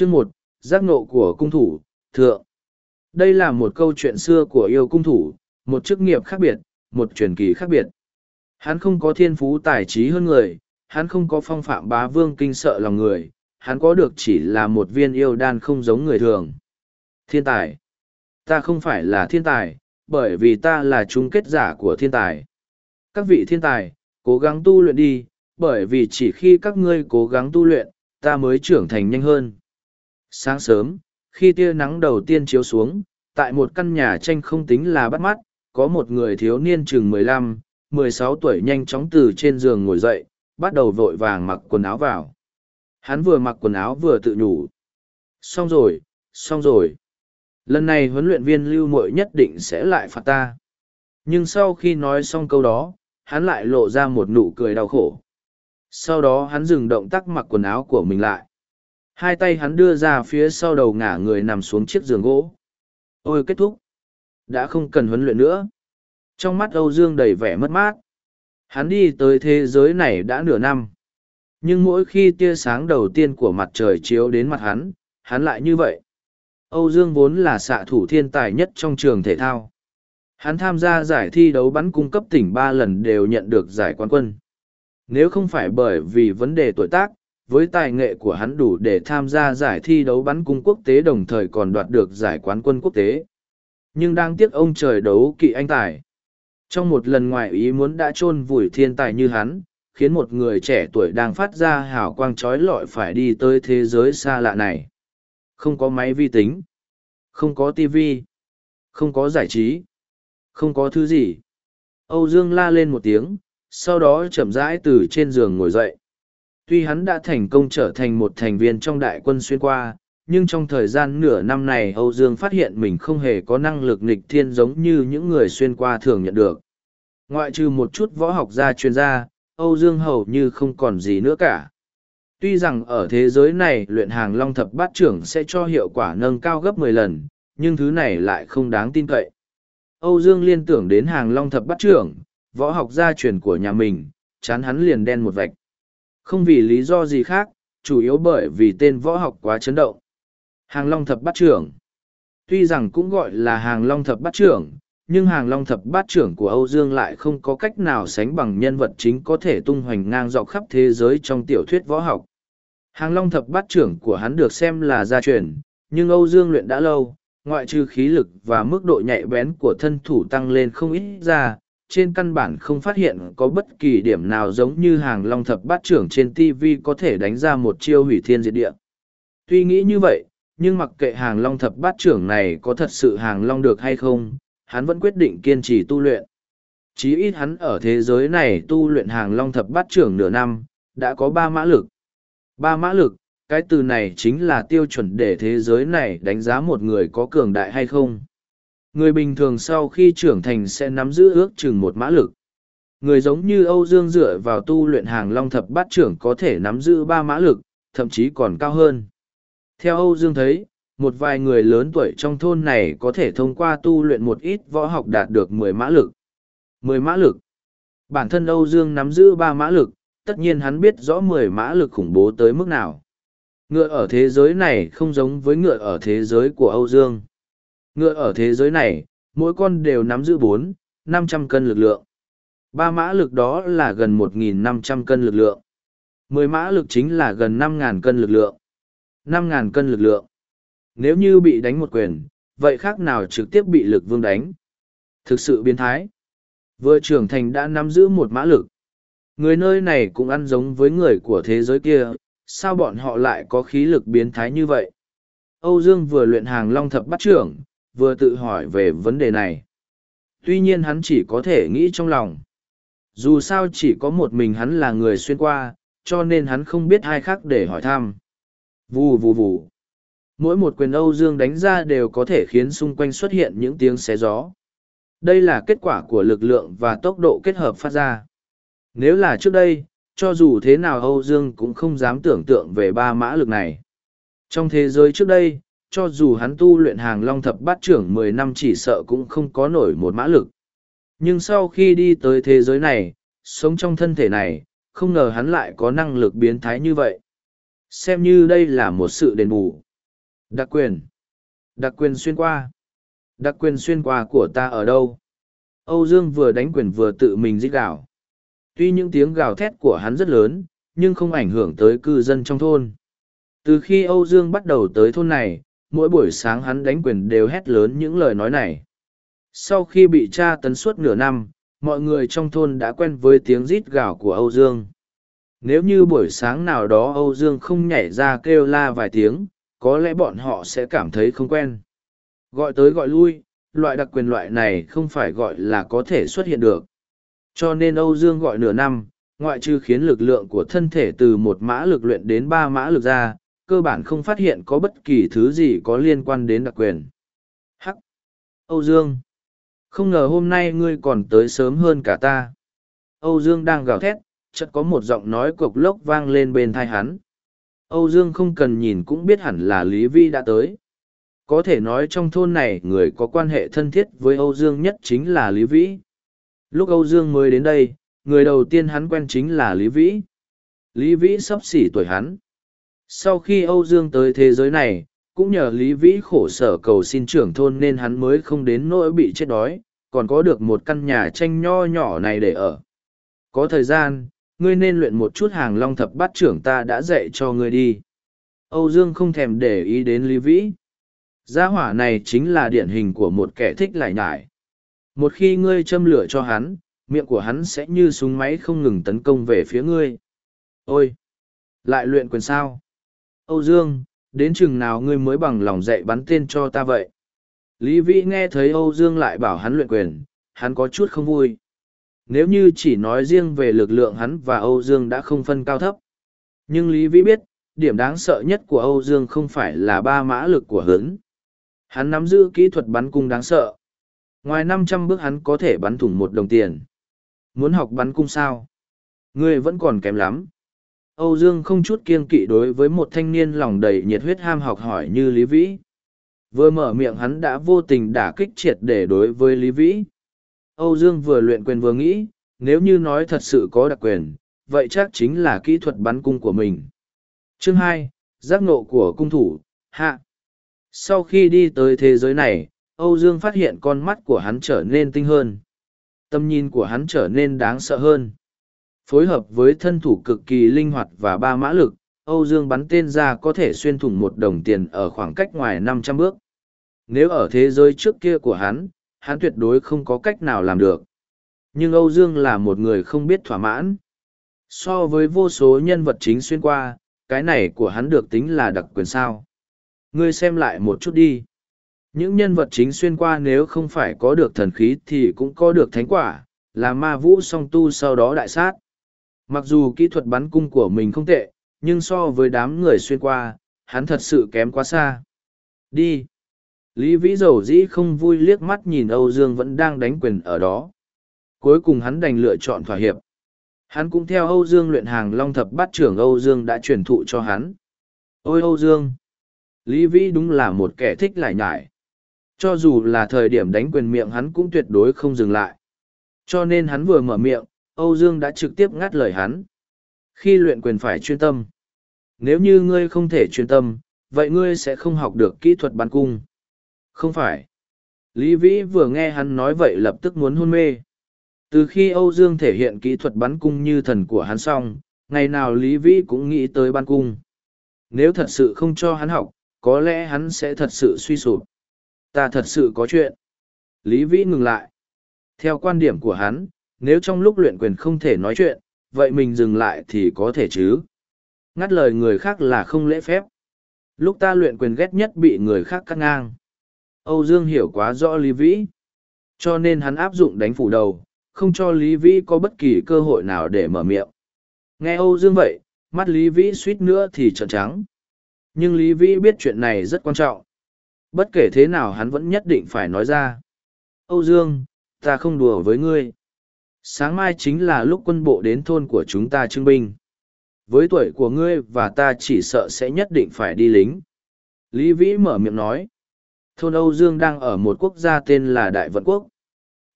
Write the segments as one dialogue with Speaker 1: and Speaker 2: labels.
Speaker 1: Chương một Giác ngộ của cung thủ, thượng. Đây là một câu chuyện xưa của yêu cung thủ, một chức nghiệp khác biệt, một truyền kỳ khác biệt. Hắn không có thiên phú tài trí hơn người, hắn không có phong phạm bá vương kinh sợ lòng người, hắn có được chỉ là một viên yêu đan không giống người thường. Thiên tài. Ta không phải là thiên tài, bởi vì ta là chung kết giả của thiên tài. Các vị thiên tài, cố gắng tu luyện đi, bởi vì chỉ khi các ngươi cố gắng tu luyện, ta mới trưởng thành nhanh hơn. Sáng sớm, khi tia nắng đầu tiên chiếu xuống, tại một căn nhà tranh không tính là bắt mắt, có một người thiếu niên chừng mười lăm, mười sáu tuổi nhanh chóng từ trên giường ngồi dậy, bắt đầu vội vàng mặc quần áo vào. Hắn vừa mặc quần áo vừa tự nhủ. Xong rồi, xong rồi. Lần này huấn luyện viên lưu mội nhất định sẽ lại phạt ta. Nhưng sau khi nói xong câu đó, hắn lại lộ ra một nụ cười đau khổ. Sau đó hắn dừng động tác mặc quần áo của mình lại. Hai tay hắn đưa ra phía sau đầu ngả người nằm xuống chiếc giường gỗ. Ôi kết thúc. Đã không cần huấn luyện nữa. Trong mắt Âu Dương đầy vẻ mất mát. Hắn đi tới thế giới này đã nửa năm. Nhưng mỗi khi tia sáng đầu tiên của mặt trời chiếu đến mặt hắn, hắn lại như vậy. Âu Dương vốn là xạ thủ thiên tài nhất trong trường thể thao. Hắn tham gia giải thi đấu bắn cung cấp tỉnh ba lần đều nhận được giải quán quân. Nếu không phải bởi vì vấn đề tuổi tác, với tài nghệ của hắn đủ để tham gia giải thi đấu bắn cung quốc tế đồng thời còn đoạt được giải quán quân quốc tế. Nhưng đang tiếc ông trời đấu kỵ anh tài. Trong một lần ngoại ý muốn đã chôn vùi thiên tài như hắn, khiến một người trẻ tuổi đang phát ra hào quang trói lọi phải đi tới thế giới xa lạ này. Không có máy vi tính, không có tivi, không có giải trí, không có thứ gì. Âu Dương la lên một tiếng, sau đó chậm rãi từ trên giường ngồi dậy. Tuy hắn đã thành công trở thành một thành viên trong đại quân xuyên qua, nhưng trong thời gian nửa năm này Âu Dương phát hiện mình không hề có năng lực nịch thiên giống như những người xuyên qua thường nhận được. Ngoại trừ một chút võ học gia chuyên gia, Âu Dương hầu như không còn gì nữa cả. Tuy rằng ở thế giới này luyện hàng long thập bát trưởng sẽ cho hiệu quả nâng cao gấp mười lần, nhưng thứ này lại không đáng tin cậy. Âu Dương liên tưởng đến hàng long thập bát trưởng, võ học gia truyền của nhà mình, chán hắn liền đen một vạch. Không vì lý do gì khác, chủ yếu bởi vì tên võ học quá chấn động. Hàng long thập bát trưởng. Tuy rằng cũng gọi là hàng long thập bát trưởng, nhưng hàng long thập bát trưởng của Âu Dương lại không có cách nào sánh bằng nhân vật chính có thể tung hoành ngang dọc khắp thế giới trong tiểu thuyết võ học. Hàng long thập bát trưởng của hắn được xem là gia truyền, nhưng Âu Dương luyện đã lâu, ngoại trừ khí lực và mức độ nhạy bén của thân thủ tăng lên không ít ra, trên căn bản không phát hiện có bất kỳ điểm nào giống như hàng long thập bát trưởng trên TV có thể đánh ra một chiêu hủy thiên diệt địa. Tuy nghĩ như vậy, nhưng mặc kệ hàng long thập bát trưởng này có thật sự hàng long được hay không, hắn vẫn quyết định kiên trì tu luyện. Chí ít hắn ở thế giới này tu luyện hàng long thập bát trưởng nửa năm, đã có ba mã lực. Ba mã lực, cái từ này chính là tiêu chuẩn để thế giới này đánh giá một người có cường đại hay không. Người bình thường sau khi trưởng thành sẽ nắm giữ ước chừng một mã lực. Người giống như Âu Dương dựa vào tu luyện hàng long thập bát trưởng có thể nắm giữ ba mã lực, thậm chí còn cao hơn. Theo Âu Dương thấy, một vài người lớn tuổi trong thôn này có thể thông qua tu luyện một ít võ học đạt được mười mã lực. Mười mã lực. Bản thân Âu Dương nắm giữ ba mã lực, tất nhiên hắn biết rõ mười mã lực khủng bố tới mức nào. Ngựa ở thế giới này không giống với ngựa ở thế giới của Âu Dương. Ngựa ở thế giới này, mỗi con đều nắm giữ bốn, năm trăm cân lực lượng. Ba mã lực đó là gần một nghìn năm trăm cân lực lượng. Mười mã lực chính là gần năm ngàn cân lực lượng. Năm ngàn cân lực lượng. Nếu như bị đánh một quyền, vậy khác nào trực tiếp bị lực vương đánh. Thực sự biến thái. Vừa trưởng thành đã nắm giữ một mã lực. Người nơi này cũng ăn giống với người của thế giới kia, sao bọn họ lại có khí lực biến thái như vậy? Âu Dương vừa luyện hàng long thập bắt trưởng, vừa tự hỏi về vấn đề này. Tuy nhiên hắn chỉ có thể nghĩ trong lòng. Dù sao chỉ có một mình hắn là người xuyên qua, cho nên hắn không biết ai khác để hỏi thăm. Vù vù vù. Mỗi một quyền Âu Dương đánh ra đều có thể khiến xung quanh xuất hiện những tiếng xé gió. Đây là kết quả của lực lượng và tốc độ kết hợp phát ra. Nếu là trước đây, cho dù thế nào Âu Dương cũng không dám tưởng tượng về ba mã lực này. Trong thế giới trước đây, cho dù hắn tu luyện hàng long thập bát trưởng mười năm chỉ sợ cũng không có nổi một mã lực. Nhưng sau khi đi tới thế giới này, sống trong thân thể này, không ngờ hắn lại có năng lực biến thái như vậy. Xem như đây là một sự đền bù. Đặc quyền. Đặc quyền xuyên qua. Đặc quyền xuyên qua của ta ở đâu? Âu Dương vừa đánh quyền vừa tự mình giết gào. Tuy những tiếng gào thét của hắn rất lớn, nhưng không ảnh hưởng tới cư dân trong thôn. Từ khi Âu Dương bắt đầu tới thôn này, mỗi buổi sáng hắn đánh quyền đều hét lớn những lời nói này. Sau khi bị tra tấn suốt nửa năm, mọi người trong thôn đã quen với tiếng rít gào của Âu Dương. Nếu như buổi sáng nào đó Âu Dương không nhảy ra kêu la vài tiếng, có lẽ bọn họ sẽ cảm thấy không quen. Gọi tới gọi lui, loại đặc quyền loại này không phải gọi là có thể xuất hiện được. Cho nên Âu Dương gọi nửa năm, ngoại trừ khiến lực lượng của thân thể từ một mã lực luyện đến ba mã lực ra, cơ bản không phát hiện có bất kỳ thứ gì có liên quan đến đặc quyền. Hắc! Âu Dương! Không ngờ hôm nay ngươi còn tới sớm hơn cả ta. Âu Dương đang gào thét, chợt có một giọng nói cộc lốc vang lên bên thai hắn. Âu Dương không cần nhìn cũng biết hẳn là Lý Vi đã tới. Có thể nói trong thôn này người có quan hệ thân thiết với Âu Dương nhất chính là Lý Vĩ. Lúc Âu Dương mới đến đây, người đầu tiên hắn quen chính là Lý Vĩ. Lý Vĩ sắp xỉ tuổi hắn. Sau khi Âu Dương tới thế giới này, cũng nhờ Lý Vĩ khổ sở cầu xin trưởng thôn nên hắn mới không đến nỗi bị chết đói, còn có được một căn nhà tranh nho nhỏ này để ở. Có thời gian, ngươi nên luyện một chút hàng long thập bát trưởng ta đã dạy cho ngươi đi. Âu Dương không thèm để ý đến Lý Vĩ. Gia hỏa này chính là điển hình của một kẻ thích lải nhải. Một khi ngươi châm lửa cho hắn, miệng của hắn sẽ như súng máy không ngừng tấn công về phía ngươi. Ôi! Lại luyện quyền sao? Âu Dương, đến chừng nào ngươi mới bằng lòng dạy bắn tên cho ta vậy? Lý Vĩ nghe thấy Âu Dương lại bảo hắn luyện quyền, hắn có chút không vui. Nếu như chỉ nói riêng về lực lượng hắn và Âu Dương đã không phân cao thấp. Nhưng Lý Vĩ biết, điểm đáng sợ nhất của Âu Dương không phải là ba mã lực của hắn. Hắn nắm giữ kỹ thuật bắn cung đáng sợ. Ngoài năm trăm bước hắn có thể bắn thủng một đồng tiền. Muốn học bắn cung sao? Ngươi vẫn còn kém lắm. Âu Dương không chút kiên kỵ đối với một thanh niên lòng đầy nhiệt huyết ham học hỏi như Lý Vĩ. Vừa mở miệng hắn đã vô tình đả kích triệt để đối với Lý Vĩ. Âu Dương vừa luyện quyền vừa nghĩ, nếu như nói thật sự có đặc quyền, vậy chắc chính là kỹ thuật bắn cung của mình. Chương hai, Giác ngộ của cung thủ, hạ. Sau khi đi tới thế giới này, Âu Dương phát hiện con mắt của hắn trở nên tinh hơn. Tâm nhìn của hắn trở nên đáng sợ hơn. Phối hợp với thân thủ cực kỳ linh hoạt và ba mã lực, Âu Dương bắn tên ra có thể xuyên thủng một đồng tiền ở khoảng cách ngoài năm trăm bước. Nếu ở thế giới trước kia của hắn, hắn tuyệt đối không có cách nào làm được. Nhưng Âu Dương là một người không biết thỏa mãn. So với vô số nhân vật chính xuyên qua, cái này của hắn được tính là đặc quyền sao. Ngươi xem lại một chút đi. Những nhân vật chính xuyên qua nếu không phải có được thần khí thì cũng có được thánh quả, là ma vũ song tu sau đó đại sát. Mặc dù kỹ thuật bắn cung của mình không tệ, nhưng so với đám người xuyên qua, hắn thật sự kém quá xa. Đi. Lý Vĩ Dầu dĩ không vui liếc mắt nhìn Âu Dương vẫn đang đánh quyền ở đó. Cuối cùng hắn đành lựa chọn thỏa hiệp. Hắn cũng theo Âu Dương luyện hàng long thập bát trưởng Âu Dương đã truyền thụ cho hắn. Ôi Âu Dương! Lý Vĩ đúng là một kẻ thích lại nhải. Cho dù là thời điểm đánh quyền miệng hắn cũng tuyệt đối không dừng lại. Cho nên hắn vừa mở miệng, Âu Dương đã trực tiếp ngắt lời hắn. Khi luyện quyền phải chuyên tâm. Nếu như ngươi không thể chuyên tâm, vậy ngươi sẽ không học được kỹ thuật bắn cung. Không phải. Lý Vĩ vừa nghe hắn nói vậy lập tức muốn hôn mê. Từ khi Âu Dương thể hiện kỹ thuật bắn cung như thần của hắn xong, ngày nào Lý Vĩ cũng nghĩ tới bắn cung. Nếu thật sự không cho hắn học, có lẽ hắn sẽ thật sự suy sụp. Ta thật sự có chuyện. Lý Vĩ ngừng lại. Theo quan điểm của hắn, nếu trong lúc luyện quyền không thể nói chuyện, vậy mình dừng lại thì có thể chứ. Ngắt lời người khác là không lễ phép. Lúc ta luyện quyền ghét nhất bị người khác cắt ngang. Âu Dương hiểu quá rõ Lý Vĩ. Cho nên hắn áp dụng đánh phủ đầu, không cho Lý Vĩ có bất kỳ cơ hội nào để mở miệng. Nghe Âu Dương vậy, mắt Lý Vĩ suýt nữa thì trợn trắng. Nhưng Lý Vĩ biết chuyện này rất quan trọng. Bất kể thế nào hắn vẫn nhất định phải nói ra. Âu Dương, ta không đùa với ngươi. Sáng mai chính là lúc quân bộ đến thôn của chúng ta trưng binh. Với tuổi của ngươi và ta chỉ sợ sẽ nhất định phải đi lính. Lý Vĩ mở miệng nói. Thôn Âu Dương đang ở một quốc gia tên là Đại Vận Quốc.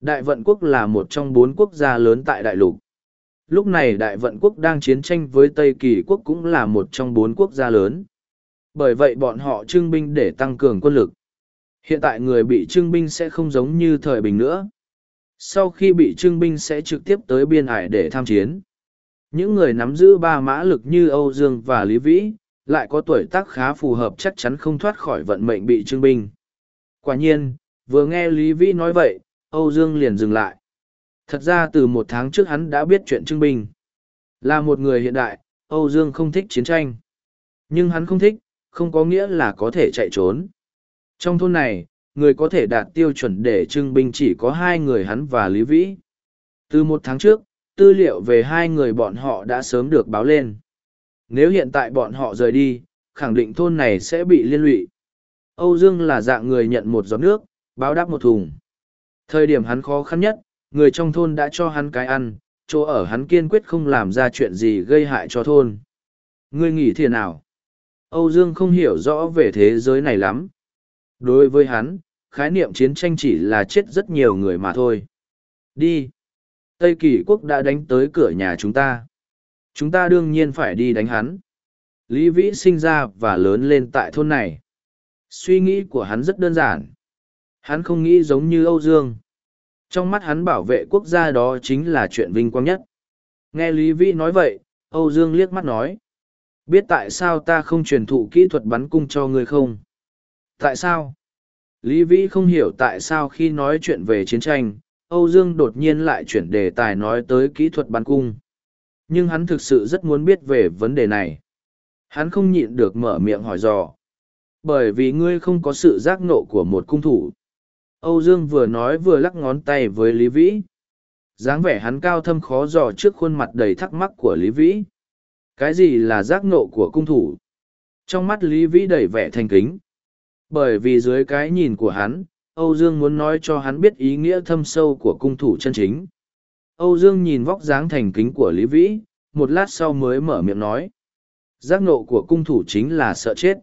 Speaker 1: Đại Vận Quốc là một trong bốn quốc gia lớn tại Đại Lục. Lúc này Đại Vận Quốc đang chiến tranh với Tây Kỳ Quốc cũng là một trong bốn quốc gia lớn. Bởi vậy bọn họ trưng binh để tăng cường quân lực. Hiện tại người bị trưng binh sẽ không giống như thời bình nữa. Sau khi bị trưng binh sẽ trực tiếp tới biên hải để tham chiến. Những người nắm giữ ba mã lực như Âu Dương và Lý Vĩ, lại có tuổi tác khá phù hợp chắc chắn không thoát khỏi vận mệnh bị trưng binh. Quả nhiên, vừa nghe Lý Vĩ nói vậy, Âu Dương liền dừng lại. Thật ra từ một tháng trước hắn đã biết chuyện trưng binh. Là một người hiện đại, Âu Dương không thích chiến tranh. Nhưng hắn không thích, không có nghĩa là có thể chạy trốn. Trong thôn này, người có thể đạt tiêu chuẩn để trưng binh chỉ có hai người hắn và Lý Vĩ. Từ một tháng trước, tư liệu về hai người bọn họ đã sớm được báo lên. Nếu hiện tại bọn họ rời đi, khẳng định thôn này sẽ bị liên lụy. Âu Dương là dạng người nhận một giọt nước, báo đáp một thùng. Thời điểm hắn khó khăn nhất, người trong thôn đã cho hắn cái ăn, chỗ ở hắn kiên quyết không làm ra chuyện gì gây hại cho thôn. Ngươi nghĩ thế nào? Âu Dương không hiểu rõ về thế giới này lắm. Đối với hắn, khái niệm chiến tranh chỉ là chết rất nhiều người mà thôi. Đi! Tây Kỳ quốc đã đánh tới cửa nhà chúng ta. Chúng ta đương nhiên phải đi đánh hắn. Lý Vĩ sinh ra và lớn lên tại thôn này. Suy nghĩ của hắn rất đơn giản. Hắn không nghĩ giống như Âu Dương. Trong mắt hắn bảo vệ quốc gia đó chính là chuyện vinh quang nhất. Nghe Lý Vĩ nói vậy, Âu Dương liếc mắt nói. Biết tại sao ta không truyền thụ kỹ thuật bắn cung cho ngươi không? Tại sao? Lý Vĩ không hiểu tại sao khi nói chuyện về chiến tranh, Âu Dương đột nhiên lại chuyển đề tài nói tới kỹ thuật bắn cung. Nhưng hắn thực sự rất muốn biết về vấn đề này. Hắn không nhịn được mở miệng hỏi dò. Bởi vì ngươi không có sự giác nộ của một cung thủ. Âu Dương vừa nói vừa lắc ngón tay với Lý Vĩ. dáng vẻ hắn cao thâm khó dò trước khuôn mặt đầy thắc mắc của Lý Vĩ. Cái gì là giác nộ của cung thủ? Trong mắt Lý Vĩ đầy vẻ thành kính. Bởi vì dưới cái nhìn của hắn, Âu Dương muốn nói cho hắn biết ý nghĩa thâm sâu của cung thủ chân chính. Âu Dương nhìn vóc dáng thành kính của Lý Vĩ, một lát sau mới mở miệng nói. Giác nộ của cung thủ chính là sợ chết.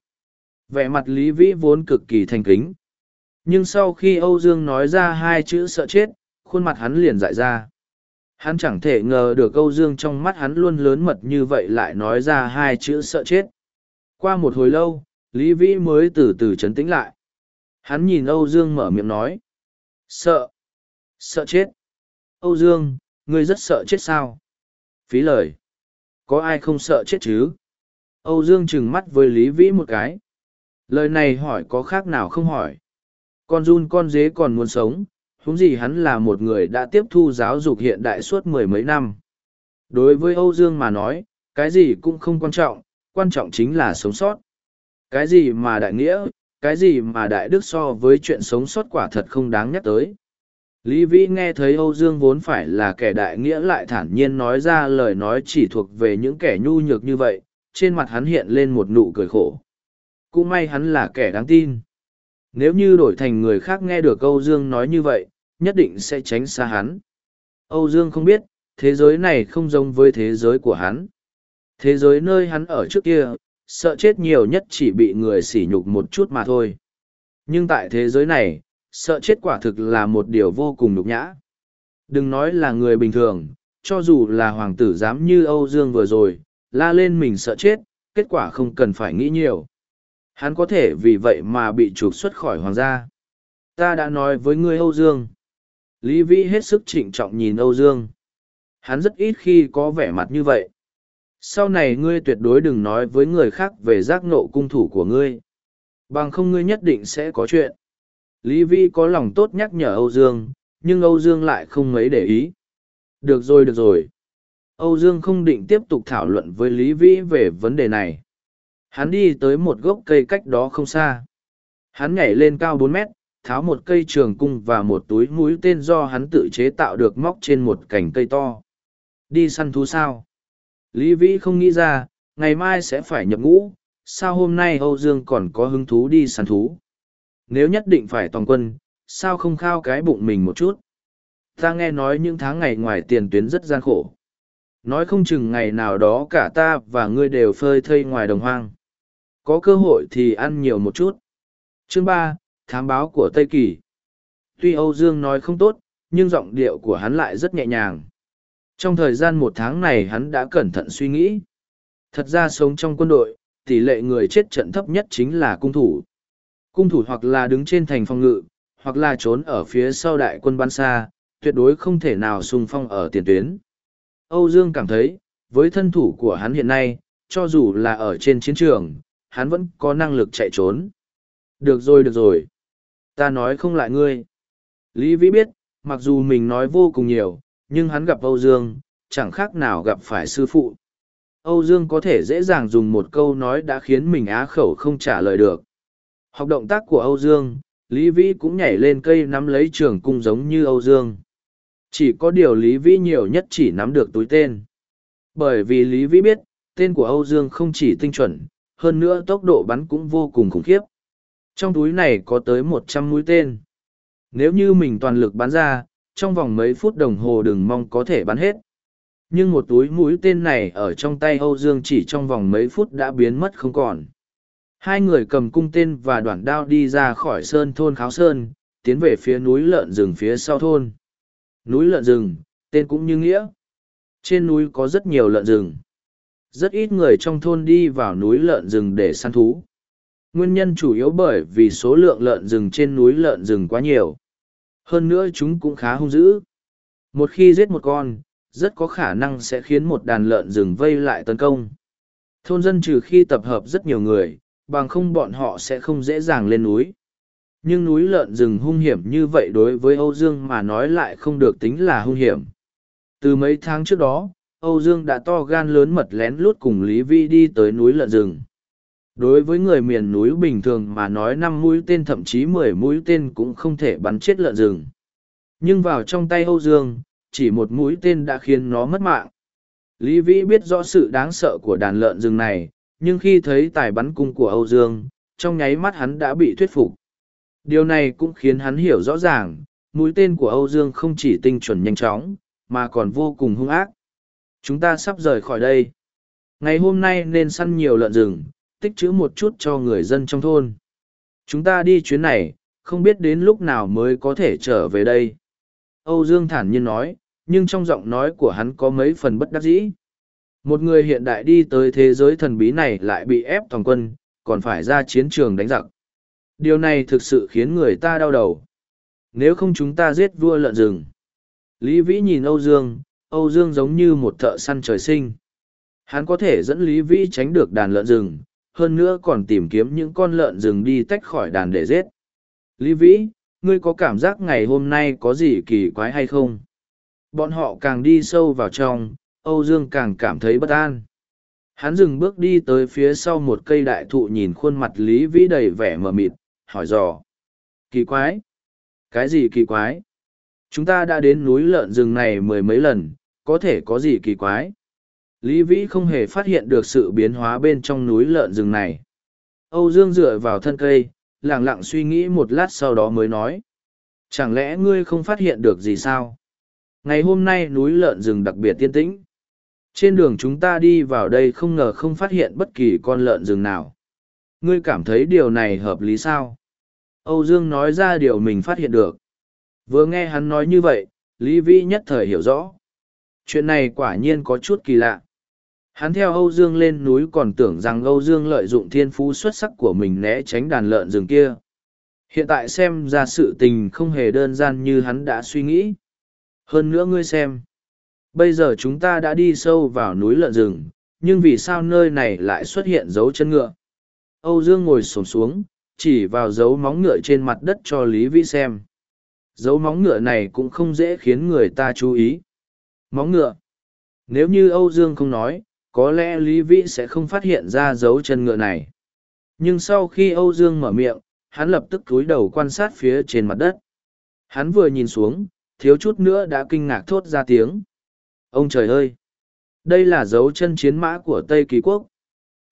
Speaker 1: Vẻ mặt Lý Vĩ vốn cực kỳ thành kính. Nhưng sau khi Âu Dương nói ra hai chữ sợ chết, khuôn mặt hắn liền dại ra. Hắn chẳng thể ngờ được Âu Dương trong mắt hắn luôn lớn mật như vậy lại nói ra hai chữ sợ chết. Qua một hồi lâu, Lý Vĩ mới từ từ chấn tĩnh lại. Hắn nhìn Âu Dương mở miệng nói. Sợ. Sợ chết. Âu Dương, ngươi rất sợ chết sao? Phí lời. Có ai không sợ chết chứ? Âu Dương trừng mắt với Lý Vĩ một cái. Lời này hỏi có khác nào không hỏi. Con run con dế còn muốn sống, huống gì hắn là một người đã tiếp thu giáo dục hiện đại suốt mười mấy năm. Đối với Âu Dương mà nói, cái gì cũng không quan trọng, quan trọng chính là sống sót. Cái gì mà đại nghĩa, cái gì mà đại đức so với chuyện sống sót quả thật không đáng nhắc tới. Lý Vĩ nghe thấy Âu Dương vốn phải là kẻ đại nghĩa lại thản nhiên nói ra lời nói chỉ thuộc về những kẻ nhu nhược như vậy, trên mặt hắn hiện lên một nụ cười khổ. Cũng may hắn là kẻ đáng tin. Nếu như đổi thành người khác nghe được Âu Dương nói như vậy, nhất định sẽ tránh xa hắn. Âu Dương không biết, thế giới này không giống với thế giới của hắn. Thế giới nơi hắn ở trước kia, sợ chết nhiều nhất chỉ bị người sỉ nhục một chút mà thôi. Nhưng tại thế giới này, sợ chết quả thực là một điều vô cùng nhục nhã. Đừng nói là người bình thường, cho dù là hoàng tử dám như Âu Dương vừa rồi, la lên mình sợ chết, kết quả không cần phải nghĩ nhiều. Hắn có thể vì vậy mà bị trục xuất khỏi hoàng gia. Ta đã nói với ngươi Âu Dương. Lý Vĩ hết sức trịnh trọng nhìn Âu Dương. Hắn rất ít khi có vẻ mặt như vậy. Sau này ngươi tuyệt đối đừng nói với người khác về giác nộ cung thủ của ngươi. Bằng không ngươi nhất định sẽ có chuyện. Lý Vĩ có lòng tốt nhắc nhở Âu Dương, nhưng Âu Dương lại không mấy để ý. Được rồi được rồi. Âu Dương không định tiếp tục thảo luận với Lý Vĩ về vấn đề này. Hắn đi tới một gốc cây cách đó không xa. Hắn nhảy lên cao bốn mét, tháo một cây trường cung và một túi mũi tên do hắn tự chế tạo được móc trên một cành cây to. Đi săn thú sao? Lý Vĩ không nghĩ ra, ngày mai sẽ phải nhập ngũ, sao hôm nay Âu Dương còn có hứng thú đi săn thú? Nếu nhất định phải toàn quân, sao không khao cái bụng mình một chút? Ta nghe nói những tháng ngày ngoài tiền tuyến rất gian khổ. Nói không chừng ngày nào đó cả ta và ngươi đều phơi thây ngoài đồng hoang. Có cơ hội thì ăn nhiều một chút. Chương ba thám báo của Tây Kỳ. Tuy Âu Dương nói không tốt, nhưng giọng điệu của hắn lại rất nhẹ nhàng. Trong thời gian một tháng này hắn đã cẩn thận suy nghĩ. Thật ra sống trong quân đội, tỷ lệ người chết trận thấp nhất chính là cung thủ. Cung thủ hoặc là đứng trên thành phòng ngự, hoặc là trốn ở phía sau đại quân bắn xa, tuyệt đối không thể nào xung phong ở tiền tuyến. Âu Dương cảm thấy, với thân thủ của hắn hiện nay, cho dù là ở trên chiến trường, hắn vẫn có năng lực chạy trốn. Được rồi được rồi. Ta nói không lại ngươi. Lý Vĩ biết, mặc dù mình nói vô cùng nhiều, nhưng hắn gặp Âu Dương, chẳng khác nào gặp phải sư phụ. Âu Dương có thể dễ dàng dùng một câu nói đã khiến mình á khẩu không trả lời được. Học động tác của Âu Dương, Lý Vĩ cũng nhảy lên cây nắm lấy trường cung giống như Âu Dương. Chỉ có điều Lý Vĩ nhiều nhất chỉ nắm được túi tên. Bởi vì Lý Vĩ biết, tên của Âu Dương không chỉ tinh chuẩn, hơn nữa tốc độ bắn cũng vô cùng khủng khiếp. Trong túi này có tới một trăm mũi tên. Nếu như mình toàn lực bắn ra, trong vòng mấy phút đồng hồ đừng mong có thể bắn hết. Nhưng một túi mũi tên này ở trong tay Âu Dương chỉ trong vòng mấy phút đã biến mất không còn. Hai người cầm cung tên và đoạn đao đi ra khỏi sơn thôn Kháo Sơn, tiến về phía núi lợn rừng phía sau thôn. Núi lợn rừng, tên cũng như nghĩa. Trên núi có rất nhiều lợn rừng. Rất ít người trong thôn đi vào núi lợn rừng để săn thú. Nguyên nhân chủ yếu bởi vì số lượng lợn rừng trên núi lợn rừng quá nhiều. Hơn nữa chúng cũng khá hung dữ. Một khi giết một con, rất có khả năng sẽ khiến một đàn lợn rừng vây lại tấn công. Thôn dân trừ khi tập hợp rất nhiều người, bằng không bọn họ sẽ không dễ dàng lên núi. Nhưng núi lợn rừng hung hiểm như vậy đối với Âu Dương mà nói lại không được tính là hung hiểm. Từ mấy tháng trước đó, Âu Dương đã to gan lớn mật lén lút cùng Lý Vi đi tới núi lợn rừng. Đối với người miền núi bình thường mà nói năm mũi tên thậm chí mười mũi tên cũng không thể bắn chết lợn rừng. Nhưng vào trong tay Âu Dương, chỉ một mũi tên đã khiến nó mất mạng. Lý Vĩ biết rõ sự đáng sợ của đàn lợn rừng này, nhưng khi thấy tài bắn cung của Âu Dương, trong nháy mắt hắn đã bị thuyết phục. Điều này cũng khiến hắn hiểu rõ ràng, mũi tên của Âu Dương không chỉ tinh chuẩn nhanh chóng, mà còn vô cùng hung ác. Chúng ta sắp rời khỏi đây. Ngày hôm nay nên săn nhiều lợn rừng, tích trữ một chút cho người dân trong thôn. Chúng ta đi chuyến này, không biết đến lúc nào mới có thể trở về đây. Âu Dương thản nhiên nói, nhưng trong giọng nói của hắn có mấy phần bất đắc dĩ. Một người hiện đại đi tới thế giới thần bí này lại bị ép toàn quân, còn phải ra chiến trường đánh giặc. Điều này thực sự khiến người ta đau đầu. Nếu không chúng ta giết vua lợn rừng. Lý Vĩ nhìn Âu Dương, Âu Dương giống như một thợ săn trời sinh. Hắn có thể dẫn Lý Vĩ tránh được đàn lợn rừng, hơn nữa còn tìm kiếm những con lợn rừng đi tách khỏi đàn để giết. Lý Vĩ, ngươi có cảm giác ngày hôm nay có gì kỳ quái hay không? Bọn họ càng đi sâu vào trong, Âu Dương càng cảm thấy bất an. Hắn dừng bước đi tới phía sau một cây đại thụ nhìn khuôn mặt Lý Vĩ đầy vẻ mờ mịt, hỏi dò. Kỳ quái? Cái gì kỳ quái? Chúng ta đã đến núi lợn rừng này mười mấy lần, có thể có gì kỳ quái? Lý Vĩ không hề phát hiện được sự biến hóa bên trong núi lợn rừng này. Âu Dương dựa vào thân cây, lặng lặng suy nghĩ một lát sau đó mới nói. Chẳng lẽ ngươi không phát hiện được gì sao? Ngày hôm nay núi lợn rừng đặc biệt tiên tĩnh. Trên đường chúng ta đi vào đây không ngờ không phát hiện bất kỳ con lợn rừng nào. Ngươi cảm thấy điều này hợp lý sao? Âu Dương nói ra điều mình phát hiện được. Vừa nghe hắn nói như vậy, Lý Vĩ nhất thời hiểu rõ. Chuyện này quả nhiên có chút kỳ lạ. Hắn theo Âu Dương lên núi còn tưởng rằng Âu Dương lợi dụng thiên phú xuất sắc của mình né tránh đàn lợn rừng kia. Hiện tại xem ra sự tình không hề đơn giản như hắn đã suy nghĩ. Hơn nữa ngươi xem. Bây giờ chúng ta đã đi sâu vào núi lợn rừng, nhưng vì sao nơi này lại xuất hiện dấu chân ngựa? Âu Dương ngồi sổm xuống, chỉ vào dấu móng ngựa trên mặt đất cho Lý Vĩ xem. Dấu móng ngựa này cũng không dễ khiến người ta chú ý. Móng ngựa. Nếu như Âu Dương không nói, có lẽ Lý Vĩ sẽ không phát hiện ra dấu chân ngựa này. Nhưng sau khi Âu Dương mở miệng, hắn lập tức cúi đầu quan sát phía trên mặt đất. Hắn vừa nhìn xuống, thiếu chút nữa đã kinh ngạc thốt ra tiếng. Ông trời ơi! Đây là dấu chân chiến mã của Tây Kỳ Quốc.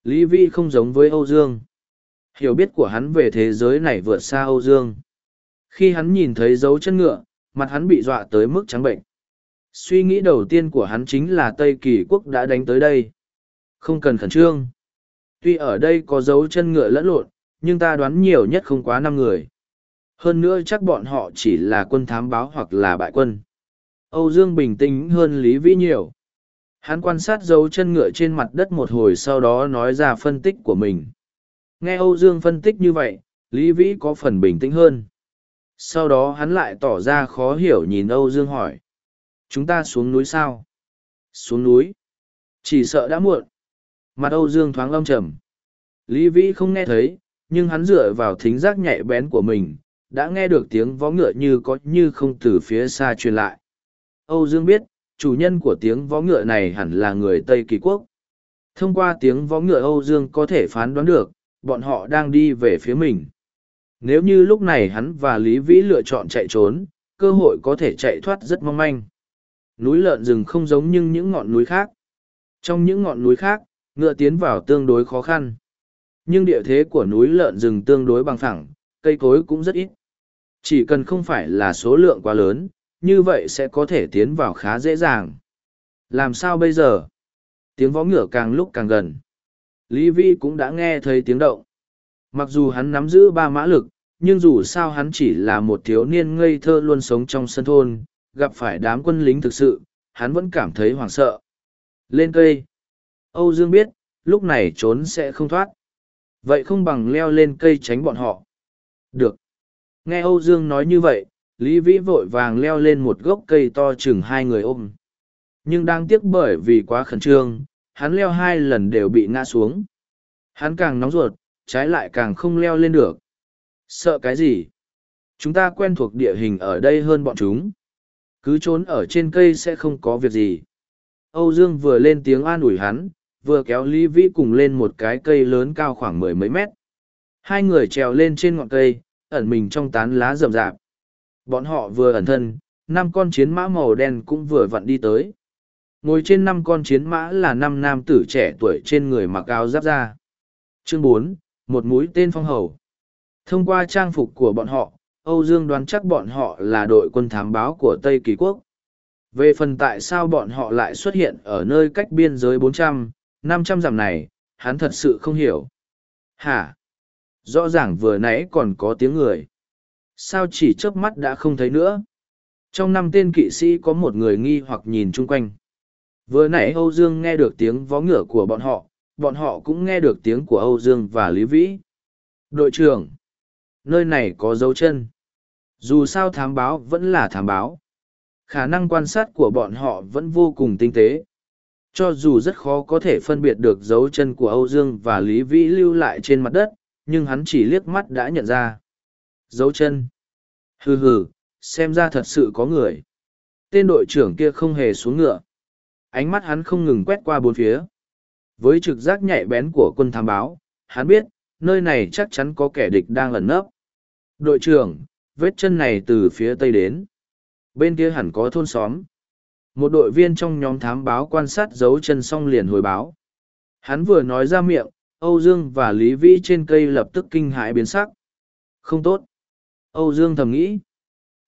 Speaker 1: Lý Vĩ không giống với Âu Dương. Hiểu biết của hắn về thế giới này vượt xa Âu Dương. Khi hắn nhìn thấy dấu chân ngựa, mặt hắn bị dọa tới mức trắng bệnh. Suy nghĩ đầu tiên của hắn chính là Tây Kỳ Quốc đã đánh tới đây. Không cần khẩn trương. Tuy ở đây có dấu chân ngựa lẫn lộn, nhưng ta đoán nhiều nhất không quá năm người. Hơn nữa chắc bọn họ chỉ là quân thám báo hoặc là bại quân. Âu Dương bình tĩnh hơn Lý Vĩ nhiều. Hắn quan sát dấu chân ngựa trên mặt đất một hồi sau đó nói ra phân tích của mình. Nghe Âu Dương phân tích như vậy, Lý Vĩ có phần bình tĩnh hơn. Sau đó hắn lại tỏ ra khó hiểu nhìn Âu Dương hỏi. Chúng ta xuống núi sao? Xuống núi. Chỉ sợ đã muộn. Mặt Âu Dương thoáng lâm trầm. Lý Vĩ không nghe thấy, nhưng hắn dựa vào thính giác nhạy bén của mình, đã nghe được tiếng vó ngựa như có như không từ phía xa truyền lại. Âu Dương biết, chủ nhân của tiếng vó ngựa này hẳn là người Tây Kỳ Quốc. Thông qua tiếng vó ngựa Âu Dương có thể phán đoán được, bọn họ đang đi về phía mình. Nếu như lúc này hắn và Lý Vĩ lựa chọn chạy trốn, cơ hội có thể chạy thoát rất mong manh. Núi lợn rừng không giống như những ngọn núi khác. Trong những ngọn núi khác, ngựa tiến vào tương đối khó khăn. Nhưng địa thế của núi lợn rừng tương đối bằng phẳng, cây cối cũng rất ít. Chỉ cần không phải là số lượng quá lớn, như vậy sẽ có thể tiến vào khá dễ dàng. Làm sao bây giờ? Tiếng vó ngựa càng lúc càng gần. Lý Vi cũng đã nghe thấy tiếng động. Mặc dù hắn nắm giữ ba mã lực, nhưng dù sao hắn chỉ là một thiếu niên ngây thơ luôn sống trong sân thôn, gặp phải đám quân lính thực sự, hắn vẫn cảm thấy hoảng sợ. Lên cây. Âu Dương biết, lúc này trốn sẽ không thoát. Vậy không bằng leo lên cây tránh bọn họ. Được. Nghe Âu Dương nói như vậy, Lý Vĩ vội vàng leo lên một gốc cây to chừng hai người ôm. Nhưng đang tiếc bởi vì quá khẩn trương, hắn leo hai lần đều bị ngã xuống. Hắn càng nóng ruột, trái lại càng không leo lên được. Sợ cái gì? Chúng ta quen thuộc địa hình ở đây hơn bọn chúng. Cứ trốn ở trên cây sẽ không có việc gì. Âu Dương vừa lên tiếng an ủi hắn, vừa kéo Lý Vĩ cùng lên một cái cây lớn cao khoảng mười mấy mét. Hai người trèo lên trên ngọn cây, ẩn mình trong tán lá rậm rạp. Bọn họ vừa ẩn thân, năm con chiến mã màu đen cũng vừa vặn đi tới. Ngồi trên năm con chiến mã là năm nam tử trẻ tuổi trên người mặc áo giáp ra. Chương bốn, một mũi tên phong hầu. Thông qua trang phục của bọn họ, Âu Dương đoán chắc bọn họ là đội quân thám báo của Tây Kỳ Quốc. Về phần tại sao bọn họ lại xuất hiện ở nơi cách biên giới 400, 500 dặm này, hắn thật sự không hiểu. Hả? Rõ ràng vừa nãy còn có tiếng người. Sao chỉ chớp mắt đã không thấy nữa? Trong năm tên kỵ sĩ có một người nghi hoặc nhìn chung quanh. Vừa nãy Âu Dương nghe được tiếng vó ngựa của bọn họ, bọn họ cũng nghe được tiếng của Âu Dương và Lý Vĩ. Đội trưởng, nơi này có dấu chân. Dù sao thám báo vẫn là thám báo. Khả năng quan sát của bọn họ vẫn vô cùng tinh tế. Cho dù rất khó có thể phân biệt được dấu chân của Âu Dương và Lý Vĩ lưu lại trên mặt đất, nhưng hắn chỉ liếc mắt đã nhận ra. Dấu chân. Hừ hừ, xem ra thật sự có người. Tên đội trưởng kia không hề xuống ngựa. Ánh mắt hắn không ngừng quét qua bốn phía. Với trực giác nhạy bén của quân thám báo, hắn biết, nơi này chắc chắn có kẻ địch đang ẩn nấp. Đội trưởng, vết chân này từ phía tây đến. Bên kia hẳn có thôn xóm. Một đội viên trong nhóm thám báo quan sát dấu chân xong liền hồi báo. Hắn vừa nói ra miệng, Âu Dương và Lý Vĩ trên cây lập tức kinh hãi biến sắc. Không tốt. Âu Dương thầm nghĩ.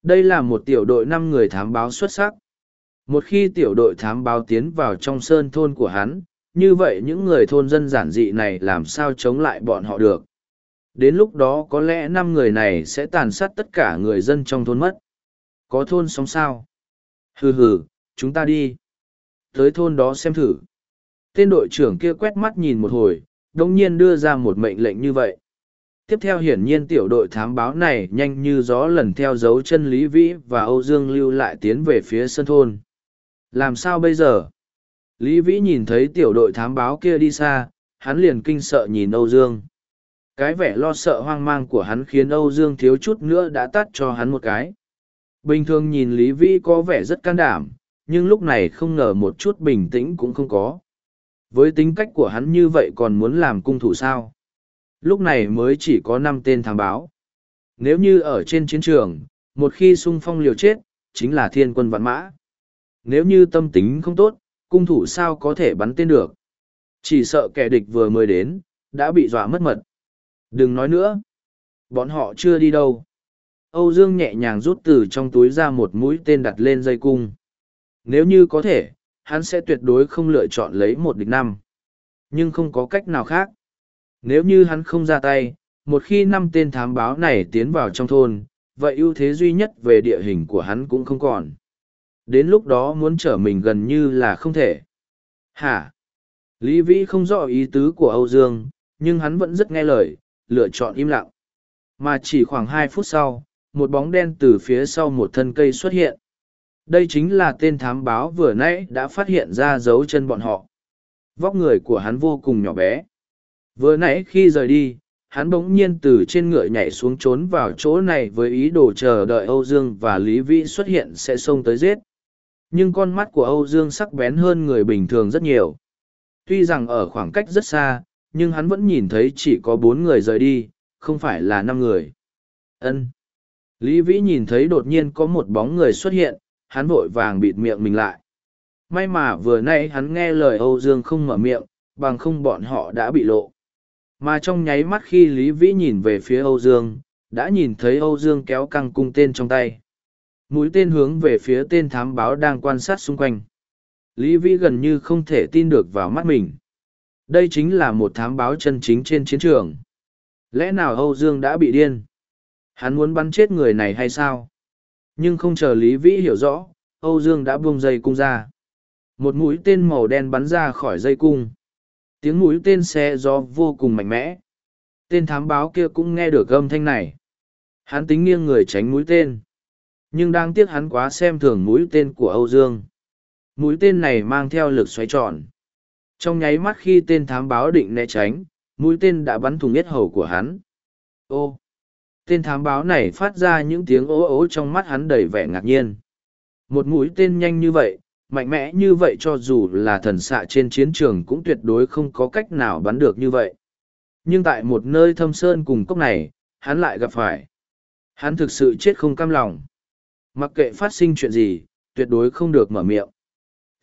Speaker 1: Đây là một tiểu đội năm người thám báo xuất sắc. Một khi tiểu đội thám báo tiến vào trong sơn thôn của hắn, như vậy những người thôn dân giản dị này làm sao chống lại bọn họ được. Đến lúc đó có lẽ năm người này sẽ tàn sát tất cả người dân trong thôn mất. Có thôn sống sao? Hừ hừ, chúng ta đi. Tới thôn đó xem thử. Tên đội trưởng kia quét mắt nhìn một hồi, đồng nhiên đưa ra một mệnh lệnh như vậy. Tiếp theo hiển nhiên tiểu đội thám báo này nhanh như gió lần theo dấu chân Lý Vĩ và Âu Dương lưu lại tiến về phía sân thôn. Làm sao bây giờ? Lý Vĩ nhìn thấy tiểu đội thám báo kia đi xa, hắn liền kinh sợ nhìn Âu Dương. Cái vẻ lo sợ hoang mang của hắn khiến Âu Dương thiếu chút nữa đã tắt cho hắn một cái. Bình thường nhìn Lý Vĩ có vẻ rất can đảm, nhưng lúc này không ngờ một chút bình tĩnh cũng không có. Với tính cách của hắn như vậy còn muốn làm cung thủ sao? Lúc này mới chỉ có năm tên thám báo. Nếu như ở trên chiến trường, một khi sung phong liều chết, chính là thiên quân vạn mã. Nếu như tâm tính không tốt, cung thủ sao có thể bắn tên được. Chỉ sợ kẻ địch vừa mới đến, đã bị dọa mất mật. Đừng nói nữa. Bọn họ chưa đi đâu. Âu Dương nhẹ nhàng rút từ trong túi ra một mũi tên đặt lên dây cung. Nếu như có thể, hắn sẽ tuyệt đối không lựa chọn lấy một địch năm. Nhưng không có cách nào khác. Nếu như hắn không ra tay, một khi năm tên thám báo này tiến vào trong thôn, vậy ưu thế duy nhất về địa hình của hắn cũng không còn. Đến lúc đó muốn trở mình gần như là không thể. Hả? Lý Vĩ không rõ ý tứ của Âu Dương, nhưng hắn vẫn rất nghe lời, lựa chọn im lặng. Mà chỉ khoảng hai phút sau, một bóng đen từ phía sau một thân cây xuất hiện. Đây chính là tên thám báo vừa nãy đã phát hiện ra dấu chân bọn họ. Vóc người của hắn vô cùng nhỏ bé. Vừa nãy khi rời đi, hắn bỗng nhiên từ trên ngựa nhảy xuống trốn vào chỗ này với ý đồ chờ đợi Âu Dương và Lý Vĩ xuất hiện sẽ xông tới giết. Nhưng con mắt của Âu Dương sắc bén hơn người bình thường rất nhiều. Tuy rằng ở khoảng cách rất xa, nhưng hắn vẫn nhìn thấy chỉ có bốn người rời đi, không phải là năm người. Ân. Lý Vĩ nhìn thấy đột nhiên có một bóng người xuất hiện, hắn vội vàng bịt miệng mình lại. May mà vừa nay hắn nghe lời Âu Dương không mở miệng, bằng không bọn họ đã bị lộ. Mà trong nháy mắt khi Lý Vĩ nhìn về phía Âu Dương, đã nhìn thấy Âu Dương kéo căng cung tên trong tay. Mũi tên hướng về phía tên thám báo đang quan sát xung quanh. Lý Vĩ gần như không thể tin được vào mắt mình. Đây chính là một thám báo chân chính trên chiến trường. Lẽ nào Âu Dương đã bị điên? Hắn muốn bắn chết người này hay sao? Nhưng không chờ Lý Vĩ hiểu rõ, Âu Dương đã buông dây cung ra. Một mũi tên màu đen bắn ra khỏi dây cung. Tiếng mũi tên xe gió vô cùng mạnh mẽ. Tên thám báo kia cũng nghe được âm thanh này. Hắn tính nghiêng người tránh mũi tên. Nhưng đang tiếc hắn quá xem thường mũi tên của Âu Dương. Mũi tên này mang theo lực xoáy tròn. Trong nháy mắt khi tên thám báo định né tránh, mũi tên đã bắn thùng yết hầu của hắn. Ô! Tên thám báo này phát ra những tiếng ố ố trong mắt hắn đầy vẻ ngạc nhiên. Một mũi tên nhanh như vậy, mạnh mẽ như vậy cho dù là thần xạ trên chiến trường cũng tuyệt đối không có cách nào bắn được như vậy. Nhưng tại một nơi thâm sơn cùng cốc này, hắn lại gặp phải. Hắn thực sự chết không cam lòng. Mặc kệ phát sinh chuyện gì, tuyệt đối không được mở miệng.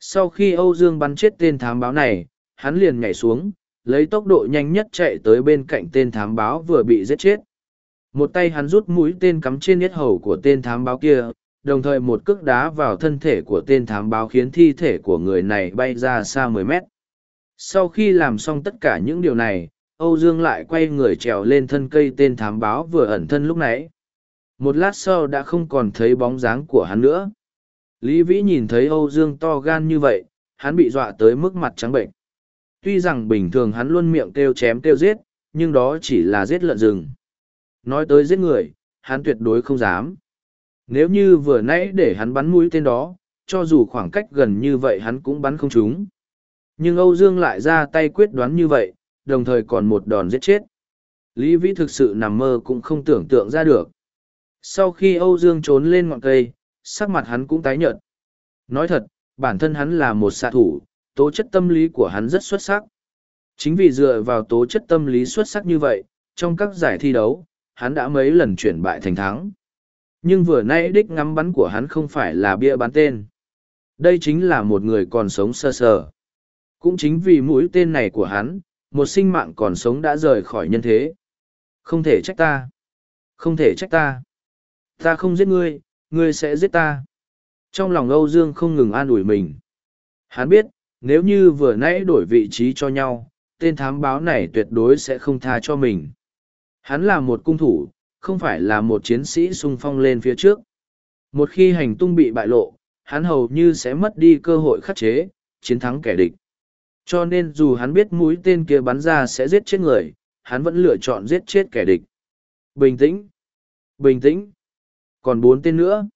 Speaker 1: Sau khi Âu Dương bắn chết tên thám báo này, hắn liền nhảy xuống, lấy tốc độ nhanh nhất chạy tới bên cạnh tên thám báo vừa bị giết chết. Một tay hắn rút mũi tên cắm trên yết hầu của tên thám báo kia, đồng thời một cước đá vào thân thể của tên thám báo khiến thi thể của người này bay ra xa mười mét. Sau khi làm xong tất cả những điều này, Âu Dương lại quay người trèo lên thân cây tên thám báo vừa ẩn thân lúc nãy. Một lát sau đã không còn thấy bóng dáng của hắn nữa. Lý Vĩ nhìn thấy Âu Dương to gan như vậy, hắn bị dọa tới mức mặt trắng bệnh. Tuy rằng bình thường hắn luôn miệng kêu chém kêu giết, nhưng đó chỉ là giết lợn rừng. Nói tới giết người, hắn tuyệt đối không dám. Nếu như vừa nãy để hắn bắn mũi tên đó, cho dù khoảng cách gần như vậy hắn cũng bắn không trúng. Nhưng Âu Dương lại ra tay quyết đoán như vậy, đồng thời còn một đòn giết chết. Lý Vĩ thực sự nằm mơ cũng không tưởng tượng ra được. Sau khi Âu Dương trốn lên ngọn cây, sắc mặt hắn cũng tái nhợt. Nói thật, bản thân hắn là một xạ thủ, tố chất tâm lý của hắn rất xuất sắc. Chính vì dựa vào tố chất tâm lý xuất sắc như vậy, trong các giải thi đấu, hắn đã mấy lần chuyển bại thành thắng. Nhưng vừa nay đích ngắm bắn của hắn không phải là bia bắn tên. Đây chính là một người còn sống sơ sờ. Cũng chính vì mũi tên này của hắn, một sinh mạng còn sống đã rời khỏi nhân thế. Không thể trách ta. Không thể trách ta. Ta không giết ngươi, ngươi sẽ giết ta. Trong lòng Âu Dương không ngừng an ủi mình. Hắn biết, nếu như vừa nãy đổi vị trí cho nhau, tên thám báo này tuyệt đối sẽ không tha cho mình. Hắn là một cung thủ, không phải là một chiến sĩ sung phong lên phía trước. Một khi hành tung bị bại lộ, hắn hầu như sẽ mất đi cơ hội khắc chế, chiến thắng kẻ địch. Cho nên dù hắn biết mũi tên kia bắn ra sẽ giết chết người, hắn vẫn lựa chọn giết chết kẻ địch. Bình tĩnh! Bình tĩnh! Còn bốn tên nữa.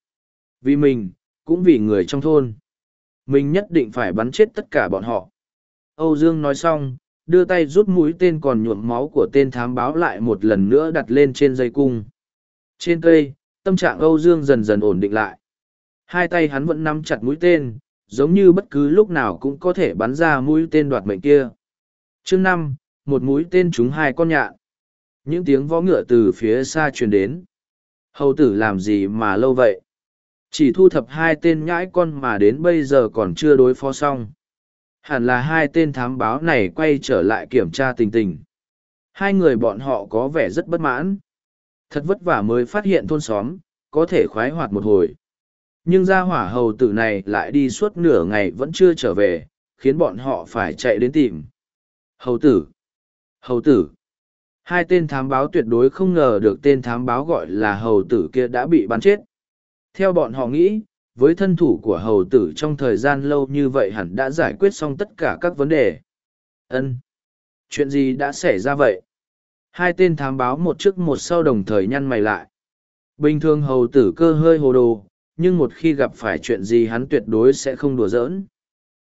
Speaker 1: Vì mình, cũng vì người trong thôn. Mình nhất định phải bắn chết tất cả bọn họ. Âu Dương nói xong, đưa tay rút mũi tên còn nhuộm máu của tên thám báo lại một lần nữa đặt lên trên dây cung. Trên cây, tâm trạng Âu Dương dần dần ổn định lại. Hai tay hắn vẫn nắm chặt mũi tên, giống như bất cứ lúc nào cũng có thể bắn ra mũi tên đoạt mệnh kia. Chương năm, một mũi tên trúng hai con nhạn. Những tiếng vó ngựa từ phía xa truyền đến. Hầu tử làm gì mà lâu vậy? Chỉ thu thập hai tên nhãi con mà đến bây giờ còn chưa đối phó xong. Hẳn là hai tên thám báo này quay trở lại kiểm tra tình tình. Hai người bọn họ có vẻ rất bất mãn. Thật vất vả mới phát hiện thôn xóm, có thể khoái hoạt một hồi. Nhưng gia hỏa hầu tử này lại đi suốt nửa ngày vẫn chưa trở về, khiến bọn họ phải chạy đến tìm. Hầu tử! Hầu tử! Hai tên thám báo tuyệt đối không ngờ được tên thám báo gọi là hầu tử kia đã bị bắn chết. Theo bọn họ nghĩ, với thân thủ của hầu tử trong thời gian lâu như vậy hẳn đã giải quyết xong tất cả các vấn đề. Ân, Chuyện gì đã xảy ra vậy? Hai tên thám báo một trước một sau đồng thời nhăn mày lại. Bình thường hầu tử cơ hơi hồ đồ, nhưng một khi gặp phải chuyện gì hắn tuyệt đối sẽ không đùa giỡn.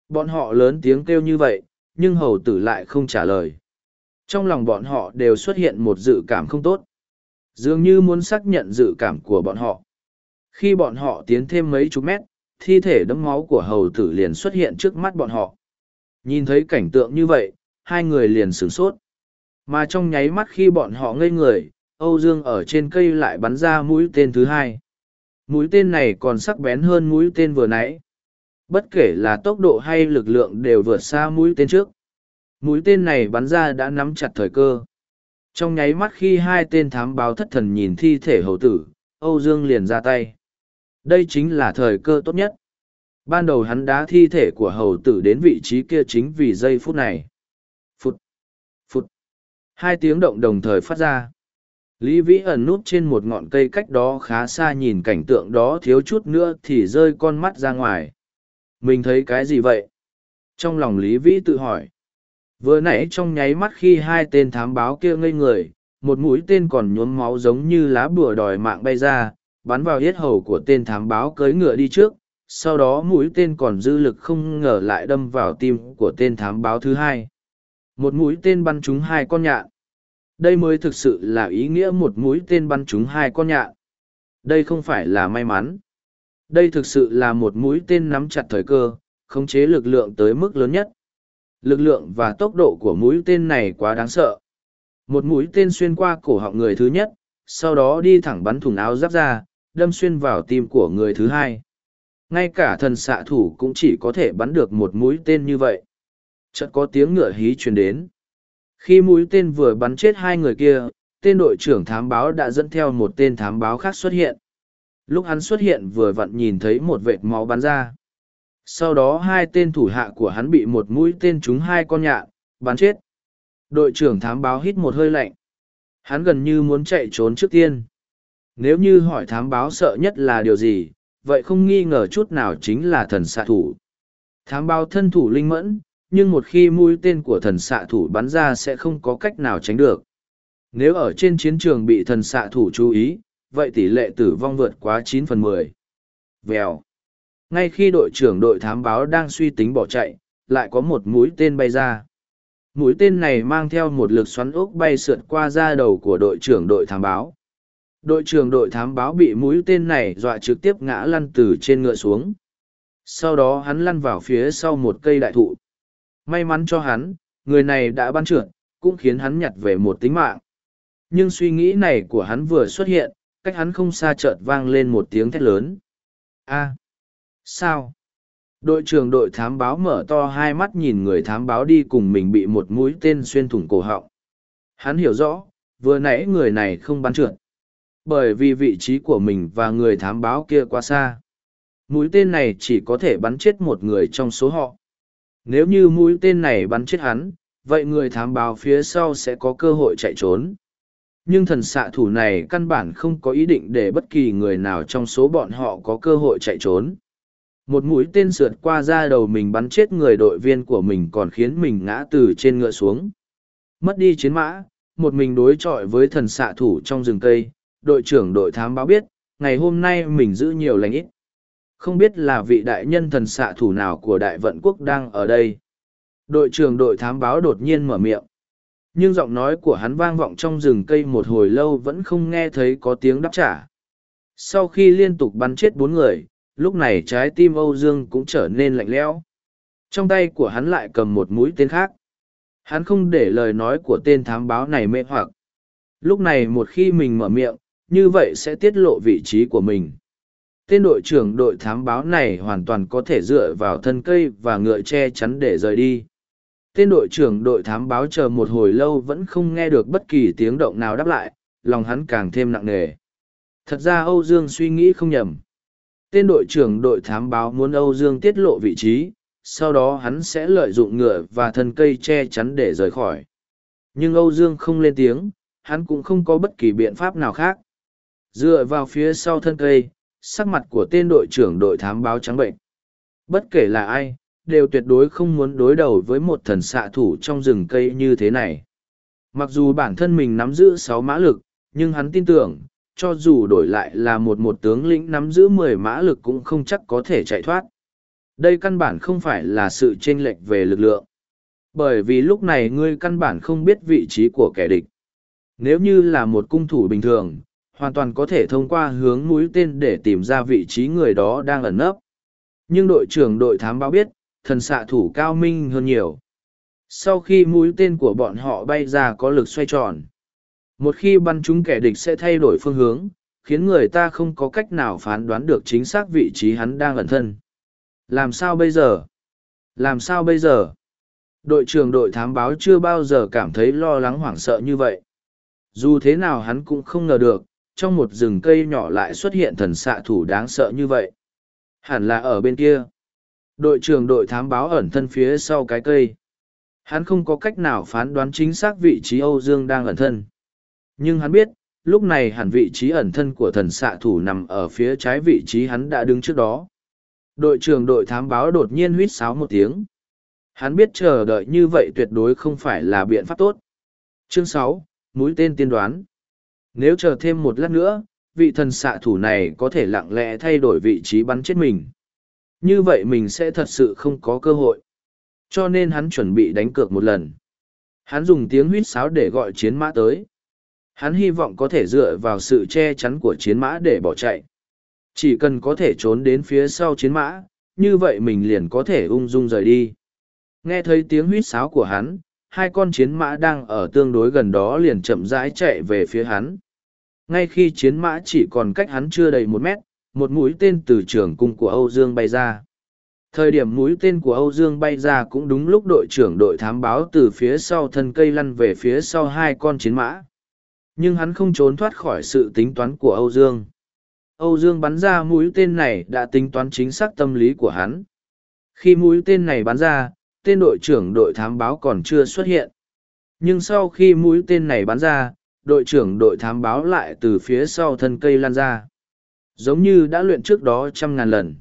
Speaker 1: Bọn họ lớn tiếng kêu như vậy, nhưng hầu tử lại không trả lời. Trong lòng bọn họ đều xuất hiện một dự cảm không tốt. Dường như muốn xác nhận dự cảm của bọn họ. Khi bọn họ tiến thêm mấy chục mét, thi thể đẫm máu của hầu tử liền xuất hiện trước mắt bọn họ. Nhìn thấy cảnh tượng như vậy, hai người liền sửng sốt. Mà trong nháy mắt khi bọn họ ngây người, Âu Dương ở trên cây lại bắn ra mũi tên thứ hai. Mũi tên này còn sắc bén hơn mũi tên vừa nãy. Bất kể là tốc độ hay lực lượng đều vượt xa mũi tên trước. Mũi tên này bắn ra đã nắm chặt thời cơ. Trong nháy mắt khi hai tên thám báo thất thần nhìn thi thể hầu tử, Âu Dương liền ra tay. Đây chính là thời cơ tốt nhất. Ban đầu hắn đá thi thể của hầu tử đến vị trí kia chính vì giây phút này. Phút, phút. Hai tiếng động đồng thời phát ra. Lý Vĩ ẩn núp trên một ngọn cây cách đó khá xa nhìn cảnh tượng đó thiếu chút nữa thì rơi con mắt ra ngoài. Mình thấy cái gì vậy? Trong lòng Lý Vĩ tự hỏi. Vừa nãy trong nháy mắt khi hai tên thám báo kia ngây người, một mũi tên còn nhuốm máu giống như lá bùa đòi mạng bay ra, bắn vào yết hầu của tên thám báo cưỡi ngựa đi trước, sau đó mũi tên còn dư lực không ngờ lại đâm vào tim của tên thám báo thứ hai. Một mũi tên bắn trúng hai con nhạn. Đây mới thực sự là ý nghĩa một mũi tên bắn trúng hai con nhạn. Đây không phải là may mắn. Đây thực sự là một mũi tên nắm chặt thời cơ, khống chế lực lượng tới mức lớn nhất. Lực lượng và tốc độ của mũi tên này quá đáng sợ. Một mũi tên xuyên qua cổ họng người thứ nhất, sau đó đi thẳng bắn thủng áo giáp ra, đâm xuyên vào tim của người thứ hai. Ngay cả thần xạ thủ cũng chỉ có thể bắn được một mũi tên như vậy. Chợt có tiếng ngựa hí truyền đến. Khi mũi tên vừa bắn chết hai người kia, tên đội trưởng thám báo đã dẫn theo một tên thám báo khác xuất hiện. Lúc hắn xuất hiện vừa vặn nhìn thấy một vệt máu bắn ra. Sau đó hai tên thủ hạ của hắn bị một mũi tên trúng hai con nhạn, bắn chết. Đội trưởng thám báo hít một hơi lạnh. Hắn gần như muốn chạy trốn trước tiên. Nếu như hỏi thám báo sợ nhất là điều gì, vậy không nghi ngờ chút nào chính là thần xạ thủ. Thám báo thân thủ linh mẫn, nhưng một khi mũi tên của thần xạ thủ bắn ra sẽ không có cách nào tránh được. Nếu ở trên chiến trường bị thần xạ thủ chú ý, vậy tỷ lệ tử vong vượt quá chín phần 10. Vèo. Ngay khi đội trưởng đội thám báo đang suy tính bỏ chạy, lại có một mũi tên bay ra. Mũi tên này mang theo một lực xoắn ốc bay sượt qua da đầu của đội trưởng đội thám báo. Đội trưởng đội thám báo bị mũi tên này dọa trực tiếp ngã lăn từ trên ngựa xuống. Sau đó hắn lăn vào phía sau một cây đại thụ. May mắn cho hắn, người này đã ban trượt, cũng khiến hắn nhặt về một tính mạng. Nhưng suy nghĩ này của hắn vừa xuất hiện, cách hắn không xa chợt vang lên một tiếng thét lớn. A. Sao? Đội trưởng đội thám báo mở to hai mắt nhìn người thám báo đi cùng mình bị một mũi tên xuyên thủng cổ họng. Hắn hiểu rõ, vừa nãy người này không bắn trượt. Bởi vì vị trí của mình và người thám báo kia quá xa. Mũi tên này chỉ có thể bắn chết một người trong số họ. Nếu như mũi tên này bắn chết hắn, vậy người thám báo phía sau sẽ có cơ hội chạy trốn. Nhưng thần xạ thủ này căn bản không có ý định để bất kỳ người nào trong số bọn họ có cơ hội chạy trốn. Một mũi tên sượt qua da đầu mình bắn chết người đội viên của mình còn khiến mình ngã từ trên ngựa xuống. Mất đi chiến mã, một mình đối chọi với thần xạ thủ trong rừng cây, đội trưởng đội thám báo biết, ngày hôm nay mình giữ nhiều lành ít. Không biết là vị đại nhân thần xạ thủ nào của đại vận quốc đang ở đây. Đội trưởng đội thám báo đột nhiên mở miệng. Nhưng giọng nói của hắn vang vọng trong rừng cây một hồi lâu vẫn không nghe thấy có tiếng đáp trả. Sau khi liên tục bắn chết bốn người, lúc này trái tim Âu Dương cũng trở nên lạnh lẽo. Trong tay của hắn lại cầm một mũi tên khác. Hắn không để lời nói của tên thám báo này mê hoặc. Lúc này một khi mình mở miệng, như vậy sẽ tiết lộ vị trí của mình. Tên đội trưởng đội thám báo này hoàn toàn có thể dựa vào thân cây và ngựa che chắn để rời đi. Tên đội trưởng đội thám báo chờ một hồi lâu vẫn không nghe được bất kỳ tiếng động nào đáp lại, lòng hắn càng thêm nặng nề. Thật ra Âu Dương suy nghĩ không nhầm. Tên đội trưởng đội thám báo muốn Âu Dương tiết lộ vị trí, sau đó hắn sẽ lợi dụng ngựa và thân cây che chắn để rời khỏi. Nhưng Âu Dương không lên tiếng, hắn cũng không có bất kỳ biện pháp nào khác. Dựa vào phía sau thân cây, sắc mặt của tên đội trưởng đội thám báo trắng bệnh. Bất kể là ai, đều tuyệt đối không muốn đối đầu với một thần xạ thủ trong rừng cây như thế này. Mặc dù bản thân mình nắm giữ sáu mã lực, nhưng hắn tin tưởng, cho dù đổi lại là một một tướng lĩnh nắm giữ mười mã lực cũng không chắc có thể chạy thoát. Đây căn bản không phải là sự chênh lệch về lực lượng. Bởi vì lúc này ngươi căn bản không biết vị trí của kẻ địch. Nếu như là một cung thủ bình thường, hoàn toàn có thể thông qua hướng mũi tên để tìm ra vị trí người đó đang ẩn nấp. Nhưng đội trưởng đội thám báo biết, thần xạ thủ cao minh hơn nhiều. Sau khi mũi tên của bọn họ bay ra có lực xoay tròn. Một khi bắn chúng kẻ địch sẽ thay đổi phương hướng, khiến người ta không có cách nào phán đoán được chính xác vị trí hắn đang ẩn thân. Làm sao bây giờ? Làm sao bây giờ? Đội trưởng đội thám báo chưa bao giờ cảm thấy lo lắng hoảng sợ như vậy. Dù thế nào hắn cũng không ngờ được, trong một rừng cây nhỏ lại xuất hiện thần xạ thủ đáng sợ như vậy. Hẳn là ở bên kia. Đội trưởng đội thám báo ẩn thân phía sau cái cây. Hắn không có cách nào phán đoán chính xác vị trí Âu Dương đang ẩn thân. Nhưng hắn biết, lúc này hẳn vị trí ẩn thân của thần xạ thủ nằm ở phía trái vị trí hắn đã đứng trước đó. Đội trưởng đội thám báo đột nhiên huýt sáo một tiếng. Hắn biết chờ đợi như vậy tuyệt đối không phải là biện pháp tốt. Chương sáu mũi tên tiên đoán. Nếu chờ thêm một lát nữa, vị thần xạ thủ này có thể lặng lẽ thay đổi vị trí bắn chết mình. Như vậy mình sẽ thật sự không có cơ hội. Cho nên hắn chuẩn bị đánh cược một lần. Hắn dùng tiếng huýt sáo để gọi chiến mã tới. Hắn hy vọng có thể dựa vào sự che chắn của chiến mã để bỏ chạy. Chỉ cần có thể trốn đến phía sau chiến mã, như vậy mình liền có thể ung dung rời đi. Nghe thấy tiếng huýt sáo của hắn, hai con chiến mã đang ở tương đối gần đó liền chậm rãi chạy về phía hắn. Ngay khi chiến mã chỉ còn cách hắn chưa đầy một mét, một mũi tên từ trường cung của Âu Dương bay ra. Thời điểm mũi tên của Âu Dương bay ra cũng đúng lúc đội trưởng đội thám báo từ phía sau thân cây lăn về phía sau hai con chiến mã. Nhưng hắn không trốn thoát khỏi sự tính toán của Âu Dương. Âu Dương bắn ra mũi tên này đã tính toán chính xác tâm lý của hắn. Khi mũi tên này bắn ra, tên đội trưởng đội thám báo còn chưa xuất hiện. Nhưng sau khi mũi tên này bắn ra, đội trưởng đội thám báo lại từ phía sau thân cây lan ra. Giống như đã luyện trước đó trăm ngàn lần.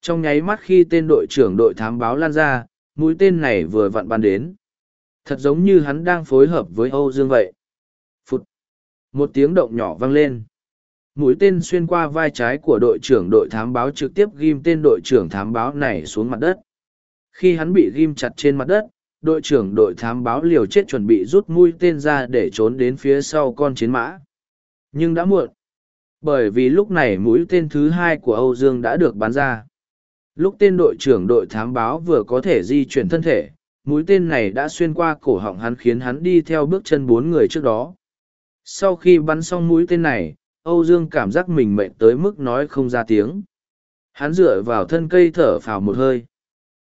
Speaker 1: Trong nháy mắt khi tên đội trưởng đội thám báo lan ra, mũi tên này vừa vặn bắn đến. Thật giống như hắn đang phối hợp với Âu Dương vậy. Một tiếng động nhỏ vang lên. Mũi tên xuyên qua vai trái của đội trưởng đội thám báo trực tiếp ghim tên đội trưởng thám báo này xuống mặt đất. Khi hắn bị ghim chặt trên mặt đất, đội trưởng đội thám báo liều chết chuẩn bị rút mũi tên ra để trốn đến phía sau con chiến mã. Nhưng đã muộn. Bởi vì lúc này mũi tên thứ hai của Âu Dương đã được bắn ra. Lúc tên đội trưởng đội thám báo vừa có thể di chuyển thân thể, mũi tên này đã xuyên qua cổ họng hắn khiến hắn đi theo bước chân bốn người trước đó. Sau khi bắn xong mũi tên này, Âu Dương cảm giác mình mệt tới mức nói không ra tiếng. Hắn dựa vào thân cây thở phào một hơi.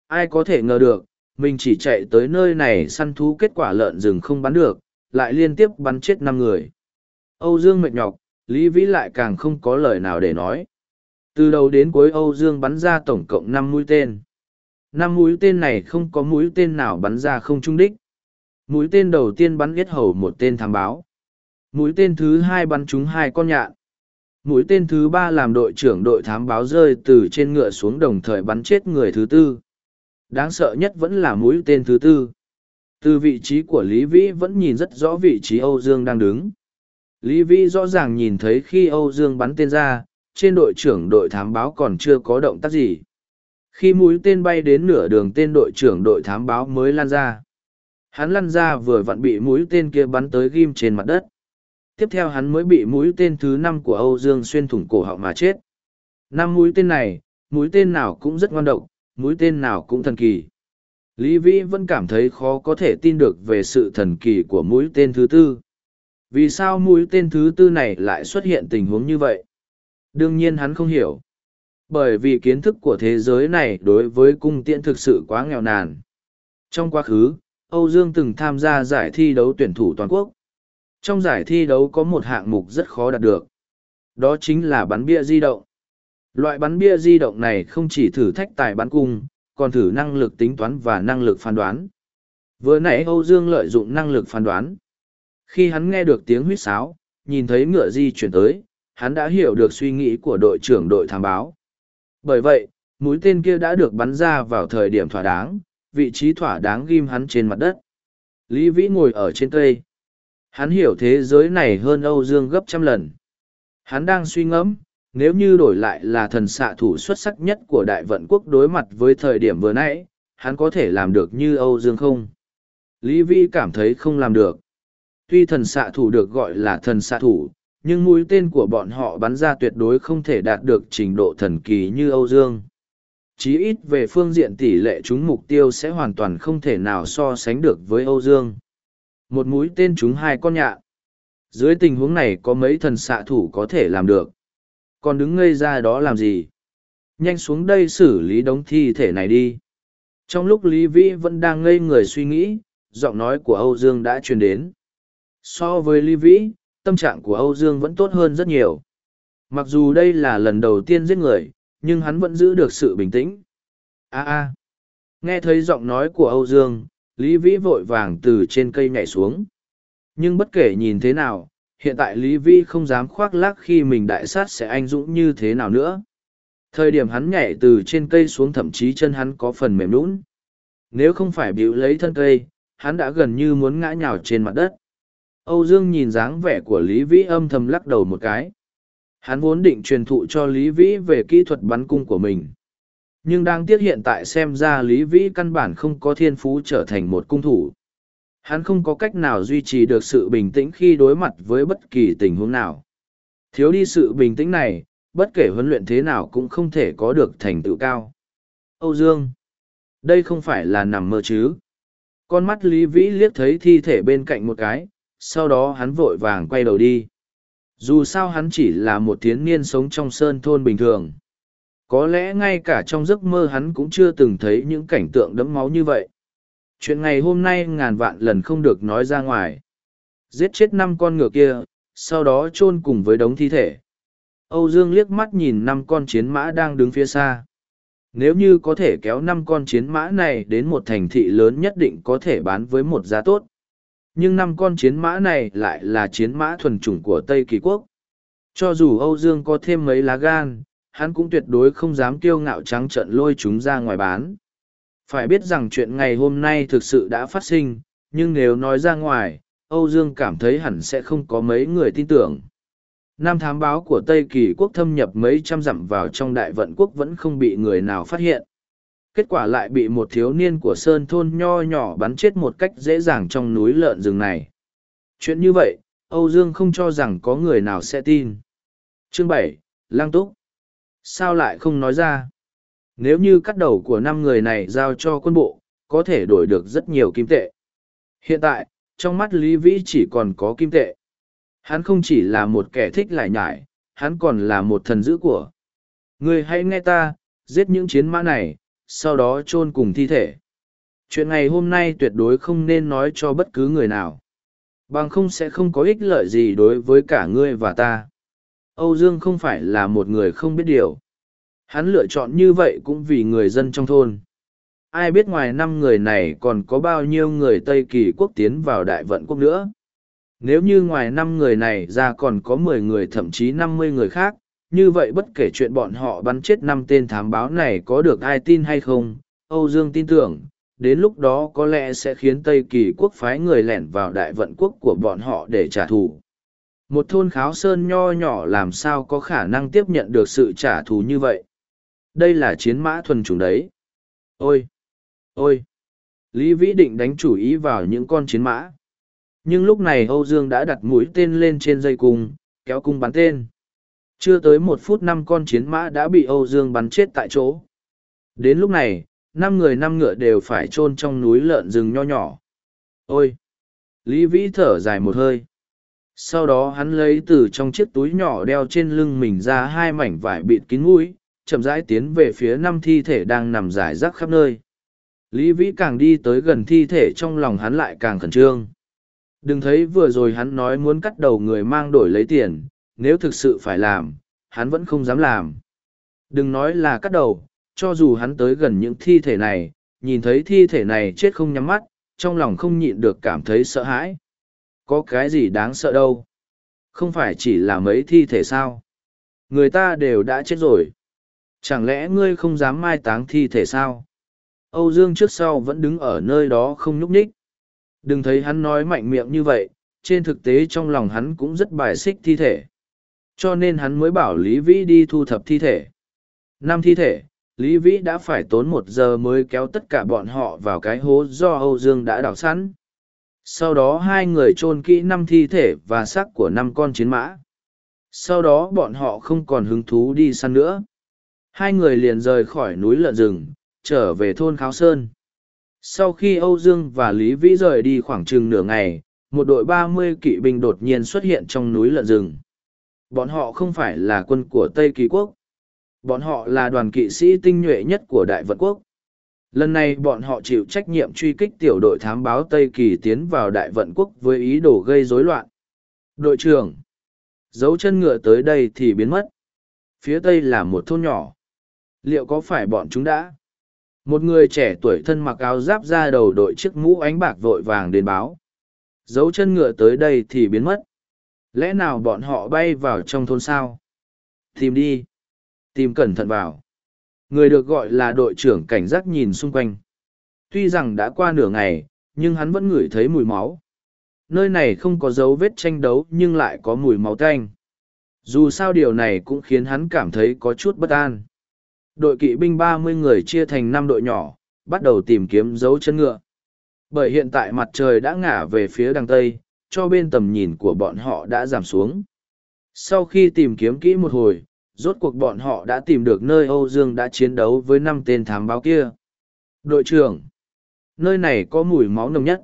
Speaker 1: Ai có thể ngờ được, mình chỉ chạy tới nơi này săn thú kết quả lợn rừng không bắn được, lại liên tiếp bắn chết năm người. Âu Dương mệt nhọc, Lý Vĩ lại càng không có lời nào để nói. Từ đầu đến cuối Âu Dương bắn ra tổng cộng năm mũi tên. Năm mũi tên này không có mũi tên nào bắn ra không trung đích. Mũi tên đầu tiên bắn ghét hầu một tên thám báo. Mũi tên thứ hai bắn trúng hai con nhạn. Mũi tên thứ ba làm đội trưởng đội thám báo rơi từ trên ngựa xuống đồng thời bắn chết người thứ tư. Đáng sợ nhất vẫn là mũi tên thứ tư. Từ vị trí của Lý Vĩ vẫn nhìn rất rõ vị trí Âu Dương đang đứng. Lý Vĩ rõ ràng nhìn thấy khi Âu Dương bắn tên ra, trên đội trưởng đội thám báo còn chưa có động tác gì. Khi mũi tên bay đến nửa đường tên đội trưởng đội thám báo mới lan ra. Hắn lăn ra vừa vặn bị mũi tên kia bắn tới ghim trên mặt đất. Tiếp theo hắn mới bị mũi tên thứ năm của Âu Dương xuyên thủng cổ họng mà chết. Năm mũi tên này, mũi tên nào cũng rất ngoan độc, mũi tên nào cũng thần kỳ. Lý Vĩ vẫn cảm thấy khó có thể tin được về sự thần kỳ của mũi tên thứ tư. Vì sao mũi tên thứ tư này lại xuất hiện tình huống như vậy? Đương nhiên hắn không hiểu. Bởi vì kiến thức của thế giới này đối với cung tiễn thực sự quá nghèo nàn. Trong quá khứ, Âu Dương từng tham gia giải thi đấu tuyển thủ toàn quốc. Trong giải thi đấu có một hạng mục rất khó đạt được. Đó chính là bắn bia di động. Loại bắn bia di động này không chỉ thử thách tài bắn cung, còn thử năng lực tính toán và năng lực phán đoán. Vừa nãy Âu Dương lợi dụng năng lực phán đoán. Khi hắn nghe được tiếng huýt sáo, nhìn thấy ngựa di chuyển tới, hắn đã hiểu được suy nghĩ của đội trưởng đội thám báo. Bởi vậy, mũi tên kia đã được bắn ra vào thời điểm thỏa đáng, vị trí thỏa đáng ghim hắn trên mặt đất. Lý Vĩ ngồi ở trên cây. Hắn hiểu thế giới này hơn Âu Dương gấp trăm lần. Hắn đang suy ngẫm, nếu như đổi lại là thần xạ thủ xuất sắc nhất của đại vận quốc đối mặt với thời điểm vừa nãy, hắn có thể làm được như Âu Dương không? Lý Vĩ cảm thấy không làm được. Tuy thần xạ thủ được gọi là thần xạ thủ, nhưng mũi tên của bọn họ bắn ra tuyệt đối không thể đạt được trình độ thần kỳ như Âu Dương. Chí ít về phương diện tỷ lệ trúng mục tiêu sẽ hoàn toàn không thể nào so sánh được với Âu Dương. Một mũi tên trúng hai con nhạ. Dưới tình huống này có mấy thần xạ thủ có thể làm được. Còn đứng ngây ra đó làm gì? Nhanh xuống đây xử lý đống thi thể này đi. Trong lúc Lý Vĩ vẫn đang ngây người suy nghĩ, giọng nói của Âu Dương đã truyền đến. So với Lý Vĩ, tâm trạng của Âu Dương vẫn tốt hơn rất nhiều. Mặc dù đây là lần đầu tiên giết người, nhưng hắn vẫn giữ được sự bình tĩnh. A a. Nghe thấy giọng nói của Âu Dương, Lý Vĩ vội vàng từ trên cây nhảy xuống. Nhưng bất kể nhìn thế nào, hiện tại Lý Vĩ không dám khoác lác khi mình đại sát sẽ anh dũng như thế nào nữa. Thời điểm hắn nhảy từ trên cây xuống thậm chí chân hắn có phần mềm lún. Nếu không phải bịu lấy thân cây, hắn đã gần như muốn ngã nhào trên mặt đất. Âu Dương nhìn dáng vẻ của Lý Vĩ âm thầm lắc đầu một cái. Hắn vốn định truyền thụ cho Lý Vĩ về kỹ thuật bắn cung của mình. Nhưng đang tiếc hiện tại xem ra Lý Vĩ căn bản không có thiên phú trở thành một cung thủ. Hắn không có cách nào duy trì được sự bình tĩnh khi đối mặt với bất kỳ tình huống nào. Thiếu đi sự bình tĩnh này, bất kể huấn luyện thế nào cũng không thể có được thành tựu cao. Âu Dương, đây không phải là nằm mơ chứ. Con mắt Lý Vĩ liếc thấy thi thể bên cạnh một cái, sau đó hắn vội vàng quay đầu đi. Dù sao hắn chỉ là một thiến niên sống trong sơn thôn bình thường. Có lẽ ngay cả trong giấc mơ hắn cũng chưa từng thấy những cảnh tượng đẫm máu như vậy. Chuyện ngày hôm nay ngàn vạn lần không được nói ra ngoài. Giết chết năm con ngựa kia, sau đó chôn cùng với đống thi thể. Âu Dương liếc mắt nhìn năm con chiến mã đang đứng phía xa. Nếu như có thể kéo năm con chiến mã này đến một thành thị lớn nhất định có thể bán với một giá tốt. Nhưng năm con chiến mã này lại là chiến mã thuần chủng của Tây Kỳ Quốc. Cho dù Âu Dương có thêm mấy lá gan, hắn cũng tuyệt đối không dám kiêu ngạo trắng trận lôi chúng ra ngoài bán. Phải biết rằng chuyện ngày hôm nay thực sự đã phát sinh, nhưng nếu nói ra ngoài, Âu Dương cảm thấy hẳn sẽ không có mấy người tin tưởng. Nam thám báo của Tây Kỳ quốc thâm nhập mấy trăm dặm vào trong đại vận quốc vẫn không bị người nào phát hiện. Kết quả lại bị một thiếu niên của Sơn Thôn nho nhỏ bắn chết một cách dễ dàng trong núi lợn rừng này. Chuyện như vậy, Âu Dương không cho rằng có người nào sẽ tin. Chương bảy, Lang Túc. Sao lại không nói ra? Nếu như cắt đầu của năm người này giao cho quân bộ, có thể đổi được rất nhiều kim tệ. Hiện tại, trong mắt Lý Vĩ chỉ còn có kim tệ. Hắn không chỉ là một kẻ thích lại nhải, hắn còn là một thần dữ của. Người hãy nghe ta, giết những chiến mã này, sau đó chôn cùng thi thể. Chuyện ngày hôm nay tuyệt đối không nên nói cho bất cứ người nào. Bằng không sẽ không có ích lợi gì đối với cả ngươi và ta. Âu Dương không phải là một người không biết điều. Hắn lựa chọn như vậy cũng vì người dân trong thôn. Ai biết ngoài năm người này còn có bao nhiêu người Tây Kỳ quốc tiến vào đại vận quốc nữa. Nếu như ngoài năm người này ra còn có mười người thậm chí năm mươi người khác, như vậy bất kể chuyện bọn họ bắn chết năm tên thám báo này có được ai tin hay không, Âu Dương tin tưởng, đến lúc đó có lẽ sẽ khiến Tây Kỳ quốc phái người lẻn vào đại vận quốc của bọn họ để trả thù. Một thôn kháo sơn nho nhỏ làm sao có khả năng tiếp nhận được sự trả thù như vậy. Đây là chiến mã thuần chủng đấy. Ôi! Ôi! Lý Vĩ định đánh chủ ý vào những con chiến mã. Nhưng lúc này Âu Dương đã đặt mũi tên lên trên dây cung, kéo cung bắn tên. Chưa tới một phút năm con chiến mã đã bị Âu Dương bắn chết tại chỗ. Đến lúc này, năm người năm ngựa đều phải chôn trong núi lợn rừng nho nhỏ. Ôi! Lý Vĩ thở dài một hơi. Sau đó hắn lấy từ trong chiếc túi nhỏ đeo trên lưng mình ra hai mảnh vải bịt kín mũi, chậm rãi tiến về phía năm thi thể đang nằm rải rác khắp nơi. Lý Vĩ càng đi tới gần thi thể trong lòng hắn lại càng khẩn trương. Đừng thấy vừa rồi hắn nói muốn cắt đầu người mang đổi lấy tiền, nếu thực sự phải làm, hắn vẫn không dám làm. Đừng nói là cắt đầu, cho dù hắn tới gần những thi thể này, nhìn thấy thi thể này chết không nhắm mắt, trong lòng không nhịn được cảm thấy sợ hãi. Có cái gì đáng sợ đâu. Không phải chỉ là mấy thi thể sao. người ta đều đã chết rồi. Chẳng lẽ ngươi không dám mai táng thi thể sao? Âu Dương trước sau vẫn đứng ở nơi đó không nhúc nhích. Đừng thấy hắn nói mạnh miệng như vậy, trên thực tế trong lòng hắn cũng rất bài xích thi thể. Cho nên hắn mới bảo Lý Vĩ đi thu thập thi thể. Năm thi thể, Lý Vĩ đã phải tốn một giờ mới kéo tất cả bọn họ vào cái hố do Âu Dương đã đào sẵn. Sau đó hai người chôn kỹ năm thi thể và xác của năm con chiến mã. Sau đó bọn họ không còn hứng thú đi săn nữa. Hai người liền rời khỏi núi lợn rừng, trở về thôn Kháo Sơn. Sau khi Âu Dương và Lý Vĩ rời đi khoảng chừng nửa ngày, một đội ba mươi kỵ binh đột nhiên xuất hiện trong núi lợn rừng. Bọn họ không phải là quân của Tây Kỳ Quốc. Bọn họ là đoàn kỵ sĩ tinh nhuệ nhất của Đại Vận Quốc. Lần này bọn họ chịu trách nhiệm truy kích tiểu đội thám báo Tây Kỳ tiến vào Đại Vận Quốc với ý đồ gây rối loạn. Đội trưởng, dấu chân ngựa tới đây thì biến mất. Phía Tây là một thôn nhỏ. Liệu có phải bọn chúng đã? Một người trẻ tuổi thân mặc áo giáp ra đầu đội chiếc mũ ánh bạc vội vàng đến báo. Dấu chân ngựa tới đây thì biến mất. Lẽ nào bọn họ bay vào trong thôn sao? Tìm đi. Tìm cẩn thận vào. Người được gọi là đội trưởng cảnh giác nhìn xung quanh. Tuy rằng đã qua nửa ngày, nhưng hắn vẫn ngửi thấy mùi máu. Nơi này không có dấu vết tranh đấu nhưng lại có mùi máu tanh. Dù sao điều này cũng khiến hắn cảm thấy có chút bất an. Đội kỵ binh ba mươi người chia thành năm đội nhỏ, bắt đầu tìm kiếm dấu chân ngựa. Bởi hiện tại mặt trời đã ngả về phía đằng Tây, cho bên tầm nhìn của bọn họ đã giảm xuống. Sau khi tìm kiếm kỹ một hồi, rốt cuộc bọn họ đã tìm được nơi Âu Dương đã chiến đấu với năm tên thám báo kia. Đội trưởng, nơi này có mùi máu nồng nhất.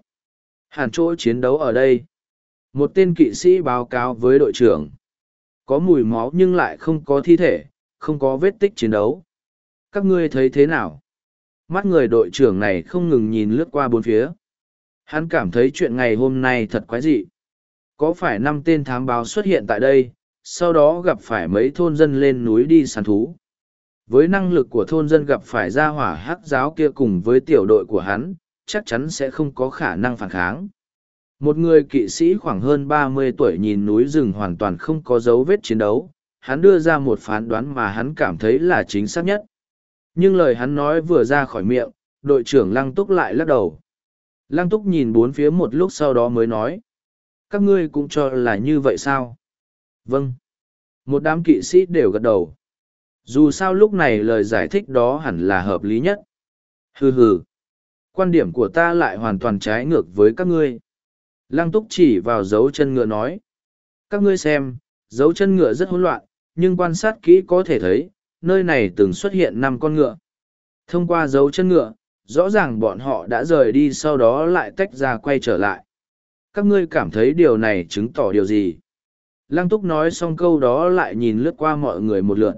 Speaker 1: Hàn chỗ chiến đấu ở đây. Một tên kỵ sĩ báo cáo với đội trưởng. Có mùi máu nhưng lại không có thi thể, không có vết tích chiến đấu. Các ngươi thấy thế nào? Mắt người đội trưởng này không ngừng nhìn lướt qua bốn phía. Hắn cảm thấy chuyện ngày hôm nay thật quái dị. Có phải năm tên thám báo xuất hiện tại đây, sau đó gặp phải mấy thôn dân lên núi đi săn thú. Với năng lực của thôn dân gặp phải gia hỏa hắc giáo kia cùng với tiểu đội của hắn, chắc chắn sẽ không có khả năng phản kháng. Một người kỵ sĩ khoảng hơn ba mươi tuổi nhìn núi rừng hoàn toàn không có dấu vết chiến đấu, hắn đưa ra một phán đoán mà hắn cảm thấy là chính xác nhất. Nhưng lời hắn nói vừa ra khỏi miệng, đội trưởng Lăng Túc lại lắc đầu. Lăng Túc nhìn bốn phía một lúc sau đó mới nói. Các ngươi cũng cho là như vậy sao? Vâng. Một đám kỵ sĩ đều gật đầu. Dù sao lúc này lời giải thích đó hẳn là hợp lý nhất. Hừ hừ. Quan điểm của ta lại hoàn toàn trái ngược với các ngươi. Lăng túc chỉ vào dấu chân ngựa nói. Các ngươi xem, dấu chân ngựa rất hỗn loạn, nhưng quan sát kỹ có thể thấy, nơi này từng xuất hiện năm con ngựa. Thông qua dấu chân ngựa, rõ ràng bọn họ đã rời đi sau đó lại tách ra quay trở lại. Các ngươi cảm thấy điều này chứng tỏ điều gì? Lăng túc nói xong câu đó lại nhìn lướt qua mọi người một lượn.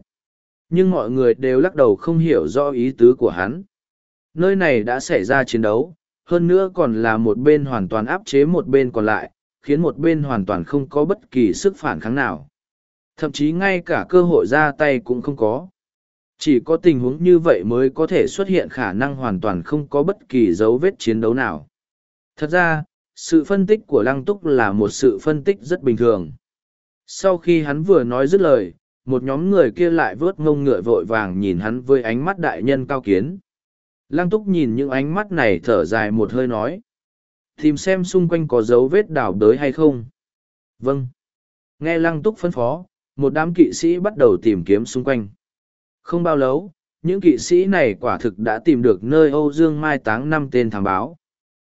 Speaker 1: Nhưng mọi người đều lắc đầu không hiểu rõ ý tứ của hắn. Nơi này đã xảy ra chiến đấu, hơn nữa còn là một bên hoàn toàn áp chế một bên còn lại, khiến một bên hoàn toàn không có bất kỳ sức phản kháng nào. Thậm chí ngay cả cơ hội ra tay cũng không có. Chỉ có tình huống như vậy mới có thể xuất hiện khả năng hoàn toàn không có bất kỳ dấu vết chiến đấu nào. Thật ra, sự phân tích của Lăng Túc là một sự phân tích rất bình thường. Sau khi hắn vừa nói dứt lời, một nhóm người kia lại vớt ngông ngựa vội vàng nhìn hắn với ánh mắt đại nhân cao kiến. Lăng túc nhìn những ánh mắt này thở dài một hơi nói. Tìm xem xung quanh có dấu vết đào đới hay không. Vâng. Nghe lăng túc phân phó, một đám kỵ sĩ bắt đầu tìm kiếm xung quanh. Không bao lâu, những kỵ sĩ này quả thực đã tìm được nơi Âu Dương mai táng năm tên thám báo.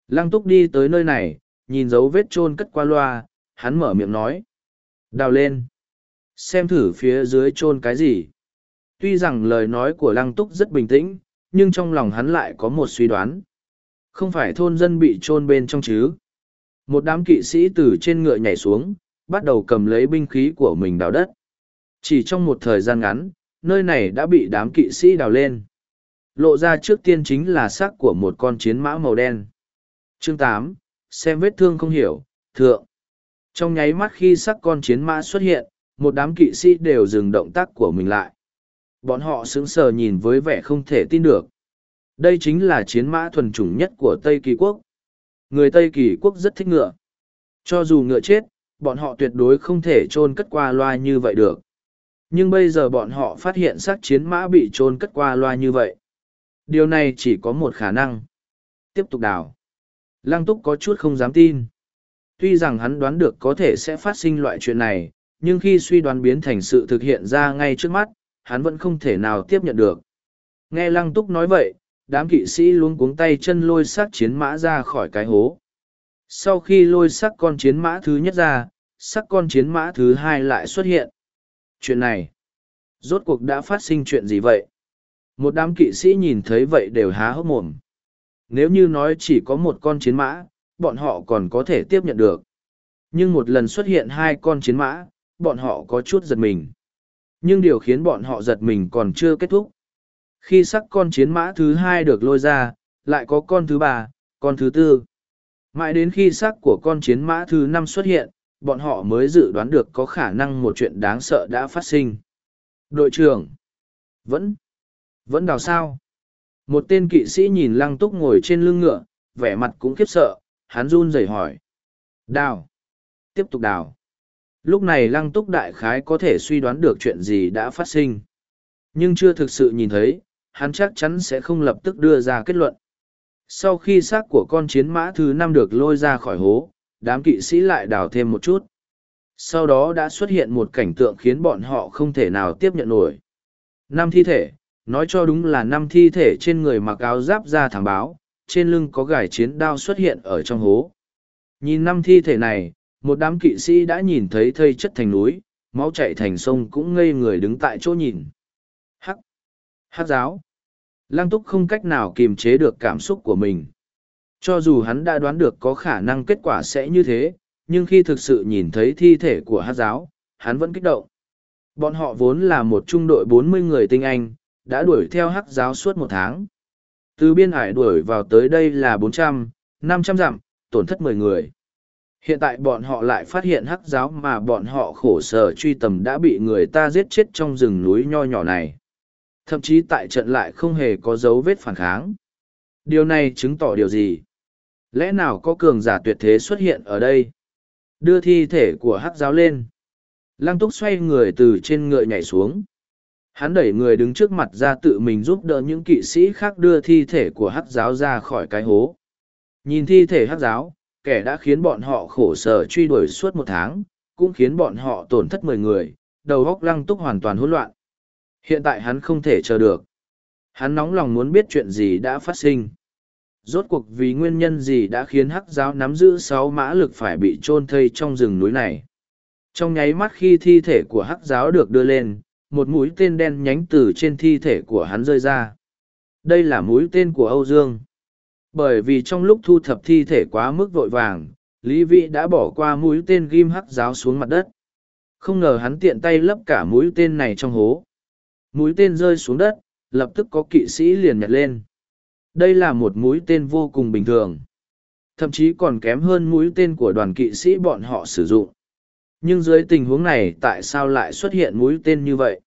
Speaker 1: Lăng túc đi tới nơi này, nhìn dấu vết chôn cất qua loa, hắn mở miệng nói. Đào lên. Xem thử phía dưới chôn cái gì. Tuy rằng lời nói của lăng túc rất bình tĩnh, nhưng trong lòng hắn lại có một suy đoán. Không phải thôn dân bị chôn bên trong chứ. Một đám kỵ sĩ từ trên ngựa nhảy xuống, bắt đầu cầm lấy binh khí của mình đào đất. Chỉ trong một thời gian ngắn, nơi này đã bị đám kỵ sĩ đào lên. Lộ ra trước tiên chính là xác của một con chiến mã màu đen. Chương tám xem vết thương không hiểu, thượng. Trong nháy mắt khi sắc con chiến mã xuất hiện, một đám kỵ sĩ đều dừng động tác của mình lại. Bọn họ sững sờ nhìn với vẻ không thể tin được. Đây chính là chiến mã thuần chủng nhất của Tây Kỳ Quốc. Người Tây Kỳ Quốc rất thích ngựa. Cho dù ngựa chết, bọn họ tuyệt đối không thể chôn cất qua loa như vậy được. Nhưng bây giờ bọn họ phát hiện xác chiến mã bị trôn cất qua loa như vậy. Điều này chỉ có một khả năng. Tiếp tục đào. Lăng túc có chút không dám tin. Tuy rằng hắn đoán được có thể sẽ phát sinh loại chuyện này, nhưng khi suy đoán biến thành sự thực hiện ra ngay trước mắt, hắn vẫn không thể nào tiếp nhận được. Nghe lăng túc nói vậy, đám kỵ sĩ luôn cuống tay chân lôi xác chiến mã ra khỏi cái hố. Sau khi lôi xác con chiến mã thứ nhất ra, xác con chiến mã thứ hai lại xuất hiện. Chuyện này, rốt cuộc đã phát sinh chuyện gì vậy? Một đám kỵ sĩ nhìn thấy vậy đều há hốc mồm. Nếu như nói chỉ có một con chiến mã, bọn họ còn có thể tiếp nhận được. Nhưng một lần xuất hiện hai con chiến mã, bọn họ có chút giật mình. Nhưng điều khiến bọn họ giật mình còn chưa kết thúc. Khi sắc con chiến mã thứ hai được lôi ra, lại có con thứ ba, con thứ tư. Mãi đến khi sắc của con chiến mã thứ năm xuất hiện, bọn họ mới dự đoán được có khả năng một chuyện đáng sợ đã phát sinh. Đội trưởng! Vẫn! Vẫn đào sao? Một tên kỵ sĩ nhìn lăng túc ngồi trên lưng ngựa, vẻ mặt cũng khiếp sợ, hắn run rẩy hỏi. Đào! Tiếp tục đào. Lúc này lăng túc đại khái có thể suy đoán được chuyện gì đã phát sinh. Nhưng chưa thực sự nhìn thấy, hắn chắc chắn sẽ không lập tức đưa ra kết luận. Sau khi xác của con chiến mã thứ năm được lôi ra khỏi hố, đám kỵ sĩ lại đào thêm một chút. Sau đó đã xuất hiện một cảnh tượng khiến bọn họ không thể nào tiếp nhận nổi. Năm thi thể, nói cho đúng là năm thi thể trên người mặc áo giáp ra thảm báo, trên lưng có gài chiến đao xuất hiện ở trong hố. Nhìn năm thi thể này, một đám kỵ sĩ đã nhìn thấy thây chất thành núi, máu chạy thành sông cũng ngây người đứng tại chỗ nhìn. Hắc! Hắc giáo! Lăng túc không cách nào kiềm chế được cảm xúc của mình. Cho dù hắn đã đoán được có khả năng kết quả sẽ như thế, nhưng khi thực sự nhìn thấy thi thể của hát giáo, hắn vẫn kích động. Bọn họ vốn là một trung đội bốn mươi người tinh anh, đã đuổi theo hắc giáo suốt một tháng. Từ biên hải đuổi vào tới đây là bốn trăm, năm trăm dặm, tổn thất mười người. Hiện tại bọn họ lại phát hiện hắc giáo mà bọn họ khổ sở truy tầm đã bị người ta giết chết trong rừng núi nho nhỏ này. Thậm chí tại trận lại không hề có dấu vết phản kháng. Điều này chứng tỏ điều gì? Lẽ nào có cường giả tuyệt thế xuất hiện ở đây? Đưa thi thể của hắc giáo lên. Lăng túc xoay người từ trên ngựa nhảy xuống. Hắn đẩy người đứng trước mặt ra tự mình giúp đỡ những kỵ sĩ khác đưa thi thể của hắc giáo ra khỏi cái hố. Nhìn thi thể hắc giáo, kẻ đã khiến bọn họ khổ sở truy đuổi suốt một tháng, cũng khiến bọn họ tổn thất mười người, đầu óc lăng túc hoàn toàn hỗn loạn. Hiện tại hắn không thể chờ được. Hắn nóng lòng muốn biết chuyện gì đã phát sinh. Rốt cuộc vì nguyên nhân gì đã khiến hắc giáo nắm giữ sáu mã lực phải bị chôn thây trong rừng núi này. Trong nháy mắt khi thi thể của hắc giáo được đưa lên, một mũi tên đen nhánh từ trên thi thể của hắn rơi ra. Đây là mũi tên của Âu Dương. Bởi vì trong lúc thu thập thi thể quá mức vội vàng, Lý Vĩ đã bỏ qua mũi tên ghim hắc giáo xuống mặt đất. Không ngờ hắn tiện tay lấp cả mũi tên này trong hố. Mũi tên rơi xuống đất, lập tức có kỵ sĩ liền nhặt lên. Đây là một mũi tên vô cùng bình thường. Thậm chí còn kém hơn mũi tên của đoàn kỵ sĩ bọn họ sử dụng. Nhưng dưới tình huống này tại sao lại xuất hiện mũi tên như vậy?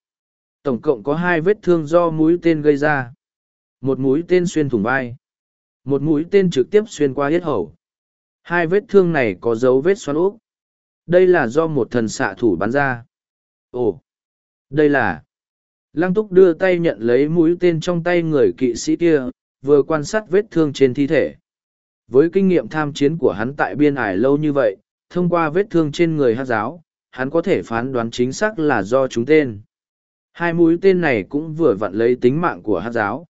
Speaker 1: Tổng cộng có hai vết thương do mũi tên gây ra. Một mũi tên xuyên thủng vai. Một mũi tên trực tiếp xuyên qua hết hầu. Hai vết thương này có dấu vết xoắn úp. Đây là do một thần xạ thủ bắn ra. Ồ, đây là... Lăng túc đưa tay nhận lấy mũi tên trong tay người kỵ sĩ kia, vừa quan sát vết thương trên thi thể. Với kinh nghiệm tham chiến của hắn tại biên ải lâu như vậy, thông qua vết thương trên người hát giáo, hắn có thể phán đoán chính xác là do chúng tên. Hai mũi tên này cũng vừa vặn lấy tính mạng của hát giáo.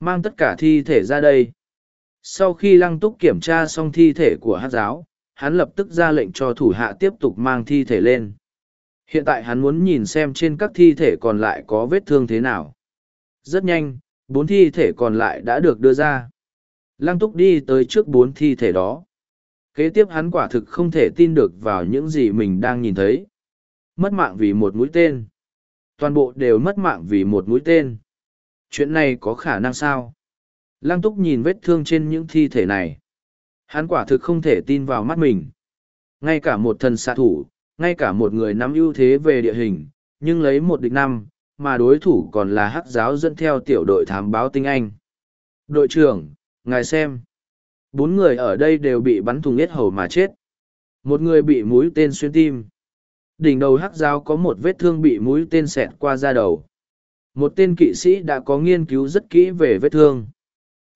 Speaker 1: Mang tất cả thi thể ra đây. Sau khi lăng túc kiểm tra xong thi thể của hát giáo, hắn lập tức ra lệnh cho thủ hạ tiếp tục mang thi thể lên. Hiện tại hắn muốn nhìn xem trên các thi thể còn lại có vết thương thế nào. Rất nhanh, bốn thi thể còn lại đã được đưa ra. Lăng túc đi tới trước bốn thi thể đó. Kế tiếp hắn quả thực không thể tin được vào những gì mình đang nhìn thấy. Mất mạng vì một mũi tên. Toàn bộ đều mất mạng vì một mũi tên. Chuyện này có khả năng sao? Lăng túc nhìn vết thương trên những thi thể này. Hắn quả thực không thể tin vào mắt mình. Ngay cả một thần xạ thủ, ngay cả một người nắm ưu thế về địa hình, nhưng lấy một địch năm, mà đối thủ còn là hắc giáo dẫn theo tiểu đội thám báo tinh anh. Đội trưởng, ngài xem. Bốn người ở đây đều bị bắn thùng yết hầu mà chết. Một người bị mũi tên xuyên tim. đỉnh đầu hắc giáo có một vết thương bị mũi tên xẹt qua da đầu. Một tên kỵ sĩ đã có nghiên cứu rất kỹ về vết thương.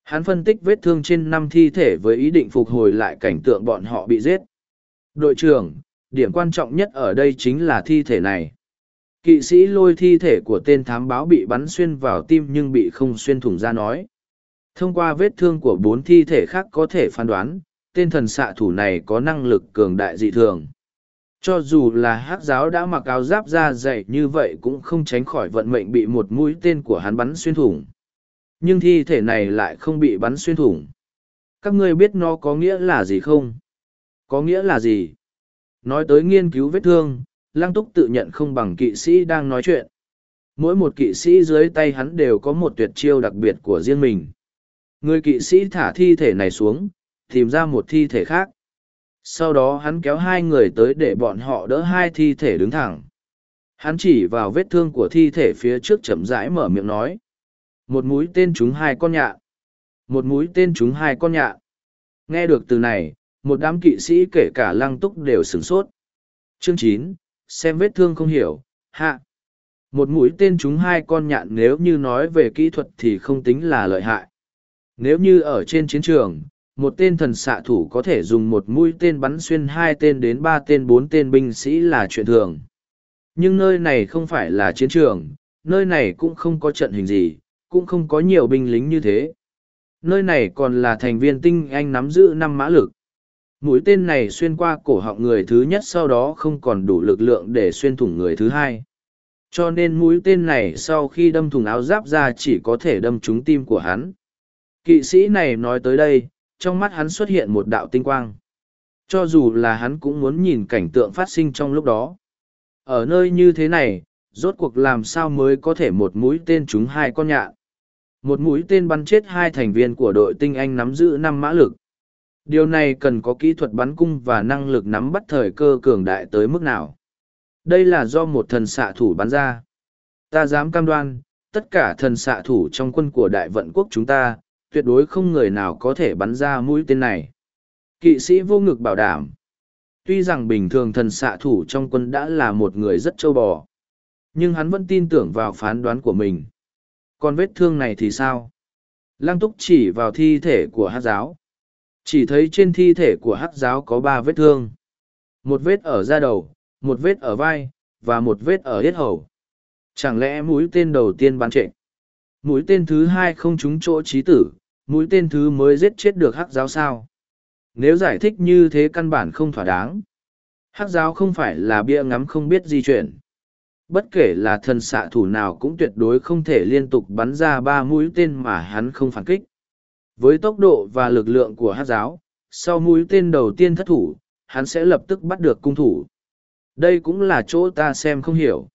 Speaker 1: Hắn phân tích vết thương trên năm thi thể với ý định phục hồi lại cảnh tượng bọn họ bị giết. Đội trưởng, điểm quan trọng nhất ở đây chính là thi thể này. Kỵ sĩ lôi thi thể của tên thám báo bị bắn xuyên vào tim nhưng bị không xuyên thủng ra nói. Thông qua vết thương của bốn thi thể khác có thể phán đoán, tên thần xạ thủ này có năng lực cường đại dị thường. Cho dù là hắc giáo đã mặc áo giáp da dày như vậy cũng không tránh khỏi vận mệnh bị một mũi tên của hắn bắn xuyên thủng. Nhưng thi thể này lại không bị bắn xuyên thủng. Các ngươi biết nó có nghĩa là gì không? Có nghĩa là gì? Nói tới nghiên cứu vết thương, Lăng Túc tự nhận không bằng kỵ sĩ đang nói chuyện. Mỗi một kỵ sĩ dưới tay hắn đều có một tuyệt chiêu đặc biệt của riêng mình. Người kỵ sĩ thả thi thể này xuống, tìm ra một thi thể khác. Sau đó hắn kéo hai người tới để bọn họ đỡ hai thi thể đứng thẳng. Hắn chỉ vào vết thương của thi thể phía trước chậm rãi mở miệng nói. Một mũi tên trúng hai con nhạ. Một mũi tên trúng hai con nhạ. Nghe được từ này, một đám kỵ sĩ kể cả lăng túc đều sửng sốt. Chương chín, xem vết thương không hiểu, hạ. Một mũi tên trúng hai con nhạn nếu như nói về kỹ thuật thì không tính là lợi hại. Nếu như ở trên chiến trường, một tên thần xạ thủ có thể dùng một mũi tên bắn xuyên hai tên đến ba tên bốn tên binh sĩ là chuyện thường. Nhưng nơi này không phải là chiến trường, nơi này cũng không có trận hình gì, cũng không có nhiều binh lính như thế. Nơi này còn là thành viên tinh anh nắm giữ năm mã lực. Mũi tên này xuyên qua cổ họng người thứ nhất sau đó không còn đủ lực lượng để xuyên thủng người thứ hai. Cho nên mũi tên này sau khi đâm thủng áo giáp ra chỉ có thể đâm trúng tim của hắn. Kỵ sĩ này nói tới đây, trong mắt hắn xuất hiện một đạo tinh quang. Cho dù là hắn cũng muốn nhìn cảnh tượng phát sinh trong lúc đó. Ở nơi như thế này, rốt cuộc làm sao mới có thể một mũi tên trúng hai con nhạn. Một mũi tên bắn chết hai thành viên của đội tinh anh nắm giữ năm mã lực. Điều này cần có kỹ thuật bắn cung và năng lực nắm bắt thời cơ cường đại tới mức nào. Đây là do một thần xạ thủ bắn ra. Ta dám cam đoan, tất cả thần xạ thủ trong quân của đại vận quốc chúng ta, tuyệt đối không người nào có thể bắn ra mũi tên này. Kỵ sĩ vô ngực bảo đảm. Tuy rằng bình thường thần xạ thủ trong quân đã là một người rất trâu bò, nhưng hắn vẫn tin tưởng vào phán đoán của mình. Còn vết thương này thì sao? Lăng túc chỉ vào thi thể của hát giáo. Chỉ thấy trên thi thể của hát giáo có ba vết thương. Một vết ở da đầu, một vết ở vai, và một vết ở hết hầu. Chẳng lẽ mũi tên đầu tiên bắn trệ? Mũi tên thứ hai không trúng chỗ trí tử, mũi tên thứ mới giết chết được hắc giáo sao? Nếu giải thích như thế căn bản không thỏa đáng. Hắc giáo không phải là bia ngắm không biết di chuyển. Bất kể là thần xạ thủ nào cũng tuyệt đối không thể liên tục bắn ra ba mũi tên mà hắn không phản kích. Với tốc độ và lực lượng của hắc giáo, sau mũi tên đầu tiên thất thủ, hắn sẽ lập tức bắt được cung thủ. Đây cũng là chỗ ta xem không hiểu.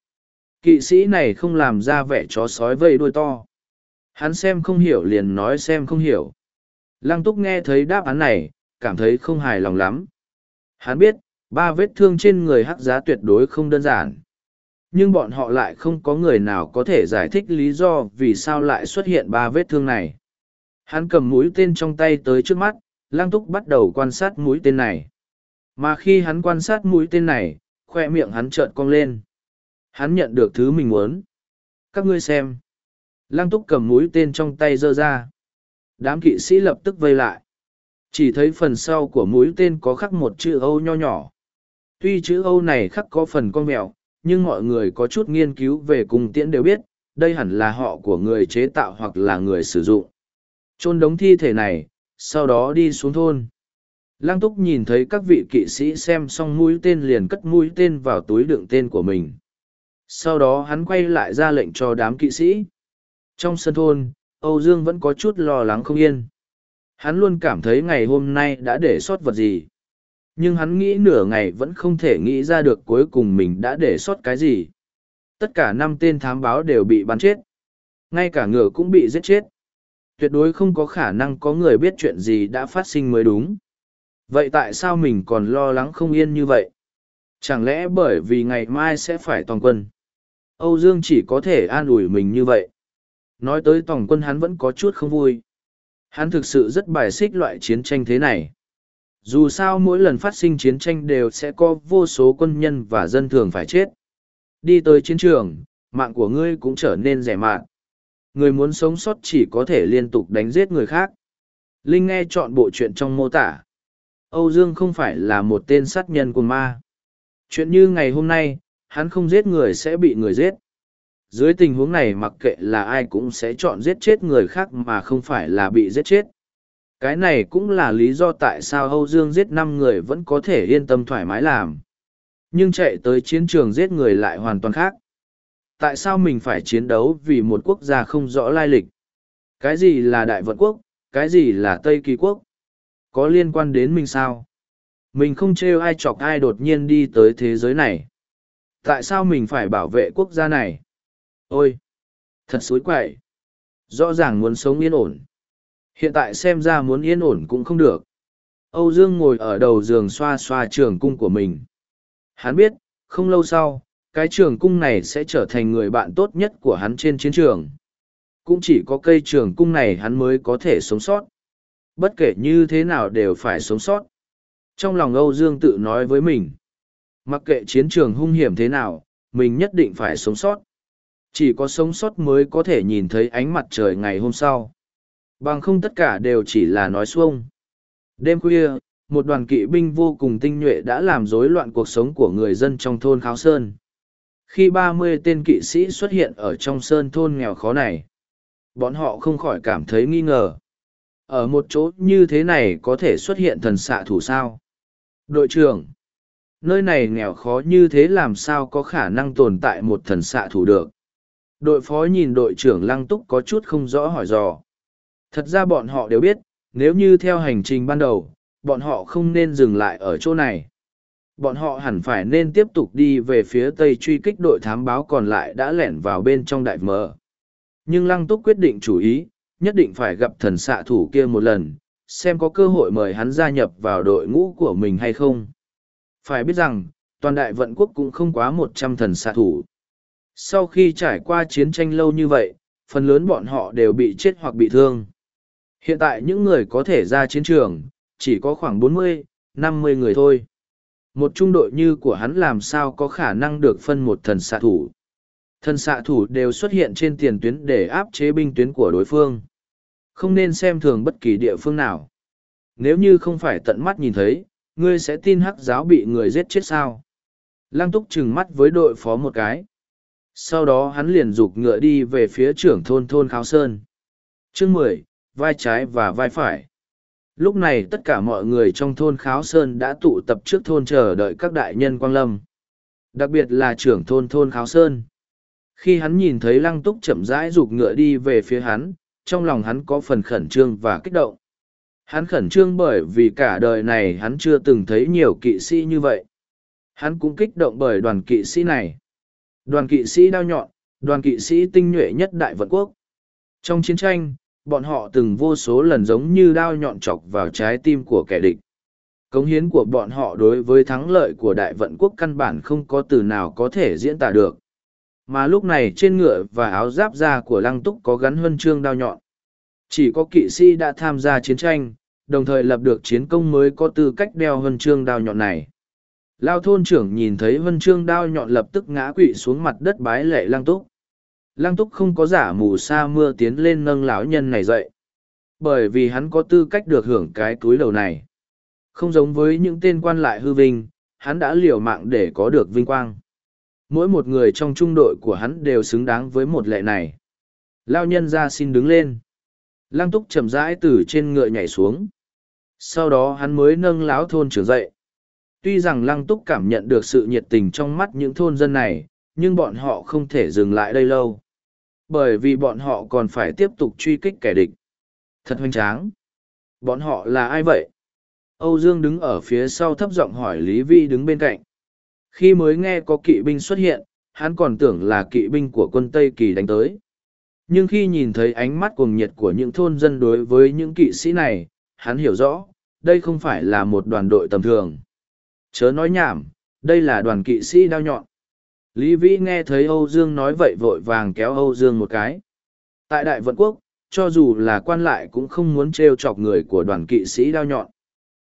Speaker 1: Kỵ sĩ này không làm ra vẻ chó sói vây đuôi to. Hắn xem không hiểu liền nói xem không hiểu. Lăng túc nghe thấy đáp án này, cảm thấy không hài lòng lắm. Hắn biết, ba vết thương trên người hắc giá tuyệt đối không đơn giản. Nhưng bọn họ lại không có người nào có thể giải thích lý do vì sao lại xuất hiện ba vết thương này. Hắn cầm mũi tên trong tay tới trước mắt, Lăng Túc bắt đầu quan sát mũi tên này. Mà khi hắn quan sát mũi tên này, khoe miệng hắn trợn cong lên. Hắn nhận được thứ mình muốn. Các ngươi xem. Lăng túc cầm mũi tên trong tay giơ ra. Đám kỵ sĩ lập tức vây lại. Chỉ thấy phần sau của mũi tên có khắc một chữ Âu nho nhỏ. Tuy chữ Âu này khắc có phần con mèo, nhưng mọi người có chút nghiên cứu về cung tiễn đều biết, đây hẳn là họ của người chế tạo hoặc là người sử dụng. Trôn đống thi thể này, sau đó đi xuống thôn. Lăng túc nhìn thấy các vị kỵ sĩ xem xong mũi tên liền cất mũi tên vào túi đựng tên của mình. Sau đó hắn quay lại ra lệnh cho đám kỵ sĩ. Trong sân thôn, Âu Dương vẫn có chút lo lắng không yên. Hắn luôn cảm thấy ngày hôm nay đã để sót vật gì. Nhưng hắn nghĩ nửa ngày vẫn không thể nghĩ ra được cuối cùng mình đã để sót cái gì. Tất cả năm tên thám báo đều bị bắn chết. Ngay cả ngựa cũng bị giết chết. Tuyệt đối không có khả năng có người biết chuyện gì đã phát sinh mới đúng. Vậy tại sao mình còn lo lắng không yên như vậy? Chẳng lẽ bởi vì ngày mai sẽ phải toàn quân? Âu Dương chỉ có thể an ủi mình như vậy. Nói tới tổng quân hắn vẫn có chút không vui. Hắn thực sự rất bài xích loại chiến tranh thế này. Dù sao mỗi lần phát sinh chiến tranh đều sẽ có vô số quân nhân và dân thường phải chết. Đi tới chiến trường, mạng của ngươi cũng trở nên rẻ mạt. Người muốn sống sót chỉ có thể liên tục đánh giết người khác. Linh nghe chọn bộ chuyện trong mô tả. Âu Dương không phải là một tên sát nhân của ma. Chuyện như ngày hôm nay, hắn không giết người sẽ bị người giết. Dưới tình huống này mặc kệ là ai cũng sẽ chọn giết chết người khác mà không phải là bị giết chết. Cái này cũng là lý do tại sao Âu Dương giết năm người vẫn có thể yên tâm thoải mái làm. Nhưng chạy tới chiến trường giết người lại hoàn toàn khác. Tại sao mình phải chiến đấu vì một quốc gia không rõ lai lịch? Cái gì là Đại Vận Quốc? Cái gì là Tây Kỳ Quốc? Có liên quan đến mình sao? Mình không trêu ai chọc ai đột nhiên đi tới thế giới này. Tại sao mình phải bảo vệ quốc gia này? Ôi! Thật xối quậy! Rõ ràng muốn sống yên ổn. Hiện tại xem ra muốn yên ổn cũng không được. Âu Dương ngồi ở đầu giường xoa xoa trường cung của mình. Hắn biết, không lâu sau, cái trường cung này sẽ trở thành người bạn tốt nhất của hắn trên chiến trường. Cũng chỉ có cây trường cung này hắn mới có thể sống sót. Bất kể như thế nào đều phải sống sót. Trong lòng Âu Dương tự nói với mình. Mặc kệ chiến trường hung hiểm thế nào, mình nhất định phải sống sót. Chỉ có sống sót mới có thể nhìn thấy ánh mặt trời ngày hôm sau. Bằng không tất cả đều chỉ là nói xuông. Đêm khuya, một đoàn kỵ binh vô cùng tinh nhuệ đã làm rối loạn cuộc sống của người dân trong thôn Kháo Sơn. Khi ba mươi tên kỵ sĩ xuất hiện ở trong sơn thôn nghèo khó này, bọn họ không khỏi cảm thấy nghi ngờ. Ở một chỗ như thế này có thể xuất hiện thần xạ thủ sao? Đội trưởng, nơi này nghèo khó như thế làm sao có khả năng tồn tại một thần xạ thủ được? Đội phó nhìn đội trưởng Lăng Túc có chút không rõ hỏi dò. Thật ra bọn họ đều biết, nếu như theo hành trình ban đầu, bọn họ không nên dừng lại ở chỗ này. Bọn họ hẳn phải nên tiếp tục đi về phía tây truy kích đội thám báo còn lại đã lẻn vào bên trong đại mờ. Nhưng Lăng Túc quyết định chủ ý, nhất định phải gặp thần xạ thủ kia một lần, xem có cơ hội mời hắn gia nhập vào đội ngũ của mình hay không. Phải biết rằng, toàn đại vận quốc cũng không quá một trăm thần xạ thủ. Sau khi trải qua chiến tranh lâu như vậy, phần lớn bọn họ đều bị chết hoặc bị thương. Hiện tại những người có thể ra chiến trường, chỉ có khoảng 40, 50 người thôi. Một trung đội như của hắn làm sao có khả năng được phân một thần xạ thủ. Thần xạ thủ đều xuất hiện trên tiền tuyến để áp chế binh tuyến của đối phương. Không nên xem thường bất kỳ địa phương nào. Nếu như không phải tận mắt nhìn thấy, ngươi sẽ tin hắc giáo bị người giết chết sao. Lăng túc trừng mắt với đội phó một cái. Sau đó hắn liền giục ngựa đi về phía trưởng thôn thôn Kháo Sơn. Chương mười vai trái và vai phải. Lúc này tất cả mọi người trong thôn Kháo Sơn đã tụ tập trước thôn chờ đợi các đại nhân Quang Lâm. Đặc biệt là trưởng thôn thôn Kháo Sơn. Khi hắn nhìn thấy lăng túc chậm rãi rụt ngựa đi về phía hắn, trong lòng hắn có phần khẩn trương và kích động. Hắn khẩn trương bởi vì cả đời này hắn chưa từng thấy nhiều kỵ sĩ như vậy. Hắn cũng kích động bởi đoàn kỵ sĩ này. Đoàn kỵ sĩ đao nhọn, đoàn kỵ sĩ tinh nhuệ nhất đại vận quốc. Trong chiến tranh, bọn họ từng vô số lần giống như đao nhọn chọc vào trái tim của kẻ địch. Cống hiến của bọn họ đối với thắng lợi của đại vận quốc căn bản không có từ nào có thể diễn tả được. Mà lúc này trên ngựa và áo giáp da của lăng túc có gắn huân chương đao nhọn. Chỉ có kỵ sĩ đã tham gia chiến tranh, đồng thời lập được chiến công mới có tư cách đeo huân chương đao nhọn này. Lao thôn trưởng nhìn thấy vân chương đao nhọn lập tức ngã quỵ xuống mặt đất bái lệ lăng túc. Lăng túc không có giả mù sa mưa tiến lên nâng lão nhân này dậy. Bởi vì hắn có tư cách được hưởng cái túi đầu này. Không giống với những tên quan lại hư vinh, hắn đã liều mạng để có được vinh quang. Mỗi một người trong trung đội của hắn đều xứng đáng với một lệ này. Lao nhân ra xin đứng lên. Lăng túc chậm rãi từ trên ngựa nhảy xuống. Sau đó hắn mới nâng lão thôn trưởng dậy. Tuy rằng lăng túc cảm nhận được sự nhiệt tình trong mắt những thôn dân này, nhưng bọn họ không thể dừng lại đây lâu. Bởi vì bọn họ còn phải tiếp tục truy kích kẻ địch. Thật hoành tráng. Bọn họ là ai vậy? Âu dương đứng ở phía sau thấp giọng hỏi lý vi đứng bên cạnh. Khi mới nghe có kỵ binh xuất hiện hắn còn tưởng là kỵ binh của quân tây kỳ đánh tới. Nhưng khi nhìn thấy ánh mắt cuồng nhiệt của những thôn dân đối với những kỵ sĩ này hắn hiểu rõ đây không phải là một đoàn đội tầm thường chớ nói nhảm đây là đoàn kỵ sĩ đao nhọn Lý Vĩ nghe thấy Âu Dương nói vậy vội vàng kéo Âu Dương một cái. Tại Đại Vận Quốc, cho dù là quan lại cũng không muốn trêu chọc người của đoàn kỵ sĩ đao nhọn.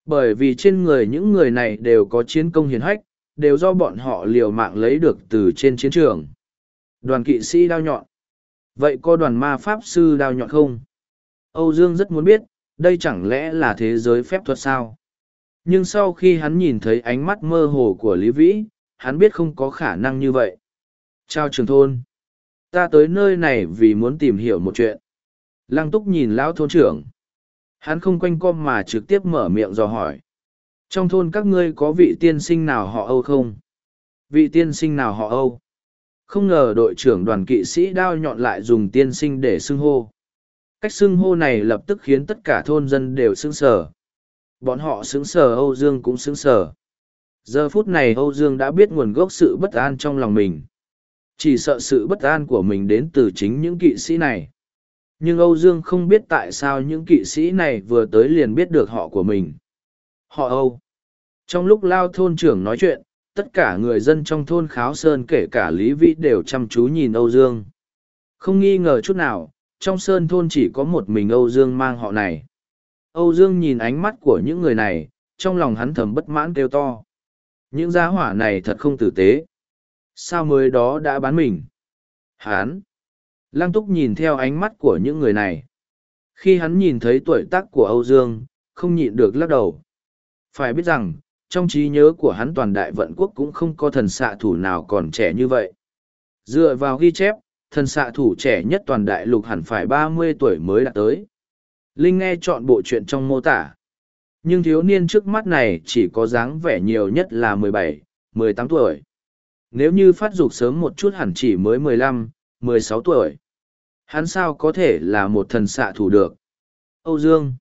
Speaker 1: Bởi vì trên người những người này đều có chiến công hiền hách, đều do bọn họ liều mạng lấy được từ trên chiến trường. Đoàn kỵ sĩ đao nhọn. Vậy có đoàn ma pháp sư đao nhọn không? Âu Dương rất muốn biết, đây chẳng lẽ là thế giới phép thuật sao? Nhưng sau khi hắn nhìn thấy ánh mắt mơ hồ của Lý Vĩ, hắn biết không có khả năng như vậy. Chào trường thôn. Ta tới nơi này vì muốn tìm hiểu một chuyện. Lăng túc nhìn lão thôn trưởng. Hắn không quanh com mà trực tiếp mở miệng dò hỏi. Trong thôn các ngươi có vị tiên sinh nào họ Âu không? Vị tiên sinh nào họ Âu? Không ngờ đội trưởng đoàn kỵ sĩ đao nhọn lại dùng tiên sinh để xưng hô. Cách xưng hô này lập tức khiến tất cả thôn dân đều xưng sở Bọn họ sững sờ Âu Dương cũng sững sờ. Giờ phút này Âu Dương đã biết nguồn gốc sự bất an trong lòng mình. Chỉ sợ sự bất an của mình đến từ chính những kỵ sĩ này. Nhưng Âu Dương không biết tại sao những kỵ sĩ này vừa tới liền biết được họ của mình. Họ Âu. Trong lúc lao thôn trưởng nói chuyện, tất cả người dân trong thôn Kháo Sơn kể cả Lý Vĩ đều chăm chú nhìn Âu Dương. Không nghi ngờ chút nào, trong Sơn thôn chỉ có một mình Âu Dương mang họ này. Âu Dương nhìn ánh mắt của những người này, trong lòng hắn thầm bất mãn kêu to. Những giá hỏa này thật không tử tế. Sao mới đó đã bán mình? Hán! Lăng túc nhìn theo ánh mắt của những người này. Khi hắn nhìn thấy tuổi tác của Âu Dương, không nhịn được lắc đầu. Phải biết rằng, trong trí nhớ của hắn toàn đại vận quốc cũng không có thần xạ thủ nào còn trẻ như vậy. Dựa vào ghi chép, thần xạ thủ trẻ nhất toàn đại lục hẳn phải ba mươi tuổi mới đã tới. Linh nghe chọn bộ chuyện trong mô tả. Nhưng thiếu niên trước mắt này chỉ có dáng vẻ nhiều nhất là mười bảy, mười tám tuổi. Nếu như phát dục sớm một chút hẳn chỉ mới mười lăm, mười sáu tuổi. Hắn sao có thể là một thần xạ thủ được? Âu Dương,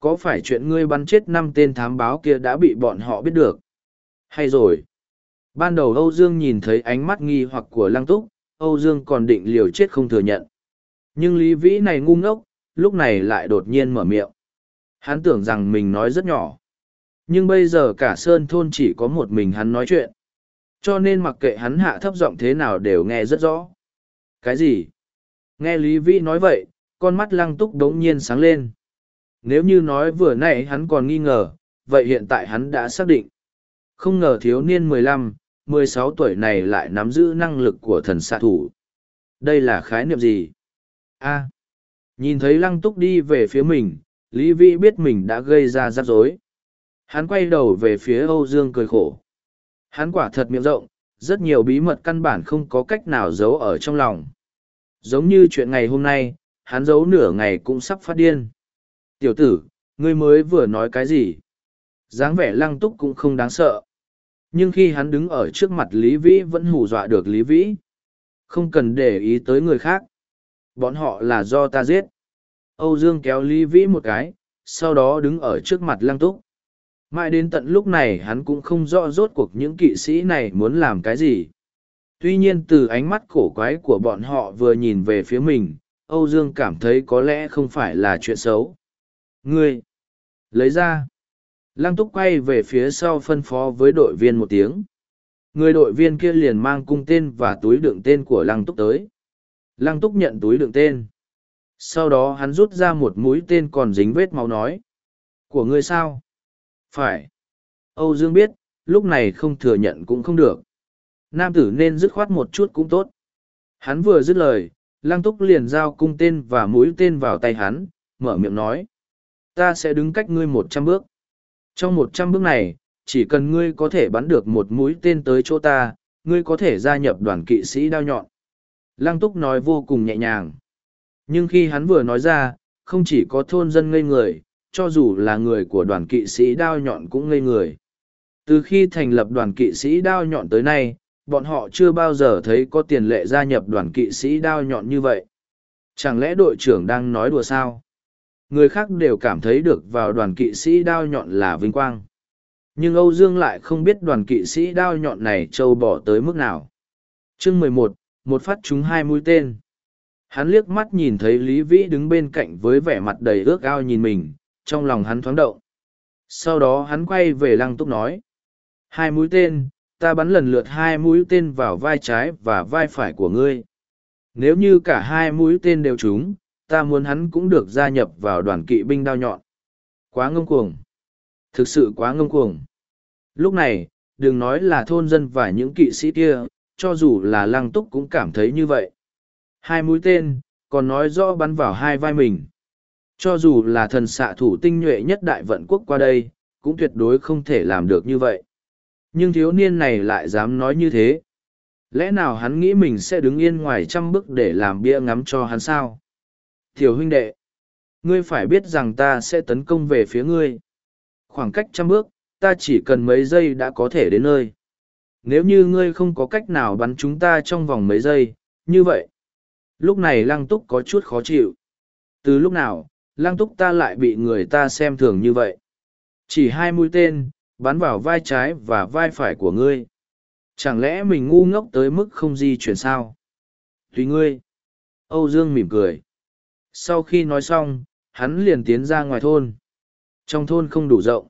Speaker 1: có phải chuyện ngươi bắn chết năm tên thám báo kia đã bị bọn họ biết được? Hay rồi? Ban đầu Âu Dương nhìn thấy ánh mắt nghi hoặc của Lăng Túc, Âu Dương còn định liều chết không thừa nhận. Nhưng Lý Vĩ này ngu ngốc, lúc này lại đột nhiên mở miệng. Hắn tưởng rằng mình nói rất nhỏ. Nhưng bây giờ cả Sơn Thôn chỉ có một mình hắn nói chuyện. Cho nên mặc kệ hắn hạ thấp giọng thế nào đều nghe rất rõ. Cái gì? Nghe Lý Vĩ nói vậy, con mắt lăng túc đống nhiên sáng lên. Nếu như nói vừa nãy hắn còn nghi ngờ, vậy hiện tại hắn đã xác định. Không ngờ thiếu niên mười lăm, mười sáu tuổi này lại nắm giữ năng lực của thần xạ thủ. Đây là khái niệm gì? A nhìn thấy lăng túc đi về phía mình, Lý Vĩ biết mình đã gây ra rắc rối. Hắn quay đầu về phía Âu Dương cười khổ. Hắn quả thật miệng rộng, rất nhiều bí mật căn bản không có cách nào giấu ở trong lòng. Giống như chuyện ngày hôm nay, hắn giấu nửa ngày cũng sắp phát điên. Tiểu tử, ngươi mới vừa nói cái gì? dáng vẻ lăng túc cũng không đáng sợ. Nhưng khi hắn đứng ở trước mặt Lý Vĩ vẫn hù dọa được Lý Vĩ. Không cần để ý tới người khác. Bọn họ là do ta giết. Âu Dương kéo Lý Vĩ một cái, sau đó đứng ở trước mặt lăng túc. Mãi đến tận lúc này hắn cũng không rõ rốt cuộc những kỵ sĩ này muốn làm cái gì. Tuy nhiên từ ánh mắt cổ quái của bọn họ vừa nhìn về phía mình, Âu Dương cảm thấy có lẽ không phải là chuyện xấu. Ngươi! Lấy ra! Lăng túc quay về phía sau phân phó với đội viên một tiếng. Người đội viên kia liền mang cung tên và túi đựng tên của lăng túc tới. Lăng túc nhận túi đựng tên. Sau đó hắn rút ra một mũi tên còn dính vết máu nói. Của ngươi sao? Phải. Âu Dương biết, lúc này không thừa nhận cũng không được. Nam tử nên dứt khoát một chút cũng tốt. Hắn vừa dứt lời, lăng túc liền giao cung tên và mũi tên vào tay hắn, mở miệng nói. Ta sẽ đứng cách ngươi một trăm bước. Trong một trăm bước này, chỉ cần ngươi có thể bắn được một mũi tên tới chỗ ta, ngươi có thể gia nhập đoàn kỵ sĩ đao nhọn. Lăng túc nói vô cùng nhẹ nhàng. Nhưng khi hắn vừa nói ra, không chỉ có thôn dân ngây người, cho dù là người của đoàn kỵ sĩ đao nhọn cũng ngây người. Từ khi thành lập đoàn kỵ sĩ đao nhọn tới nay, bọn họ chưa bao giờ thấy có tiền lệ gia nhập đoàn kỵ sĩ đao nhọn như vậy. Chẳng lẽ đội trưởng đang nói đùa sao? Người khác đều cảm thấy được vào đoàn kỵ sĩ đao nhọn là vinh quang. Nhưng Âu Dương lại không biết đoàn kỵ sĩ đao nhọn này trâu bỏ tới mức nào. chương mười một, một phát trúng hai mũi tên. Hắn liếc mắt nhìn thấy Lý Vĩ đứng bên cạnh với vẻ mặt đầy ước ao nhìn mình, trong lòng hắn thoáng động. Sau đó hắn quay về lăng túc nói. Hai mũi tên, ta bắn lần lượt hai mũi tên vào vai trái và vai phải của ngươi. Nếu như cả hai mũi tên đều trúng, ta muốn hắn cũng được gia nhập vào đoàn kỵ binh đao nhọn. Quá ngông cuồng. thực sự quá ngông cuồng. Lúc này, đừng nói là thôn dân và những kỵ sĩ kia, cho dù là lăng túc cũng cảm thấy như vậy. Hai mũi tên, còn nói rõ bắn vào hai vai mình. Cho dù là thần xạ thủ tinh nhuệ nhất đại vận quốc qua đây, cũng tuyệt đối không thể làm được như vậy. Nhưng thiếu niên này lại dám nói như thế. Lẽ nào hắn nghĩ mình sẽ đứng yên ngoài trăm bước để làm bia ngắm cho hắn sao? Thiếu huynh đệ, ngươi phải biết rằng ta sẽ tấn công về phía ngươi. Khoảng cách trăm bước, ta chỉ cần mấy giây đã có thể đến nơi. Nếu như ngươi không có cách nào bắn chúng ta trong vòng mấy giây, như vậy. Lúc này lăng túc có chút khó chịu. Từ lúc nào, lăng túc ta lại bị người ta xem thường như vậy. Chỉ hai mũi tên, bắn vào vai trái và vai phải của ngươi. Chẳng lẽ mình ngu ngốc tới mức không di chuyển sao? Tùy ngươi. Âu Dương mỉm cười. Sau khi nói xong, hắn liền tiến ra ngoài thôn. Trong thôn không đủ rộng.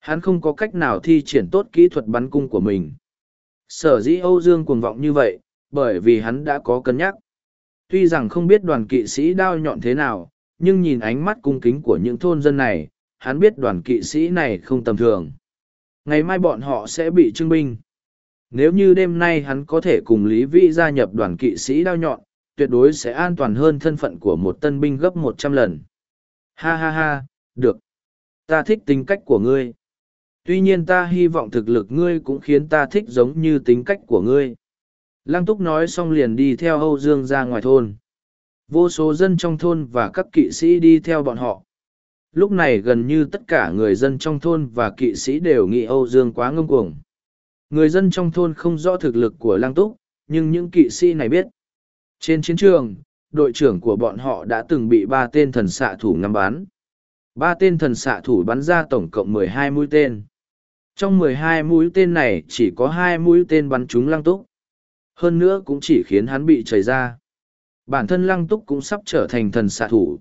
Speaker 1: Hắn không có cách nào thi triển tốt kỹ thuật bắn cung của mình. Sở dĩ Âu Dương cuồng vọng như vậy, bởi vì hắn đã có cân nhắc. Tuy rằng không biết đoàn kỵ sĩ đao nhọn thế nào, nhưng nhìn ánh mắt cung kính của những thôn dân này, hắn biết đoàn kỵ sĩ này không tầm thường. Ngày mai bọn họ sẽ bị trưng binh. Nếu như đêm nay hắn có thể cùng Lý Vĩ gia nhập đoàn kỵ sĩ đao nhọn, tuyệt đối sẽ an toàn hơn thân phận của một tân binh gấp một trăm lần. Ha ha ha, được. Ta thích tính cách của ngươi. Tuy nhiên ta hy vọng thực lực ngươi cũng khiến ta thích giống như tính cách của ngươi. Lăng túc nói xong liền đi theo Âu Dương ra ngoài thôn. Vô số dân trong thôn và các kỵ sĩ đi theo bọn họ. Lúc này gần như tất cả người dân trong thôn và kỵ sĩ đều nghĩ Âu Dương quá ngông cuồng. Người dân trong thôn không rõ thực lực của Lăng Túc, nhưng những kỵ sĩ này biết. Trên chiến trường, đội trưởng của bọn họ đã từng bị ba tên thần xạ thủ ngắm bắn. Ba tên thần xạ thủ bắn ra tổng cộng mười hai mũi tên. Trong mười hai mũi tên này chỉ có hai mũi tên bắn trúng Lăng Túc. Hơn nữa cũng chỉ khiến hắn bị chảy ra. Bản thân Lăng Túc cũng sắp trở thành thần xạ thủ.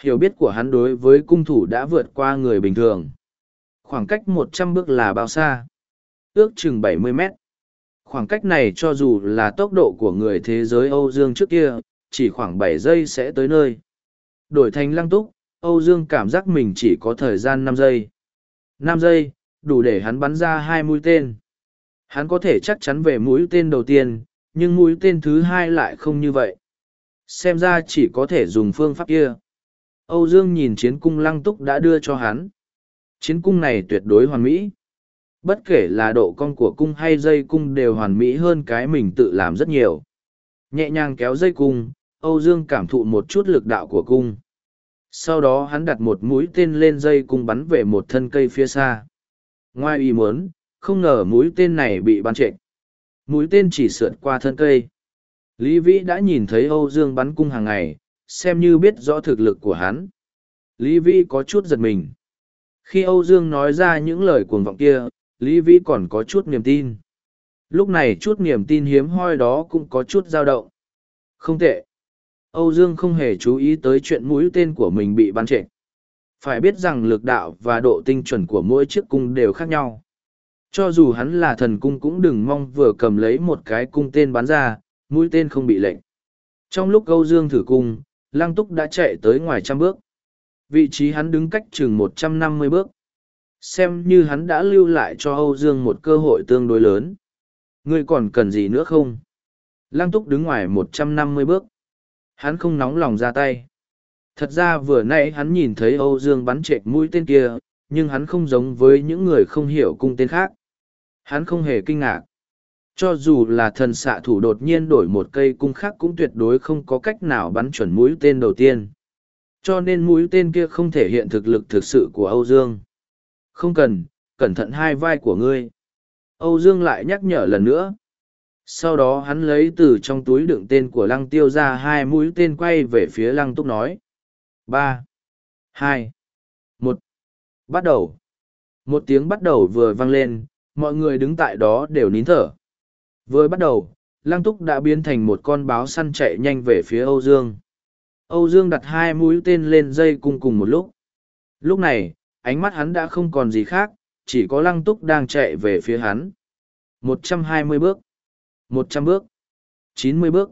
Speaker 1: Hiểu biết của hắn đối với cung thủ đã vượt qua người bình thường. Khoảng cách một trăm bước là bao xa? Ước chừng bảy mươi mét. Khoảng cách này cho dù là tốc độ của người thế giới Âu Dương trước kia, chỉ khoảng bảy giây sẽ tới nơi. Đổi thành lăng túc, Âu Dương cảm giác mình chỉ có thời gian năm giây. năm giây, đủ để hắn bắn ra hai mũi tên. Hắn có thể chắc chắn về mũi tên đầu tiên, nhưng mũi tên thứ hai lại không như vậy. Xem ra chỉ có thể dùng phương pháp kia. Âu Dương nhìn chiến cung lăng túc đã đưa cho hắn. Chiến cung này tuyệt đối hoàn mỹ. Bất kể là độ cong của cung hay dây cung đều hoàn mỹ hơn cái mình tự làm rất nhiều. Nhẹ nhàng kéo dây cung, Âu Dương cảm thụ một chút lực đạo của cung. Sau đó hắn đặt một mũi tên lên dây cung bắn về một thân cây phía xa. Ngoài ý muốn, không ngờ mũi tên này bị bắn trệch. Mũi tên chỉ sượt qua thân cây. Lý Vĩ đã nhìn thấy Âu Dương bắn cung hàng ngày, xem như biết rõ thực lực của hắn. Lý Vĩ có chút giật mình. Khi Âu Dương nói ra những lời cuồng vọng kia, Lý Vĩ còn có chút niềm tin. Lúc này chút niềm tin hiếm hoi đó cũng có chút dao động. Không tệ. Âu Dương không hề chú ý tới chuyện mũi tên của mình bị bắn trệch. Phải biết rằng lực đạo và độ tinh chuẩn của mỗi chiếc cung đều khác nhau. Cho dù hắn là thần cung cũng đừng mong vừa cầm lấy một cái cung tên bắn ra, mũi tên không bị lệnh. Trong lúc Âu Dương thử cung, Lăng Túc đã chạy tới ngoài trăm bước. Vị trí hắn đứng cách chừng một trăm năm mươi bước. Xem như hắn đã lưu lại cho Âu Dương một cơ hội tương đối lớn. Ngươi còn cần gì nữa không? Lăng Túc đứng ngoài một trăm năm mươi bước. Hắn không nóng lòng ra tay. Thật ra vừa nãy hắn nhìn thấy Âu Dương bắn chệch mũi tên kia, nhưng hắn không giống với những người không hiểu cung tên khác. Hắn không hề kinh ngạc. Cho dù là thần xạ thủ đột nhiên đổi một cây cung khác cũng tuyệt đối không có cách nào bắn chuẩn mũi tên đầu tiên. Cho nên mũi tên kia không thể hiện thực lực thực sự của Âu Dương. Không cần, cẩn thận hai vai của ngươi. Âu Dương lại nhắc nhở lần nữa. Sau đó hắn lấy từ trong túi đựng tên của lăng tiêu ra hai mũi tên quay về phía lăng túc nói ba hai một Bắt đầu. Một tiếng bắt đầu vừa vang lên, mọi người đứng tại đó đều nín thở. Vừa bắt đầu, lăng túc đã biến thành một con báo săn chạy nhanh về phía Âu Dương. Âu Dương đặt hai mũi tên lên dây cung cùng một lúc. Lúc này, ánh mắt hắn đã không còn gì khác, chỉ có lăng túc đang chạy về phía hắn. một trăm hai mươi bước, một trăm bước, chín mươi bước.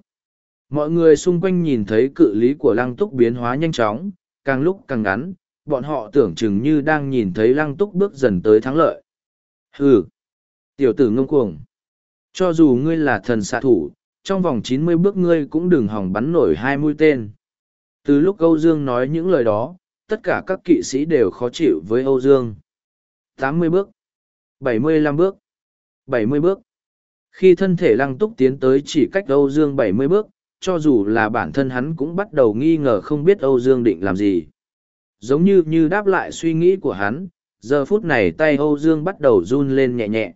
Speaker 1: Mọi người xung quanh nhìn thấy cự lý của lăng túc biến hóa nhanh chóng, càng lúc càng ngắn, bọn họ tưởng chừng như đang nhìn thấy lăng túc bước dần tới thắng lợi. Hừ! Tiểu tử ngông cuồng! Cho dù ngươi là thần xạ thủ, trong vòng chín mươi bước ngươi cũng đừng hỏng bắn nổi hai mũi tên. Từ lúc Âu Dương nói những lời đó, tất cả các kỵ sĩ đều khó chịu với Âu Dương. tám mươi bước, bảy mươi lăm bước, bảy mươi bước. Khi thân thể lăng túc tiến tới chỉ cách Âu Dương bảy mươi bước, cho dù là bản thân hắn cũng bắt đầu nghi ngờ không biết Âu Dương định làm gì. Giống như như đáp lại suy nghĩ của hắn, giờ phút này tay Âu Dương bắt đầu run lên nhẹ nhẹ.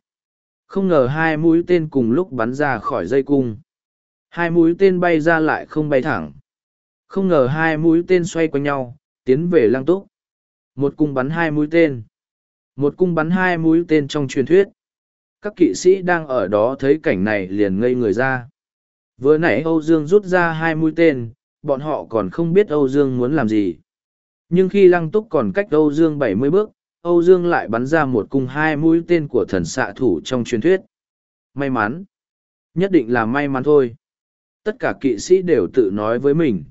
Speaker 1: Không ngờ hai mũi tên cùng lúc bắn ra khỏi dây cung. Hai mũi tên bay ra lại không bay thẳng. Không ngờ hai mũi tên xoay quanh nhau, tiến về lăng túc. Một cung bắn hai mũi tên. Một cung bắn hai mũi tên trong truyền thuyết. Các kỵ sĩ đang ở đó thấy cảnh này liền ngây người ra. Vừa nãy Âu Dương rút ra hai mũi tên, bọn họ còn không biết Âu Dương muốn làm gì. Nhưng khi lăng túc còn cách Âu Dương bảy mươi bước, Âu Dương lại bắn ra một cung hai mũi tên của thần xạ thủ trong truyền thuyết. May mắn. Nhất định là may mắn thôi. Tất cả kỵ sĩ đều tự nói với mình.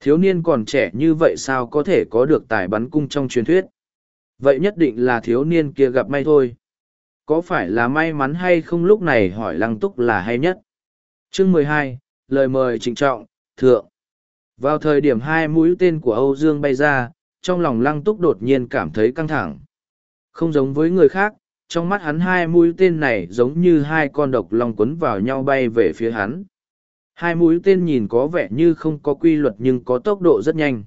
Speaker 1: Thiếu niên còn trẻ như vậy sao có thể có được tài bắn cung trong truyền thuyết? Vậy nhất định là thiếu niên kia gặp may thôi. Có phải là may mắn hay không lúc này hỏi lăng túc là hay nhất? Chương mười hai, lời mời trịnh trọng, thượng. Vào thời điểm hai mũi tên của Âu Dương bay ra, trong lòng lăng túc đột nhiên cảm thấy căng thẳng. Không giống với người khác, trong mắt hắn hai mũi tên này giống như hai con độc long quấn vào nhau bay về phía hắn. Hai mũi tên nhìn có vẻ như không có quy luật nhưng có tốc độ rất nhanh.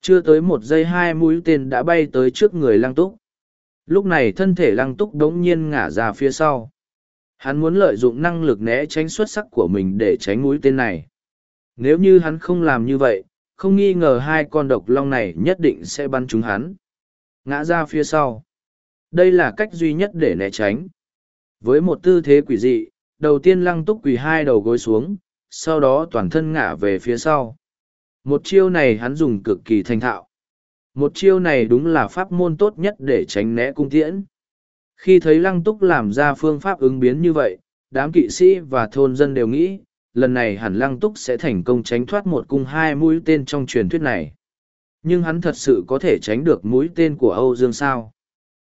Speaker 1: Chưa tới một giây hai mũi tên đã bay tới trước người lăng túc. Lúc này thân thể lăng túc đống nhiên ngả ra phía sau. Hắn muốn lợi dụng năng lực né tránh xuất sắc của mình để tránh mũi tên này. Nếu như hắn không làm như vậy, không nghi ngờ hai con độc long này nhất định sẽ bắn trúng hắn. Ngã ra phía sau. Đây là cách duy nhất để né tránh. Với một tư thế quỷ dị, đầu tiên lăng túc quỳ hai đầu gối xuống, sau đó toàn thân ngã về phía sau. Một chiêu này hắn dùng cực kỳ thành thạo. Một chiêu này đúng là pháp môn tốt nhất để tránh né cung tiễn. Khi thấy lăng túc làm ra phương pháp ứng biến như vậy, đám kỵ sĩ và thôn dân đều nghĩ, lần này hẳn lăng túc sẽ thành công tránh thoát một cung hai mũi tên trong truyền thuyết này. Nhưng hắn thật sự có thể tránh được mũi tên của Âu Dương sao?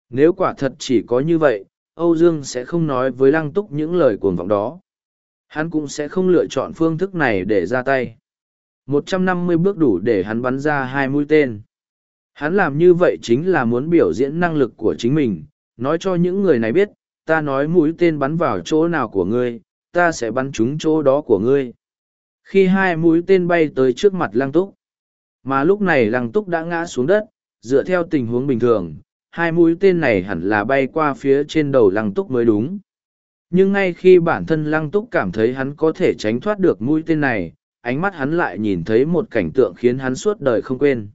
Speaker 1: Nếu quả thật chỉ có như vậy, Âu Dương sẽ không nói với lăng túc những lời cuồng vọng đó. Hắn cũng sẽ không lựa chọn phương thức này để ra tay. 150 bước đủ để hắn bắn ra hai mũi tên. Hắn làm như vậy chính là muốn biểu diễn năng lực của chính mình, nói cho những người này biết, ta nói mũi tên bắn vào chỗ nào của ngươi, ta sẽ bắn trúng chỗ đó của ngươi. Khi hai mũi tên bay tới trước mặt lăng túc, mà lúc này lăng túc đã ngã xuống đất, dựa theo tình huống bình thường, hai mũi tên này hẳn là bay qua phía trên đầu lăng túc mới đúng. Nhưng ngay khi bản thân lăng túc cảm thấy hắn có thể tránh thoát được mũi tên này, ánh mắt hắn lại nhìn thấy một cảnh tượng khiến hắn suốt đời không quên.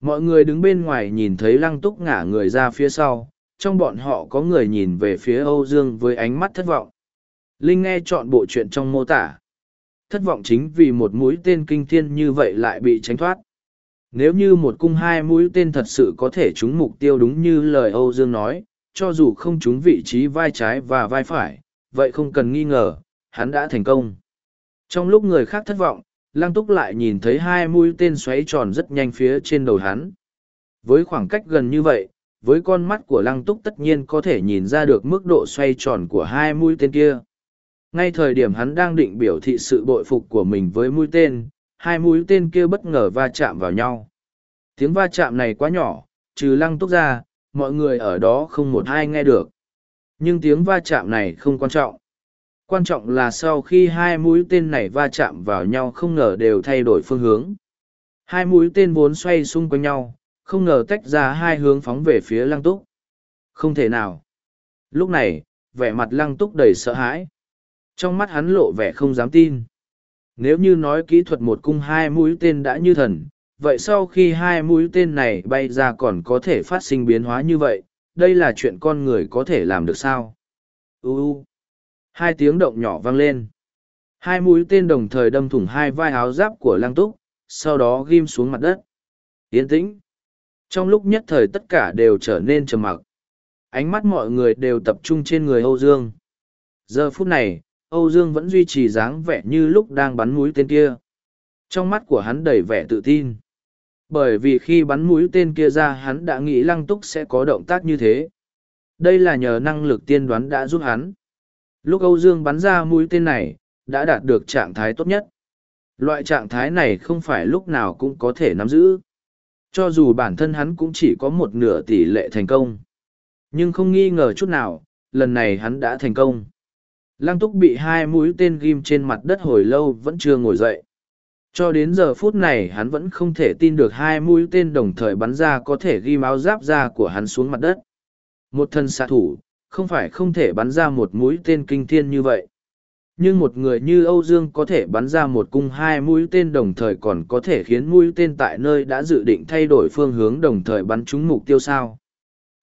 Speaker 1: Mọi người đứng bên ngoài nhìn thấy lăng túc ngả người ra phía sau, trong bọn họ có người nhìn về phía Âu Dương với ánh mắt thất vọng. Linh nghe chọn bộ chuyện trong mô tả. Thất vọng chính vì một mũi tên kinh thiên như vậy lại bị tránh thoát. Nếu như một cung hai mũi tên thật sự có thể trúng mục tiêu đúng như lời Âu Dương nói, cho dù không trúng vị trí vai trái và vai phải, vậy không cần nghi ngờ, hắn đã thành công. Trong lúc người khác thất vọng, Lăng Túc lại nhìn thấy hai mũi tên xoáy tròn rất nhanh phía trên đầu hắn. Với khoảng cách gần như vậy, với con mắt của Lăng Túc tất nhiên có thể nhìn ra được mức độ xoay tròn của hai mũi tên kia. Ngay thời điểm hắn đang định biểu thị sự bội phục của mình với mũi tên, hai mũi tên kia bất ngờ va chạm vào nhau. Tiếng va chạm này quá nhỏ, trừ Lăng Túc ra, mọi người ở đó không một ai nghe được. Nhưng tiếng va chạm này không quan trọng. Quan trọng là sau khi hai mũi tên này va chạm vào nhau không ngờ đều thay đổi phương hướng. Hai mũi tên vốn xoay xung quanh nhau, không ngờ tách ra hai hướng phóng về phía lăng túc. Không thể nào. Lúc này, vẻ mặt lăng túc đầy sợ hãi. Trong mắt hắn lộ vẻ không dám tin. Nếu như nói kỹ thuật một cung hai mũi tên đã như thần, vậy sau khi hai mũi tên này bay ra còn có thể phát sinh biến hóa như vậy, đây là chuyện con người có thể làm được sao? U Hai tiếng động nhỏ vang lên. Hai mũi tên đồng thời đâm thủng hai vai áo giáp của lăng túc, sau đó ghim xuống mặt đất. Yên tĩnh. Trong lúc nhất thời tất cả đều trở nên trầm mặc. Ánh mắt mọi người đều tập trung trên người Âu Dương. Giờ phút này, Âu Dương vẫn duy trì dáng vẻ như lúc đang bắn mũi tên kia. Trong mắt của hắn đầy vẻ tự tin. Bởi vì khi bắn mũi tên kia ra hắn đã nghĩ lăng túc sẽ có động tác như thế. Đây là nhờ năng lực tiên đoán đã giúp hắn. Lúc Âu Dương bắn ra mũi tên này, đã đạt được trạng thái tốt nhất. Loại trạng thái này không phải lúc nào cũng có thể nắm giữ. Cho dù bản thân hắn cũng chỉ có một nửa tỷ lệ thành công. Nhưng không nghi ngờ chút nào, lần này hắn đã thành công. Lăng túc bị hai mũi tên ghim trên mặt đất hồi lâu vẫn chưa ngồi dậy. Cho đến giờ phút này hắn vẫn không thể tin được hai mũi tên đồng thời bắn ra có thể ghim áo giáp ra của hắn xuống mặt đất. Một thân xạ thủ, không phải không thể bắn ra một mũi tên kinh thiên như vậy. Nhưng một người như Âu Dương có thể bắn ra một cung hai mũi tên đồng thời còn có thể khiến mũi tên tại nơi đã dự định thay đổi phương hướng đồng thời bắn trúng mục tiêu sao.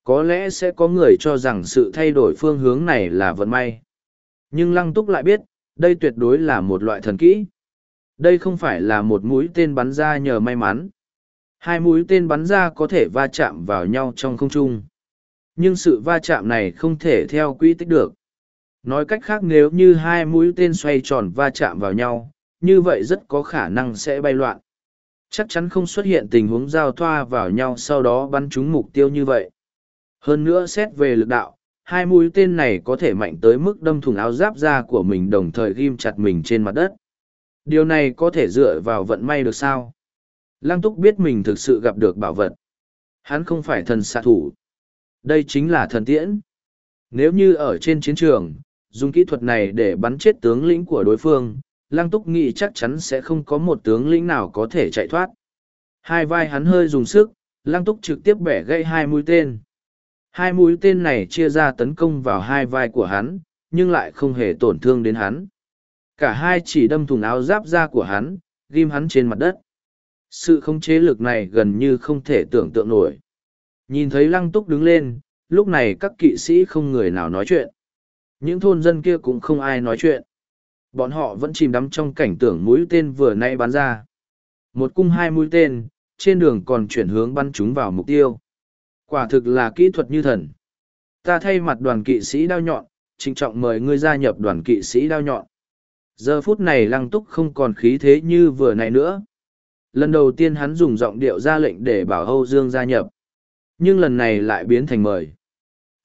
Speaker 1: Có lẽ sẽ có người cho rằng sự thay đổi phương hướng này là vận may. Nhưng Lăng Túc lại biết, đây tuyệt đối là một loại thần kỹ. Đây không phải là một mũi tên bắn ra nhờ may mắn. Hai mũi tên bắn ra có thể va chạm vào nhau trong không trung. Nhưng sự va chạm này không thể theo quy tích được. Nói cách khác nếu như hai mũi tên xoay tròn va chạm vào nhau, như vậy rất có khả năng sẽ bay loạn. Chắc chắn không xuất hiện tình huống giao thoa vào nhau sau đó bắn trúng mục tiêu như vậy. Hơn nữa xét về lực đạo, hai mũi tên này có thể mạnh tới mức đâm thủng áo giáp da của mình đồng thời ghim chặt mình trên mặt đất. Điều này có thể dựa vào vận may được sao? Lăng túc biết mình thực sự gặp được bảo vật. Hắn không phải thần xạ thủ. Đây chính là thần tiễn. Nếu như ở trên chiến trường, dùng kỹ thuật này để bắn chết tướng lĩnh của đối phương, Lăng Túc nghĩ chắc chắn sẽ không có một tướng lĩnh nào có thể chạy thoát. Hai vai hắn hơi dùng sức, Lăng Túc trực tiếp bẻ gãy hai mũi tên. Hai mũi tên này chia ra tấn công vào hai vai của hắn, nhưng lại không hề tổn thương đến hắn. Cả hai chỉ đâm thùng áo giáp da của hắn, ghim hắn trên mặt đất. Sự khống chế lực này gần như không thể tưởng tượng nổi. Nhìn thấy lăng túc đứng lên, lúc này các kỵ sĩ không người nào nói chuyện. Những thôn dân kia cũng không ai nói chuyện. Bọn họ vẫn chìm đắm trong cảnh tưởng mũi tên vừa nãy bắn ra. Một cung hai mũi tên, trên đường còn chuyển hướng bắn chúng vào mục tiêu. Quả thực là kỹ thuật như thần. Ta thay mặt đoàn kỵ sĩ đao nhọn, trịnh trọng mời ngươi gia nhập đoàn kỵ sĩ đao nhọn. Giờ phút này lăng túc không còn khí thế như vừa nãy nữa. Lần đầu tiên hắn dùng giọng điệu ra lệnh để bảo Âu Dương gia nhập. Nhưng lần này lại biến thành mời.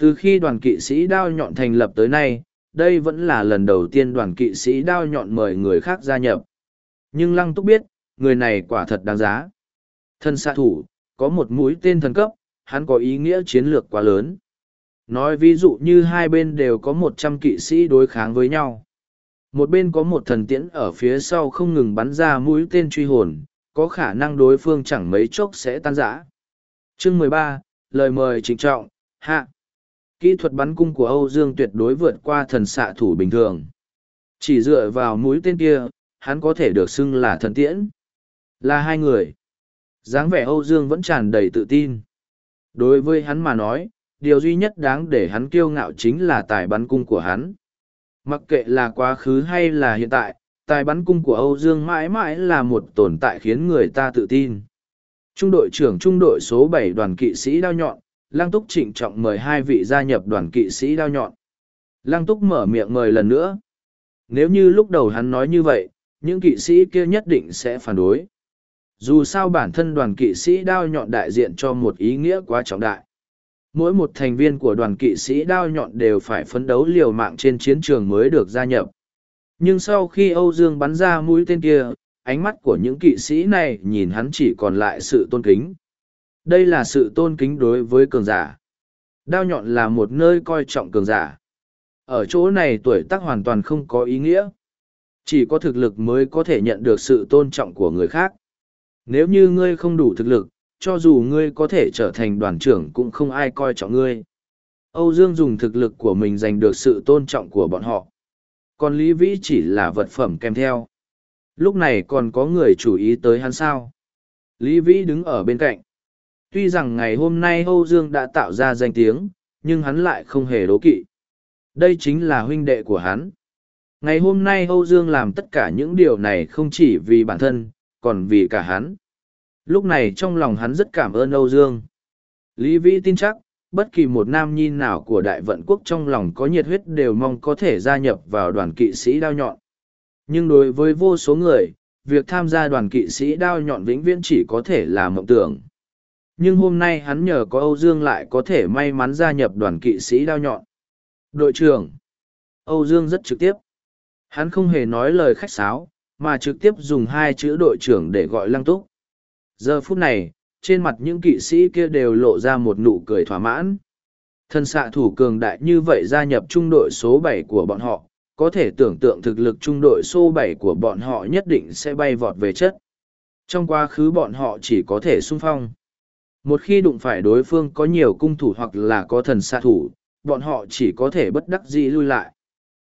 Speaker 1: Từ khi đoàn kỵ sĩ đao nhọn thành lập tới nay, đây vẫn là lần đầu tiên đoàn kỵ sĩ đao nhọn mời người khác gia nhập. Nhưng Lăng Túc biết, người này quả thật đáng giá. Thân xạ thủ, có một mũi tên thần cấp, hắn có ý nghĩa chiến lược quá lớn. Nói ví dụ như hai bên đều có một trăm kỵ sĩ đối kháng với nhau. Một bên có một thần tiễn ở phía sau không ngừng bắn ra mũi tên truy hồn, có khả năng đối phương chẳng mấy chốc sẽ tan rã. Chương mười ba lời mời trịnh trọng, hạ. Kỹ thuật bắn cung của Âu Dương tuyệt đối vượt qua thần xạ thủ bình thường. Chỉ dựa vào mũi tên kia, hắn có thể được xưng là thần tiễn. Là hai người. dáng vẻ Âu Dương vẫn tràn đầy tự tin. Đối với hắn mà nói, điều duy nhất đáng để hắn kiêu ngạo chính là tài bắn cung của hắn. Mặc kệ là quá khứ hay là hiện tại, tài bắn cung của Âu Dương mãi mãi là một tồn tại khiến người ta tự tin. Trung đội trưởng trung đội số bảy đoàn kỵ sĩ đao nhọn, Lăng Túc trịnh trọng mời hai vị gia nhập đoàn kỵ sĩ đao nhọn. Lăng Túc mở miệng mời lần nữa. Nếu như lúc đầu hắn nói như vậy, những kỵ sĩ kia nhất định sẽ phản đối. Dù sao bản thân đoàn kỵ sĩ đao nhọn đại diện cho một ý nghĩa quá trọng đại. Mỗi một thành viên của đoàn kỵ sĩ đao nhọn đều phải phấn đấu liều mạng trên chiến trường mới được gia nhập. Nhưng sau khi Âu Dương bắn ra mũi tên kia, ánh mắt của những kỵ sĩ này nhìn hắn chỉ còn lại sự tôn kính. Đây là sự tôn kính đối với cường giả. Đao nhọn là một nơi coi trọng cường giả. Ở chỗ này tuổi tác hoàn toàn không có ý nghĩa. Chỉ có thực lực mới có thể nhận được sự tôn trọng của người khác. Nếu như ngươi không đủ thực lực, cho dù ngươi có thể trở thành đoàn trưởng cũng không ai coi trọng ngươi. Âu Dương dùng thực lực của mình giành được sự tôn trọng của bọn họ. Còn Lý Vĩ chỉ là vật phẩm kèm theo. Lúc này còn có người chú ý tới hắn sao. Lý Vĩ đứng ở bên cạnh. Tuy rằng ngày hôm nay Âu Dương đã tạo ra danh tiếng, nhưng hắn lại không hề đố kỵ. Đây chính là huynh đệ của hắn. Ngày hôm nay Âu Dương làm tất cả những điều này không chỉ vì bản thân, còn vì cả hắn. Lúc này trong lòng hắn rất cảm ơn Âu Dương. Lý Vĩ tin chắc, bất kỳ một nam nhi nào của đại vận quốc trong lòng có nhiệt huyết đều mong có thể gia nhập vào đoàn kỵ sĩ đao nhọn. Nhưng đối với vô số người, việc tham gia đoàn kỵ sĩ đao nhọn vĩnh viễn chỉ có thể là mộng tưởng. Nhưng hôm nay hắn nhờ có Âu Dương lại có thể may mắn gia nhập đoàn kỵ sĩ đao nhọn. Đội trưởng Âu Dương rất trực tiếp. Hắn không hề nói lời khách sáo, mà trực tiếp dùng hai chữ đội trưởng để gọi lăng túc. Giờ phút này, trên mặt những kỵ sĩ kia đều lộ ra một nụ cười thỏa mãn. Thần xạ thủ cường đại như vậy gia nhập trung đội số bảy của bọn họ, có thể tưởng tượng thực lực trung đội số bảy của bọn họ nhất định sẽ bay vọt về chất. Trong quá khứ bọn họ chỉ có thể sung phong. Một khi đụng phải đối phương có nhiều cung thủ hoặc là có thần xạ thủ, bọn họ chỉ có thể bất đắc dĩ lui lại.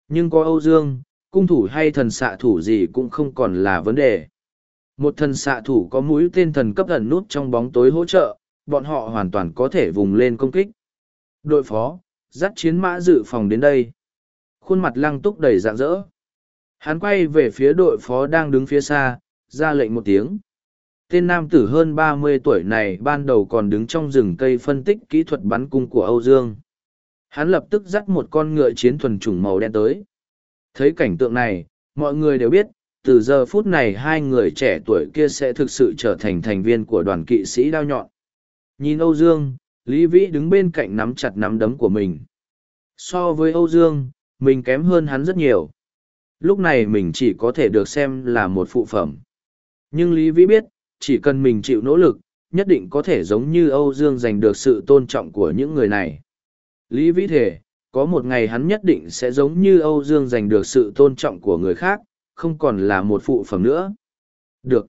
Speaker 1: Nhưng có Âu Dương, cung thủ hay thần xạ thủ gì cũng không còn là vấn đề. Một thần xạ thủ có mũi tên thần cấp ẩn nút trong bóng tối hỗ trợ, bọn họ hoàn toàn có thể vùng lên công kích. Đội phó, dắt chiến mã dự phòng đến đây. Khuôn mặt lăng túc đầy rạng rỡ. Hắn quay về phía đội phó đang đứng phía xa, ra lệnh một tiếng. Tên nam tử hơn ba mươi tuổi này ban đầu còn đứng trong rừng cây phân tích kỹ thuật bắn cung của Âu Dương. Hắn lập tức dắt một con ngựa chiến thuần chủng màu đen tới. Thấy cảnh tượng này, mọi người đều biết, từ giờ phút này hai người trẻ tuổi kia sẽ thực sự trở thành thành viên của đoàn kỵ sĩ đao nhọn. Nhìn Âu Dương, Lý Vĩ đứng bên cạnh nắm chặt nắm đấm của mình. So với Âu Dương, mình kém hơn hắn rất nhiều. Lúc này mình chỉ có thể được xem là một phụ phẩm. Nhưng Lý Vĩ biết, chỉ cần mình chịu nỗ lực, nhất định có thể giống như Âu Dương giành được sự tôn trọng của những người này. Lý Vĩ thể, có một ngày hắn nhất định sẽ giống như Âu Dương giành được sự tôn trọng của người khác, không còn là một phụ phẩm nữa. Được.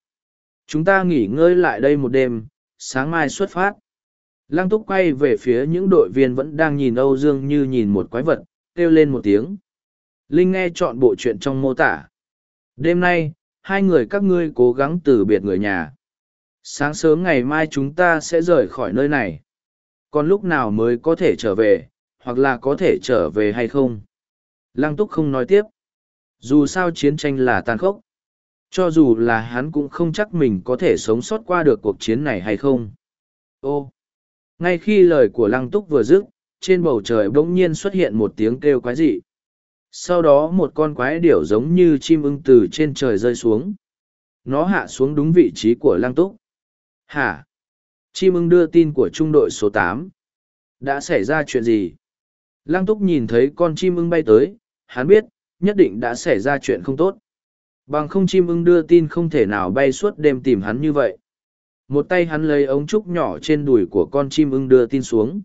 Speaker 1: Chúng ta nghỉ ngơi lại đây một đêm, sáng mai xuất phát. Lăng túc quay về phía những đội viên vẫn đang nhìn Âu Dương như nhìn một quái vật, kêu lên một tiếng. Linh nghe chọn bộ chuyện trong mô tả. Đêm nay, hai người các ngươi cố gắng từ biệt người nhà. Sáng sớm ngày mai chúng ta sẽ rời khỏi nơi này. Còn lúc nào mới có thể trở về, hoặc là có thể trở về hay không? Lăng túc không nói tiếp. Dù sao chiến tranh là tàn khốc. Cho dù là hắn cũng không chắc mình có thể sống sót qua được cuộc chiến này hay không. Ô! Ngay khi lời của lăng túc vừa dứt, trên bầu trời bỗng nhiên xuất hiện một tiếng kêu quái dị. Sau đó một con quái điểu giống như chim ưng từ trên trời rơi xuống. Nó hạ xuống đúng vị trí của lăng túc. Hả? Chim ưng đưa tin của trung đội số tám. Đã xảy ra chuyện gì? Lăng túc nhìn thấy con chim ưng bay tới, hắn biết, nhất định đã xảy ra chuyện không tốt. Bằng không chim ưng đưa tin không thể nào bay suốt đêm tìm hắn như vậy. Một tay hắn lấy ống trúc nhỏ trên đùi của con chim ưng đưa tin xuống.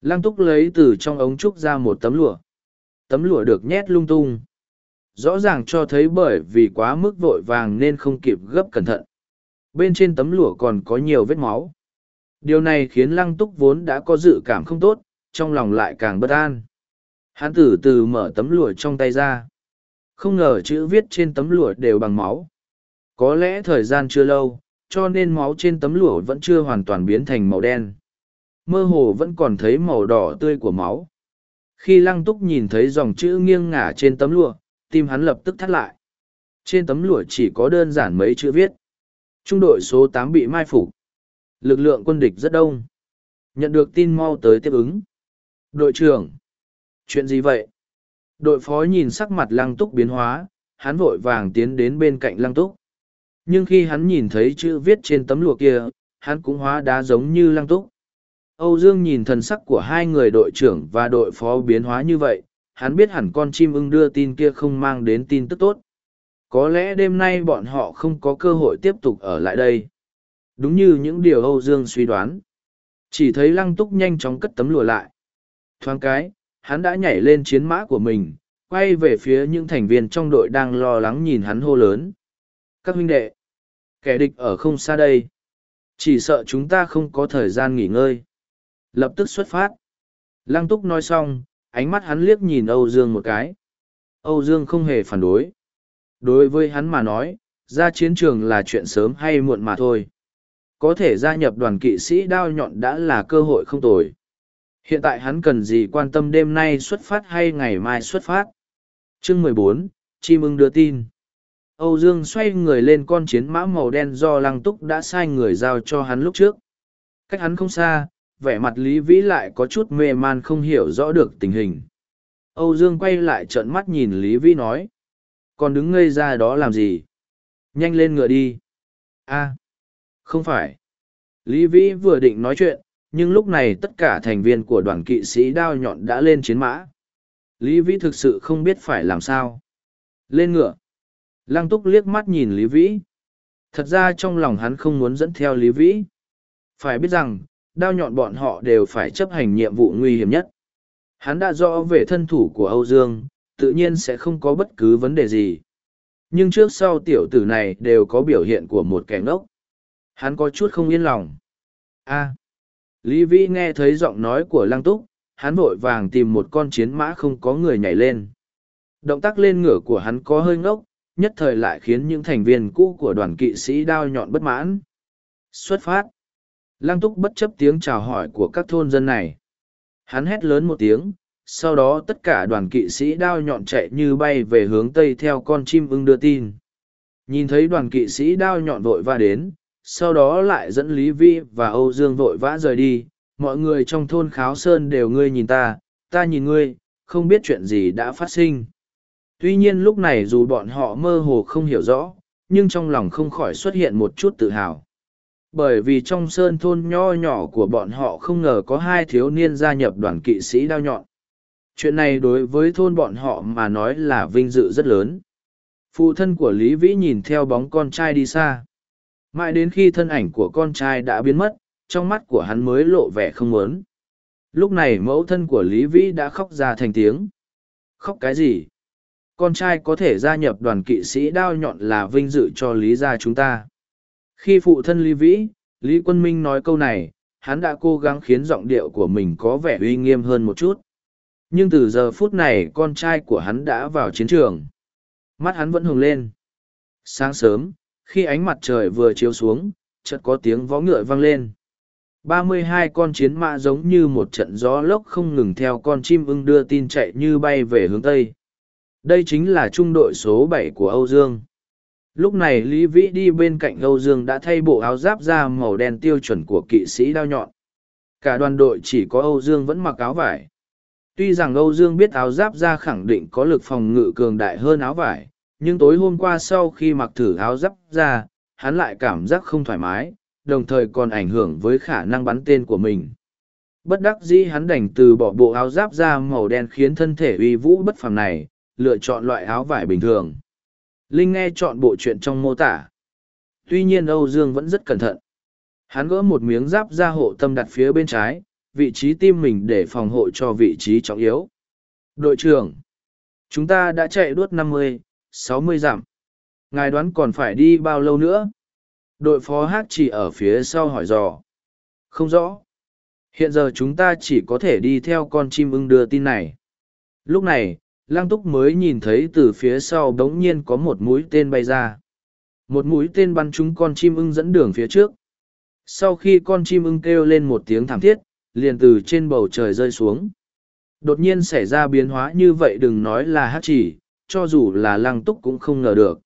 Speaker 1: Lăng túc lấy từ trong ống trúc ra một tấm lụa. Tấm lụa được nhét lung tung. Rõ ràng cho thấy bởi vì quá mức vội vàng nên không kịp gấp cẩn thận. Bên trên tấm lụa còn có nhiều vết máu. Điều này khiến lăng túc vốn đã có dự cảm không tốt, trong lòng lại càng bất an. Hắn từ từ mở tấm lụa trong tay ra. Không ngờ chữ viết trên tấm lụa đều bằng máu. Có lẽ thời gian chưa lâu, cho nên máu trên tấm lụa vẫn chưa hoàn toàn biến thành màu đen. Mơ hồ vẫn còn thấy màu đỏ tươi của máu. Khi lăng túc nhìn thấy dòng chữ nghiêng ngả trên tấm lụa, tim hắn lập tức thắt lại. Trên tấm lụa chỉ có đơn giản mấy chữ viết. Trung đội số tám bị mai phục. Lực lượng quân địch rất đông. Nhận được tin mau tới tiếp ứng. Đội trưởng. Chuyện gì vậy? Đội phó nhìn sắc mặt lăng túc biến hóa, hắn vội vàng tiến đến bên cạnh lăng túc. Nhưng khi hắn nhìn thấy chữ viết trên tấm lụa kia, hắn cũng hóa đá giống như lăng túc. Âu Dương nhìn thần sắc của hai người đội trưởng và đội phó biến hóa như vậy, hắn biết hẳn con chim ưng đưa tin kia không mang đến tin tức tốt. Có lẽ đêm nay bọn họ không có cơ hội tiếp tục ở lại đây. Đúng như những điều Âu Dương suy đoán. Chỉ thấy lăng túc nhanh chóng cất tấm lụa lại. Thoáng cái, hắn đã nhảy lên chiến mã của mình, quay về phía những thành viên trong đội đang lo lắng nhìn hắn hô lớn. Các huynh đệ, kẻ địch ở không xa đây. Chỉ sợ chúng ta không có thời gian nghỉ ngơi. Lập tức xuất phát. Lăng túc nói xong, ánh mắt hắn liếc nhìn Âu Dương một cái. Âu Dương không hề phản đối. Đối với hắn mà nói, ra chiến trường là chuyện sớm hay muộn mà thôi. Có thể gia nhập đoàn kỵ sĩ đao nhọn đã là cơ hội không tồi. Hiện tại hắn cần gì quan tâm đêm nay xuất phát hay ngày mai xuất phát. Chương mười bốn, Chim ưng đưa tin. Âu Dương xoay người lên con chiến mã màu đen do lăng túc đã sai người giao cho hắn lúc trước. Cách hắn không xa, vẻ mặt Lý Vĩ lại có chút mê man không hiểu rõ được tình hình. Âu Dương quay lại trợn mắt nhìn Lý Vĩ nói. Còn đứng ngây ra đó làm gì? Nhanh lên ngựa đi. a không phải. Lý Vĩ vừa định nói chuyện, nhưng lúc này tất cả thành viên của đoàn kỵ sĩ đao nhọn đã lên chiến mã. Lý Vĩ thực sự không biết phải làm sao. Lên ngựa. Lăng túc liếc mắt nhìn Lý Vĩ. Thật ra trong lòng hắn không muốn dẫn theo Lý Vĩ. Phải biết rằng, đao nhọn bọn họ đều phải chấp hành nhiệm vụ nguy hiểm nhất. Hắn đã rõ về thân thủ của Âu Dương, tự nhiên sẽ không có bất cứ vấn đề gì. Nhưng trước sau tiểu tử này đều có biểu hiện của một kẻ ngốc. Hắn có chút không yên lòng. a Lý Vĩ nghe thấy giọng nói của Lăng Túc, hắn vội vàng tìm một con chiến mã không có người nhảy lên. Động tác lên ngửa của hắn có hơi ngốc, nhất thời lại khiến những thành viên cũ của đoàn kỵ sĩ đao nhọn bất mãn. Xuất phát. Lăng Túc bất chấp tiếng chào hỏi của các thôn dân này. Hắn hét lớn một tiếng, sau đó tất cả đoàn kỵ sĩ đao nhọn chạy như bay về hướng tây theo con chim ưng đưa tin. Nhìn thấy đoàn kỵ sĩ đao nhọn vội va đến, sau đó lại dẫn Lý Vi và Âu Dương vội vã rời đi. Mọi người trong thôn Kháo Sơn đều ngươi nhìn ta, ta nhìn ngươi, không biết chuyện gì đã phát sinh. Tuy nhiên lúc này dù bọn họ mơ hồ không hiểu rõ, nhưng trong lòng không khỏi xuất hiện một chút tự hào. Bởi vì trong sơn thôn nho nhỏ của bọn họ không ngờ có hai thiếu niên gia nhập đoàn kỵ sĩ đao nhọn. Chuyện này đối với thôn bọn họ mà nói là vinh dự rất lớn. Phụ thân của Lý Vĩ nhìn theo bóng con trai đi xa. Mãi đến khi thân ảnh của con trai đã biến mất, trong mắt của hắn mới lộ vẻ không muốn. Lúc này mẫu thân của Lý Vĩ đã khóc ra thành tiếng. Khóc cái gì? Con trai có thể gia nhập đoàn kỵ sĩ đao nhọn là vinh dự cho Lý gia chúng ta. Khi phụ thân Lý Vĩ, Lý Quân Minh nói câu này, hắn đã cố gắng khiến giọng điệu của mình có vẻ uy nghiêm hơn một chút. Nhưng từ giờ phút này con trai của hắn đã vào chiến trường. Mắt hắn vẫn hừng lên. Sáng sớm, khi ánh mặt trời vừa chiếu xuống, chợt có tiếng vó ngựa vang lên. ba mươi hai con chiến mã giống như một trận gió lốc không ngừng theo con chim ưng đưa tin chạy như bay về hướng Tây. Đây chính là trung đội số bảy của Âu Dương. Lúc này Lý Vĩ đi bên cạnh Âu Dương đã thay bộ áo giáp da màu đen tiêu chuẩn của kỵ sĩ đao nhọn. Cả đoàn đội chỉ có Âu Dương vẫn mặc áo vải. Tuy rằng Âu Dương biết áo giáp da khẳng định có lực phòng ngự cường đại hơn áo vải, nhưng tối hôm qua sau khi mặc thử áo giáp da, hắn lại cảm giác không thoải mái, đồng thời còn ảnh hưởng với khả năng bắn tên của mình. Bất đắc dĩ hắn đành từ bỏ bộ áo giáp da màu đen khiến thân thể uy vũ bất phàm này, lựa chọn loại áo vải bình thường. Linh nghe chọn bộ chuyện trong mô tả. Tuy nhiên Âu Dương vẫn rất cẩn thận. Hắn gỡ một miếng giáp ra hộ tâm đặt phía bên trái, vị trí tim mình để phòng hộ cho vị trí trọng yếu. Đội trưởng, chúng ta đã chạy đuốt năm mươi, sáu mươi dặm. Ngài đoán còn phải đi bao lâu nữa? Đội phó hát chỉ ở phía sau hỏi dò. Không rõ. Hiện giờ chúng ta chỉ có thể đi theo con chim ưng đưa tin này. Lúc này, Lang Túc mới nhìn thấy từ phía sau đống nhiên có một mũi tên bay ra. Một mũi tên bắn trúng con chim ưng dẫn đường phía trước. Sau khi con chim ưng kêu lên một tiếng thảm thiết, liền từ trên bầu trời rơi xuống. Đột nhiên xảy ra biến hóa như vậy đừng nói là hát chỉ, cho dù là lăng túc cũng không ngờ được.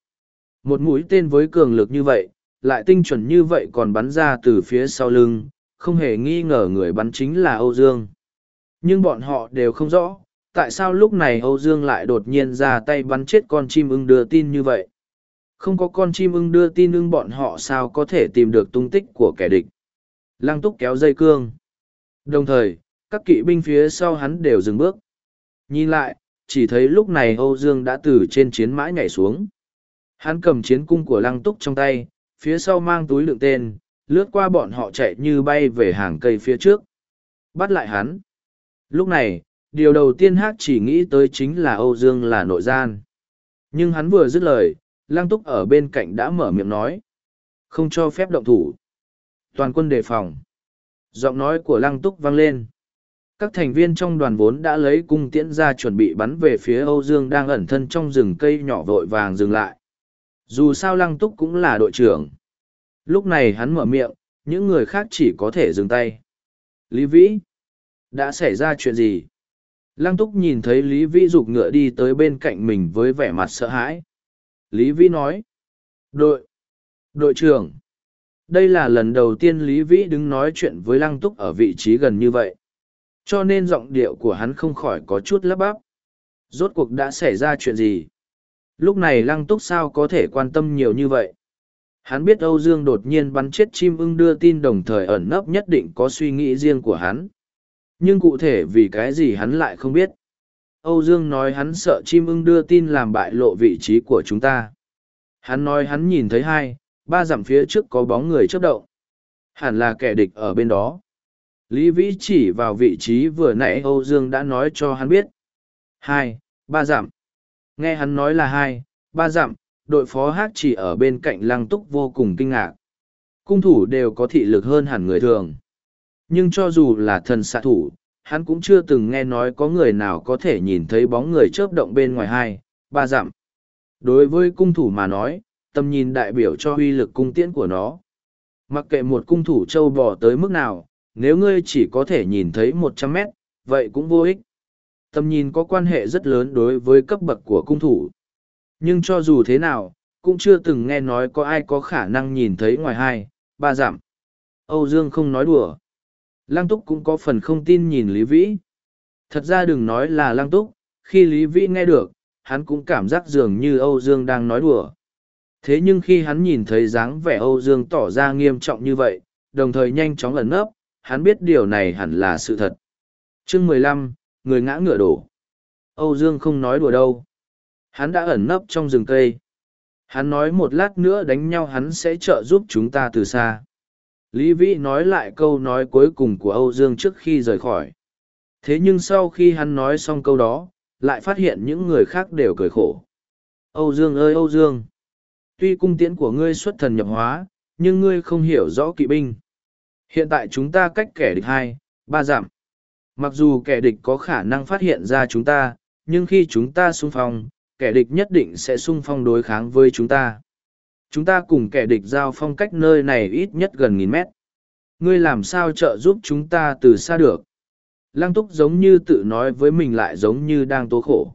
Speaker 1: Một mũi tên với cường lực như vậy, lại tinh chuẩn như vậy còn bắn ra từ phía sau lưng, không hề nghi ngờ người bắn chính là Âu Dương. Nhưng bọn họ đều không rõ, tại sao lúc này Âu Dương lại đột nhiên ra tay bắn chết con chim ưng đưa tin như vậy. Không có con chim ưng đưa tin ưng bọn họ sao có thể tìm được tung tích của kẻ địch. Lăng túc kéo dây cương. Đồng thời, các kỵ binh phía sau hắn đều dừng bước. Nhìn lại, chỉ thấy lúc này Âu Dương đã từ trên chiến mã nhảy xuống. Hắn cầm chiến cung của lăng túc trong tay, phía sau mang túi lượng tên, lướt qua bọn họ chạy như bay về hàng cây phía trước. Bắt lại hắn. Lúc này, điều đầu tiên hát chỉ nghĩ tới chính là Âu Dương là nội gian. Nhưng hắn vừa dứt lời, lăng túc ở bên cạnh đã mở miệng nói. Không cho phép động thủ. Toàn quân đề phòng. Giọng nói của lăng túc vang lên. Các thành viên trong đoàn vốn đã lấy cung tiễn ra chuẩn bị bắn về phía Âu Dương đang ẩn thân trong rừng cây nhỏ vội vàng dừng lại. Dù sao lăng túc cũng là đội trưởng. Lúc này hắn mở miệng, những người khác chỉ có thể dừng tay. Lý Vĩ, đã xảy ra chuyện gì? Lăng túc nhìn thấy Lý Vĩ rụt ngựa đi tới bên cạnh mình với vẻ mặt sợ hãi. Lý Vĩ nói, đội, đội trưởng. Đây là lần đầu tiên Lý Vĩ đứng nói chuyện với Lăng túc ở vị trí gần như vậy. Cho nên giọng điệu của hắn không khỏi có chút lấp bắp. Rốt cuộc đã xảy ra chuyện gì? Lúc này lăng túc sao có thể quan tâm nhiều như vậy. Hắn biết Âu Dương đột nhiên bắn chết chim ưng đưa tin đồng thời ẩn nấp nhất định có suy nghĩ riêng của hắn. Nhưng cụ thể vì cái gì hắn lại không biết. Âu Dương nói hắn sợ chim ưng đưa tin làm bại lộ vị trí của chúng ta. Hắn nói hắn nhìn thấy hai, ba dặm phía trước có bóng người chấp động. Hẳn là kẻ địch ở bên đó. Lý Vĩ chỉ vào vị trí vừa nãy Âu Dương đã nói cho hắn biết. Hai, ba dặm. Nghe hắn nói là hai, ba dặm, đội phó hát chỉ ở bên cạnh lăng túc vô cùng kinh ngạc. Cung thủ đều có thị lực hơn hẳn người thường. Nhưng cho dù là thần xạ thủ, hắn cũng chưa từng nghe nói có người nào có thể nhìn thấy bóng người chớp động bên ngoài hai, ba dặm. Đối với cung thủ mà nói, tầm nhìn đại biểu cho uy lực cung tiễn của nó. Mặc kệ một cung thủ châu bò tới mức nào, nếu ngươi chỉ có thể nhìn thấy một trăm mét, vậy cũng vô ích. Tầm nhìn có quan hệ rất lớn đối với cấp bậc của cung thủ. Nhưng cho dù thế nào, cũng chưa từng nghe nói có ai có khả năng nhìn thấy ngoài hai, ba dặm. Âu Dương không nói đùa. Lăng Túc cũng có phần không tin nhìn Lý Vĩ. Thật ra đừng nói là Lăng Túc, khi Lý Vĩ nghe được, hắn cũng cảm giác dường như Âu Dương đang nói đùa. Thế nhưng khi hắn nhìn thấy dáng vẻ Âu Dương tỏ ra nghiêm trọng như vậy, đồng thời nhanh chóng ẩn nấp, hắn biết điều này hẳn là sự thật. chương mười lăm, người ngã ngựa đổ. Âu Dương không nói đùa đâu. Hắn đã ẩn nấp trong rừng cây. Hắn nói một lát nữa đánh nhau hắn sẽ trợ giúp chúng ta từ xa. Lý Vĩ nói lại câu nói cuối cùng của Âu Dương trước khi rời khỏi. Thế nhưng sau khi hắn nói xong câu đó, lại phát hiện những người khác đều cười khổ. Âu Dương ơi Âu Dương! Tuy cung tiễn của ngươi xuất thần nhập hóa, nhưng ngươi không hiểu rõ kỵ binh. Hiện tại chúng ta cách kẻ địch hai, ba giảm. Mặc dù kẻ địch có khả năng phát hiện ra chúng ta, nhưng khi chúng ta xung phong, kẻ địch nhất định sẽ xung phong đối kháng với chúng ta. Chúng ta cùng kẻ địch giao phong cách nơi này ít nhất gần nghìn mét. Ngươi làm sao trợ giúp chúng ta từ xa được? Lăng túc giống như tự nói với mình lại giống như đang tố khổ.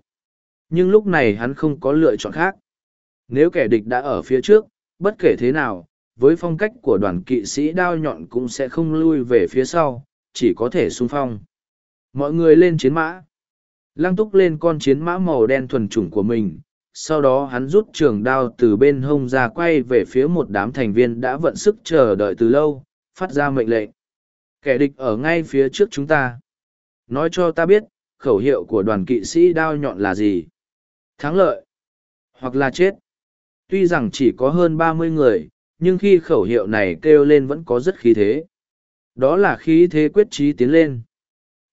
Speaker 1: Nhưng lúc này hắn không có lựa chọn khác. Nếu kẻ địch đã ở phía trước, bất kể thế nào, với phong cách của đoàn kỵ sĩ đao nhọn cũng sẽ không lui về phía sau, chỉ có thể xung phong. Mọi người lên chiến mã. Lăng túc lên con chiến mã màu đen thuần chủng của mình, sau đó hắn rút trường đao từ bên hông ra quay về phía một đám thành viên đã vận sức chờ đợi từ lâu, phát ra mệnh lệnh. Kẻ địch ở ngay phía trước chúng ta. Nói cho ta biết, khẩu hiệu của đoàn kỵ sĩ đao nhọn là gì? Thắng lợi. Hoặc là chết. Tuy rằng chỉ có hơn ba mươi người, nhưng khi khẩu hiệu này kêu lên vẫn có rất khí thế. Đó là khí thế quyết trí tiến lên.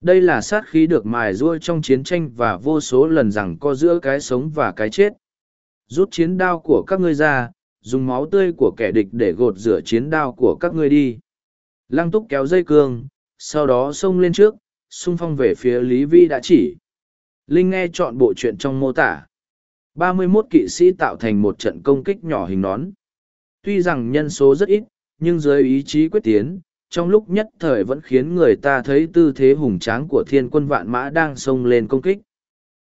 Speaker 1: Đây là sát khí được mài ruôi trong chiến tranh và vô số lần rằng co giữa cái sống và cái chết. Rút chiến đao của các ngươi ra, dùng máu tươi của kẻ địch để gột rửa chiến đao của các ngươi đi. Lăng túc kéo dây cương, sau đó xông lên trước, xung phong về phía Lý Vi đã chỉ. Linh nghe chọn bộ chuyện trong mô tả. 31 kỵ sĩ tạo thành một trận công kích nhỏ hình nón. Tuy rằng nhân số rất ít, nhưng dưới ý chí quyết tiến, trong lúc nhất thời vẫn khiến người ta thấy tư thế hùng tráng của thiên quân vạn mã đang xông lên công kích.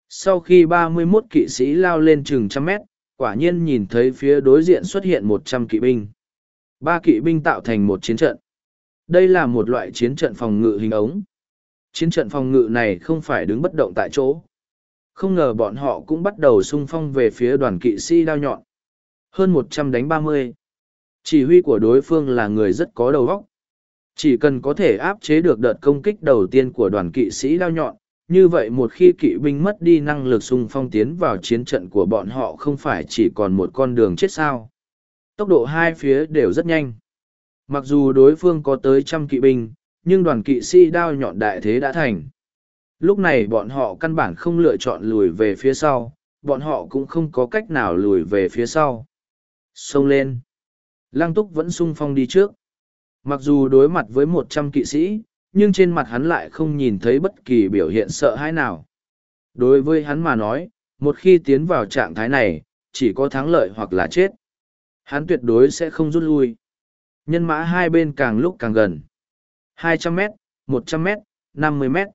Speaker 1: Sau khi 31 kỵ sĩ lao lên chừng trăm mét, quả nhiên nhìn thấy phía đối diện xuất hiện 100 kỵ binh. Ba kỵ binh tạo thành một chiến trận. Đây là một loại chiến trận phòng ngự hình ống. Chiến trận phòng ngự này không phải đứng bất động tại chỗ. Không ngờ bọn họ cũng bắt đầu xung phong về phía đoàn kỵ sĩ đao nhọn. Hơn 100 đánh 30. Chỉ huy của đối phương là người rất có đầu óc. Chỉ cần có thể áp chế được đợt công kích đầu tiên của đoàn kỵ sĩ đao nhọn, như vậy một khi kỵ binh mất đi năng lực xung phong tiến vào chiến trận của bọn họ không phải chỉ còn một con đường chết sao. Tốc độ hai phía đều rất nhanh. Mặc dù đối phương có tới trăm kỵ binh, nhưng đoàn kỵ sĩ đao nhọn đại thế đã thành. Lúc này bọn họ căn bản không lựa chọn lùi về phía sau, bọn họ cũng không có cách nào lùi về phía sau. Xông lên. Lăng túc vẫn sung phong đi trước. Mặc dù đối mặt với một trăm kỵ sĩ, nhưng trên mặt hắn lại không nhìn thấy bất kỳ biểu hiện sợ hãi nào. Đối với hắn mà nói, một khi tiến vào trạng thái này, chỉ có thắng lợi hoặc là chết. Hắn tuyệt đối sẽ không rút lui. Nhân mã hai bên càng lúc càng gần. 200 mét, 100 mét, 50 mét.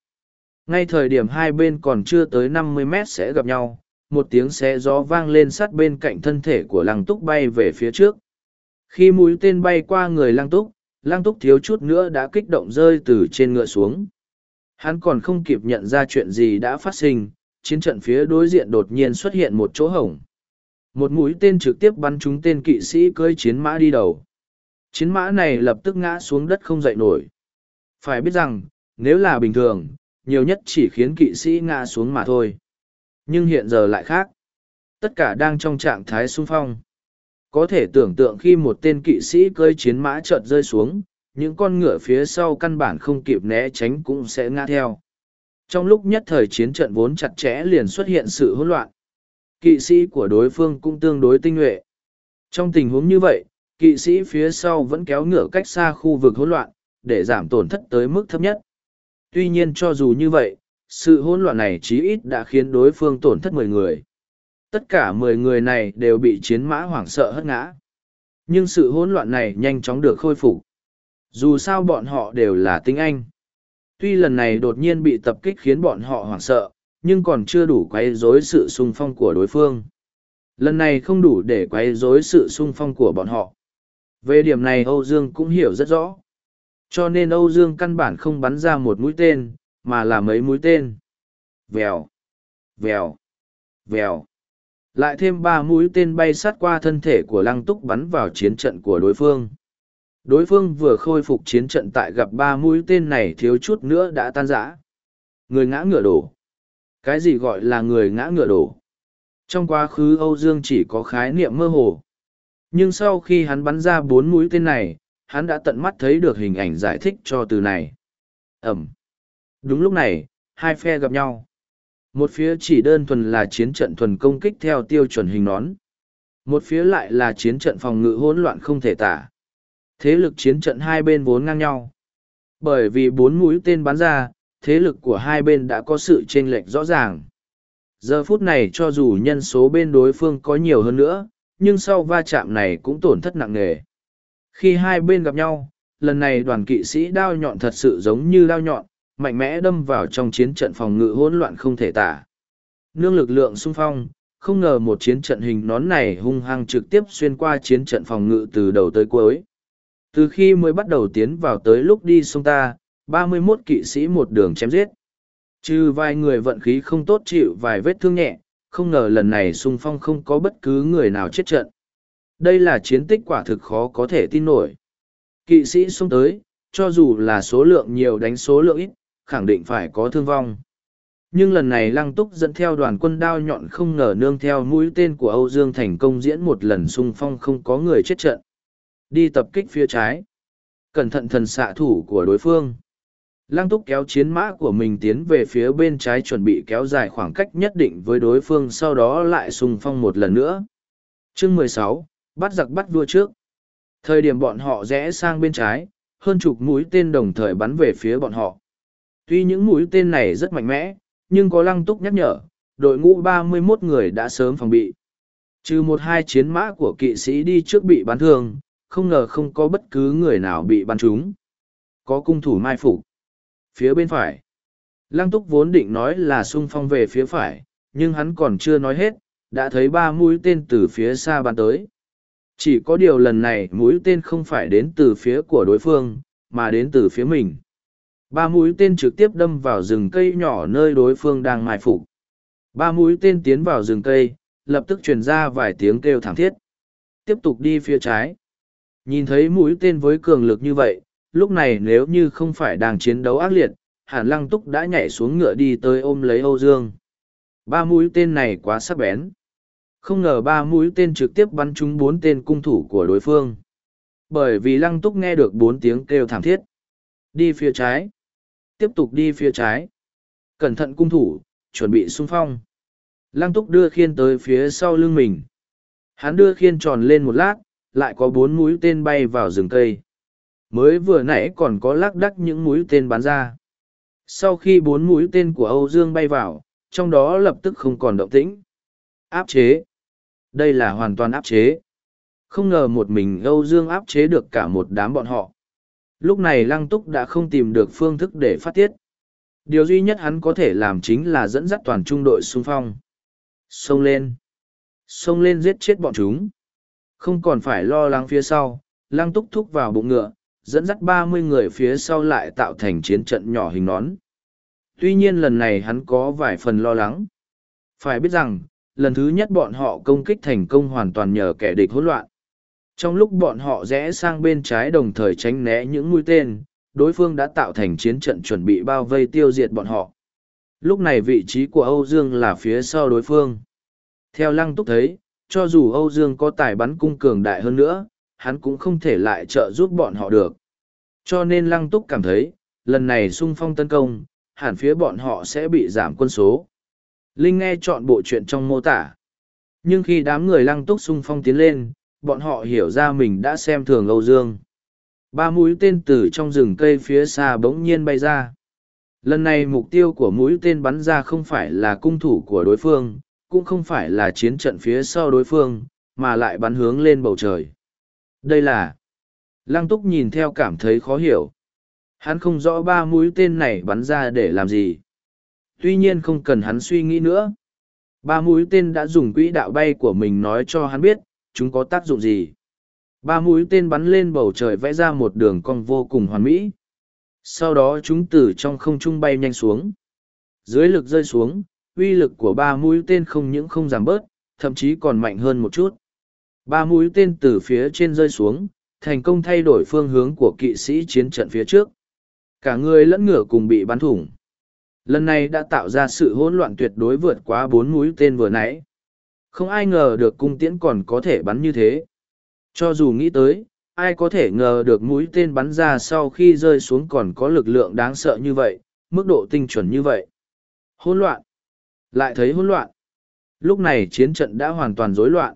Speaker 1: Ngay thời điểm hai bên còn chưa tới 50 mét sẽ gặp nhau, một tiếng xé gió vang lên sát bên cạnh thân thể của lăng túc bay về phía trước. Khi mũi tên bay qua người lăng túc, lăng túc thiếu chút nữa đã kích động rơi từ trên ngựa xuống. Hắn còn không kịp nhận ra chuyện gì đã phát sinh, chiến trận phía đối diện đột nhiên xuất hiện một chỗ hổng. một mũi tên trực tiếp bắn trúng tên kỵ sĩ cưỡi chiến mã đi đầu chiến mã này lập tức ngã xuống đất không dậy nổi phải biết rằng nếu là bình thường nhiều nhất chỉ khiến kỵ sĩ ngã xuống mà thôi. Nhưng hiện giờ lại khác. Tất cả đang trong trạng thái sung phong. Có thể tưởng tượng khi một tên kỵ sĩ cơi chiến mã chợt rơi xuống, những con ngựa phía sau căn bản không kịp né tránh cũng sẽ ngã theo. Trong lúc nhất thời chiến trận vốn chặt chẽ liền xuất hiện sự hỗn loạn. Kỵ sĩ của đối phương cũng tương đối tinh nhuệ. Trong tình huống như vậy, kỵ sĩ phía sau vẫn kéo ngựa cách xa khu vực hỗn loạn, để giảm tổn thất tới mức thấp nhất tuy nhiên cho dù như vậy, sự hỗn loạn này chí ít đã khiến đối phương tổn thất mười người. Tất cả mười người này đều bị chiến mã hoảng sợ hất ngã. Nhưng sự hỗn loạn này nhanh chóng được khôi phục. Dù sao bọn họ đều là tinh anh. Tuy lần này đột nhiên bị tập kích khiến bọn họ hoảng sợ, nhưng còn chưa đủ quấy rối sự sung phong của đối phương. Lần này không đủ để quấy rối sự sung phong của bọn họ. Về điểm này âu dương cũng hiểu rất rõ cho nên âu dương căn bản không bắn ra một mũi tên, mà là mấy mũi tên. Vèo vèo vèo. Lại thêm ba mũi tên bay sát qua thân thể của lăng túc bắn vào chiến trận của đối phương. Đối phương vừa khôi phục chiến trận tại gặp ba mũi tên này thiếu chút nữa đã tan rã. Người ngã ngựa đổ. Cái gì gọi là người ngã ngựa đổ? Trong quá khứ âu dương chỉ có khái niệm mơ hồ. Nhưng sau khi hắn bắn ra bốn mũi tên này hắn đã tận mắt thấy được hình ảnh giải thích cho từ này. Ẩm. Đúng lúc này, hai phe gặp nhau. Một phía chỉ đơn thuần là chiến trận thuần công kích theo tiêu chuẩn hình nón. Một phía lại là chiến trận phòng ngự hỗn loạn không thể tả. Thế lực chiến trận hai bên vốn ngang nhau. Bởi vì bốn mũi tên bắn ra, thế lực của hai bên đã có sự chênh lệch rõ ràng. Giờ phút này cho dù nhân số bên đối phương có nhiều hơn nữa, nhưng sau va chạm này cũng tổn thất nặng nề khi hai bên gặp nhau lần này đoàn kỵ sĩ đao nhọn thật sự giống như đao nhọn mạnh mẽ đâm vào trong chiến trận phòng ngự hỗn loạn không thể tả. Nương lực lượng xung phong, không ngờ một chiến trận hình nón này hung hăng trực tiếp xuyên qua chiến trận phòng ngự từ đầu tới cuối. Từ khi mới bắt đầu tiến vào tới lúc đi sông ta, ba mươi 31 kỵ sĩ một đường chém giết. Trừ vài người vận khí không tốt chịu vài vết thương nhẹ, không ngờ lần này xung phong không có bất cứ người nào chết trận. Đây là chiến tích quả thực khó có thể tin nổi. Kỵ sĩ xông tới, cho dù là số lượng nhiều đánh số lượng ít, khẳng định phải có thương vong. Nhưng lần này Lăng Túc dẫn theo đoàn quân đao nhọn không ngờ nương theo mũi tên của Âu Dương thành công diễn một lần xung phong không có người chết trận. Đi tập kích phía trái. Cẩn thận thần xạ thủ của đối phương. Lăng Túc kéo chiến mã của mình tiến về phía bên trái chuẩn bị kéo dài khoảng cách nhất định với đối phương sau đó lại xung phong một lần nữa. Chương mười sáu bắt giặc bắt vua trước. Thời điểm bọn họ rẽ sang bên trái, hơn chục mũi tên đồng thời bắn về phía bọn họ. Tuy những mũi tên này rất mạnh mẽ, nhưng có lăng túc nhắc nhở, đội ngũ ba mươi 31 người đã sớm phòng bị. Trừ một hai chiến mã của kỵ sĩ đi trước bị bắn thương, không ngờ không có bất cứ người nào bị bắn trúng. Có cung thủ mai phục. Phía bên phải. Lăng túc vốn định nói là xung phong về phía phải, nhưng hắn còn chưa nói hết, đã thấy ba mũi tên từ phía xa bắn tới. Chỉ có điều lần này mũi tên không phải đến từ phía của đối phương, mà đến từ phía mình. Ba mũi tên trực tiếp đâm vào rừng cây nhỏ nơi đối phương đang mai phục. Ba mũi tên tiến vào rừng cây, lập tức truyền ra vài tiếng kêu thảm thiết. Tiếp tục đi phía trái. Nhìn thấy mũi tên với cường lực như vậy, lúc này nếu như không phải đang chiến đấu ác liệt, hàn lăng túc đã nhảy xuống ngựa đi tới ôm lấy Âu Dương. Ba mũi tên này quá sắc bén. Không ngờ ba mũi tên trực tiếp bắn trúng bốn tên cung thủ của đối phương. Bởi vì lăng túc nghe được bốn tiếng kêu thảm thiết. Đi phía trái. Tiếp tục đi phía trái. Cẩn thận cung thủ, chuẩn bị xung phong. Lăng túc đưa khiên tới phía sau lưng mình. Hắn đưa khiên tròn lên một lát, lại có bốn mũi tên bay vào rừng cây. Mới vừa nãy còn có lác đắc những mũi tên bắn ra. Sau khi bốn mũi tên của âu dương bay vào, trong đó lập tức không còn động tĩnh. Áp chế đây là hoàn toàn áp chế không ngờ một mình âu dương áp chế được cả một đám bọn họ Lúc này Lăng Túc đã không tìm được phương thức để phát tiết. Điều duy nhất hắn có thể làm chính là dẫn dắt toàn trung đội xung phong. Xông lên. Xông lên giết chết bọn chúng. Không còn phải lo lắng phía sau, Lăng Túc thúc vào bụng ngựa, dẫn dắt ba mươi người phía sau lại tạo thành chiến trận nhỏ hình nón. Tuy nhiên lần này hắn có vài phần lo lắng. Phải biết rằng, lần thứ nhất bọn họ công kích thành công hoàn toàn nhờ kẻ địch hỗn loạn. Trong lúc bọn họ rẽ sang bên trái đồng thời tránh né những mũi tên, đối phương đã tạo thành chiến trận chuẩn bị bao vây tiêu diệt bọn họ. Lúc này vị trí của Âu Dương là phía sau đối phương. Theo Lăng Túc thấy, cho dù Âu Dương có tài bắn cung cường đại hơn nữa, hắn cũng không thể lại trợ giúp bọn họ được. Cho nên Lăng Túc cảm thấy, lần này xung phong tấn công, hẳn phía bọn họ sẽ bị giảm quân số. Linh nghe chọn bộ chuyện trong mô tả. Nhưng khi đám người Lăng Túc xung phong tiến lên, bọn họ hiểu ra mình đã xem thường Âu Dương. Ba mũi tên từ trong rừng cây phía xa bỗng nhiên bay ra. Lần này mục tiêu của mũi tên bắn ra không phải là cung thủ của đối phương, cũng không phải là chiến trận phía sau đối phương, mà lại bắn hướng lên bầu trời. Đây là... Lăng túc nhìn theo cảm thấy khó hiểu. Hắn không rõ ba mũi tên này bắn ra để làm gì. Tuy nhiên không cần hắn suy nghĩ nữa. Ba mũi tên đã dùng quỹ đạo bay của mình nói cho hắn biết, chúng có tác dụng gì. Ba mũi tên bắn lên bầu trời vẽ ra một đường cong vô cùng hoàn mỹ. Sau đó chúng từ trong không trung bay nhanh xuống. Dưới lực rơi xuống, uy lực của ba mũi tên không những không giảm bớt, thậm chí còn mạnh hơn một chút. Ba mũi tên từ phía trên rơi xuống, thành công thay đổi phương hướng của kỵ sĩ chiến trận phía trước. Cả người lẫn ngựa cùng bị bắn thủng. Lần này đã tạo ra sự hỗn loạn tuyệt đối vượt quá bốn mũi tên vừa nãy. Không ai ngờ được cung tiễn còn có thể bắn như thế. Cho dù nghĩ tới, ai có thể ngờ được mũi tên bắn ra sau khi rơi xuống còn có lực lượng đáng sợ như vậy, mức độ tinh chuẩn như vậy. Hỗn loạn. Lại thấy hỗn loạn. Lúc này chiến trận đã hoàn toàn rối loạn.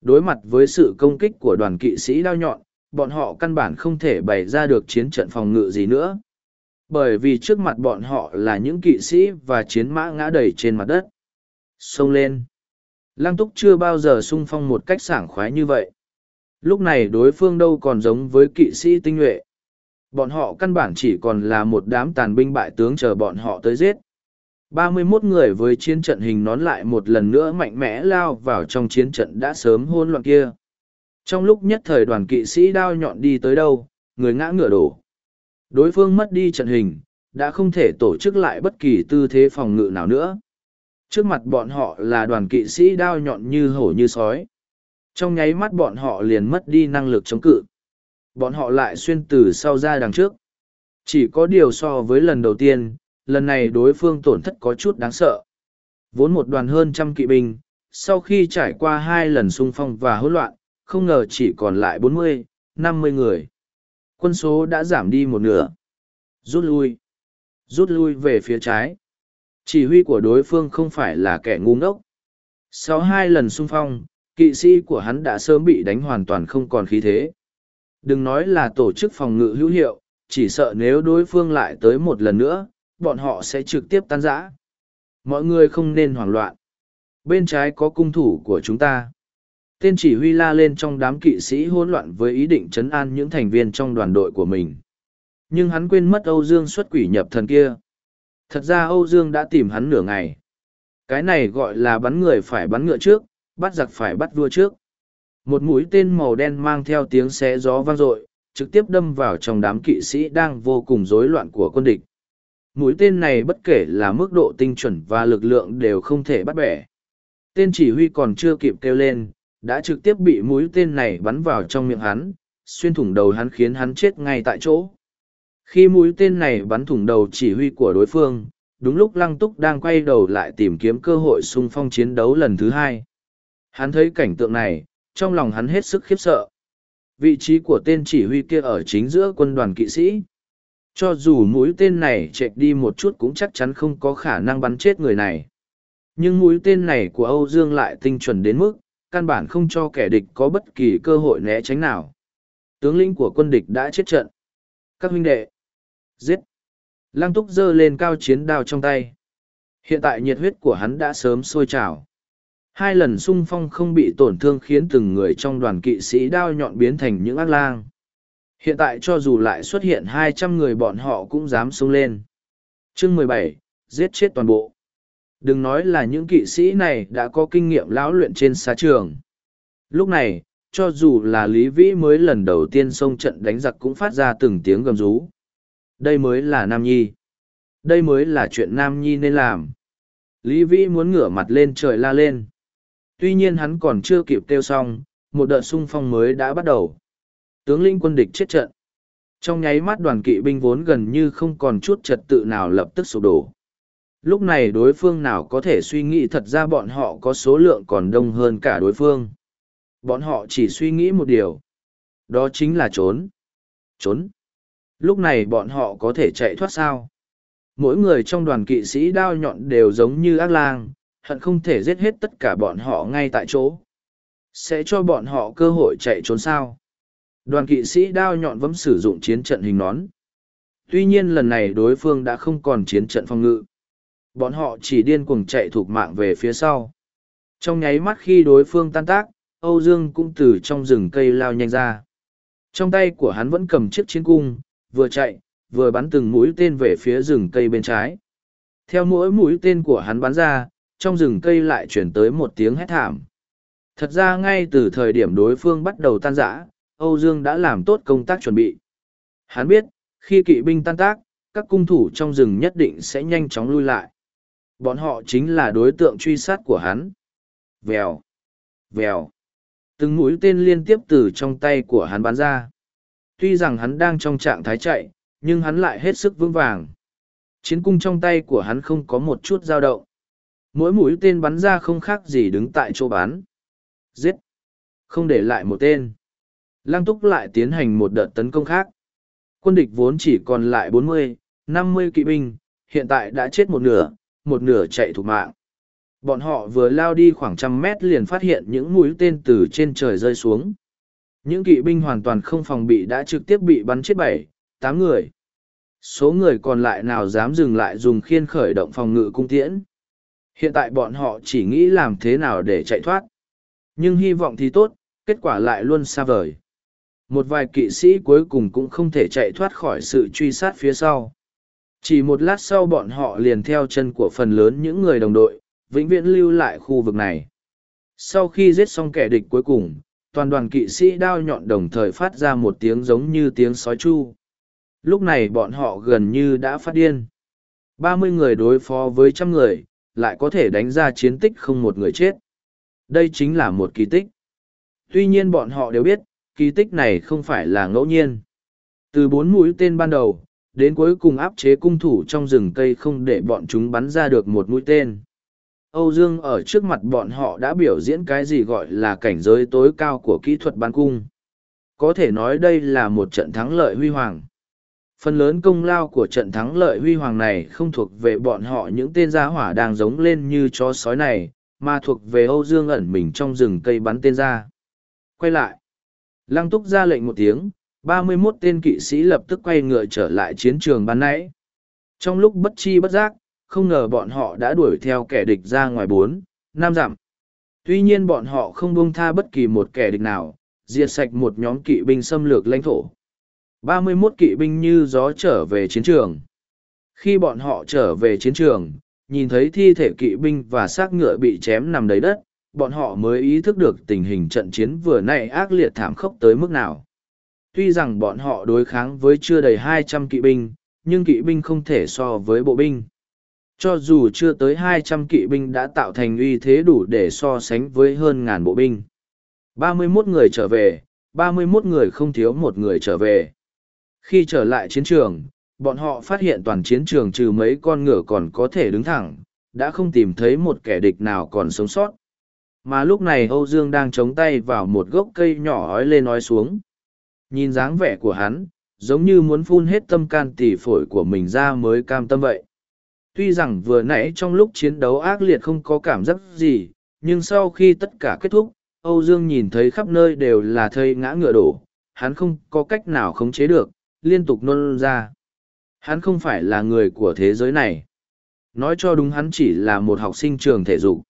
Speaker 1: Đối mặt với sự công kích của đoàn kỵ sĩ đao nhọn, bọn họ căn bản không thể bày ra được chiến trận phòng ngự gì nữa. Bởi vì trước mặt bọn họ là những kỵ sĩ và chiến mã ngã đầy trên mặt đất. Xông lên. Lăng túc chưa bao giờ sung phong một cách sảng khoái như vậy. Lúc này đối phương đâu còn giống với kỵ sĩ tinh nhuệ. Bọn họ căn bản chỉ còn là một đám tàn binh bại tướng chờ bọn họ tới giết. Ba mươi 31 người với chiến trận hình nón lại một lần nữa mạnh mẽ lao vào trong chiến trận đã sớm hôn loạn kia. Trong lúc nhất thời đoàn kỵ sĩ đao nhọn đi tới đâu, người ngã ngựa đổ. Đối phương mất đi trận hình, đã không thể tổ chức lại bất kỳ tư thế phòng ngự nào nữa. Trước mặt bọn họ là đoàn kỵ sĩ đao nhọn như hổ như sói. Trong nháy mắt bọn họ liền mất đi năng lực chống cự. Bọn họ lại xuyên từ sau ra đằng trước. Chỉ có điều so với lần đầu tiên, lần này đối phương tổn thất có chút đáng sợ. Vốn một đoàn hơn trăm kỵ binh, sau khi trải qua hai lần xung phong và hỗn loạn, không ngờ chỉ còn lại bốn mươi, năm mươi người. Quân số đã giảm đi một nửa. Rút lui. Rút lui về phía trái. Chỉ huy của đối phương không phải là kẻ ngu ngốc. Sau hai lần xung phong, kỵ sĩ của hắn đã sớm bị đánh hoàn toàn không còn khí thế. Đừng nói là tổ chức phòng ngự hữu hiệu, chỉ sợ nếu đối phương lại tới một lần nữa, bọn họ sẽ trực tiếp tan rã. Mọi người không nên hoảng loạn. Bên trái có cung thủ của chúng ta. Tên chỉ huy la lên trong đám kỵ sĩ hỗn loạn với ý định chấn an những thành viên trong đoàn đội của mình. Nhưng hắn quên mất Âu Dương xuất quỷ nhập thần kia. Thật ra Âu Dương đã tìm hắn nửa ngày. Cái này gọi là bắn người phải bắn ngựa trước, bắt giặc phải bắt vua trước. Một mũi tên màu đen mang theo tiếng xé gió vang dội, trực tiếp đâm vào trong đám kỵ sĩ đang vô cùng rối loạn của quân địch. Mũi tên này bất kể là mức độ tinh chuẩn và lực lượng đều không thể bắt bẻ. Tên chỉ huy còn chưa kịp kêu lên, đã trực tiếp bị mũi tên này bắn vào trong miệng hắn, xuyên thủng đầu hắn khiến hắn chết ngay tại chỗ. Khi mũi tên này bắn thủng đầu chỉ huy của đối phương, đúng lúc Lăng Túc đang quay đầu lại tìm kiếm cơ hội xung phong chiến đấu lần thứ hai. Hắn thấy cảnh tượng này, trong lòng hắn hết sức khiếp sợ. Vị trí của tên chỉ huy kia ở chính giữa quân đoàn kỵ sĩ. Cho dù mũi tên này chạy đi một chút cũng chắc chắn không có khả năng bắn chết người này. Nhưng mũi tên này của Âu Dương lại tinh chuẩn đến mức, căn bản không cho kẻ địch có bất kỳ cơ hội né tránh nào. Tướng lĩnh của quân địch đã chết trận. Các huynh đệ. Giết. Lăng túc giơ lên cao chiến đao trong tay. Hiện tại nhiệt huyết của hắn đã sớm sôi trào. Hai lần xung phong không bị tổn thương khiến từng người trong đoàn kỵ sĩ đao nhọn biến thành những ác lang. Hiện tại cho dù lại xuất hiện hai trăm người bọn họ cũng dám xông lên. Chương mười bảy, giết chết toàn bộ. Đừng nói là những kỵ sĩ này đã có kinh nghiệm lão luyện trên xa trường. Lúc này, cho dù là Lý Vĩ mới lần đầu tiên xông trận đánh giặc cũng phát ra từng tiếng gầm rú. Đây mới là Nam Nhi. Đây mới là chuyện Nam Nhi nên làm. Lý Vĩ muốn ngửa mặt lên trời la lên. Tuy nhiên hắn còn chưa kịp kêu xong, một đợt xung phong mới đã bắt đầu. Tướng lĩnh quân địch chết trận. Trong nháy mắt đoàn kỵ binh vốn gần như không còn chút trật tự nào lập tức sụp đổ. Lúc này đối phương nào có thể suy nghĩ thật ra bọn họ có số lượng còn đông hơn cả đối phương. Bọn họ chỉ suy nghĩ một điều. Đó chính là trốn. Trốn. Lúc này bọn họ có thể chạy thoát sao? Mỗi người trong đoàn kỵ sĩ đao nhọn đều giống như ác lang, hận không thể giết hết tất cả bọn họ ngay tại chỗ. Sẽ cho bọn họ cơ hội chạy trốn sao? Đoàn kỵ sĩ đao nhọn vẫn sử dụng chiến trận hình nón. Tuy nhiên lần này đối phương đã không còn chiến trận phòng ngự. Bọn họ chỉ điên cuồng chạy thuộc mạng về phía sau. Trong nháy mắt khi đối phương tan tác, Âu Dương cũng từ trong rừng cây lao nhanh ra. Trong tay của hắn vẫn cầm chiếc chiến cung, vừa chạy, vừa bắn từng mũi tên về phía rừng cây bên trái. Theo mỗi mũi tên của hắn bắn ra, trong rừng cây lại chuyển tới một tiếng hét thảm. Thật ra ngay từ thời điểm đối phương bắt đầu tan rã, Âu Dương đã làm tốt công tác chuẩn bị. Hắn biết, khi kỵ binh tan tác, các cung thủ trong rừng nhất định sẽ nhanh chóng lui lại. Bọn họ chính là đối tượng truy sát của hắn. Vèo, vèo. Từng mũi tên liên tiếp từ trong tay của hắn bắn ra. Tuy rằng hắn đang trong trạng thái chạy, nhưng hắn lại hết sức vững vàng. Chiến cung trong tay của hắn không có một chút dao động. Mỗi mũi tên bắn ra không khác gì đứng tại chỗ bắn. Giết! Không để lại một tên. Lăng túc lại tiến hành một đợt tấn công khác. Quân địch vốn chỉ còn lại bốn mươi, năm mươi kỵ binh, hiện tại đã chết một nửa, một nửa chạy thủ mạng. Bọn họ vừa lao đi khoảng trăm mét liền phát hiện những mũi tên từ trên trời rơi xuống. Những kỵ binh hoàn toàn không phòng bị đã trực tiếp bị bắn chết bảy, tám người. Số người còn lại nào dám dừng lại dùng khiên khởi động phòng ngự cung tiễn. Hiện tại bọn họ chỉ nghĩ làm thế nào để chạy thoát. Nhưng hy vọng thì tốt, kết quả lại luôn xa vời. Một vài kỵ sĩ cuối cùng cũng không thể chạy thoát khỏi sự truy sát phía sau. Chỉ một lát sau bọn họ liền theo chân của phần lớn những người đồng đội, vĩnh viễn lưu lại khu vực này. Sau khi giết xong kẻ địch cuối cùng, toàn đoàn kỵ sĩ đao nhọn đồng thời phát ra một tiếng giống như tiếng sói chu. Lúc này bọn họ gần như đã phát điên. ba mươi người đối phó với trăm người, lại có thể đánh ra chiến tích không một người chết. Đây chính là một kỳ tích. Tuy nhiên bọn họ đều biết, kỳ tích này không phải là ngẫu nhiên. Từ bốn mũi tên ban đầu, đến cuối cùng áp chế cung thủ trong rừng cây không để bọn chúng bắn ra được một mũi tên. Âu Dương ở trước mặt bọn họ đã biểu diễn cái gì gọi là cảnh giới tối cao của kỹ thuật bắn cung. Có thể nói đây là một trận thắng lợi huy hoàng. Phần lớn công lao của trận thắng lợi huy hoàng này không thuộc về bọn họ những tên gia hỏa đang giống lên như chó sói này, mà thuộc về Âu Dương ẩn mình trong rừng cây bắn tên ra. Quay lại. Lăng túc ra lệnh một tiếng, ba mươi 31 tên kỵ sĩ lập tức quay ngựa trở lại chiến trường ban nãy. Trong lúc bất chi bất giác, không ngờ bọn họ đã đuổi theo kẻ địch ra ngoài bốn, năm dặm. Tuy nhiên bọn họ không buông tha bất kỳ một kẻ địch nào, diệt sạch một nhóm kỵ binh xâm lược lãnh thổ. ba mươi 31 kỵ binh như gió trở về chiến trường. Khi bọn họ trở về chiến trường, nhìn thấy thi thể kỵ binh và xác ngựa bị chém nằm đầy đất, bọn họ mới ý thức được tình hình trận chiến vừa nãy ác liệt thảm khốc tới mức nào. Tuy rằng bọn họ đối kháng với chưa đầy hai trăm kỵ binh, nhưng kỵ binh không thể so với bộ binh. Cho dù chưa tới hai trăm kỵ binh đã tạo thành uy thế đủ để so sánh với hơn ngàn bộ binh. ba mươi 31 người trở về, ba mươi 31 người không thiếu một người trở về. Khi trở lại chiến trường, bọn họ phát hiện toàn chiến trường trừ mấy con ngựa còn có thể đứng thẳng, đã không tìm thấy một kẻ địch nào còn sống sót. Mà lúc này Âu Dương đang chống tay vào một gốc cây nhỏ ói lên nói xuống. Nhìn dáng vẻ của hắn, giống như muốn phun hết tâm can tỉ phổi của mình ra mới cam tâm vậy. Tuy rằng vừa nãy trong lúc chiến đấu ác liệt không có cảm giác gì, nhưng sau khi tất cả kết thúc, Âu Dương nhìn thấy khắp nơi đều là thây ngã ngựa đổ, hắn không có cách nào khống chế được, liên tục nôn ra. Hắn không phải là người của thế giới này. Nói cho đúng hắn chỉ là một học sinh trường thể dục.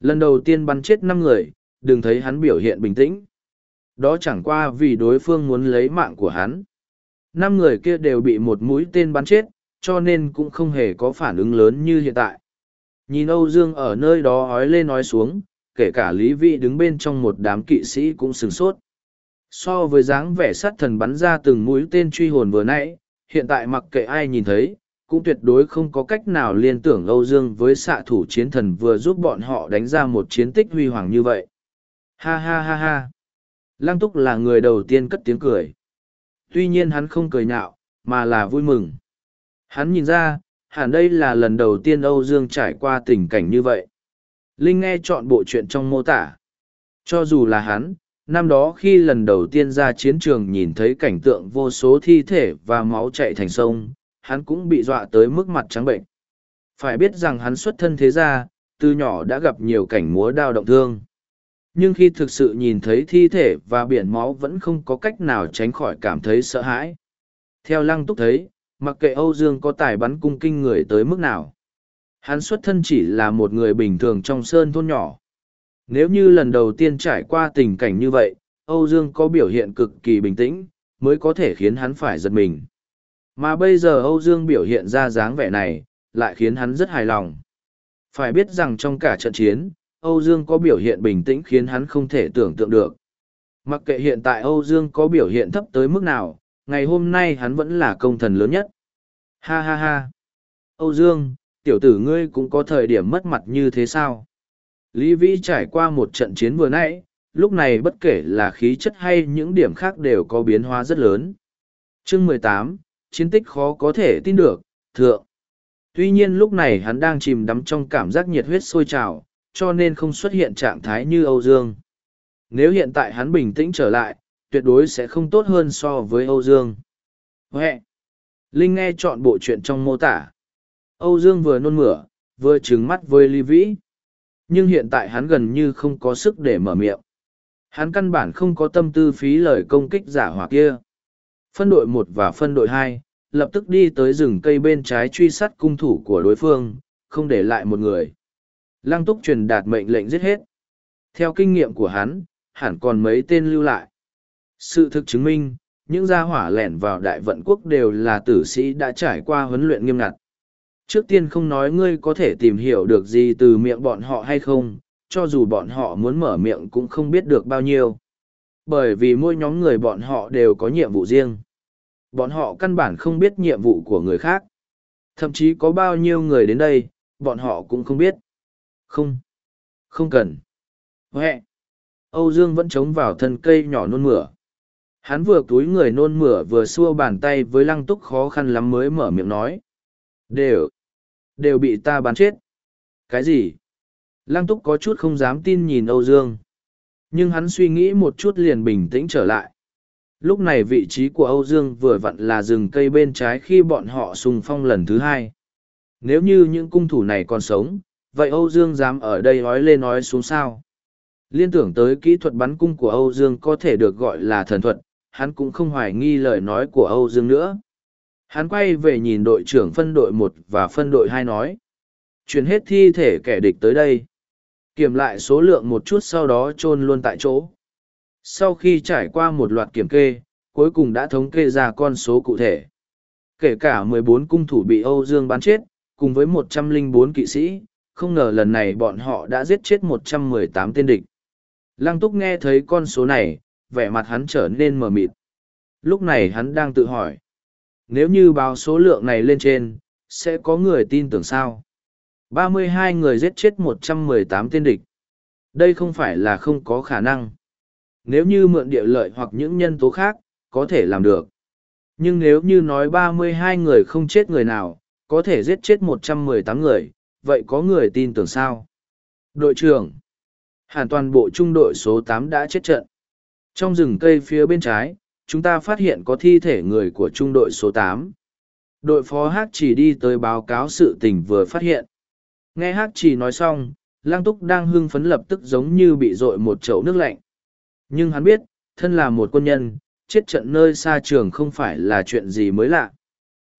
Speaker 1: Lần đầu tiên bắn chết năm người, đừng thấy hắn biểu hiện bình tĩnh. Đó chẳng qua vì đối phương muốn lấy mạng của hắn. Năm người kia đều bị một mũi tên bắn chết, cho nên cũng không hề có phản ứng lớn như hiện tại. Nhìn Âu Dương ở nơi đó hói lên nói xuống, kể cả Lý Vị đứng bên trong một đám kỵ sĩ cũng sửng sốt. So với dáng vẻ sát thần bắn ra từng mũi tên truy hồn vừa nãy, hiện tại mặc kệ ai nhìn thấy, cũng tuyệt đối không có cách nào liên tưởng Âu Dương với xạ thủ chiến thần vừa giúp bọn họ đánh ra một chiến tích huy hoàng như vậy. Ha ha ha ha. Lăng túc là người đầu tiên cất tiếng cười. Tuy nhiên hắn không cười nhạo, mà là vui mừng. Hắn nhìn ra, hẳn đây là lần đầu tiên Âu Dương trải qua tình cảnh như vậy. Linh nghe chọn bộ chuyện trong mô tả. Cho dù là hắn, năm đó khi lần đầu tiên ra chiến trường nhìn thấy cảnh tượng vô số thi thể và máu chạy thành sông, hắn cũng bị dọa tới mức mặt trắng bệnh. Phải biết rằng hắn xuất thân thế gia, từ nhỏ đã gặp nhiều cảnh múa đao động thương. Nhưng khi thực sự nhìn thấy thi thể và biển máu vẫn không có cách nào tránh khỏi cảm thấy sợ hãi. Theo lăng túc thấy, mặc kệ Âu Dương có tài bắn cung kinh người tới mức nào. Hắn xuất thân chỉ là một người bình thường trong sơn thôn nhỏ. Nếu như lần đầu tiên trải qua tình cảnh như vậy, Âu Dương có biểu hiện cực kỳ bình tĩnh, mới có thể khiến hắn phải giật mình. Mà bây giờ Âu Dương biểu hiện ra dáng vẻ này, lại khiến hắn rất hài lòng. Phải biết rằng trong cả trận chiến, Âu Dương có biểu hiện bình tĩnh khiến hắn không thể tưởng tượng được. Mặc kệ hiện tại Âu Dương có biểu hiện thấp tới mức nào, ngày hôm nay hắn vẫn là công thần lớn nhất. Ha ha ha! Âu Dương, tiểu tử ngươi cũng có thời điểm mất mặt như thế sao? Lý Vĩ trải qua một trận chiến vừa nãy, lúc này bất kể là khí chất hay những điểm khác đều có biến hóa rất lớn. Chương mười tám, chiến tích khó có thể tin được, thượng. Tuy nhiên lúc này hắn đang chìm đắm trong cảm giác nhiệt huyết sôi trào, cho nên không xuất hiện trạng thái như Âu Dương. Nếu hiện tại hắn bình tĩnh trở lại, tuyệt đối sẽ không tốt hơn so với Âu Dương. Huệ! Linh nghe chọn bộ chuyện trong mô tả. Âu Dương vừa nôn mửa, vừa trứng mắt với Ly Vĩ. Nhưng hiện tại hắn gần như không có sức để mở miệng. Hắn căn bản không có tâm tư phí lời công kích giả hỏa kia. Phân đội một và phân đội hai lập tức đi tới rừng cây bên trái truy sát cung thủ của đối phương, không để lại một người. Lăng túc truyền đạt mệnh lệnh giết hết. Theo kinh nghiệm của hắn, hẳn còn mấy tên lưu lại. Sự thực chứng minh, những gia hỏa lẻn vào đại vận quốc đều là tử sĩ đã trải qua huấn luyện nghiêm ngặt. Trước tiên không nói ngươi có thể tìm hiểu được gì từ miệng bọn họ hay không, cho dù bọn họ muốn mở miệng cũng không biết được bao nhiêu. Bởi vì mỗi nhóm người bọn họ đều có nhiệm vụ riêng. Bọn họ căn bản không biết nhiệm vụ của người khác. Thậm chí có bao nhiêu người đến đây, bọn họ cũng không biết. Không. Không cần. Huệ. Âu Dương vẫn chống vào thân cây nhỏ nôn mửa. Hắn vừa túi người nôn mửa vừa xua bàn tay với lăng túc khó khăn lắm mới mở miệng nói. Đều. Đều bị ta bắn chết. Cái gì? Lăng túc có chút không dám tin nhìn Âu Dương. Nhưng hắn suy nghĩ một chút liền bình tĩnh trở lại. Lúc này vị trí của Âu Dương vừa vặn là rừng cây bên trái khi bọn họ xung phong lần thứ hai. Nếu như những cung thủ này còn sống, vậy Âu Dương dám ở đây nói lên nói xuống sao? Liên tưởng tới kỹ thuật bắn cung của Âu Dương có thể được gọi là thần thuật, hắn cũng không hoài nghi lời nói của Âu Dương nữa. Hắn quay về nhìn đội trưởng phân đội một và phân đội hai nói. Chuyển hết thi thể kẻ địch tới đây. Kiểm lại số lượng một chút sau đó chôn luôn tại chỗ. Sau khi trải qua một loạt kiểm kê, cuối cùng đã thống kê ra con số cụ thể. Kể cả 14 cung thủ bị Âu Dương bắn chết, cùng với 104 kỵ sĩ, không ngờ lần này bọn họ đã giết chết 118 tên địch. Lăng túc nghe thấy con số này, vẻ mặt hắn trở nên mờ mịt. Lúc này hắn đang tự hỏi. Nếu như báo số lượng này lên trên, sẽ có người tin tưởng sao? 32 người giết chết 118 tên địch. Đây không phải là không có khả năng. Nếu như mượn địa lợi hoặc những nhân tố khác, có thể làm được. Nhưng nếu như nói 32 người không chết người nào, có thể giết chết 118 người, vậy có người tin tưởng sao? Đội trưởng, hẳn toàn bộ trung đội số tám đã chết trận. Trong rừng cây phía bên trái, chúng ta phát hiện có thi thể người của trung đội số tám Đội phó Hát chỉ đi tới báo cáo sự tình vừa phát hiện. Nghe Hát chỉ nói xong, Lang Túc đang hưng phấn lập tức giống như bị dội một chậu nước lạnh. Nhưng hắn biết, thân là một quân nhân, chết trận nơi xa trường không phải là chuyện gì mới lạ.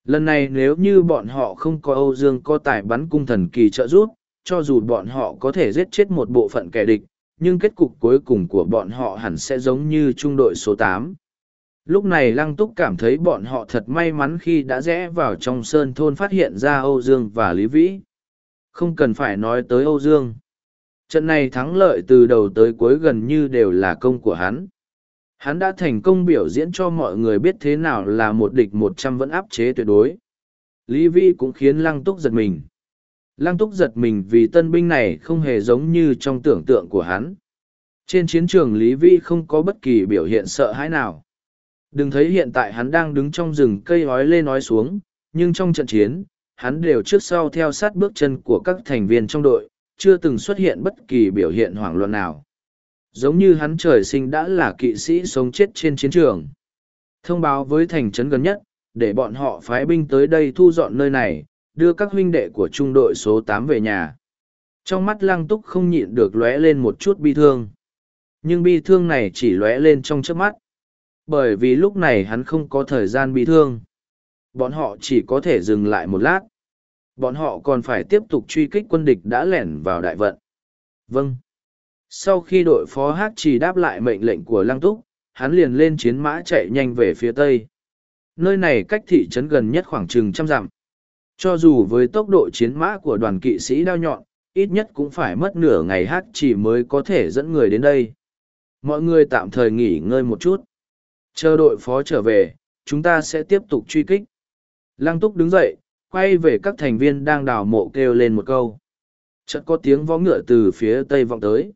Speaker 1: Lần này nếu như bọn họ không có Âu Dương có tài bắn cung thần kỳ trợ giúp, cho dù bọn họ có thể giết chết một bộ phận kẻ địch, nhưng kết cục cuối cùng của bọn họ hẳn sẽ giống như trung đội số tám. Lúc này Lăng Túc cảm thấy bọn họ thật may mắn khi đã rẽ vào trong sơn thôn phát hiện ra Âu Dương và Lý Vĩ. Không cần phải nói tới Âu Dương. Trận này thắng lợi từ đầu tới cuối gần như đều là công của hắn. Hắn đã thành công biểu diễn cho mọi người biết thế nào là một địch một trăm vẫn áp chế tuyệt đối. Lý Vi cũng khiến Lăng Túc giật mình. Lăng Túc giật mình vì tân binh này không hề giống như trong tưởng tượng của hắn. Trên chiến trường Lý Vi không có bất kỳ biểu hiện sợ hãi nào. Đừng thấy hiện tại hắn đang đứng trong rừng cây ói lên nói xuống, nhưng trong trận chiến, hắn đều trước sau theo sát bước chân của các thành viên trong đội, chưa từng xuất hiện bất kỳ biểu hiện hoảng loạn nào. Giống như hắn trời sinh đã là kỵ sĩ sống chết trên chiến trường. Thông báo với thành trấn gần nhất, để bọn họ phái binh tới đây thu dọn nơi này, đưa các huynh đệ của trung đội số tám về nhà. Trong mắt lăng túc không nhịn được lóe lên một chút bi thương. Nhưng bi thương này chỉ lóe lên trong trước mắt. Bởi vì lúc này hắn không có thời gian bi thương. Bọn họ chỉ có thể dừng lại một lát. Bọn họ còn phải tiếp tục truy kích quân địch đã lẻn vào đại vận. Vâng. Sau khi đội phó hát chỉ đáp lại mệnh lệnh của lăng túc, hắn liền lên chiến mã chạy nhanh về phía tây. Nơi này cách thị trấn gần nhất khoảng chừng trăm dặm. Cho dù với tốc độ chiến mã của đoàn kỵ sĩ đao nhọn, ít nhất cũng phải mất nửa ngày hát chỉ mới có thể dẫn người đến đây. Mọi người tạm thời nghỉ ngơi một chút. Chờ đội phó trở về, chúng ta sẽ tiếp tục truy kích. Lăng túc đứng dậy, quay về các thành viên đang đào mộ kêu lên một câu. Chợt có tiếng vó ngựa từ phía tây vọng tới.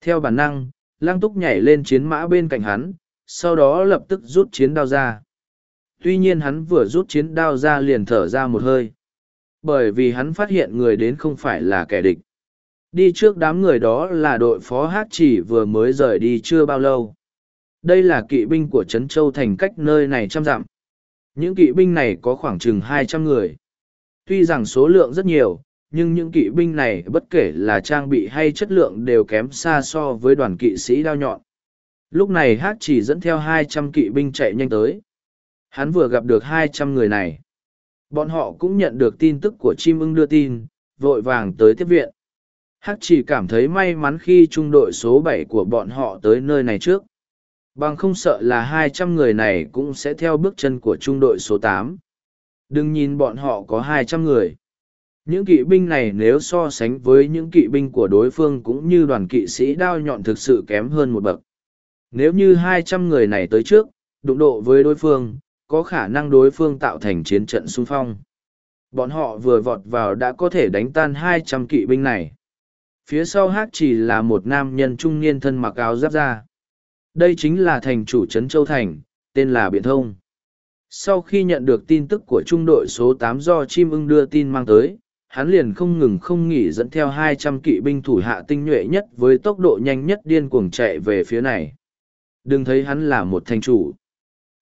Speaker 1: Theo bản năng, lăng túc nhảy lên chiến mã bên cạnh hắn, sau đó lập tức rút chiến đao ra. Tuy nhiên hắn vừa rút chiến đao ra liền thở ra một hơi. Bởi vì hắn phát hiện người đến không phải là kẻ địch. Đi trước đám người đó là đội phó hát chỉ vừa mới rời đi chưa bao lâu. Đây là kỵ binh của Trấn Châu thành cách nơi này trăm dặm. Những kỵ binh này có khoảng chừng hai trăm người. Tuy rằng số lượng rất nhiều, nhưng những kỵ binh này bất kể là trang bị hay chất lượng đều kém xa so với đoàn kỵ sĩ đao nhọn. Lúc này hát chỉ dẫn theo hai trăm kỵ binh chạy nhanh tới. Hắn vừa gặp được hai trăm người này. Bọn họ cũng nhận được tin tức của chim ưng đưa tin, vội vàng tới tiếp viện. Hắc chỉ cảm thấy may mắn khi trung đội số bảy của bọn họ tới nơi này trước. Bằng không sợ là hai trăm người này cũng sẽ theo bước chân của trung đội số tám. Đừng nhìn bọn họ có hai trăm người. Những kỵ binh này nếu so sánh với những kỵ binh của đối phương cũng như đoàn kỵ sĩ đao nhọn thực sự kém hơn một bậc. Nếu như hai trăm người này tới trước, đụng độ với đối phương, có khả năng đối phương tạo thành chiến trận xung phong. Bọn họ vừa vọt vào đã có thể đánh tan hai trăm kỵ binh này. Phía sau hát chỉ là một nam nhân trung niên thân mặc áo giáp ra. Đây chính là thành chủ trấn Châu Thành, tên là Biện Thông. Sau khi nhận được tin tức của trung đội số tám do chim ưng đưa tin mang tới, hắn liền không ngừng không nghỉ dẫn theo hai trăm kỵ binh thủ hạ tinh nhuệ nhất với tốc độ nhanh nhất điên cuồng chạy về phía này. Đừng thấy hắn là một thành chủ.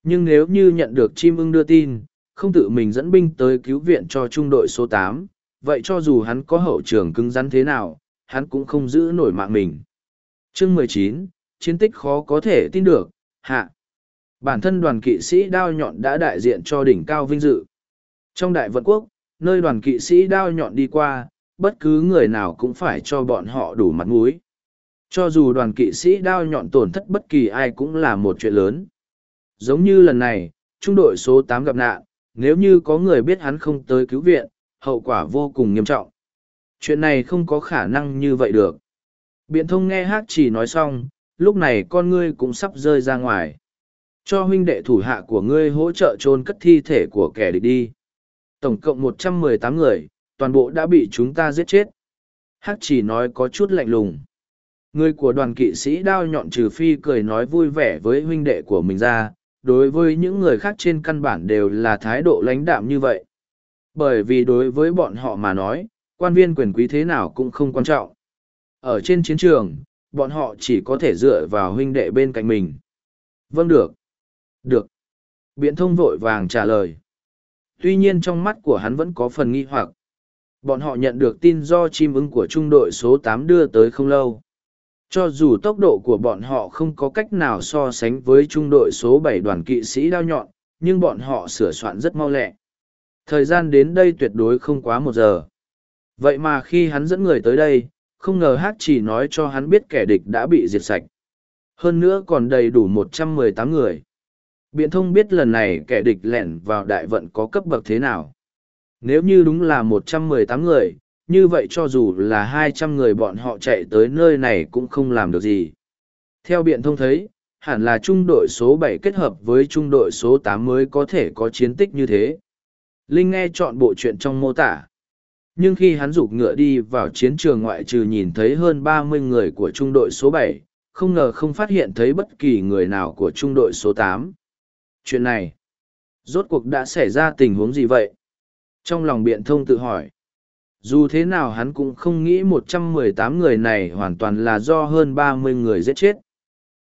Speaker 1: Nhưng nếu như nhận được chim ưng đưa tin, không tự mình dẫn binh tới cứu viện cho trung đội số tám, vậy cho dù hắn có hậu trường cứng rắn thế nào, hắn cũng không giữ nổi mạng mình. Chương mười chín chiến tích khó có thể tin được, hạ. Bản thân đoàn kỵ sĩ đao nhọn đã đại diện cho đỉnh cao vinh dự. Trong đại vận quốc, nơi đoàn kỵ sĩ đao nhọn đi qua, bất cứ người nào cũng phải cho bọn họ đủ mặt mũi. Cho dù đoàn kỵ sĩ đao nhọn tổn thất bất kỳ ai cũng là một chuyện lớn. Giống như lần này, trung đội số tám gặp nạn, nếu như có người biết hắn không tới cứu viện, hậu quả vô cùng nghiêm trọng. Chuyện này không có khả năng như vậy được. Biện thông nghe hát chỉ nói xong, lúc này con ngươi cũng sắp rơi ra ngoài. Cho huynh đệ thủ hạ của ngươi hỗ trợ chôn cất thi thể của kẻ địch đi. Tổng cộng một trăm mười tám người, toàn bộ đã bị chúng ta giết chết. Hắc chỉ nói có chút lạnh lùng. Người của đoàn kỵ sĩ đao nhọn trừ phi cười nói vui vẻ với huynh đệ của mình ra, đối với những người khác trên căn bản đều là thái độ lãnh đạm như vậy. Bởi vì đối với bọn họ mà nói, quan viên quyền quý thế nào cũng không quan trọng. Ở trên chiến trường, bọn họ chỉ có thể dựa vào huynh đệ bên cạnh mình. Vâng được. Được. Biện thông vội vàng trả lời. Tuy nhiên trong mắt của hắn vẫn có phần nghi hoặc. Bọn họ nhận được tin do chim ưng của trung đội số tám đưa tới không lâu. Cho dù tốc độ của bọn họ không có cách nào so sánh với trung đội số bảy đoàn kỵ sĩ đao nhọn, nhưng bọn họ sửa soạn rất mau lẹ. Thời gian đến đây tuyệt đối không quá một giờ. Vậy mà khi hắn dẫn người tới đây, không ngờ hát chỉ nói cho hắn biết kẻ địch đã bị diệt sạch. Hơn nữa còn đầy đủ một trăm mười tám người. Biện thông biết lần này kẻ địch lẻn vào đại vận có cấp bậc thế nào. Nếu như đúng là một trăm mười tám người, như vậy cho dù là hai trăm người bọn họ chạy tới nơi này cũng không làm được gì. Theo biện thông thấy, hẳn là trung đội số bảy kết hợp với trung đội số tám mới có thể có chiến tích như thế. Linh nghe chọn bộ chuyện trong mô tả. Nhưng khi hắn rục ngựa đi vào chiến trường ngoại trừ nhìn thấy hơn ba mươi người của trung đội số bảy, không ngờ không phát hiện thấy bất kỳ người nào của trung đội số tám. Chuyện này, rốt cuộc đã xảy ra tình huống gì vậy? Trong lòng biện thông tự hỏi. Dù thế nào hắn cũng không nghĩ một trăm mười tám người này hoàn toàn là do hơn ba mươi người giết chết.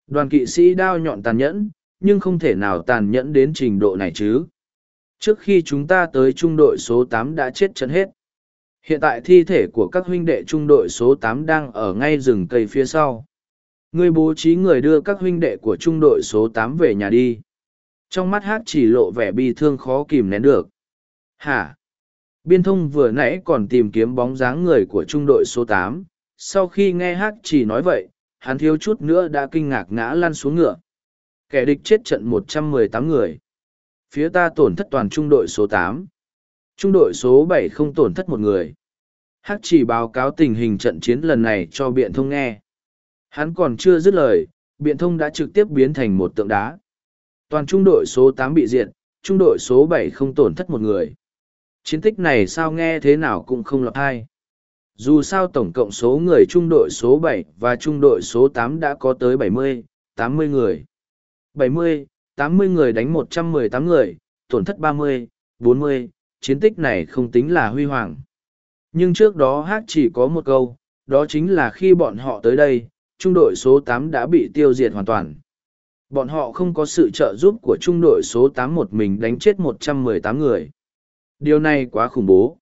Speaker 1: Đoàn kỵ sĩ đao nhọn tàn nhẫn, nhưng không thể nào tàn nhẫn đến trình độ này chứ. Trước khi chúng ta tới trung đội số tám đã chết chân hết. Hiện tại thi thể của các huynh đệ trung đội số tám đang ở ngay rừng cây phía sau. Ngươi bố trí người đưa các huynh đệ của trung đội số tám về nhà đi. Trong mắt hát chỉ lộ vẻ bi thương khó kìm nén được. Hả? Biên thông vừa nãy còn tìm kiếm bóng dáng người của trung đội số tám. Sau khi nghe hát chỉ nói vậy, hắn thiếu chút nữa đã kinh ngạc ngã lăn xuống ngựa. Kẻ địch chết trận một trăm mười tám người. Phía ta tổn thất toàn trung đội số tám. Trung đội số bảy không tổn thất một người. Hắc chỉ báo cáo tình hình trận chiến lần này cho biện thông nghe. Hắn còn chưa dứt lời, biện thông đã trực tiếp biến thành một tượng đá. Toàn trung đội số tám bị diệt, trung đội số bảy không tổn thất một người. Chiến tích này sao nghe thế nào cũng không lọt hay. Dù sao tổng cộng số người trung đội số bảy và trung đội số tám đã có tới bảy mươi, tám mươi người. Bảy mươi, tám mươi người đánh một trăm mười tám người, tổn thất ba mươi, bốn mươi, chiến tích này không tính là huy hoàng. Nhưng trước đó hát chỉ có một câu, đó chính là khi bọn họ tới đây, trung đội số tám đã bị tiêu diệt hoàn toàn. Bọn họ không có sự trợ giúp của trung đội số tám một mình đánh chết một trăm mười tám người. Điều này quá khủng bố.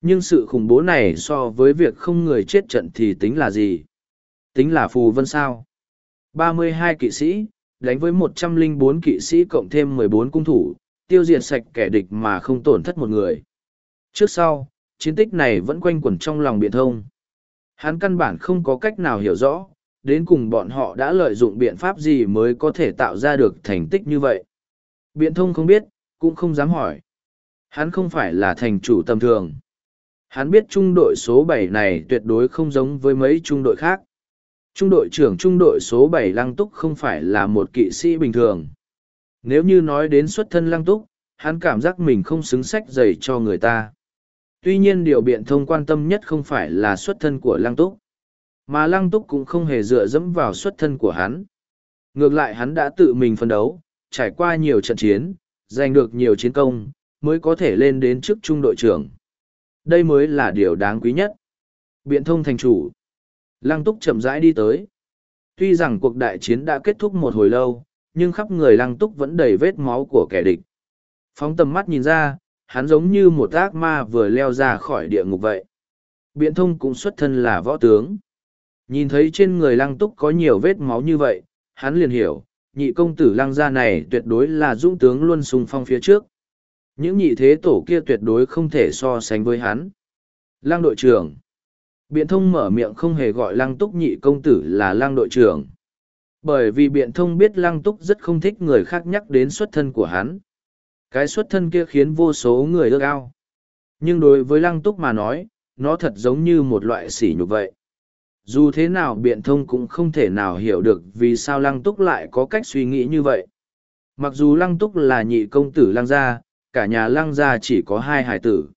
Speaker 1: Nhưng sự khủng bố này so với việc không người chết trận thì tính là gì? Tính là phù vân sao? Ba mươi hai kỵ sĩ, đánh với một trăm linh bốn kỵ sĩ cộng thêm mười bốn cung thủ, tiêu diệt sạch kẻ địch mà không tổn thất một người. Trước sau, chiến tích này vẫn quanh quẩn trong lòng biện thông. Hắn căn bản không có cách nào hiểu rõ, đến cùng bọn họ đã lợi dụng biện pháp gì mới có thể tạo ra được thành tích như vậy. Biện thông không biết, cũng không dám hỏi. Hắn không phải là thành chủ tầm thường. Hắn biết trung đội số bảy này tuyệt đối không giống với mấy trung đội khác. Trung đội trưởng trung đội số bảy Lăng Túc không phải là một kỵ sĩ bình thường. Nếu như nói đến xuất thân Lăng Túc, hắn cảm giác mình không xứng sách dày cho người ta. Tuy nhiên điều biện thông quan tâm nhất không phải là xuất thân của Lăng Túc, mà Lăng Túc cũng không hề dựa dẫm vào xuất thân của hắn. Ngược lại hắn đã tự mình phân đấu, trải qua nhiều trận chiến, giành được nhiều chiến công, mới có thể lên đến chức trung đội trưởng. Đây mới là điều đáng quý nhất. Biện thông thành chủ. Lăng túc chậm rãi đi tới. Tuy rằng cuộc đại chiến đã kết thúc một hồi lâu, nhưng khắp người lăng túc vẫn đầy vết máu của kẻ địch. Phóng tầm mắt nhìn ra, hắn giống như một ác ma vừa leo ra khỏi địa ngục vậy. Biện thông cũng xuất thân là võ tướng. Nhìn thấy trên người lăng túc có nhiều vết máu như vậy, hắn liền hiểu, nhị công tử lăng gia này tuyệt đối là dũng tướng luôn sung phong phía trước. Những nhị thế tổ kia tuyệt đối không thể so sánh với hắn. Lăng đội trưởng. Biện thông mở miệng không hề gọi lăng túc nhị công tử là lăng đội trưởng. Bởi vì biện thông biết lăng túc rất không thích người khác nhắc đến xuất thân của hắn. Cái xuất thân kia khiến vô số người ước ao. Nhưng đối với lăng túc mà nói, nó thật giống như một loại sỉ nhục vậy. Dù thế nào biện thông cũng không thể nào hiểu được vì sao lăng túc lại có cách suy nghĩ như vậy. Mặc dù lăng túc là nhị công tử lăng gia, cả nhà lăng gia chỉ có hai hải tử.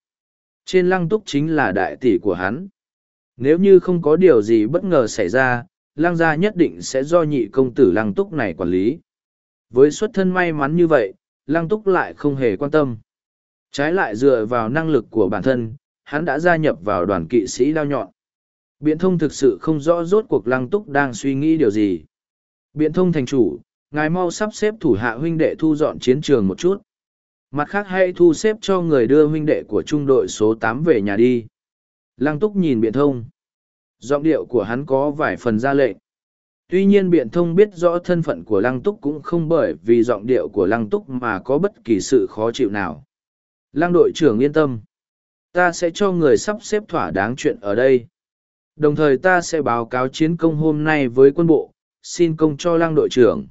Speaker 1: Trên lăng túc chính là đại tỷ của hắn. Nếu như không có điều gì bất ngờ xảy ra, lăng gia nhất định sẽ do nhị công tử lăng túc này quản lý. Với xuất thân may mắn như vậy, lăng túc lại không hề quan tâm. Trái lại dựa vào năng lực của bản thân, hắn đã gia nhập vào đoàn kỵ sĩ đao nhọn. Biện thông thực sự không rõ rốt cuộc lăng túc đang suy nghĩ điều gì. Biện thông thành chủ, ngài mau sắp xếp thủ hạ huynh đệ thu dọn chiến trường một chút. Mặt khác hãy thu xếp cho người đưa huynh đệ của trung đội số tám về nhà đi. Lăng túc nhìn biện thông. Giọng điệu của hắn có vài phần ra lệnh. Tuy nhiên biện thông biết rõ thân phận của lăng túc cũng không bởi vì giọng điệu của lăng túc mà có bất kỳ sự khó chịu nào. Lăng đội trưởng yên tâm. Ta sẽ cho người sắp xếp thỏa đáng chuyện ở đây. Đồng thời ta sẽ báo cáo chiến công hôm nay với quân bộ, xin công cho Lang đội trưởng.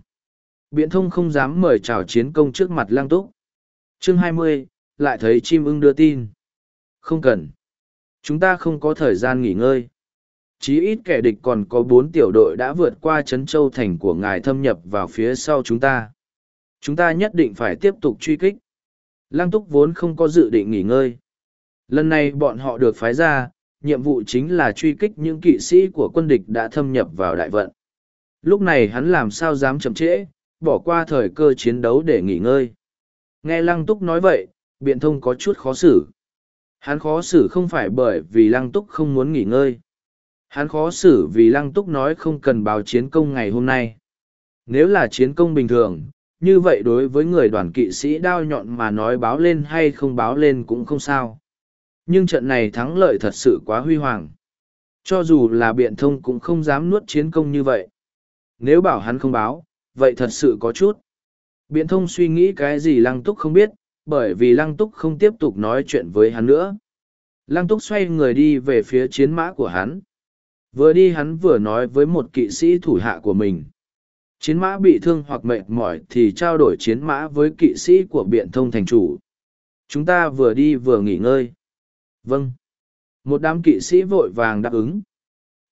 Speaker 1: Biện thông không dám mời chào chiến công trước mặt Lang túc. Chương hai mươi lại thấy chim ưng đưa tin. Không cần. Chúng ta không có thời gian nghỉ ngơi. Chí ít kẻ địch còn có bốn tiểu đội đã vượt qua Trấn Châu Thành của ngài thâm nhập vào phía sau chúng ta. Chúng ta nhất định phải tiếp tục truy kích. Lăng túc vốn không có dự định nghỉ ngơi. Lần này bọn họ được phái ra, nhiệm vụ chính là truy kích những kỵ sĩ của quân địch đã thâm nhập vào đại vận. Lúc này hắn làm sao dám chậm trễ, bỏ qua thời cơ chiến đấu để nghỉ ngơi. Nghe Lăng Túc nói vậy, biện thông có chút khó xử. Hắn khó xử không phải bởi vì Lăng Túc không muốn nghỉ ngơi. Hắn khó xử vì Lăng Túc nói không cần báo chiến công ngày hôm nay. Nếu là chiến công bình thường, như vậy đối với người đoàn kỵ sĩ đao nhọn mà nói báo lên hay không báo lên cũng không sao. Nhưng trận này thắng lợi thật sự quá huy hoàng. Cho dù là biện thông cũng không dám nuốt chiến công như vậy. Nếu bảo hắn không báo, vậy thật sự có chút. Biện thông suy nghĩ cái gì lăng túc không biết, bởi vì lăng túc không tiếp tục nói chuyện với hắn nữa. Lăng túc xoay người đi về phía chiến mã của hắn. Vừa đi hắn vừa nói với một kỵ sĩ thủ hạ của mình. Chiến mã bị thương hoặc mệt mỏi thì trao đổi chiến mã với kỵ sĩ của biện thông thành chủ. Chúng ta vừa đi vừa nghỉ ngơi. Vâng. Một đám kỵ sĩ vội vàng đáp ứng.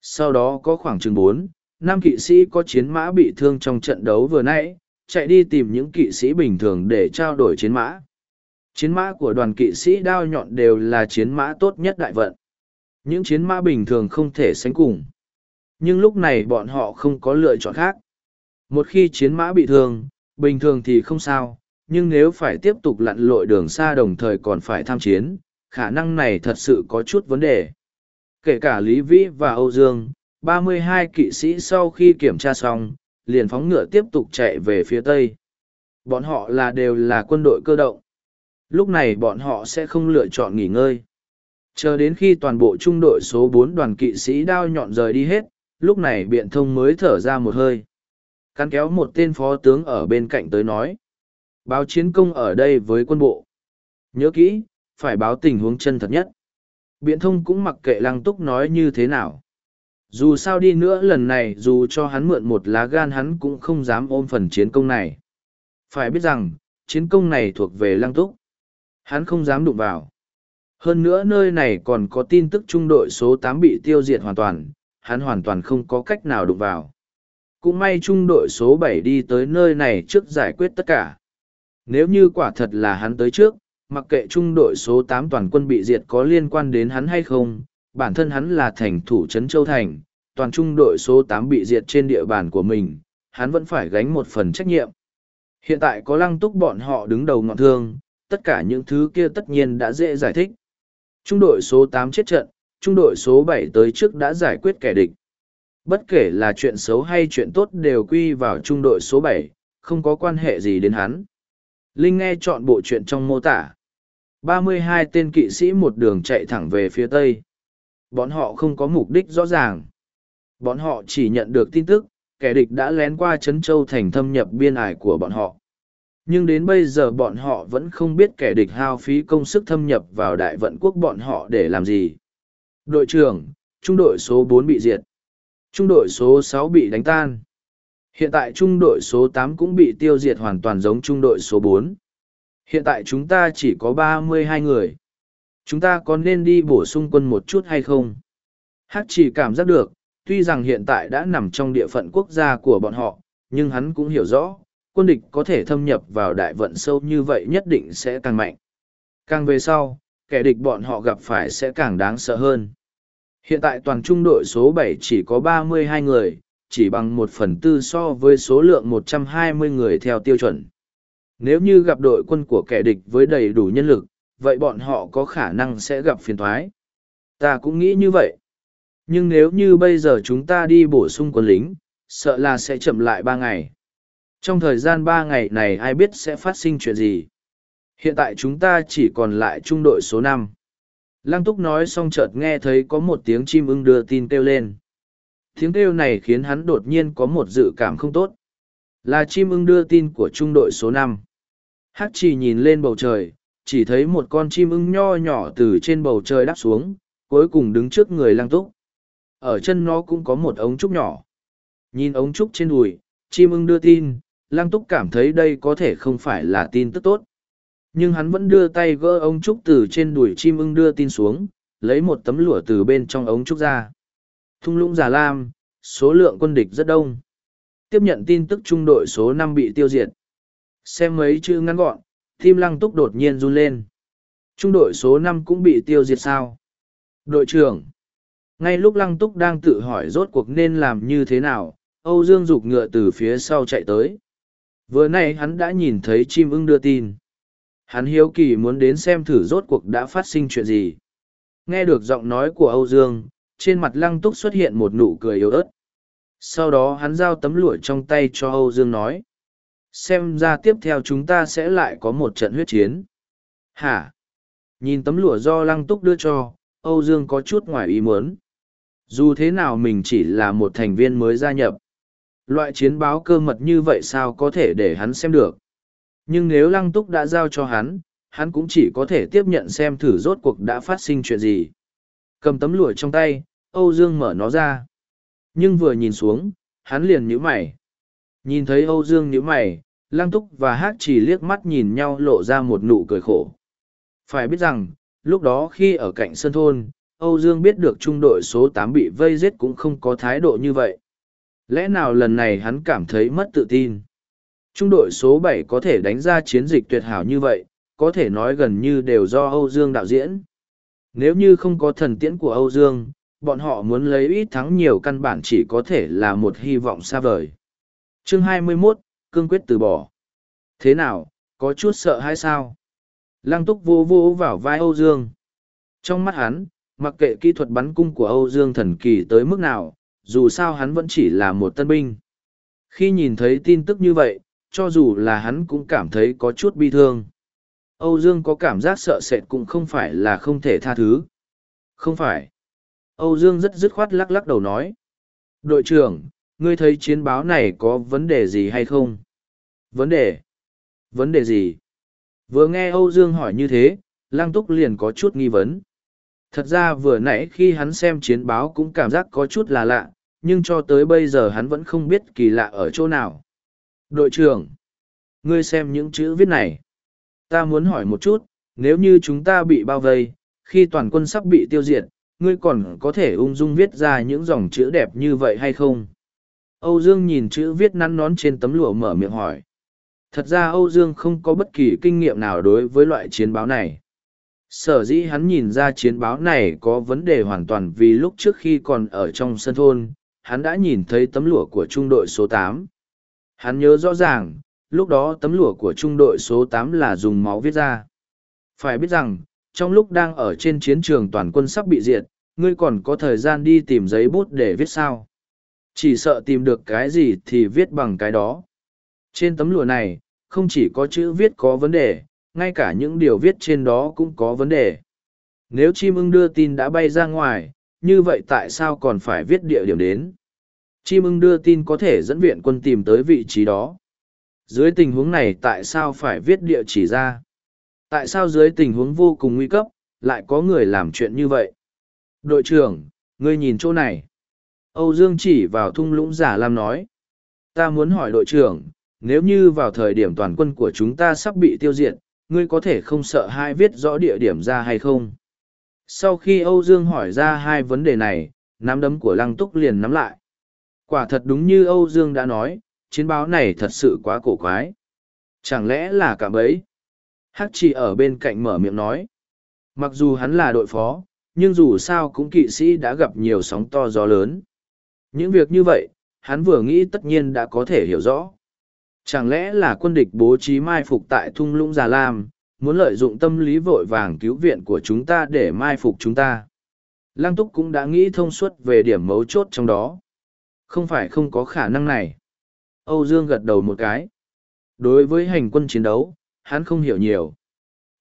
Speaker 1: Sau đó có khoảng chừng bốn, năm kỵ sĩ có chiến mã bị thương trong trận đấu vừa nãy, chạy đi tìm những kỵ sĩ bình thường để trao đổi chiến mã. Chiến mã của đoàn kỵ sĩ đao nhọn đều là chiến mã tốt nhất đại vận. Những chiến mã bình thường không thể sánh cùng. Nhưng lúc này bọn họ không có lựa chọn khác. Một khi chiến mã bị thương, bình thường thì không sao, nhưng nếu phải tiếp tục lặn lội đường xa đồng thời còn phải tham chiến, khả năng này thật sự có chút vấn đề. Kể cả Lý Vĩ và Âu Dương, 32 kỵ sĩ sau khi kiểm tra xong, liền phóng ngựa tiếp tục chạy về phía Tây. Bọn họ là đều là quân đội cơ động. Lúc này bọn họ sẽ không lựa chọn nghỉ ngơi. Chờ đến khi toàn bộ trung đội số bốn đoàn kỵ sĩ đao nhọn rời đi hết, lúc này biện thông mới thở ra một hơi. Cắn kéo một tên phó tướng ở bên cạnh tới nói. Báo chiến công ở đây với quân bộ. Nhớ kỹ, phải báo tình huống chân thật nhất. Biện thông cũng mặc kệ lăng túc nói như thế nào. Dù sao đi nữa lần này dù cho hắn mượn một lá gan hắn cũng không dám ôm phần chiến công này. Phải biết rằng, chiến công này thuộc về lăng túc. Hắn không dám đụng vào. Hơn nữa nơi này còn có tin tức trung đội số tám bị tiêu diệt hoàn toàn, hắn hoàn toàn không có cách nào đụng vào. Cũng may trung đội số bảy đi tới nơi này trước giải quyết tất cả. Nếu như quả thật là hắn tới trước, mặc kệ trung đội số tám toàn quân bị diệt có liên quan đến hắn hay không, bản thân hắn là thành thủ trấn Châu Thành, toàn trung đội số tám bị diệt trên địa bàn của mình, hắn vẫn phải gánh một phần trách nhiệm. Hiện tại có lăng túc bọn họ đứng đầu ngọn thương, tất cả những thứ kia tất nhiên đã dễ giải thích. Trung đội số tám chết trận, trung đội số bảy tới trước đã giải quyết kẻ địch. Bất kể là chuyện xấu hay chuyện tốt đều quy vào trung đội số bảy, không có quan hệ gì đến hắn. Linh nghe chọn bộ chuyện trong mô tả. 32 tên kỵ sĩ một đường chạy thẳng về phía tây. Bọn họ không có mục đích rõ ràng. Bọn họ chỉ nhận được tin tức, kẻ địch đã lén qua Trấn Châu thành thâm nhập biên ải của bọn họ. Nhưng đến bây giờ bọn họ vẫn không biết kẻ địch hao phí công sức thâm nhập vào đại vận quốc bọn họ để làm gì. Đội trưởng, trung đội số 4 bị diệt. Trung đội số 6 bị đánh tan. Hiện tại trung đội số 8 cũng bị tiêu diệt hoàn toàn giống trung đội số 4. Hiện tại chúng ta chỉ có 32 người. Chúng ta có nên đi bổ sung quân một chút hay không? Hắc chỉ cảm giác được, tuy rằng hiện tại đã nằm trong địa phận quốc gia của bọn họ, nhưng hắn cũng hiểu rõ, quân địch có thể thâm nhập vào đại vận sâu như vậy nhất định sẽ càng mạnh. Càng về sau, kẻ địch bọn họ gặp phải sẽ càng đáng sợ hơn. Hiện tại toàn trung đội số 7 chỉ có 32 người, chỉ bằng một phần tư so với số lượng 120 người theo tiêu chuẩn. Nếu như gặp đội quân của kẻ địch với đầy đủ nhân lực, vậy bọn họ có khả năng sẽ gặp phiền thoái. Ta cũng nghĩ như vậy. Nhưng nếu như bây giờ chúng ta đi bổ sung quân lính, sợ là sẽ chậm lại ba ngày. Trong thời gian ba ngày này ai biết sẽ phát sinh chuyện gì. Hiện tại chúng ta chỉ còn lại trung đội số năm. Lăng túc nói xong chợt nghe thấy có một tiếng chim ưng đưa tin kêu lên. Tiếng kêu này khiến hắn đột nhiên có một dự cảm không tốt. Là chim ưng đưa tin của trung đội số năm. Hát chỉ nhìn lên bầu trời, chỉ thấy một con chim ưng nho nhỏ từ trên bầu trời đáp xuống, cuối cùng đứng trước người lăng túc. Ở chân nó cũng có một ống trúc nhỏ. Nhìn ống trúc trên đùi, chim ưng đưa tin, lăng túc cảm thấy đây có thể không phải là tin tức tốt. Nhưng hắn vẫn đưa tay gỡ ống trúc từ trên đùi chim ưng đưa tin xuống, lấy một tấm lụa từ bên trong ống trúc ra. Thung lũng Già Lam, số lượng quân địch rất đông. Tiếp nhận tin tức trung đội số năm bị tiêu diệt. Xem mấy chữ ngắn gọn, Tim lăng túc đột nhiên run lên. Trung đội số năm cũng bị tiêu diệt sao? Đội trưởng. Ngay lúc lăng túc đang tự hỏi rốt cuộc nên làm như thế nào, Âu Dương rục ngựa từ phía sau chạy tới. Vừa nay hắn đã nhìn thấy chim ưng đưa tin. Hắn hiếu kỳ muốn đến xem thử rốt cuộc đã phát sinh chuyện gì. Nghe được giọng nói của Âu Dương, trên mặt lăng túc xuất hiện một nụ cười yếu ớt. Sau đó hắn giao tấm lụa trong tay cho Âu Dương nói. Xem ra tiếp theo chúng ta sẽ lại có một trận huyết chiến. Hả? Nhìn tấm lụa do lăng túc đưa cho, Âu Dương có chút ngoài ý muốn. Dù thế nào mình chỉ là một thành viên mới gia nhập. Loại chiến báo cơ mật như vậy sao có thể để hắn xem được. Nhưng nếu lăng túc đã giao cho hắn, hắn cũng chỉ có thể tiếp nhận xem thử rốt cuộc đã phát sinh chuyện gì. Cầm tấm lụa trong tay, Âu Dương mở nó ra. Nhưng vừa nhìn xuống, hắn liền nhíu mày. Nhìn thấy Âu Dương nhíu mày, Lăng Túc và hát chỉ liếc mắt nhìn nhau lộ ra một nụ cười khổ. Phải biết rằng, lúc đó khi ở cạnh sân thôn, Âu Dương biết được trung đội số tám bị vây giết cũng không có thái độ như vậy. Lẽ nào lần này hắn cảm thấy mất tự tin? Trung đội số bảy có thể đánh ra chiến dịch tuyệt hảo như vậy, có thể nói gần như đều do Âu Dương đạo diễn. Nếu như không có thần tiễn của Âu Dương, bọn họ muốn lấy ít thắng nhiều căn bản chỉ có thể là một hy vọng xa vời. Chương 21, cương quyết từ bỏ. Thế nào, có chút sợ hay sao? Lăng túc vô vô vào vai Âu Dương. Trong mắt hắn, mặc kệ kỹ thuật bắn cung của Âu Dương thần kỳ tới mức nào, dù sao hắn vẫn chỉ là một tân binh. Khi nhìn thấy tin tức như vậy, cho dù là hắn cũng cảm thấy có chút bi thương. Âu Dương có cảm giác sợ sệt cũng không phải là không thể tha thứ. Không phải. Âu Dương rất dứt khoát lắc lắc đầu nói. Đội trưởng, ngươi thấy chiến báo này có vấn đề gì hay không? Vấn đề? Vấn đề gì? Vừa nghe Âu Dương hỏi như thế, Lăng Túc liền có chút nghi vấn. Thật ra vừa nãy khi hắn xem chiến báo cũng cảm giác có chút là lạ, nhưng cho tới bây giờ hắn vẫn không biết kỳ lạ ở chỗ nào. Đội trưởng, ngươi xem những chữ viết này. Ta muốn hỏi một chút, nếu như chúng ta bị bao vây, khi toàn quân sắp bị tiêu diệt, ngươi còn có thể ung dung viết ra những dòng chữ đẹp như vậy hay không? Âu Dương nhìn chữ viết nắn nón trên tấm lụa mở miệng hỏi. Thật ra Âu Dương không có bất kỳ kinh nghiệm nào đối với loại chiến báo này. Sở dĩ hắn nhìn ra chiến báo này có vấn đề hoàn toàn vì lúc trước khi còn ở trong sân thôn, hắn đã nhìn thấy tấm lụa của trung đội số tám. Hắn nhớ rõ ràng, lúc đó tấm lụa của trung đội số tám là dùng máu viết ra. Phải biết rằng, trong lúc đang ở trên chiến trường toàn quân sắp bị diệt, ngươi còn có thời gian đi tìm giấy bút để viết sao. Chỉ sợ tìm được cái gì thì viết bằng cái đó. Trên tấm lụa này, không chỉ có chữ viết có vấn đề, ngay cả những điều viết trên đó cũng có vấn đề. Nếu chim ưng đưa tin đã bay ra ngoài, như vậy tại sao còn phải viết địa điểm đến? Chim ưng đưa tin có thể dẫn viện quân tìm tới vị trí đó. Dưới tình huống này tại sao phải viết địa chỉ ra? Tại sao dưới tình huống vô cùng nguy cấp, lại có người làm chuyện như vậy? Đội trưởng, ngươi nhìn chỗ này. Âu Dương chỉ vào thung lũng giả lam nói. Ta muốn hỏi đội trưởng, nếu như vào thời điểm toàn quân của chúng ta sắp bị tiêu diệt, ngươi có thể không sợ hai viết rõ địa điểm ra hay không? Sau khi Âu Dương hỏi ra hai vấn đề này, nắm đấm của Lăng Túc liền nắm lại. Quả thật đúng như Âu Dương đã nói, chiến báo này thật sự quá cổ quái. Chẳng lẽ là cả bấy? Hắc chỉ ở bên cạnh mở miệng nói. Mặc dù hắn là đội phó, nhưng dù sao cũng kỵ sĩ đã gặp nhiều sóng to gió lớn. Những việc như vậy, hắn vừa nghĩ tất nhiên đã có thể hiểu rõ. Chẳng lẽ là quân địch bố trí mai phục tại thung lũng Già Lam, muốn lợi dụng tâm lý vội vàng cứu viện của chúng ta để mai phục chúng ta? Lăng Túc cũng đã nghĩ thông suốt về điểm mấu chốt trong đó. Không phải không có khả năng này. Âu Dương gật đầu một cái. Đối với hành quân chiến đấu, hắn không hiểu nhiều.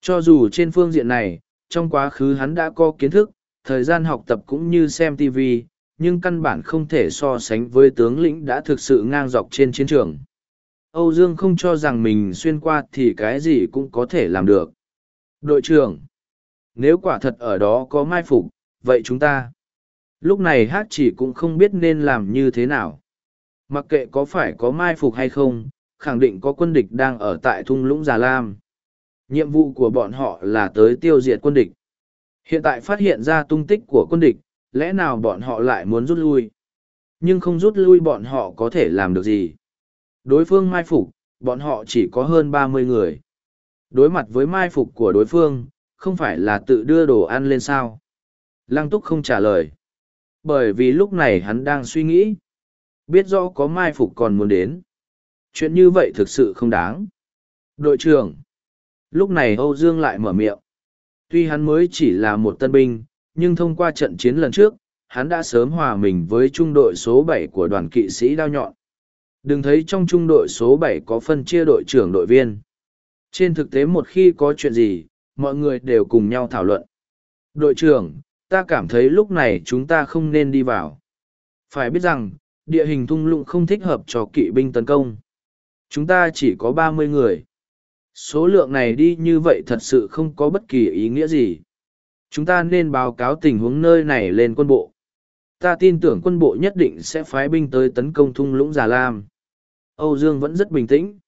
Speaker 1: Cho dù trên phương diện này, trong quá khứ hắn đã có kiến thức, thời gian học tập cũng như xem TV, nhưng căn bản không thể so sánh với tướng lĩnh đã thực sự ngang dọc trên chiến trường. Âu Dương không cho rằng mình xuyên qua thì cái gì cũng có thể làm được. Đội trưởng, nếu quả thật ở đó có mai phục, vậy chúng ta. Lúc này hát chỉ cũng không biết nên làm như thế nào. Mặc kệ có phải có mai phục hay không, khẳng định có quân địch đang ở tại thung lũng Già Lam. Nhiệm vụ của bọn họ là tới tiêu diệt quân địch. Hiện tại phát hiện ra tung tích của quân địch, lẽ nào bọn họ lại muốn rút lui? Nhưng không rút lui bọn họ có thể làm được gì? Đối phương mai phục, bọn họ chỉ có hơn ba mươi người. Đối mặt với mai phục của đối phương, không phải là tự đưa đồ ăn lên sao. Lăng túc không trả lời. Bởi vì lúc này hắn đang suy nghĩ. Biết rõ có mai phục còn muốn đến. Chuyện như vậy thực sự không đáng. Đội trưởng. Lúc này Âu Dương lại mở miệng. Tuy hắn mới chỉ là một tân binh, nhưng thông qua trận chiến lần trước, hắn đã sớm hòa mình với trung đội số 7 của đoàn kỵ sĩ đao nhọn. Đừng thấy trong trung đội số 7 có phân chia đội trưởng đội viên. Trên thực tế một khi có chuyện gì, mọi người đều cùng nhau thảo luận. Đội trưởng, ta cảm thấy lúc này chúng ta không nên đi vào. Phải biết rằng, địa hình thung lũng không thích hợp cho kỵ binh tấn công. Chúng ta chỉ có ba mươi người. Số lượng này đi như vậy thật sự không có bất kỳ ý nghĩa gì. Chúng ta nên báo cáo tình huống nơi này lên quân bộ. Ta tin tưởng quân bộ nhất định sẽ phái binh tới tấn công thung lũng Già Lam. Âu Dương vẫn rất bình tĩnh.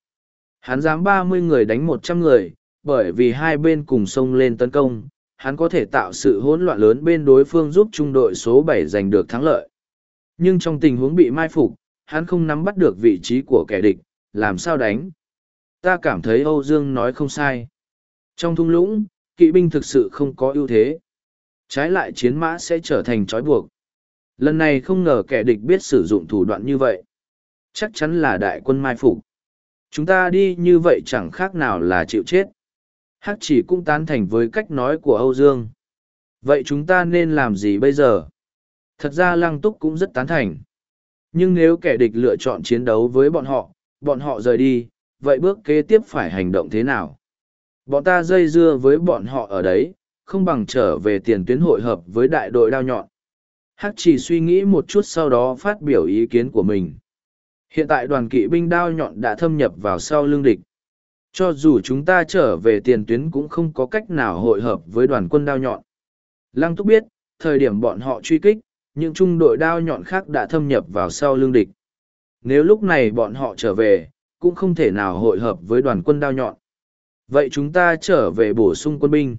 Speaker 1: Hắn dám ba mươi người đánh một trăm người, bởi vì hai bên cùng xông lên tấn công, hắn có thể tạo sự hỗn loạn lớn bên đối phương giúp trung đội số bảy giành được thắng lợi. Nhưng trong tình huống bị mai phục, hắn không nắm bắt được vị trí của kẻ địch, làm sao đánh. Ta cảm thấy Âu Dương nói không sai. Trong thung lũng, kỵ binh thực sự không có ưu thế. Trái lại chiến mã sẽ trở thành trói buộc. Lần này không ngờ kẻ địch biết sử dụng thủ đoạn như vậy. Chắc chắn là đại quân mai phục. Chúng ta đi như vậy chẳng khác nào là chịu chết. Hắc chỉ cũng tán thành với cách nói của Âu Dương. Vậy chúng ta nên làm gì bây giờ? Thật ra Lăng Túc cũng rất tán thành. Nhưng nếu kẻ địch lựa chọn chiến đấu với bọn họ, bọn họ rời đi, vậy bước kế tiếp phải hành động thế nào? Bọn ta dây dưa với bọn họ ở đấy, không bằng trở về tiền tuyến hội hợp với đại đội đao nhọn. Hắc chỉ suy nghĩ một chút sau đó phát biểu ý kiến của mình. Hiện tại đoàn kỵ binh đao nhọn đã thâm nhập vào sau lương địch. Cho dù chúng ta trở về tiền tuyến cũng không có cách nào hội hợp với đoàn quân đao nhọn. Lăng Túc biết, thời điểm bọn họ truy kích, những trung đội đao nhọn khác đã thâm nhập vào sau lương địch. Nếu lúc này bọn họ trở về, cũng không thể nào hội hợp với đoàn quân đao nhọn. Vậy chúng ta trở về bổ sung quân binh.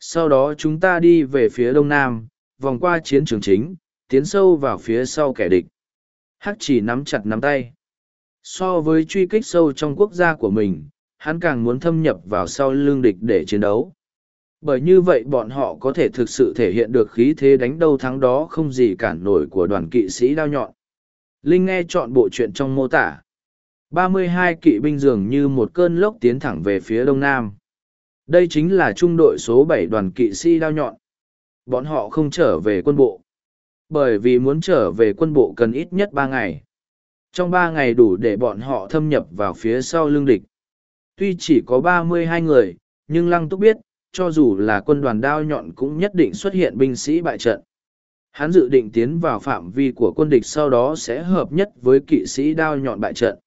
Speaker 1: Sau đó chúng ta đi về phía đông nam, vòng qua chiến trường chính, tiến sâu vào phía sau kẻ địch. Hắc chỉ nắm chặt nắm tay. So với truy kích sâu trong quốc gia của mình, hắn càng muốn thâm nhập vào sau lương địch để chiến đấu. Bởi như vậy bọn họ có thể thực sự thể hiện được khí thế đánh đâu thắng đó không gì cản nổi của đoàn kỵ sĩ đao nhọn. Linh nghe chọn bộ chuyện trong mô tả. 32 kỵ binh dường như một cơn lốc tiến thẳng về phía đông nam. Đây chính là trung đội số 7 đoàn kỵ sĩ đao nhọn. Bọn họ không trở về quân bộ. Bởi vì muốn trở về quân bộ cần ít nhất 3 ngày. Trong 3 ngày đủ để bọn họ thâm nhập vào phía sau lưng địch. Tuy chỉ có 32 người, nhưng Lăng Túc biết, cho dù là quân đoàn đao nhọn cũng nhất định xuất hiện binh sĩ bại trận. Hắn dự định tiến vào phạm vi của quân địch sau đó sẽ hợp nhất với kỵ sĩ đao nhọn bại trận.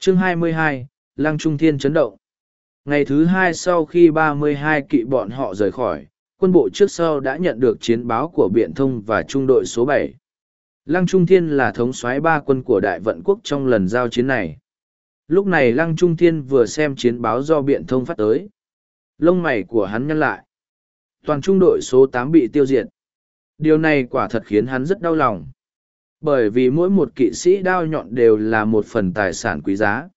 Speaker 1: Chương 22, Lăng Trung Thiên chấn động. Ngày thứ hai sau khi 32 kỵ bọn họ rời khỏi, quân bộ trước sau đã nhận được chiến báo của Biện Thông và trung đội số 7. Lăng Trung Thiên là thống soái ba quân của Đại Vận Quốc trong lần giao chiến này. Lúc này Lăng Trung Thiên vừa xem chiến báo do Biện Thông phát tới. Lông mày của hắn nhăn lại. Toàn trung đội số 8 bị tiêu diệt. Điều này quả thật khiến hắn rất đau lòng. Bởi vì mỗi một kỵ sĩ đao nhọn đều là một phần tài sản quý giá.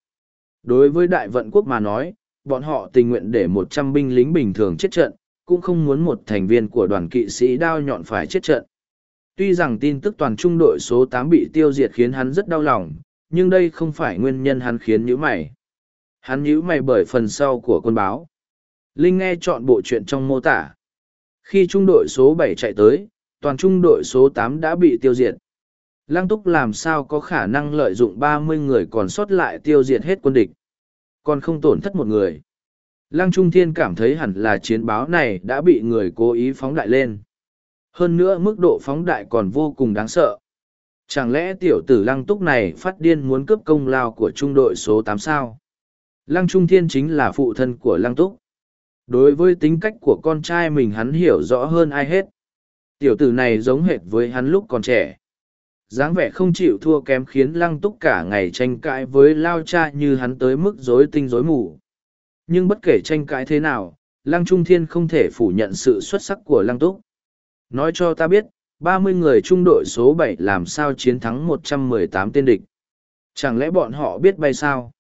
Speaker 1: Đối với Đại Vận Quốc mà nói, bọn họ tình nguyện để một trăm binh lính bình thường chết trận, cũng không muốn một thành viên của đoàn kỵ sĩ đao nhọn phải chết trận. Tuy rằng tin tức toàn trung đội số tám bị tiêu diệt khiến hắn rất đau lòng, nhưng đây không phải nguyên nhân hắn khiến nhíu mày. Hắn nhíu mày bởi phần sau của quân báo. Linh nghe chọn bộ chuyện trong mô tả. Khi trung đội số bảy chạy tới, toàn trung đội số tám đã bị tiêu diệt. Lăng túc làm sao có khả năng lợi dụng ba mươi người còn sót lại tiêu diệt hết quân địch. Còn không tổn thất một người. Lăng Trung Thiên cảm thấy hẳn là chiến báo này đã bị người cố ý phóng đại lên. Hơn nữa mức độ phóng đại còn vô cùng đáng sợ. Chẳng lẽ tiểu tử Lăng Túc này phát điên muốn cướp công lao của trung đội số tám sao? Lăng Trung Thiên chính là phụ thân của Lăng Túc. Đối với tính cách của con trai mình hắn hiểu rõ hơn ai hết. Tiểu tử này giống hệt với hắn lúc còn trẻ dáng vẻ không chịu thua kém khiến Lăng Túc cả ngày tranh cãi với Lao cha như hắn tới mức rối tinh rối mù. Nhưng bất kể tranh cãi thế nào lăng trung thiên không thể phủ nhận sự xuất sắc của lăng túc. Nói cho ta biết ba mươi người trung đội số bảy làm sao chiến thắng một trăm mười tám tên địch? Chẳng lẽ bọn họ biết bay sao?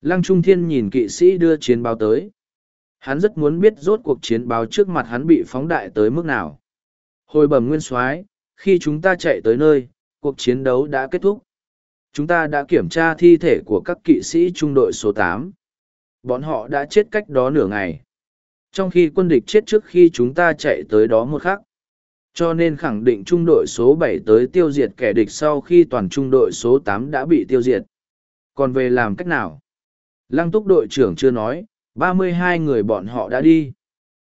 Speaker 1: Lăng trung thiên nhìn kỵ sĩ đưa chiến báo tới. Hắn rất muốn biết rốt cuộc chiến báo trước mặt hắn bị phóng đại tới mức nào. Hồi bẩm nguyên soái, khi chúng ta chạy tới nơi, cuộc chiến đấu đã kết thúc. Chúng ta đã kiểm tra thi thể của các kỵ sĩ trung đội số tám. Bọn họ đã chết cách đó nửa ngày. Trong khi quân địch chết trước khi chúng ta chạy tới đó một khắc. Cho nên khẳng định trung đội số bảy tới tiêu diệt kẻ địch sau khi toàn trung đội số tám đã bị tiêu diệt. Còn về làm cách nào? Lăng túc đội trưởng chưa nói, ba mươi hai người bọn họ đã đi.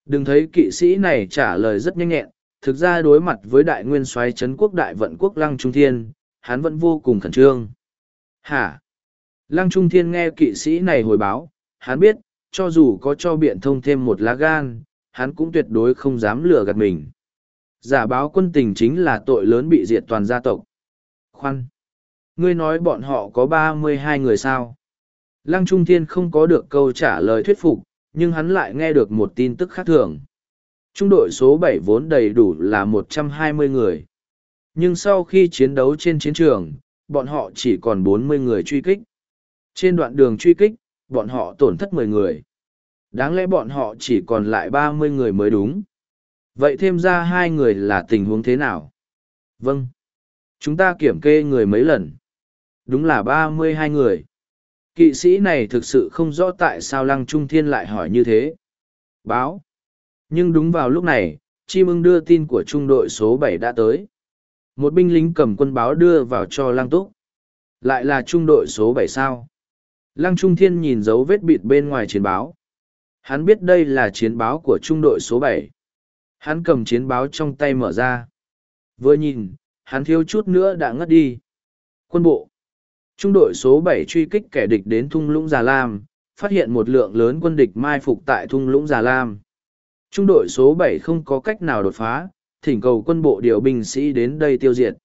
Speaker 1: Đừng thấy kỵ sĩ này trả lời rất nhanh nhẹn, thực ra đối mặt với đại nguyên soái Trấn quốc đại vận quốc Lăng Trung Thiên, hắn vẫn vô cùng khẩn trương. Hả? Lăng Trung Thiên nghe kỵ sĩ này hồi báo, hắn biết, cho dù có cho biện thông thêm một lá gan, hắn cũng tuyệt đối không dám lừa gạt mình. Giả báo quân tình chính là tội lớn bị diệt toàn gia tộc. Khoan! Ngươi nói bọn họ có ba mươi hai người sao? Lăng Trung Thiên không có được câu trả lời thuyết phục, nhưng hắn lại nghe được một tin tức khác thường. Trung đội số bảy vốn đầy đủ là một trăm hai mươi người. Nhưng sau khi chiến đấu trên chiến trường, bọn họ chỉ còn bốn mươi người truy kích. Trên đoạn đường truy kích, bọn họ tổn thất mười người. Đáng lẽ bọn họ chỉ còn lại ba mươi người mới đúng. Vậy thêm ra hai người là tình huống thế nào? Vâng. Chúng ta kiểm kê người mấy lần. Đúng là ba mươi hai người. Kỵ sĩ này thực sự không rõ tại sao Lăng Trung Thiên lại hỏi như thế. Báo. Nhưng đúng vào lúc này, chim ưng đưa tin của trung đội số bảy đã tới. Một binh lính cầm quân báo đưa vào cho Lăng Túc. Lại là trung đội số bảy sao. Lăng Trung Thiên nhìn dấu vết bịt bên ngoài chiến báo. Hắn biết đây là chiến báo của trung đội số bảy. Hắn cầm chiến báo trong tay mở ra. Vừa nhìn, hắn thiếu chút nữa đã ngất đi. Quân bộ. Trung đội số bảy truy kích kẻ địch đến thung lũng Già Lam, phát hiện một lượng lớn quân địch mai phục tại thung lũng Già Lam. Trung đội số bảy không có cách nào đột phá, thỉnh cầu quân bộ điều binh sĩ đến đây tiêu diệt.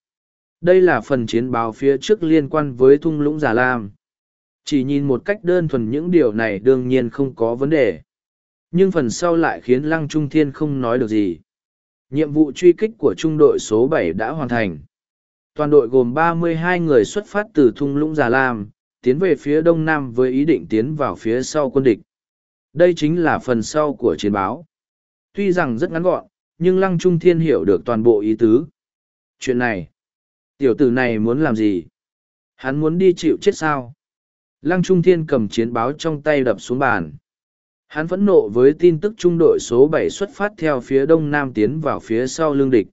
Speaker 1: Đây là phần chiến báo phía trước liên quan với thung lũng Già Lam. Chỉ nhìn một cách đơn thuần những điều này đương nhiên không có vấn đề. Nhưng phần sau lại khiến Lăng Trung Thiên không nói được gì. Nhiệm vụ truy kích của trung đội số bảy đã hoàn thành. Toàn đội gồm 32 người xuất phát từ thung lũng Già Lam, tiến về phía đông nam với ý định tiến vào phía sau quân địch. Đây chính là phần sau của chiến báo. Tuy rằng rất ngắn gọn, nhưng Lăng Trung Thiên hiểu được toàn bộ ý tứ. Chuyện này, tiểu tử này muốn làm gì? Hắn muốn đi chịu chết sao? Lăng Trung Thiên cầm chiến báo trong tay đập xuống bàn. Hắn phẫn nộ với tin tức trung đội số bảy xuất phát theo phía đông nam tiến vào phía sau lương địch.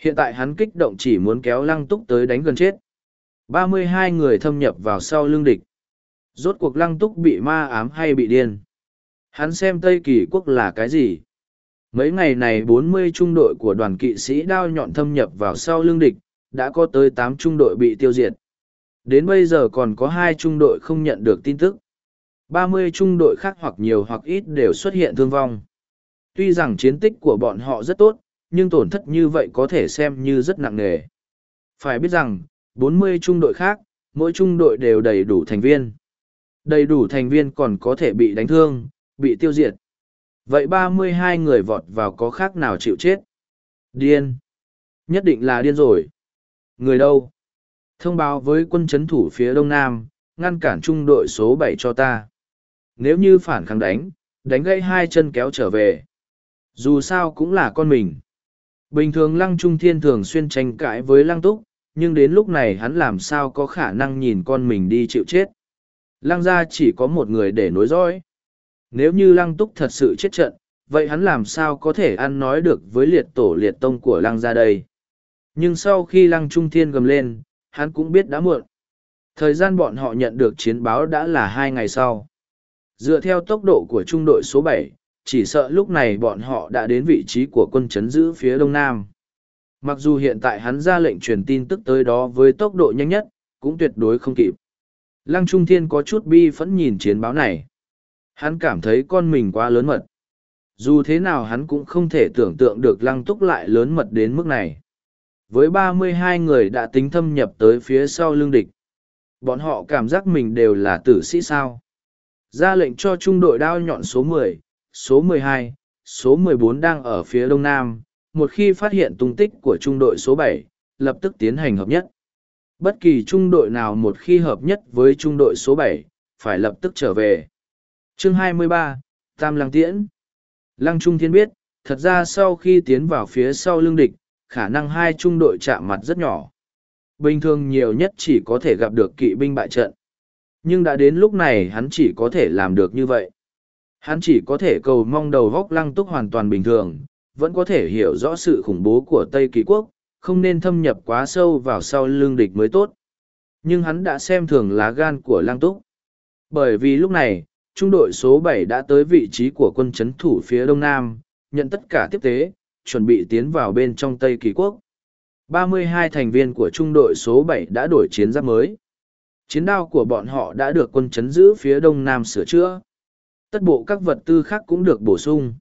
Speaker 1: Hiện tại hắn kích động chỉ muốn kéo lăng túc tới đánh gần chết. Ba mươi hai người thâm nhập vào sau lương địch. Rốt cuộc lăng túc bị ma ám hay bị điên. Hắn xem Tây Kỳ quốc là cái gì? Mấy ngày này bốn mươi trung đội của đoàn kỵ sĩ đao nhọn thâm nhập vào sau lương địch, đã có tới tám trung đội bị tiêu diệt. Đến bây giờ còn có hai trung đội không nhận được tin tức. ba mươi trung đội khác hoặc nhiều hoặc ít đều xuất hiện thương vong. Tuy rằng chiến tích của bọn họ rất tốt, nhưng tổn thất như vậy có thể xem như rất nặng nề. Phải biết rằng, 40 trung đội khác, mỗi trung đội đều đầy đủ thành viên. Đầy đủ thành viên còn có thể bị đánh thương, bị tiêu diệt. Vậy 32 người vọt vào có khác nào chịu chết? Điên. Nhất định là điên rồi. Người đâu? Thông báo với quân chấn thủ phía đông nam, ngăn cản trung đội số 7 cho ta. Nếu như phản kháng đánh, đánh gãy hai chân kéo trở về. Dù sao cũng là con mình. Bình thường Lăng Trung Thiên thường xuyên tranh cãi với Lăng Túc, nhưng đến lúc này hắn làm sao có khả năng nhìn con mình đi chịu chết. Lăng gia chỉ có một người để nối dõi. Nếu như Lăng Túc thật sự chết trận, vậy hắn làm sao có thể ăn nói được với liệt tổ liệt tông của Lăng gia đây. Nhưng sau khi Lăng Trung Thiên gầm lên, hắn cũng biết đã muộn. Thời gian bọn họ nhận được chiến báo đã là hai ngày sau. Dựa theo tốc độ của trung đội số bảy chỉ sợ lúc này bọn họ đã đến vị trí của quân chấn giữ phía đông nam. Mặc dù hiện tại hắn ra lệnh truyền tin tức tới đó với tốc độ nhanh nhất, cũng tuyệt đối không kịp. Lăng Trung Thiên có chút bi phẫn nhìn chiến báo này. Hắn cảm thấy con mình quá lớn mật. Dù thế nào hắn cũng không thể tưởng tượng được Lăng Túc lại lớn mật đến mức này. Với ba mươi hai người đã tính thâm nhập tới phía sau lương địch. Bọn họ cảm giác mình đều là tử sĩ sao. Ra lệnh cho trung đội đao nhọn số mười số 12, số 14 đang ở phía đông nam, một khi phát hiện tung tích của trung đội số bảy, lập tức tiến hành hợp nhất. Bất kỳ trung đội nào một khi hợp nhất với trung đội số bảy, phải lập tức trở về. Chương 23, Tam Lăng Tiễn Lăng Trung Thiên biết, thật ra sau khi tiến vào phía sau lưng địch, khả năng hai trung đội chạm mặt rất nhỏ. Bình thường nhiều nhất chỉ có thể gặp được kỵ binh bại trận. Nhưng đã đến lúc này hắn chỉ có thể làm được như vậy. Hắn chỉ có thể cầu mong đầu góc lăng túc hoàn toàn bình thường, vẫn có thể hiểu rõ sự khủng bố của Tây Kỳ Quốc, không nên thâm nhập quá sâu vào sau lưng địch mới tốt. Nhưng hắn đã xem thường lá gan của lăng túc. Bởi vì lúc này, trung đội số bảy đã tới vị trí của quân chấn thủ phía đông nam, nhận tất cả tiếp tế, chuẩn bị tiến vào bên trong Tây Kỳ Quốc. 32 thành viên của trung đội số 7 đã đổi chiến giáp mới. Chiến đao của bọn họ đã được quân chấn giữ phía đông nam sửa chữa. Tất bộ các vật tư khác cũng được bổ sung.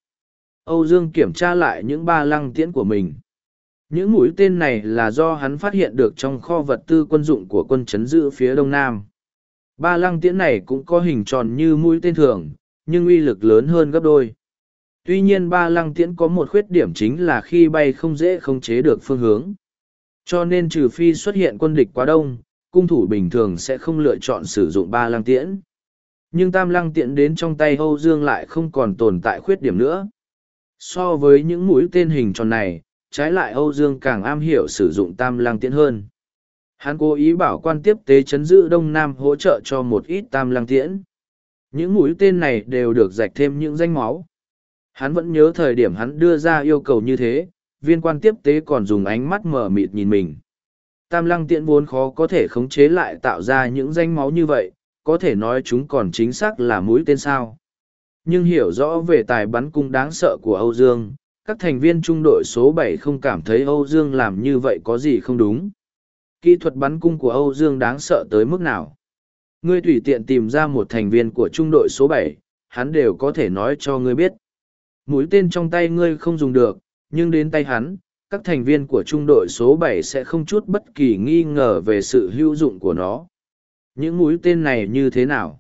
Speaker 1: Âu Dương kiểm tra lại những ba lăng tiễn của mình. Những mũi tên này là do hắn phát hiện được trong kho vật tư quân dụng của quân chấn giữ phía đông nam. Ba lăng tiễn này cũng có hình tròn như mũi tên thường, nhưng uy lực lớn hơn gấp đôi. Tuy nhiên ba lăng tiễn có một khuyết điểm chính là khi bay không dễ khống chế được phương hướng. Cho nên trừ phi xuất hiện quân địch quá đông, cung thủ bình thường sẽ không lựa chọn sử dụng ba lăng tiễn. Nhưng tam lăng tiễn đến trong tay Âu Dương lại không còn tồn tại khuyết điểm nữa. So với những mũi tên hình tròn này, trái lại Âu Dương càng am hiểu sử dụng tam lăng tiễn hơn. Hắn cố ý bảo quan tiếp tế chấn giữ Đông Nam hỗ trợ cho một ít tam lăng tiễn. Những mũi tên này đều được rạch thêm những danh máu. Hắn vẫn nhớ thời điểm hắn đưa ra yêu cầu như thế, viên quan tiếp tế còn dùng ánh mắt mở mịt nhìn mình. Tam lăng tiễn vốn khó có thể khống chế lại tạo ra những danh máu như vậy, có thể nói chúng còn chính xác là mũi tên sao. Nhưng hiểu rõ về tài bắn cung đáng sợ của Âu Dương, các thành viên trung đội số bảy không cảm thấy Âu Dương làm như vậy có gì không đúng. Kỹ thuật bắn cung của Âu Dương đáng sợ tới mức nào? Ngươi tùy tiện tìm ra một thành viên của trung đội số bảy, hắn đều có thể nói cho ngươi biết. Mũi tên trong tay ngươi không dùng được, nhưng đến tay hắn, các thành viên của trung đội số bảy sẽ không chút bất kỳ nghi ngờ về sự hữu dụng của nó. Những mũi tên này như thế nào?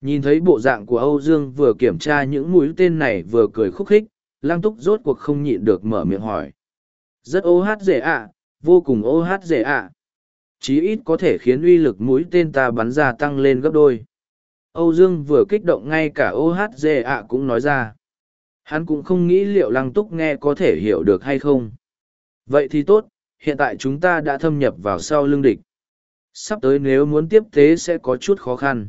Speaker 1: Nhìn thấy bộ dạng của Âu Dương vừa kiểm tra những mũi tên này vừa cười khúc khích, lang túc rốt cuộc không nhịn được mở miệng hỏi. Rất ô hát dễ ạ, vô cùng ô hát dễ ạ. Chí ít có thể khiến uy lực mũi tên ta bắn ra tăng lên gấp đôi. Âu Dương vừa kích động ngay cả ohz ạ cũng nói ra. Hắn cũng không nghĩ liệu lăng túc nghe có thể hiểu được hay không. Vậy thì tốt, hiện tại chúng ta đã thâm nhập vào sau lưng địch. Sắp tới nếu muốn tiếp tế sẽ có chút khó khăn.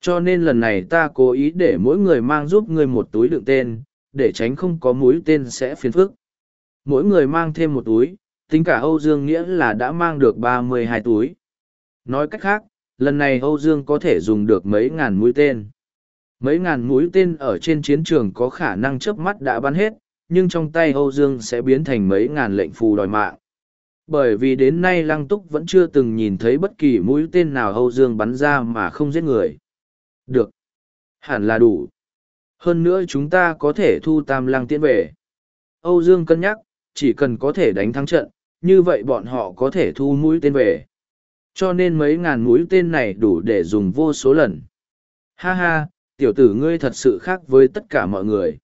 Speaker 1: Cho nên lần này ta cố ý để mỗi người mang giúp người một túi đựng tên, để tránh không có mũi tên sẽ phiền phức. Mỗi người mang thêm một túi, tính cả Âu Dương nghĩa là đã mang được ba mươi hai túi. Nói cách khác, lần này Âu Dương có thể dùng được mấy ngàn mũi tên. Mấy ngàn mũi tên ở trên chiến trường có khả năng chớp mắt đã bắn hết, nhưng trong tay Âu Dương sẽ biến thành mấy ngàn lệnh phù đòi mạng. Bởi vì đến nay Lăng Túc vẫn chưa từng nhìn thấy bất kỳ mũi tên nào Âu Dương bắn ra mà không giết người. Được. Hẳn là đủ. Hơn nữa chúng ta có thể thu tam lăng tiễn về. Âu Dương cân nhắc, chỉ cần có thể đánh thắng trận, như vậy bọn họ có thể thu mũi tên về. Cho nên mấy ngàn mũi tên này đủ để dùng vô số lần. Ha ha, tiểu tử ngươi thật sự khác với tất cả mọi người.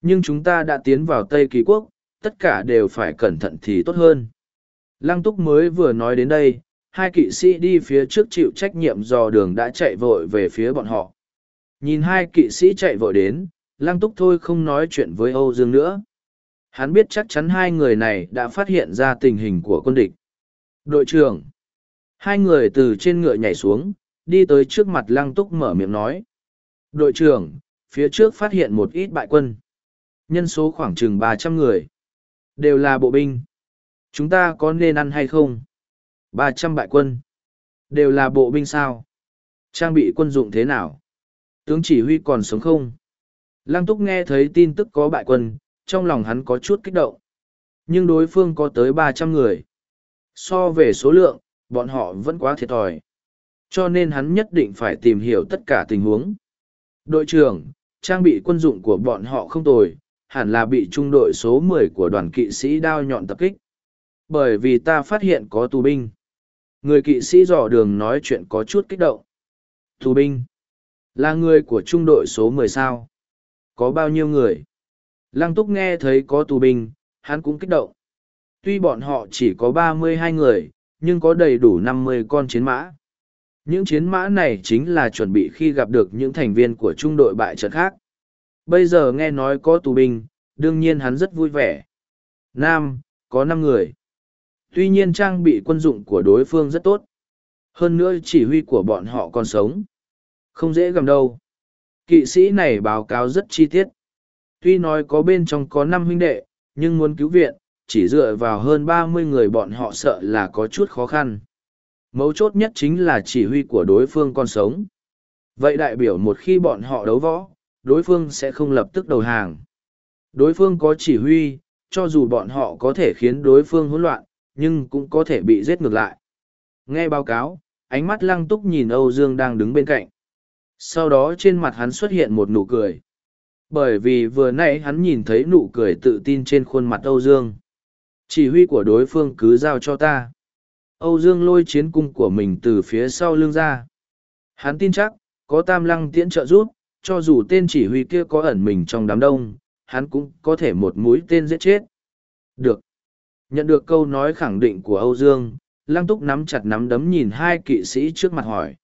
Speaker 1: Nhưng chúng ta đã tiến vào Tây Kỳ Quốc, tất cả đều phải cẩn thận thì tốt hơn. Lăng túc mới vừa nói đến đây, hai kỵ sĩ đi phía trước chịu trách nhiệm dò đường đã chạy vội về phía bọn họ. Nhìn hai kỵ sĩ chạy vội đến, lăng túc thôi không nói chuyện với Âu Dương nữa. Hắn biết chắc chắn hai người này đã phát hiện ra tình hình của quân địch. Đội trưởng. Hai người từ trên ngựa nhảy xuống, đi tới trước mặt lăng túc mở miệng nói. Đội trưởng, phía trước phát hiện một ít bại quân. Nhân số khoảng chừng ba trăm người. Đều là bộ binh. Chúng ta có nên ăn hay không? ba trăm bại quân. Đều là bộ binh sao? Trang bị quân dụng thế nào? Tướng chỉ huy còn sống không? Lăng túc nghe thấy tin tức có bại quân, trong lòng hắn có chút kích động. Nhưng đối phương có tới ba trăm người. So về số lượng, bọn họ vẫn quá thiệt thòi. Cho nên hắn nhất định phải tìm hiểu tất cả tình huống. Đội trưởng, trang bị quân dụng của bọn họ không tồi, hẳn là bị trung đội số mười của đoàn kỵ sĩ đao nhọn tập kích. Bởi vì ta phát hiện có tù binh. Người kỵ sĩ dò đường nói chuyện có chút kích động. Tù binh. Là người của trung đội số mười sao. Có bao nhiêu người? Lăng túc nghe thấy có tù binh, hắn cũng kích động. Tuy bọn họ chỉ có ba mươi hai người, nhưng có đầy đủ năm mươi con chiến mã. Những chiến mã này chính là chuẩn bị khi gặp được những thành viên của trung đội bại trận khác. Bây giờ nghe nói có tù binh, đương nhiên hắn rất vui vẻ. Nam, có năm người. Tuy nhiên trang bị quân dụng của đối phương rất tốt. Hơn nữa chỉ huy của bọn họ còn sống. Không dễ gầm đâu. Kỵ sĩ này báo cáo rất chi tiết. Tuy nói có bên trong có năm huynh đệ, nhưng muốn cứu viện, chỉ dựa vào hơn ba mươi người bọn họ sợ là có chút khó khăn. Mấu chốt nhất chính là chỉ huy của đối phương còn sống. Vậy đại biểu một khi bọn họ đấu võ, đối phương sẽ không lập tức đầu hàng. Đối phương có chỉ huy, cho dù bọn họ có thể khiến đối phương hỗn loạn, nhưng cũng có thể bị giết ngược lại. Nghe báo cáo, ánh mắt lăng túc nhìn Âu Dương đang đứng bên cạnh. Sau đó trên mặt hắn xuất hiện một nụ cười. Bởi vì vừa nãy hắn nhìn thấy nụ cười tự tin trên khuôn mặt Âu Dương. Chỉ huy của đối phương cứ giao cho ta. Âu Dương lôi chiến cung của mình từ phía sau lưng ra. Hắn tin chắc, có tam lăng tiễn trợ giúp, cho dù tên chỉ huy kia có ẩn mình trong đám đông, hắn cũng có thể một mũi tên giết chết. Được. Nhận được câu nói khẳng định của Âu Dương, lăng túc nắm chặt nắm đấm nhìn hai kỵ sĩ trước mặt hỏi.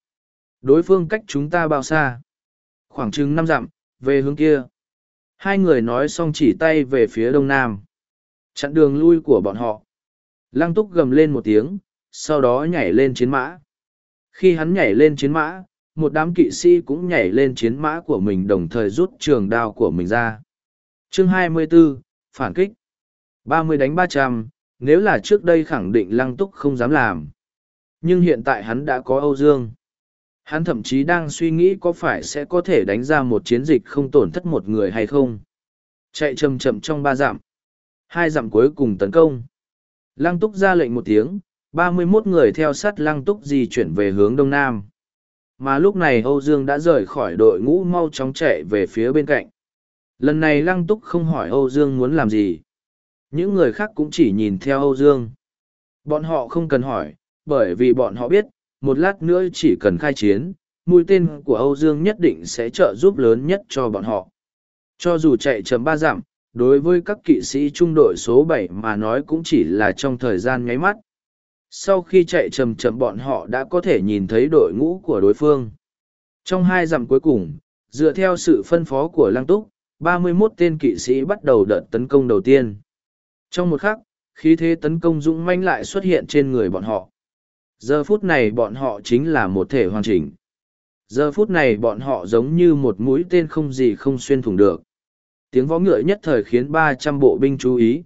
Speaker 1: Đối phương cách chúng ta bao xa? Khoảng chừng năm dặm, về hướng kia. Hai người nói xong chỉ tay về phía đông nam. Chặn đường lui của bọn họ. Lăng túc gầm lên một tiếng, sau đó nhảy lên chiến mã. Khi hắn nhảy lên chiến mã, một đám kỵ sĩ cũng nhảy lên chiến mã của mình đồng thời rút trường đao của mình ra. Chương 24, Phản kích. 30 đánh 300, nếu là trước đây khẳng định lăng túc không dám làm. Nhưng hiện tại hắn đã có Âu Dương. Hắn thậm chí đang suy nghĩ có phải sẽ có thể đánh ra một chiến dịch không tổn thất một người hay không. Chạy chậm chậm trong ba dặm. Hai dặm cuối cùng tấn công. Lăng túc ra lệnh một tiếng, ba mươi 31 người theo sát lăng túc di chuyển về hướng đông nam. Mà lúc này Âu Dương đã rời khỏi đội ngũ mau chóng chạy về phía bên cạnh. Lần này lăng túc không hỏi Âu Dương muốn làm gì. Những người khác cũng chỉ nhìn theo Âu Dương. Bọn họ không cần hỏi, bởi vì bọn họ biết, một lát nữa chỉ cần khai chiến, mũi tên của Âu Dương nhất định sẽ trợ giúp lớn nhất cho bọn họ. Cho dù chạy chấm ba dặm, đối với các kỵ sĩ trung đội số bảy mà nói cũng chỉ là trong thời gian nháy mắt. Sau khi chạy chầm chậm bọn họ đã có thể nhìn thấy đội ngũ của đối phương. Trong hai dặm cuối cùng, dựa theo sự phân phó của Lăng Túc, 31 tên kỵ sĩ bắt đầu đợt tấn công đầu tiên. Trong một khắc, khí thế tấn công dũng manh lại xuất hiện trên người bọn họ. Giờ phút này bọn họ chính là một thể hoàn chỉnh. Giờ phút này bọn họ giống như một mũi tên không gì không xuyên thủng được. Tiếng vó ngựa nhất thời khiến ba trăm bộ binh chú ý.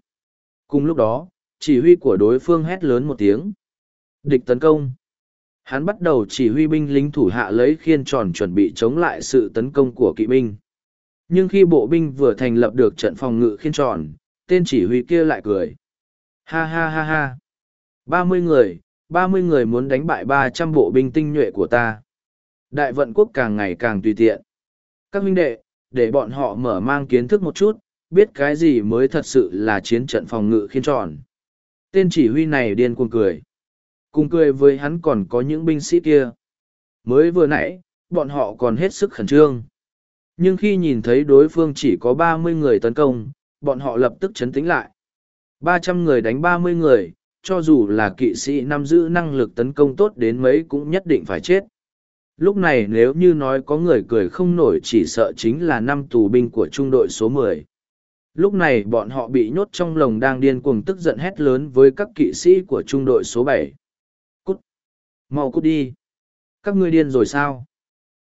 Speaker 1: Cùng lúc đó, chỉ huy của đối phương hét lớn một tiếng. Địch tấn công. Hắn bắt đầu chỉ huy binh lính thủ hạ lấy khiên tròn chuẩn bị chống lại sự tấn công của kỵ binh. Nhưng khi bộ binh vừa thành lập được trận phòng ngự khiên tròn, tên chỉ huy kia lại cười. Ha ha ha ha. Ba mươi người, ba mươi người muốn đánh bại ba trăm bộ binh tinh nhuệ của ta. Đại vận quốc càng ngày càng tùy tiện. Các huynh đệ, để bọn họ mở mang kiến thức một chút, biết cái gì mới thật sự là chiến trận phòng ngự khiên tròn. Tên chỉ huy này điên cuồng cười. Cùng cười với hắn còn có những binh sĩ kia. Mới vừa nãy, bọn họ còn hết sức khẩn trương. Nhưng khi nhìn thấy đối phương chỉ có ba mươi người tấn công, bọn họ lập tức chấn tĩnh lại. ba trăm người đánh ba mươi người, cho dù là kỵ sĩ nắm giữ năng lực tấn công tốt đến mấy cũng nhất định phải chết. Lúc này nếu như nói có người cười không nổi chỉ sợ chính là năm tù binh của trung đội số mười. Lúc này bọn họ bị nhốt trong lồng đang điên cuồng tức giận hét lớn với các kỵ sĩ của trung đội số bảy. Cút! Mau cút đi! Các ngươi điên rồi sao?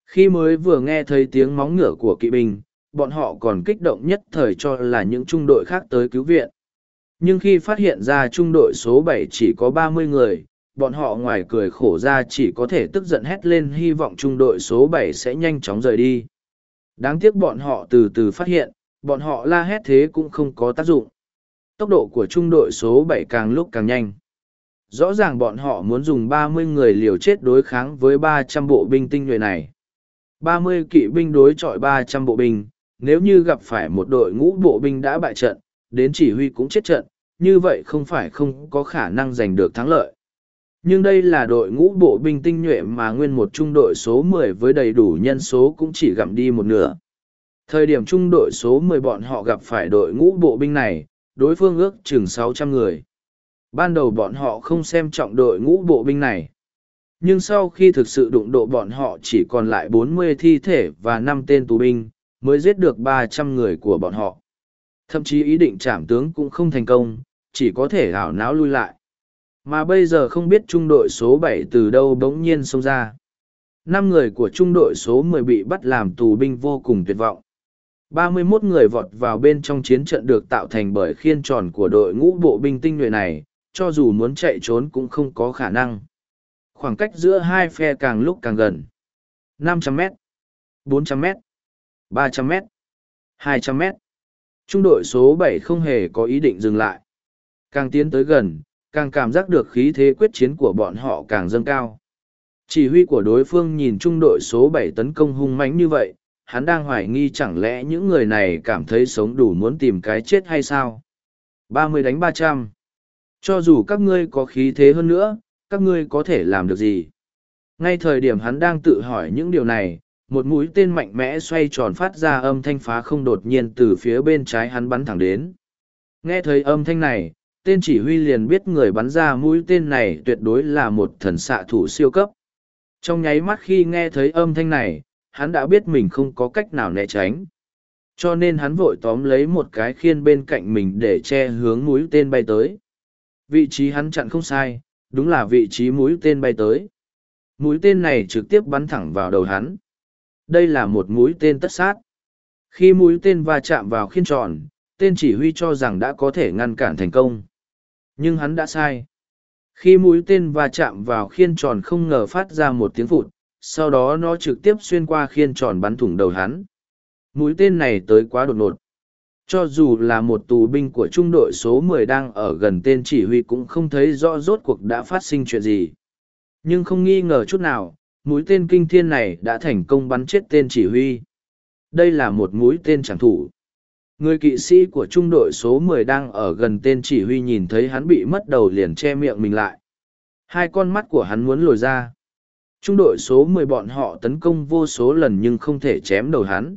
Speaker 1: Khi mới vừa nghe thấy tiếng móng ngựa của kỵ binh, bọn họ còn kích động nhất thời cho là những trung đội khác tới cứu viện. Nhưng khi phát hiện ra trung đội số bảy chỉ có ba mươi người, bọn họ ngoài cười khổ ra chỉ có thể tức giận hét lên hy vọng trung đội số bảy sẽ nhanh chóng rời đi. Đáng tiếc bọn họ từ từ phát hiện, bọn họ la hét thế cũng không có tác dụng. Tốc độ của trung đội số bảy càng lúc càng nhanh. Rõ ràng bọn họ muốn dùng ba mươi người liều chết đối kháng với ba trăm bộ binh tinh nhuệ này. ba mươi kỵ binh đối chọi ba trăm bộ binh, nếu như gặp phải một đội ngũ bộ binh đã bại trận, đến chỉ huy cũng chết trận, như vậy không phải không có khả năng giành được thắng lợi. Nhưng đây là đội ngũ bộ binh tinh nhuệ mà nguyên một trung đội số 10 với đầy đủ nhân số cũng chỉ gặm đi một nửa. Thời điểm trung đội số 10 bọn họ gặp phải đội ngũ bộ binh này, đối phương ước chừng 600 người. Ban đầu bọn họ không xem trọng đội ngũ bộ binh này. Nhưng sau khi thực sự đụng độ bọn họ chỉ còn lại 40 thi thể và 5 tên tù binh, mới giết được ba trăm người của bọn họ. Thậm chí ý định chạm tướng cũng không thành công, chỉ có thể ảo não lui lại. Mà bây giờ không biết trung đội số bảy từ đâu bỗng nhiên xông ra. Năm người của trung đội số mười bị bắt làm tù binh vô cùng tuyệt vọng. Ba mươi 31 người vọt vào bên trong chiến trận được tạo thành bởi khiên tròn của đội ngũ bộ binh tinh nhuệ này, cho dù muốn chạy trốn cũng không có khả năng. Khoảng cách giữa hai phe càng lúc càng gần. 500 mét, 400 mét, 300 mét, 200 mét. Trung đội số bảy không hề có ý định dừng lại. Càng tiến tới gần, càng cảm giác được khí thế quyết chiến của bọn họ càng dâng cao. Chỉ huy của đối phương nhìn trung đội số bảy tấn công hung mãnh như vậy, hắn đang hoài nghi chẳng lẽ những người này cảm thấy sống đủ muốn tìm cái chết hay sao? Ba mươi đánh ba trăm. Cho dù các ngươi có khí thế hơn nữa, các ngươi có thể làm được gì? Ngay thời điểm hắn đang tự hỏi những điều này, một mũi tên mạnh mẽ xoay tròn phát ra âm thanh phá không đột nhiên từ phía bên trái hắn bắn thẳng đến. Nghe thấy âm thanh này, tên chỉ huy liền biết người bắn ra mũi tên này tuyệt đối là một thần xạ thủ siêu cấp. Trong nháy mắt khi nghe thấy âm thanh này, hắn đã biết mình không có cách nào né tránh. Cho nên hắn vội tóm lấy một cái khiên bên cạnh mình để che hướng mũi tên bay tới. Vị trí hắn chặn không sai, đúng là vị trí mũi tên bay tới. Mũi tên này trực tiếp bắn thẳng vào đầu hắn. Đây là một mũi tên tất sát. Khi mũi tên va chạm vào khiên tròn, tên chỉ huy cho rằng đã có thể ngăn cản thành công. Nhưng hắn đã sai. Khi mũi tên va chạm vào khiên tròn không ngờ phát ra một tiếng phụt, sau đó nó trực tiếp xuyên qua khiên tròn bắn thủng đầu hắn. Mũi tên này tới quá đột ngột. Cho dù là một tù binh của trung đội số 10 đang ở gần tên chỉ huy cũng không thấy rõ rốt cuộc đã phát sinh chuyện gì. Nhưng không nghi ngờ chút nào, mũi tên kinh thiên này đã thành công bắn chết tên chỉ huy. Đây là một mũi tên chẳng thủ. Người kỵ sĩ của trung đội số 10 đang ở gần tên chỉ huy nhìn thấy hắn bị mất đầu liền che miệng mình lại. Hai con mắt của hắn muốn lồi ra. Trung đội số 10 bọn họ tấn công vô số lần nhưng không thể chém đầu hắn.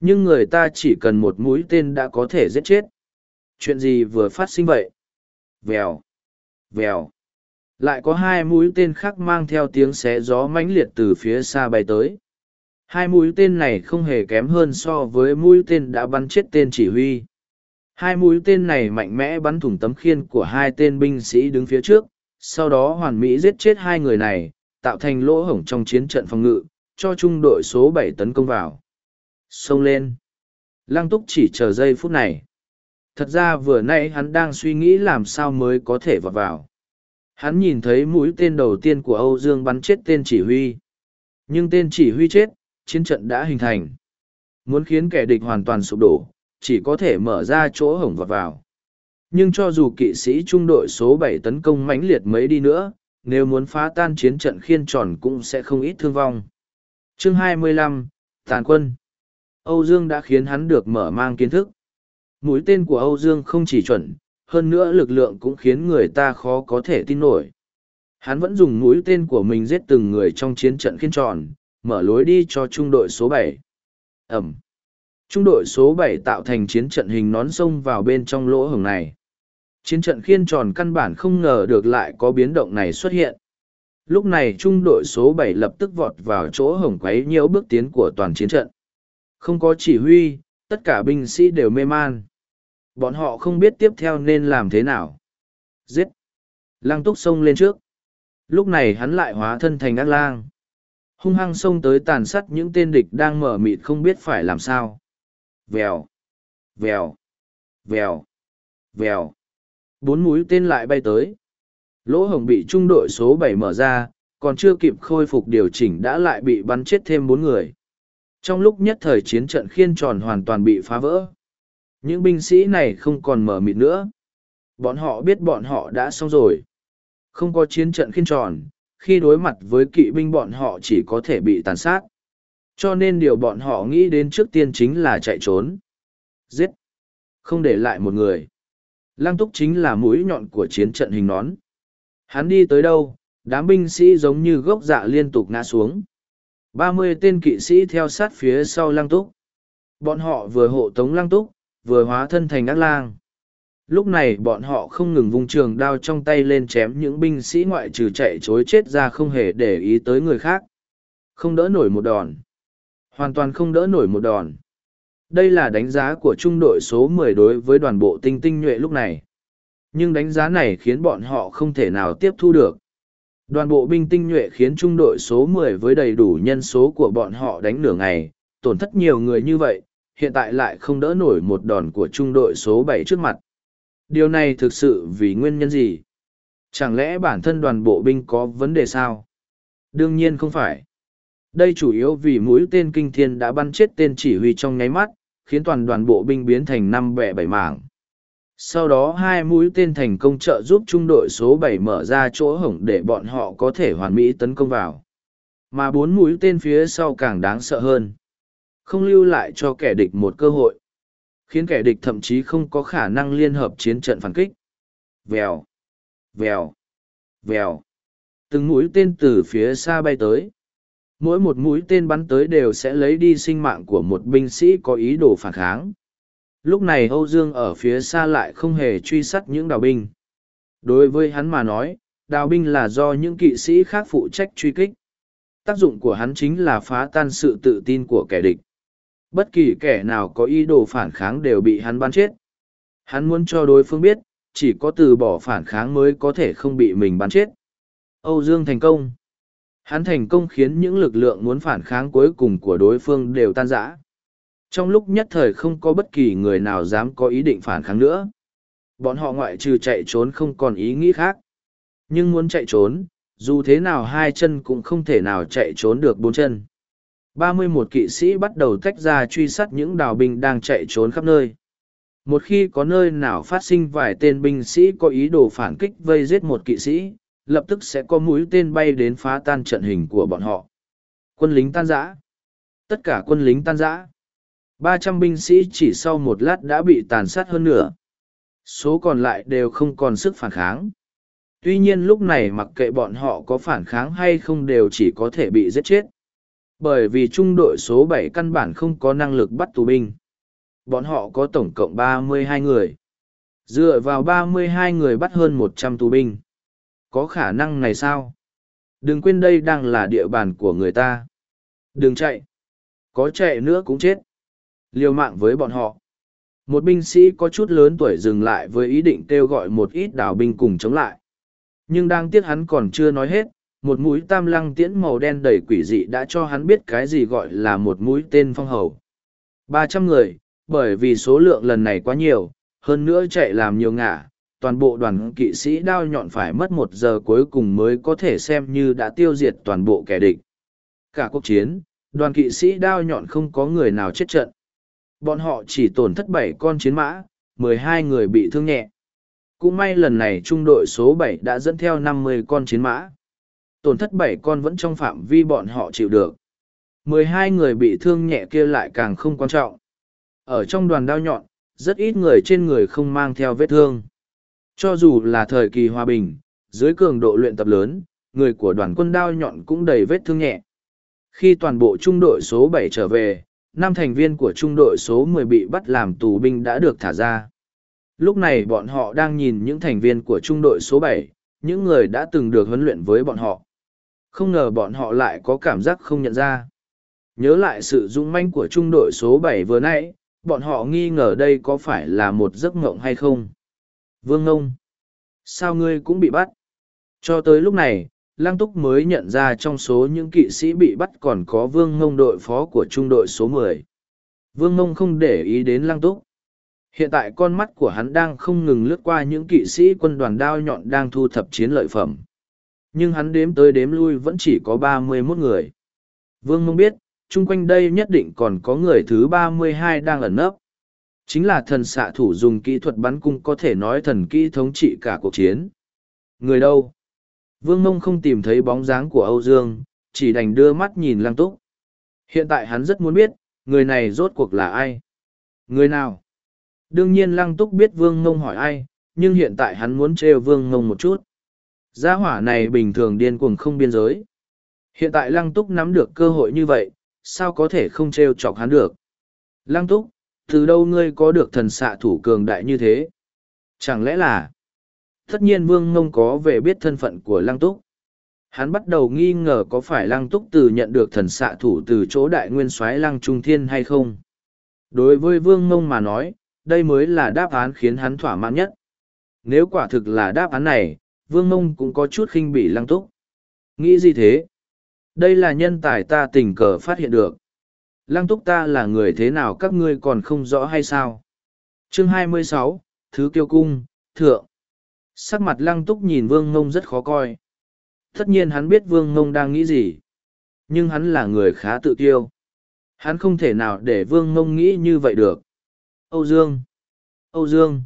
Speaker 1: Nhưng người ta chỉ cần một mũi tên đã có thể giết chết. Chuyện gì vừa phát sinh vậy? Vèo, vèo. Lại có hai mũi tên khác mang theo tiếng xé gió mãnh liệt từ phía xa bay tới. Hai mũi tên này không hề kém hơn so với mũi tên đã bắn chết tên chỉ huy. Hai mũi tên này mạnh mẽ bắn thủng tấm khiên của hai tên binh sĩ đứng phía trước, sau đó hoàn mỹ giết chết hai người này, tạo thành lỗ hổng trong chiến trận phòng ngự, cho trung đội số bảy tấn công vào. Xông lên. Lăng túc chỉ chờ giây phút này. Thật ra vừa nãy hắn đang suy nghĩ làm sao mới có thể vào vào. Hắn nhìn thấy mũi tên đầu tiên của Âu Dương bắn chết tên chỉ huy. Nhưng tên chỉ huy chết, chiến trận đã hình thành. Muốn khiến kẻ địch hoàn toàn sụp đổ, chỉ có thể mở ra chỗ hổng vọt vào. Nhưng cho dù kỵ sĩ trung đội số bảy tấn công mãnh liệt mấy đi nữa, nếu muốn phá tan chiến trận khiên tròn cũng sẽ không ít thương vong. Chương 25, Tàn quân Âu Dương đã khiến hắn được mở mang kiến thức. Mũi tên của Âu Dương không chỉ chuẩn, hơn nữa lực lượng cũng khiến người ta khó có thể tin nổi. Hắn vẫn dùng mũi tên của mình giết từng người trong chiến trận khiên tròn, mở lối đi cho trung đội số bảy. Ẩm. Trung đội số bảy tạo thành chiến trận hình nón sông vào bên trong lỗ hồng này. Chiến trận khiên tròn căn bản không ngờ được lại có biến động này xuất hiện. Lúc này trung đội số bảy lập tức vọt vào chỗ hồng quấy nhiều bước tiến của toàn chiến trận. Không có chỉ huy, tất cả binh sĩ đều mê man. Bọn họ không biết tiếp theo nên làm thế nào. Giết! Lăng túc xông lên trước. Lúc này hắn lại hóa thân thành ác lang. Hung hăng xông tới tàn sát những tên địch đang mở mịt không biết phải làm sao. Vèo! Vèo! Vèo! Vèo! Bốn mũi tên lại bay tới. Lỗ hồng bị trung đội số bảy mở ra, còn chưa kịp khôi phục điều chỉnh đã lại bị bắn chết thêm bốn người. Trong lúc nhất thời chiến trận khiên tròn hoàn toàn bị phá vỡ. Những binh sĩ này không còn mở mịt nữa. Bọn họ biết bọn họ đã xong rồi. Không có chiến trận khiên tròn, khi đối mặt với kỵ binh bọn họ chỉ có thể bị tàn sát. Cho nên điều bọn họ nghĩ đến trước tiên chính là chạy trốn. Giết! Không để lại một người. Lăng túc chính là mũi nhọn của chiến trận hình nón. Hắn đi tới đâu, đám binh sĩ giống như gốc dạ liên tục ngã xuống. Ba mươi tên kỵ sĩ theo sát phía sau lăng túc. Bọn họ vừa hộ tống lăng túc, vừa hóa thân thành ác lang. Lúc này bọn họ không ngừng vung trường đao trong tay lên chém những binh sĩ ngoại trừ chạy chối chết ra không hề để ý tới người khác. Không đỡ nổi một đòn. Hoàn toàn không đỡ nổi một đòn. Đây là đánh giá của trung đội số 10 đối với đoàn bộ tinh tinh nhuệ lúc này. Nhưng đánh giá này khiến bọn họ không thể nào tiếp thu được. Đoàn bộ binh tinh nhuệ khiến trung đội số 10 với đầy đủ nhân số của bọn họ đánh nửa ngày, tổn thất nhiều người như vậy, hiện tại lại không đỡ nổi một đòn của trung đội số 7 trước mặt. Điều này thực sự vì nguyên nhân gì? Chẳng lẽ bản thân đoàn bộ binh có vấn đề sao? Đương nhiên không phải. Đây chủ yếu vì mũi tên kinh thiên đã bắn chết tên chỉ huy trong nháy mắt, khiến toàn đoàn bộ binh biến thành năm bẻ bảy mảng. Sau đó hai mũi tên thành công trợ giúp trung đội số bảy mở ra chỗ hổng để bọn họ có thể hoàn mỹ tấn công vào. Mà bốn mũi tên phía sau càng đáng sợ hơn. Không lưu lại cho kẻ địch một cơ hội. Khiến kẻ địch thậm chí không có khả năng liên hợp chiến trận phản kích. Vèo, vèo, vèo. Từng mũi tên từ phía xa bay tới mỗi một mũi tên bắn tới đều sẽ lấy đi sinh mạng của một binh sĩ có ý đồ phản kháng lúc này âu dương ở phía xa lại không hề truy sát những đào binh đối với hắn mà nói đào binh là do những kỵ sĩ khác phụ trách truy kích tác dụng của hắn chính là phá tan sự tự tin của kẻ địch bất kỳ kẻ nào có ý đồ phản kháng đều bị hắn bắn chết hắn muốn cho đối phương biết chỉ có từ bỏ phản kháng mới có thể không bị mình bắn chết âu dương thành công Hắn thành công khiến những lực lượng muốn phản kháng cuối cùng của đối phương đều tan rã. Trong lúc nhất thời không có bất kỳ người nào dám có ý định phản kháng nữa. Bọn họ ngoại trừ chạy trốn không còn ý nghĩ khác. Nhưng muốn chạy trốn, dù thế nào hai chân cũng không thể nào chạy trốn được bốn chân. Ba mươi một kỵ sĩ bắt đầu tách ra truy sát những đào binh đang chạy trốn khắp nơi. Một khi có nơi nào phát sinh vài tên binh sĩ có ý đồ phản kích vây giết một kỵ sĩ, lập tức sẽ có mũi tên bay đến phá tan trận hình của bọn họ. Quân lính tan rã. Tất cả quân lính tan rã. Ba trăm binh sĩ chỉ sau một lát đã bị tàn sát hơn nửa. Số còn lại đều không còn sức phản kháng. Tuy nhiên lúc này mặc kệ bọn họ có phản kháng hay không đều chỉ có thể bị giết chết. Bởi vì trung đội số bảy căn bản không có năng lực bắt tù binh. Bọn họ có tổng cộng ba mươi hai người. Dựa vào ba mươi hai người bắt hơn một trăm tù binh có khả năng này sao? Đừng quên đây đang là địa bàn của người ta. Đừng chạy. Có chạy nữa cũng chết. Liều mạng với bọn họ. Một binh sĩ có chút lớn tuổi dừng lại với ý định kêu gọi một ít đảo binh cùng chống lại. Nhưng đang tiếc hắn còn chưa nói hết, một mũi tam lăng tiễn màu đen đầy quỷ dị đã cho hắn biết cái gì gọi là một mũi tên phong hầu. Ba trăm người, bởi vì số lượng lần này quá nhiều, hơn nữa chạy làm nhiều ngả, toàn bộ đoàn kỵ sĩ đao nhọn phải mất một giờ cuối cùng mới có thể xem như đã tiêu diệt toàn bộ kẻ địch. Cả cuộc chiến, đoàn kỵ sĩ đao nhọn không có người nào chết trận. Bọn họ chỉ tổn thất bảy con chiến mã, mười hai người bị thương nhẹ. Cũng may lần này trung đội số bảy đã dẫn theo năm mươi con chiến mã. Tổn thất bảy con vẫn trong phạm vi bọn họ chịu được. mười hai người bị thương nhẹ kia lại càng không quan trọng. Ở trong đoàn đao nhọn, rất ít người trên người không mang theo vết thương. Cho dù là thời kỳ hòa bình, dưới cường độ luyện tập lớn, người của đoàn quân đao nhọn cũng đầy vết thương nhẹ. Khi toàn bộ trung đội số 7 trở về, năm thành viên của trung đội số 10 bị bắt làm tù binh đã được thả ra. Lúc này bọn họ đang nhìn những thành viên của trung đội số 7, những người đã từng được huấn luyện với bọn họ. Không ngờ bọn họ lại có cảm giác không nhận ra. Nhớ lại sự dũng manh của trung đội số 7 vừa nãy, bọn họ nghi ngờ đây có phải là một giấc mộng hay không. Vương Ngông! Sao ngươi cũng bị bắt? Cho tới lúc này, Lăng Túc mới nhận ra trong số những kỵ sĩ bị bắt còn có Vương Ngông đội phó của trung đội số 10. Vương Ngông không để ý đến Lăng Túc. Hiện tại con mắt của hắn đang không ngừng lướt qua những kỵ sĩ quân đoàn đao nhọn đang thu thập chiến lợi phẩm. Nhưng hắn đếm tới đếm lui vẫn chỉ có ba mươi 31 người. Vương Mông biết, chung quanh đây nhất định còn có người thứ ba mươi hai đang ẩn nấp. Chính là thần xạ thủ dùng kỹ thuật bắn cung có thể nói thần kỹ thống trị cả cuộc chiến. Người đâu? Vương Mông không tìm thấy bóng dáng của Âu Dương, chỉ đành đưa mắt nhìn Lăng Túc. Hiện tại hắn rất muốn biết, người này rốt cuộc là ai? Người nào? Đương nhiên Lăng Túc biết Vương Mông hỏi ai, nhưng hiện tại hắn muốn trêu Vương Mông một chút. Gia hỏa này bình thường điên cuồng không biên giới. Hiện tại Lăng Túc nắm được cơ hội như vậy, sao có thể không trêu chọc hắn được? Lăng Túc, từ đâu ngươi có được thần xạ thủ cường đại như thế? Chẳng lẽ là... Tất nhiên Vương Ngông có về biết thân phận của Lăng Túc. Hắn bắt đầu nghi ngờ có phải Lăng Túc từ nhận được thần xạ thủ từ chỗ đại nguyên soái Lăng Trung Thiên hay không. Đối với Vương Ngông mà nói, đây mới là đáp án khiến hắn thỏa mãn nhất. Nếu quả thực là đáp án này, Vương Mông cũng có chút khinh bỉ lăng túc. Nghĩ gì thế? Đây là nhân tài ta tình cờ phát hiện được. Lăng túc ta là người thế nào các ngươi còn không rõ hay sao? Chương 26, Thứ Kiêu Cung, Thượng. Sắc mặt lăng túc nhìn Vương Mông rất khó coi. Tất nhiên hắn biết Vương Mông đang nghĩ gì. Nhưng hắn là người khá tự kiêu. Hắn không thể nào để Vương Mông nghĩ như vậy được. Âu Dương! Âu Dương!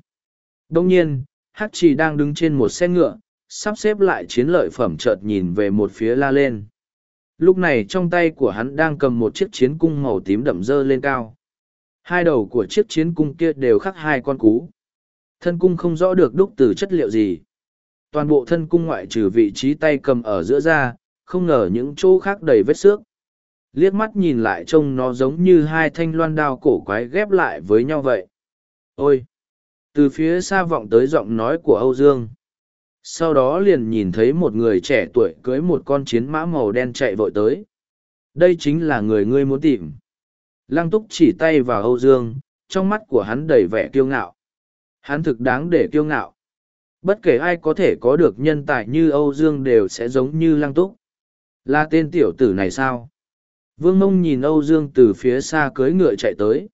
Speaker 1: Đông nhiên, Hắc Trì đang đứng trên một xe ngựa, sắp xếp lại chiến lợi phẩm chợt nhìn về một phía la lên. Lúc này trong tay của hắn đang cầm một chiếc chiến cung màu tím đậm dơ lên cao. Hai đầu của chiếc chiến cung kia đều khắc hai con cú. Thân cung không rõ được đúc từ chất liệu gì. Toàn bộ thân cung ngoại trừ vị trí tay cầm ở giữa ra, không ngờ những chỗ khác đầy vết xước. Liếc mắt nhìn lại trông nó giống như hai thanh loan đao cổ quái ghép lại với nhau vậy. Ôi! Từ phía xa vọng tới giọng nói của Âu Dương. Sau đó liền nhìn thấy một người trẻ tuổi cưới một con chiến mã màu đen chạy vội tới. Đây chính là người ngươi muốn tìm. Lăng túc chỉ tay vào Âu Dương, trong mắt của hắn đầy vẻ kiêu ngạo. Hắn thực đáng để kiêu ngạo. Bất kể ai có thể có được nhân tài như Âu Dương đều sẽ giống như Lăng túc. Là tên tiểu tử này sao? Vương Mông nhìn Âu Dương từ phía xa cưới ngựa chạy tới.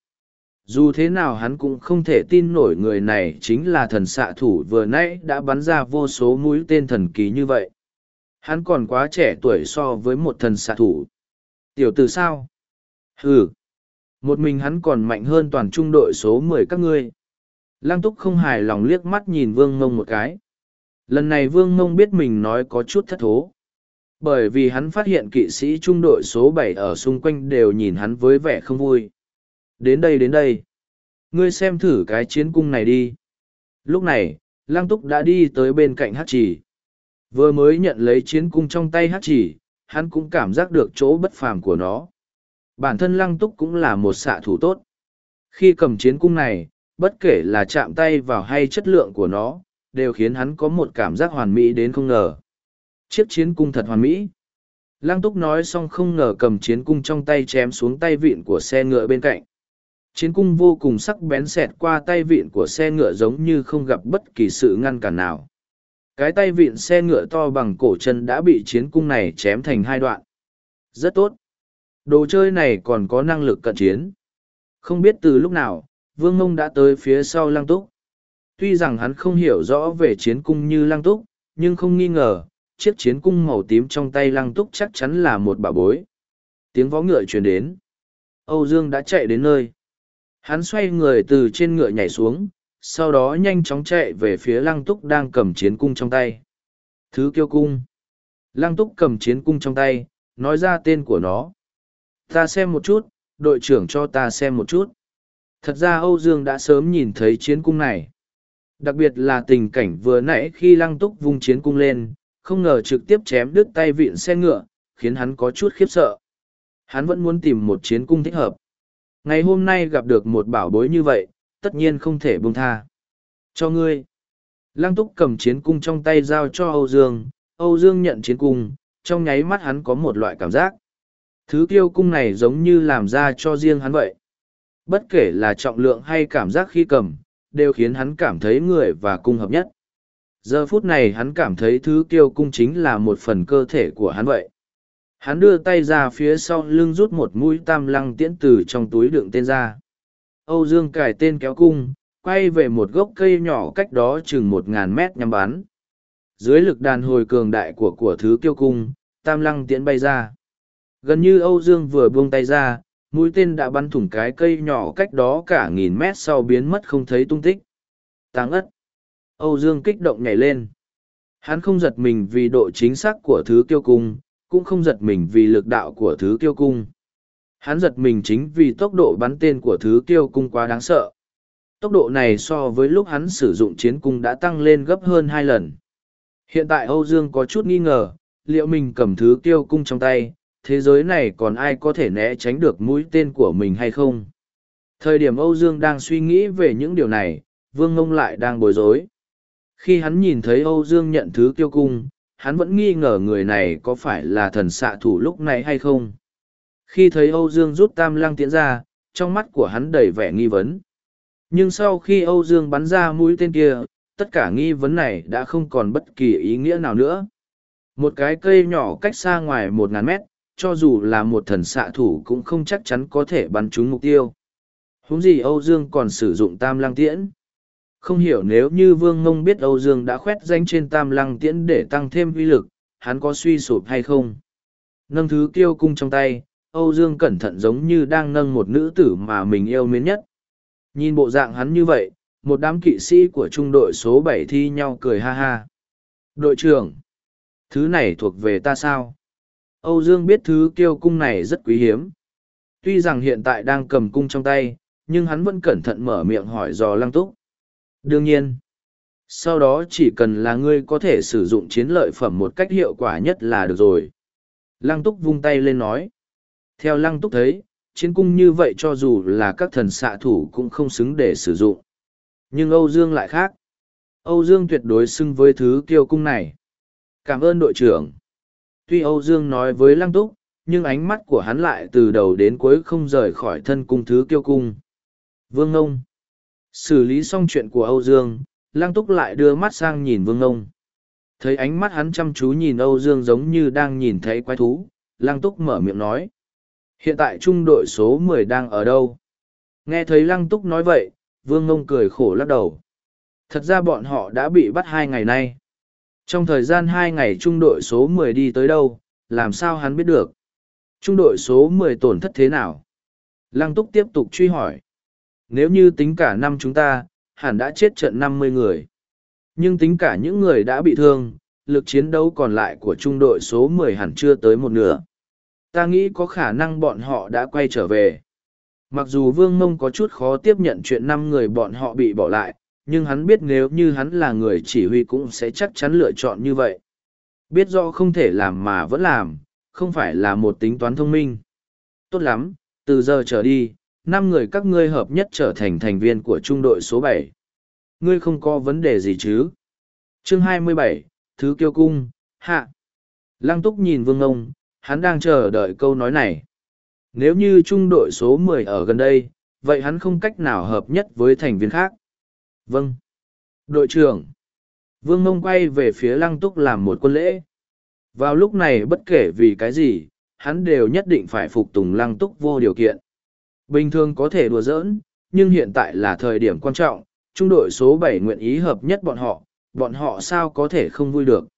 Speaker 1: Dù thế nào hắn cũng không thể tin nổi người này chính là thần xạ thủ vừa nãy đã bắn ra vô số mũi tên thần kỳ như vậy. Hắn còn quá trẻ tuổi so với một thần xạ thủ. Tiểu tử sao? Ừ. Một mình hắn còn mạnh hơn toàn trung đội số mười các ngươi. Lăng túc không hài lòng liếc mắt nhìn vương mông một cái. Lần này vương mông biết mình nói có chút thất thố. Bởi vì hắn phát hiện kỵ sĩ trung đội số bảy ở xung quanh đều nhìn hắn với vẻ không vui. Đến đây đến đây. Ngươi xem thử cái chiến cung này đi. Lúc này, Lăng Túc đã đi tới bên cạnh hát chỉ. Vừa mới nhận lấy chiến cung trong tay hát chỉ, hắn cũng cảm giác được chỗ bất phàm của nó. Bản thân Lăng Túc cũng là một xạ thủ tốt. Khi cầm chiến cung này, bất kể là chạm tay vào hay chất lượng của nó, đều khiến hắn có một cảm giác hoàn mỹ đến không ngờ. Chiếc chiến cung thật hoàn mỹ. Lăng túc nói xong không ngờ cầm chiến cung trong tay chém xuống tay vịn của xe ngựa bên cạnh. Chiến cung vô cùng sắc bén xẹt qua tay vịn của xe ngựa giống như không gặp bất kỳ sự ngăn cản nào. Cái tay vịn xe ngựa to bằng cổ chân đã bị chiến cung này chém thành hai đoạn. Rất tốt. Đồ chơi này còn có năng lực cận chiến. Không biết từ lúc nào, Vương Mông đã tới phía sau Lăng Túc. Tuy rằng hắn không hiểu rõ về chiến cung như Lăng Túc, nhưng không nghi ngờ, chiếc chiến cung màu tím trong tay lăng túc chắc chắn là một bà bối. Tiếng vó ngựa truyền đến. Âu Dương đã chạy đến nơi. Hắn xoay người từ trên ngựa nhảy xuống, sau đó nhanh chóng chạy về phía lăng túc đang cầm chiến cung trong tay. Thứ kiêu cung. Lăng túc cầm chiến cung trong tay, nói ra tên của nó. Ta xem một chút, đội trưởng cho ta xem một chút. Thật ra Âu Dương đã sớm nhìn thấy chiến cung này. Đặc biệt là tình cảnh vừa nãy khi lăng túc vung chiến cung lên, không ngờ trực tiếp chém đứt tay vịn xe ngựa, khiến hắn có chút khiếp sợ. Hắn vẫn muốn tìm một chiến cung thích hợp. Ngày hôm nay gặp được một bảo bối như vậy, tất nhiên không thể buông tha. Cho ngươi. Lăng túc cầm chiến cung trong tay giao cho Âu Dương, Âu Dương nhận chiến cung, trong nháy mắt hắn có một loại cảm giác. Thứ tiêu cung này giống như làm ra cho riêng hắn vậy. Bất kể là trọng lượng hay cảm giác khi cầm, đều khiến hắn cảm thấy người và cung hợp nhất giờ phút này hắn cảm thấy thứ tiêu cung chính là một phần cơ thể của hắn vậy hắn đưa tay ra phía sau lưng rút một mũi tam lăng tiễn từ trong túi đựng tên ra. Âu dương cài tên kéo cung quay về một gốc cây nhỏ cách đó chừng một ngàn mét nhắm bắn. Dưới lực đàn hồi cường đại của của thứ kiêu cung tam lăng tiễn bay ra. Gần như âu dương vừa buông tay ra mũi tên đã bắn thủng cái cây nhỏ cách đó cả nghìn mét sau biến mất không thấy tung tích. Táng ất. Âu Dương kích động nhảy lên. Hắn không giật mình vì độ chính xác của thứ kiêu cung, cũng không giật mình vì lực đạo của thứ kiêu cung. Hắn giật mình chính vì tốc độ bắn tên của thứ kiêu cung quá đáng sợ. Tốc độ này so với lúc hắn sử dụng chiến cung đã tăng lên gấp hơn hai lần. Hiện tại Âu Dương có chút nghi ngờ, liệu mình cầm thứ kiêu cung trong tay, thế giới này còn ai có thể né tránh được mũi tên của mình hay không? Thời điểm Âu Dương đang suy nghĩ về những điều này, Vương Ngông lại đang bối rối. Khi hắn nhìn thấy Âu Dương nhận thứ kiêu cung, hắn vẫn nghi ngờ người này có phải là thần xạ thủ lúc này hay không. Khi thấy Âu Dương rút tam lăng tiễn ra, trong mắt của hắn đầy vẻ nghi vấn. Nhưng sau khi Âu Dương bắn ra mũi tên kia, tất cả nghi vấn này đã không còn bất kỳ ý nghĩa nào nữa. Một cái cây nhỏ cách xa ngoài một ngàn mét, cho dù là một thần xạ thủ cũng không chắc chắn có thể bắn trúng mục tiêu. Húng gì Âu Dương còn sử dụng tam lăng tiễn. Không hiểu nếu như Vương Ngông biết Âu Dương đã khoét danh trên tam lăng tiễn để tăng thêm uy lực, hắn có suy sụp hay không? Nâng thứ kiêu cung trong tay, Âu Dương cẩn thận giống như đang nâng một nữ tử mà mình yêu mến nhất. Nhìn bộ dạng hắn như vậy, một đám kỵ sĩ của trung đội số bảy thi nhau cười ha ha. Đội trưởng, thứ này thuộc về ta sao? Âu Dương biết thứ kiêu cung này rất quý hiếm. Tuy rằng hiện tại đang cầm cung trong tay, nhưng hắn vẫn cẩn thận mở miệng hỏi dò lăng túc. Đương nhiên, sau đó chỉ cần là ngươi có thể sử dụng chiến lợi phẩm một cách hiệu quả nhất là được rồi. Lăng túc vung tay lên nói. Theo lăng túc thấy, chiến cung như vậy cho dù là các thần xạ thủ cũng không xứng để sử dụng. Nhưng Âu Dương lại khác. Âu Dương tuyệt đối xứng với thứ kiêu cung này. Cảm ơn đội trưởng. Tuy Âu Dương nói với lăng túc, nhưng ánh mắt của hắn lại từ đầu đến cuối không rời khỏi thân cung thứ kiêu cung. Vương Ngông. Xử lý xong chuyện của Âu Dương, Lăng Túc lại đưa mắt sang nhìn Vương Ngông. Thấy ánh mắt hắn chăm chú nhìn Âu Dương giống như đang nhìn thấy quái thú, Lăng Túc mở miệng nói. Hiện tại trung đội số mười đang ở đâu? Nghe thấy Lăng Túc nói vậy, Vương Ngông cười khổ lắc đầu. Thật ra bọn họ đã bị bắt hai ngày nay. Trong thời gian hai ngày trung đội số mười đi tới đâu, làm sao hắn biết được? Trung đội số mười tổn thất thế nào? Lăng Túc tiếp tục truy hỏi. Nếu như tính cả năm chúng ta, hẳn đã chết trận năm mươi người. Nhưng tính cả những người đã bị thương, lực chiến đấu còn lại của trung đội số mười hẳn chưa tới một nửa. Ta nghĩ có khả năng bọn họ đã quay trở về. Mặc dù Vương Mông có chút khó tiếp nhận chuyện năm người bọn họ bị bỏ lại, nhưng hắn biết nếu như hắn là người chỉ huy cũng sẽ chắc chắn lựa chọn như vậy. Biết rõ không thể làm mà vẫn làm, không phải là một tính toán thông minh. Tốt lắm, từ giờ trở đi, năm người các ngươi hợp nhất trở thành thành viên của trung đội số bảy. Ngươi không có vấn đề gì chứ? Chương hai mươi bảy, thứ kiêu cung, hạ. Lăng túc nhìn vương ông hắn đang chờ đợi câu nói này. Nếu như trung đội số mười ở gần đây, vậy hắn không cách nào hợp nhất với thành viên khác. Vâng. Đội trưởng. Vương mông quay về phía lăng túc làm một quân lễ. Vào lúc này bất kể vì cái gì, hắn đều nhất định phải phục tùng lăng túc vô điều kiện. Bình thường có thể đùa giỡn, nhưng hiện tại là thời điểm quan trọng, trung đội số bảy nguyện ý hợp nhất bọn họ, bọn họ sao có thể không vui được.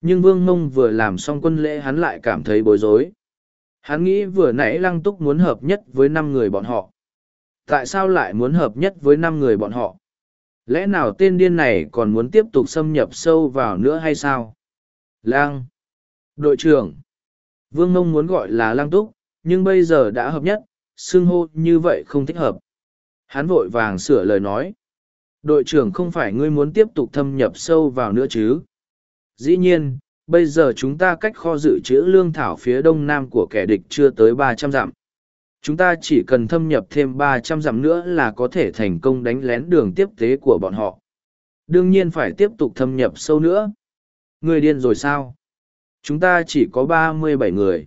Speaker 1: Nhưng Vương Mông vừa làm xong quân lễ hắn lại cảm thấy bối rối. Hắn nghĩ vừa nãy Lăng Túc muốn hợp nhất với năm người bọn họ. Tại sao lại muốn hợp nhất với năm người bọn họ? Lẽ nào tên điên này còn muốn tiếp tục xâm nhập sâu vào nữa hay sao? Lang! Đội trưởng! Vương Mông muốn gọi là Lăng Túc, nhưng bây giờ đã hợp nhất, xưng hô như vậy không thích hợp. Hắn vội vàng sửa lời nói. Đội trưởng không phải ngươi muốn tiếp tục thâm nhập sâu vào nữa chứ? Dĩ nhiên, bây giờ chúng ta cách kho dự trữ lương thảo phía đông nam của kẻ địch chưa tới ba trăm dặm. Chúng ta chỉ cần thâm nhập thêm ba trăm dặm nữa là có thể thành công đánh lén đường tiếp tế của bọn họ. Đương nhiên phải tiếp tục thâm nhập sâu nữa. Người điên rồi sao? Chúng ta chỉ có ba mươi bảy người.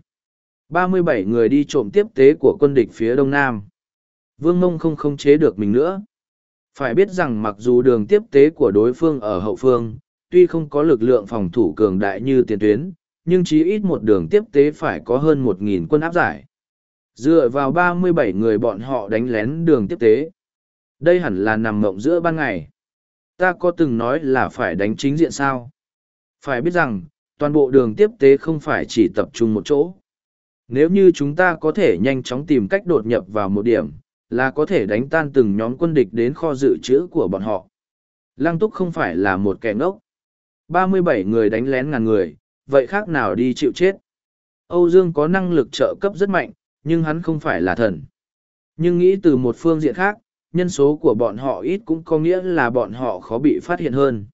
Speaker 1: 37 người đi trộm tiếp tế của quân địch phía đông nam. Vương Mông không khống chế được mình nữa. Phải biết rằng mặc dù đường tiếp tế của đối phương ở hậu phương, tuy không có lực lượng phòng thủ cường đại như tiền tuyến, nhưng chí ít một đường tiếp tế phải có hơn 1.000 quân áp giải. Dựa vào 37 người bọn họ đánh lén đường tiếp tế. Đây hẳn là nằm mộng giữa ban ngày. Ta có từng nói là phải đánh chính diện sao? Phải biết rằng, toàn bộ đường tiếp tế không phải chỉ tập trung một chỗ. Nếu như chúng ta có thể nhanh chóng tìm cách đột nhập vào một điểm, là có thể đánh tan từng nhóm quân địch đến kho dự trữ của bọn họ. Lăng túc không phải là một kẻ ngốc. 37 người đánh lén ngàn người, vậy khác nào đi chịu chết. Âu Dương có năng lực trợ cấp rất mạnh, nhưng hắn không phải là thần. Nhưng nghĩ từ một phương diện khác, nhân số của bọn họ ít cũng có nghĩa là bọn họ khó bị phát hiện hơn.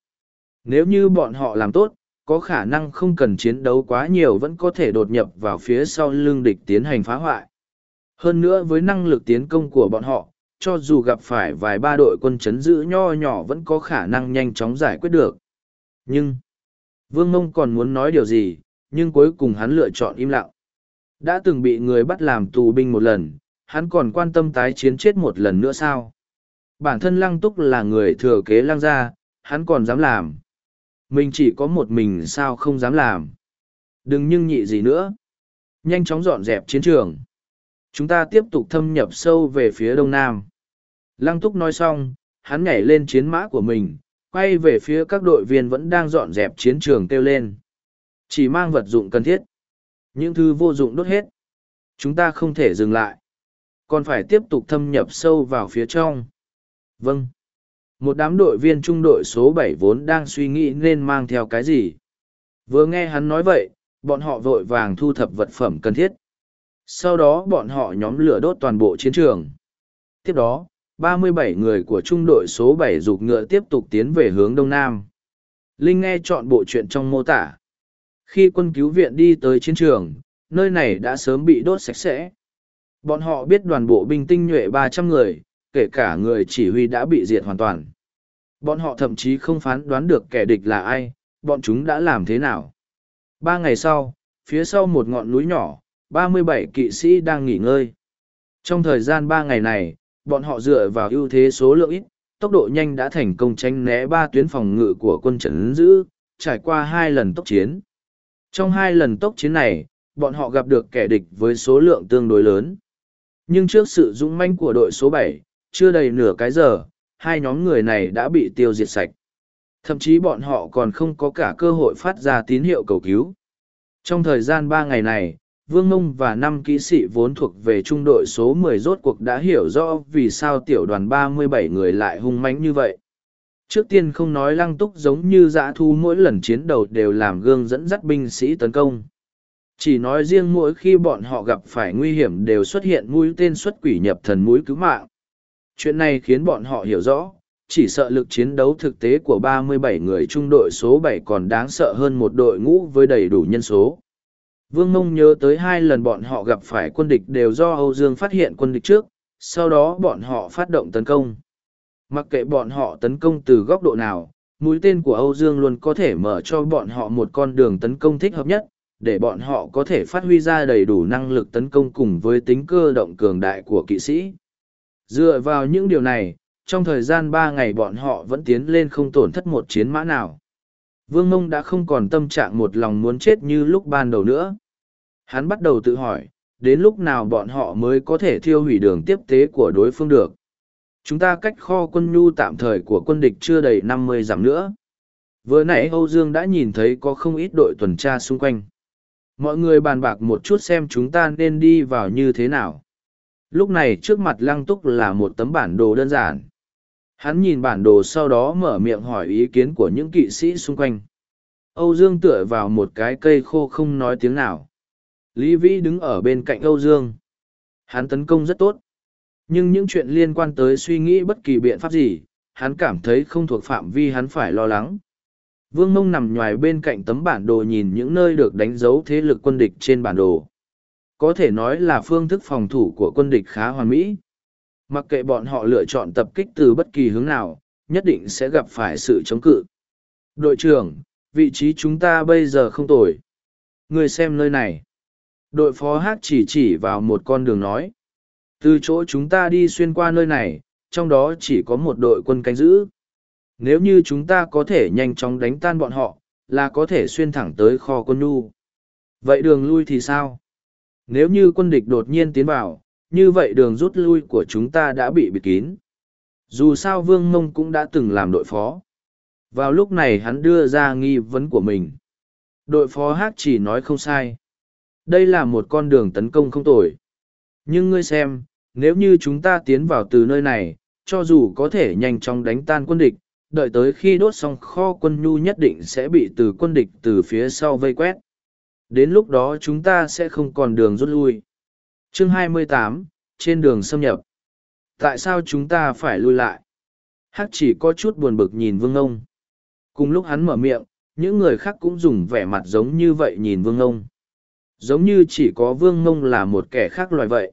Speaker 1: Nếu như bọn họ làm tốt, có khả năng không cần chiến đấu quá nhiều vẫn có thể đột nhập vào phía sau lưng địch tiến hành phá hoại. Hơn nữa với năng lực tiến công của bọn họ, cho dù gặp phải vài ba đội quân chấn giữ nho nhỏ vẫn có khả năng nhanh chóng giải quyết được. Nhưng, Vương Mông còn muốn nói điều gì, nhưng cuối cùng hắn lựa chọn im lặng. Đã từng bị người bắt làm tù binh một lần, hắn còn quan tâm tái chiến chết một lần nữa sao? Bản thân lăng túc là người thừa kế lăng gia, hắn còn dám làm. Mình chỉ có một mình sao không dám làm. Đừng nhưng nhị gì nữa. Nhanh chóng dọn dẹp chiến trường. Chúng ta tiếp tục thâm nhập sâu về phía đông nam. Lăng túc nói xong, hắn nhảy lên chiến mã của mình, quay về phía các đội viên vẫn đang dọn dẹp chiến trường kêu lên. Chỉ mang vật dụng cần thiết. Những thứ vô dụng đốt hết. Chúng ta không thể dừng lại. Còn phải tiếp tục thâm nhập sâu vào phía trong. Vâng. Một đám đội viên trung đội số bảy vốn đang suy nghĩ nên mang theo cái gì. Vừa nghe hắn nói vậy, bọn họ vội vàng thu thập vật phẩm cần thiết. Sau đó bọn họ nhóm lửa đốt toàn bộ chiến trường. Tiếp đó, 37 người của trung đội số 7 dục ngựa tiếp tục tiến về hướng đông nam. Linh nghe chọn bộ chuyện trong mô tả. Khi quân cứu viện đi tới chiến trường, nơi này đã sớm bị đốt sạch sẽ. Bọn họ biết đoàn bộ binh tinh nhuệ 300 người, kể cả người chỉ huy đã bị diệt hoàn toàn. Bọn họ thậm chí không phán đoán được kẻ địch là ai, bọn chúng đã làm thế nào. Ba ngày sau, phía sau một ngọn núi nhỏ, 37 kỵ sĩ đang nghỉ ngơi. Trong thời gian ba ngày này, bọn họ dựa vào ưu thế số lượng ít, tốc độ nhanh đã thành công tránh né ba tuyến phòng ngự của quân trấn giữ, trải qua hai lần tốc chiến. Trong hai lần tốc chiến này, bọn họ gặp được kẻ địch với số lượng tương đối lớn. Nhưng trước sự dũng manh của đội số bảy, chưa đầy nửa cái giờ, hai nhóm người này đã bị tiêu diệt sạch. Thậm chí bọn họ còn không có cả cơ hội phát ra tín hiệu cầu cứu. Trong thời gian ba ngày này, Vương Mông và năm kỹ sĩ vốn thuộc về trung đội số 10 rốt cuộc đã hiểu rõ vì sao tiểu đoàn 37 người lại hung mãnh như vậy. Trước tiên không nói lăng túc giống như dã thu mỗi lần chiến đấu đều làm gương dẫn dắt binh sĩ tấn công. Chỉ nói riêng mỗi khi bọn họ gặp phải nguy hiểm đều xuất hiện mũi tên xuất quỷ nhập thần mũi cứu mạng. Chuyện này khiến bọn họ hiểu rõ, chỉ sợ lực chiến đấu thực tế của 37 người trung đội số 7 còn đáng sợ hơn một đội ngũ với đầy đủ nhân số. Vương Mông nhớ tới hai lần bọn họ gặp phải quân địch đều do Âu Dương phát hiện quân địch trước, sau đó bọn họ phát động tấn công. Mặc kệ bọn họ tấn công từ góc độ nào, mũi tên của Âu Dương luôn có thể mở cho bọn họ một con đường tấn công thích hợp nhất, để bọn họ có thể phát huy ra đầy đủ năng lực tấn công cùng với tính cơ động cường đại của kỵ sĩ. Dựa vào những điều này, trong thời gian ba ngày bọn họ vẫn tiến lên không tổn thất một chiến mã nào. Vương Mông đã không còn tâm trạng một lòng muốn chết như lúc ban đầu nữa. Hắn bắt đầu tự hỏi, đến lúc nào bọn họ mới có thể thiêu hủy đường tiếp tế của đối phương được. Chúng ta cách kho quân nhu tạm thời của quân địch chưa đầy năm mươi dặm nữa. Vừa nãy Âu Dương đã nhìn thấy có không ít đội tuần tra xung quanh. Mọi người bàn bạc một chút xem chúng ta nên đi vào như thế nào. Lúc này trước mặt Lăng Túc là một tấm bản đồ đơn giản. Hắn nhìn bản đồ sau đó mở miệng hỏi ý kiến của những kỵ sĩ xung quanh. Âu Dương tựa vào một cái cây khô không nói tiếng nào. Lý Vĩ đứng ở bên cạnh Âu Dương. Hắn tấn công rất tốt. Nhưng những chuyện liên quan tới suy nghĩ bất kỳ biện pháp gì, hắn cảm thấy không thuộc phạm vi hắn phải lo lắng. Vương Mông nằm ngoài bên cạnh tấm bản đồ nhìn những nơi được đánh dấu thế lực quân địch trên bản đồ. Có thể nói là phương thức phòng thủ của quân địch khá hoàn mỹ. Mặc kệ bọn họ lựa chọn tập kích từ bất kỳ hướng nào, nhất định sẽ gặp phải sự chống cự. Đội trưởng, vị trí chúng ta bây giờ không tồi. Người xem nơi này. Đội phó hát chỉ chỉ vào một con đường nói. Từ chỗ chúng ta đi xuyên qua nơi này, trong đó chỉ có một đội quân canh giữ. Nếu như chúng ta có thể nhanh chóng đánh tan bọn họ, là có thể xuyên thẳng tới kho quân nu. Vậy đường lui thì sao? Nếu như quân địch đột nhiên tiến vào, như vậy đường rút lui của chúng ta đã bị bịt kín. Dù sao Vương Mông cũng đã từng làm đội phó. Vào lúc này hắn đưa ra nghi vấn của mình. Đội phó hát chỉ nói không sai. Đây là một con đường tấn công không tồi. Nhưng ngươi xem, nếu như chúng ta tiến vào từ nơi này, cho dù có thể nhanh chóng đánh tan quân địch, đợi tới khi đốt xong kho quân nhu nhất định sẽ bị từ quân địch từ phía sau vây quét. Đến lúc đó chúng ta sẽ không còn đường rút lui. Chương 28, trên đường xâm nhập. Tại sao chúng ta phải lui lại? Hắc chỉ có chút buồn bực nhìn vương ông. Cùng lúc hắn mở miệng, những người khác cũng dùng vẻ mặt giống như vậy nhìn vương ông giống như chỉ có vương ngông là một kẻ khác loài vậy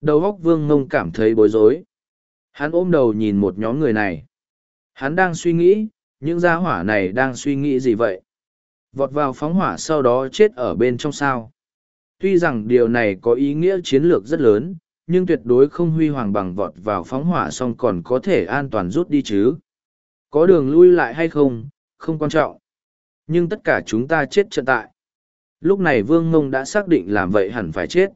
Speaker 1: đầu óc vương ngông cảm thấy bối rối hắn ôm đầu nhìn một nhóm người này hắn đang suy nghĩ những gia hỏa này đang suy nghĩ gì vậy vọt vào phóng hỏa sau đó chết ở bên trong sao tuy rằng điều này có ý nghĩa chiến lược rất lớn nhưng tuyệt đối không huy hoàng bằng vọt vào phóng hỏa xong còn có thể an toàn rút đi chứ. Có đường lui lại hay không, không quan trọng. Nhưng tất cả chúng ta chết trận tại. Lúc này Vương Mông đã xác định làm vậy hẳn phải chết.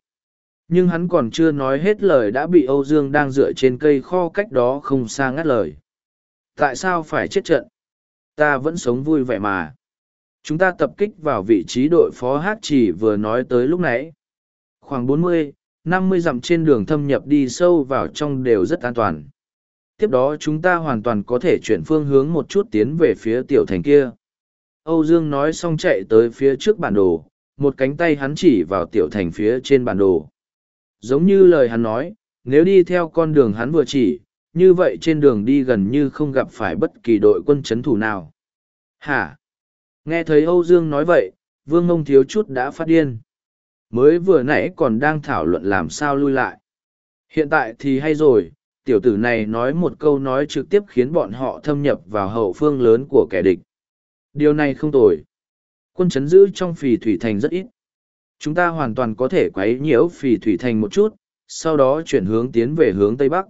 Speaker 1: Nhưng hắn còn chưa nói hết lời đã bị Âu Dương đang dựa trên cây kho cách đó không xa ngắt lời. Tại sao phải chết trận? Ta vẫn sống vui vẻ mà. Chúng ta tập kích vào vị trí đội phó hát chỉ vừa nói tới lúc nãy. Khoảng bốn mươi, năm mươi dặm trên đường thâm nhập đi sâu vào trong đều rất an toàn. Tiếp đó chúng ta hoàn toàn có thể chuyển phương hướng một chút tiến về phía tiểu thành kia. Âu Dương nói xong chạy tới phía trước bản đồ, một cánh tay hắn chỉ vào tiểu thành phía trên bản đồ. Giống như lời hắn nói, nếu đi theo con đường hắn vừa chỉ, như vậy trên đường đi gần như không gặp phải bất kỳ đội quân chấn thủ nào. Hả? Nghe thấy Âu Dương nói vậy, Vương Ngông thiếu chút đã phát điên. Mới vừa nãy còn đang thảo luận làm sao lui lại. Hiện tại thì hay rồi, tiểu tử này nói một câu nói trực tiếp khiến bọn họ thâm nhập vào hậu phương lớn của kẻ địch. Điều này không tồi. Quân chấn giữ trong phì thủy thành rất ít. Chúng ta hoàn toàn có thể quấy nhiễu phì thủy thành một chút, sau đó chuyển hướng tiến về hướng Tây Bắc.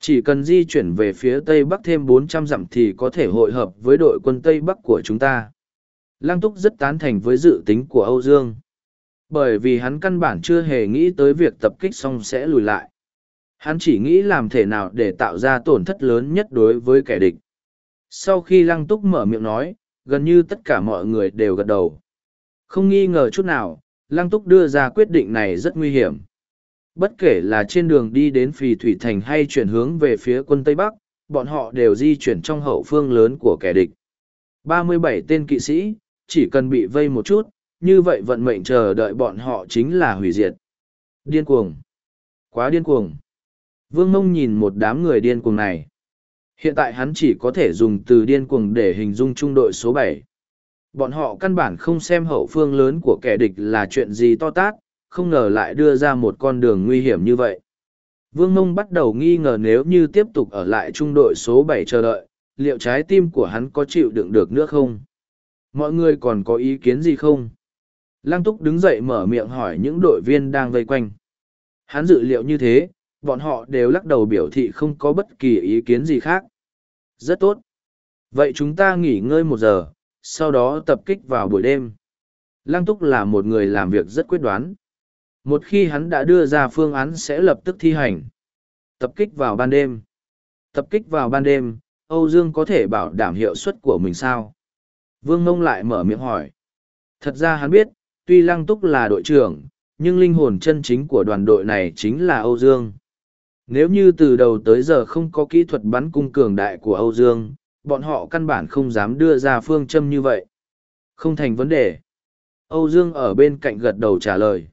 Speaker 1: Chỉ cần di chuyển về phía Tây Bắc thêm bốn trăm dặm thì có thể hội hợp với đội quân Tây Bắc của chúng ta. Lăng Túc rất tán thành với dự tính của Âu Dương. Bởi vì hắn căn bản chưa hề nghĩ tới việc tập kích xong sẽ lùi lại. Hắn chỉ nghĩ làm thể nào để tạo ra tổn thất lớn nhất đối với kẻ địch. Sau khi Lăng Túc mở miệng nói, gần như tất cả mọi người đều gật đầu. Không nghi ngờ chút nào, Lăng Túc đưa ra quyết định này rất nguy hiểm. Bất kể là trên đường đi đến Phì Thủy Thành hay chuyển hướng về phía quân Tây Bắc, bọn họ đều di chuyển trong hậu phương lớn của kẻ địch. 37 tên kỵ sĩ, chỉ cần bị vây một chút, như vậy vận mệnh chờ đợi bọn họ chính là hủy diệt. Điên cuồng. Quá điên cuồng. Vương Mông nhìn một đám người điên cuồng này. Hiện tại hắn chỉ có thể dùng từ điên cuồng để hình dung trung đội số bảy. Bọn họ căn bản không xem hậu phương lớn của kẻ địch là chuyện gì to tát, không ngờ lại đưa ra một con đường nguy hiểm như vậy. Vương Mông bắt đầu nghi ngờ nếu như tiếp tục ở lại trung đội số bảy chờ đợi, liệu trái tim của hắn có chịu đựng được nữa không? Mọi người còn có ý kiến gì không? Lăng Túc đứng dậy mở miệng hỏi những đội viên đang vây quanh. Hắn dự liệu như thế, bọn họ đều lắc đầu biểu thị không có bất kỳ ý kiến gì khác. Rất tốt. Vậy chúng ta nghỉ ngơi một giờ, sau đó tập kích vào buổi đêm. Lăng Túc là một người làm việc rất quyết đoán. Một khi hắn đã đưa ra phương án sẽ lập tức thi hành. Tập kích vào ban đêm. Tập kích vào ban đêm, Âu Dương có thể bảo đảm hiệu suất của mình sao? Vương Mông lại mở miệng hỏi. Thật ra hắn biết, tuy Lăng Túc là đội trưởng, nhưng linh hồn chân chính của đoàn đội này chính là Âu Dương. Nếu như từ đầu tới giờ không có kỹ thuật bắn cung cường đại của Âu Dương, bọn họ căn bản không dám đưa ra phương châm như vậy. Không thành vấn đề. Âu Dương ở bên cạnh gật đầu trả lời.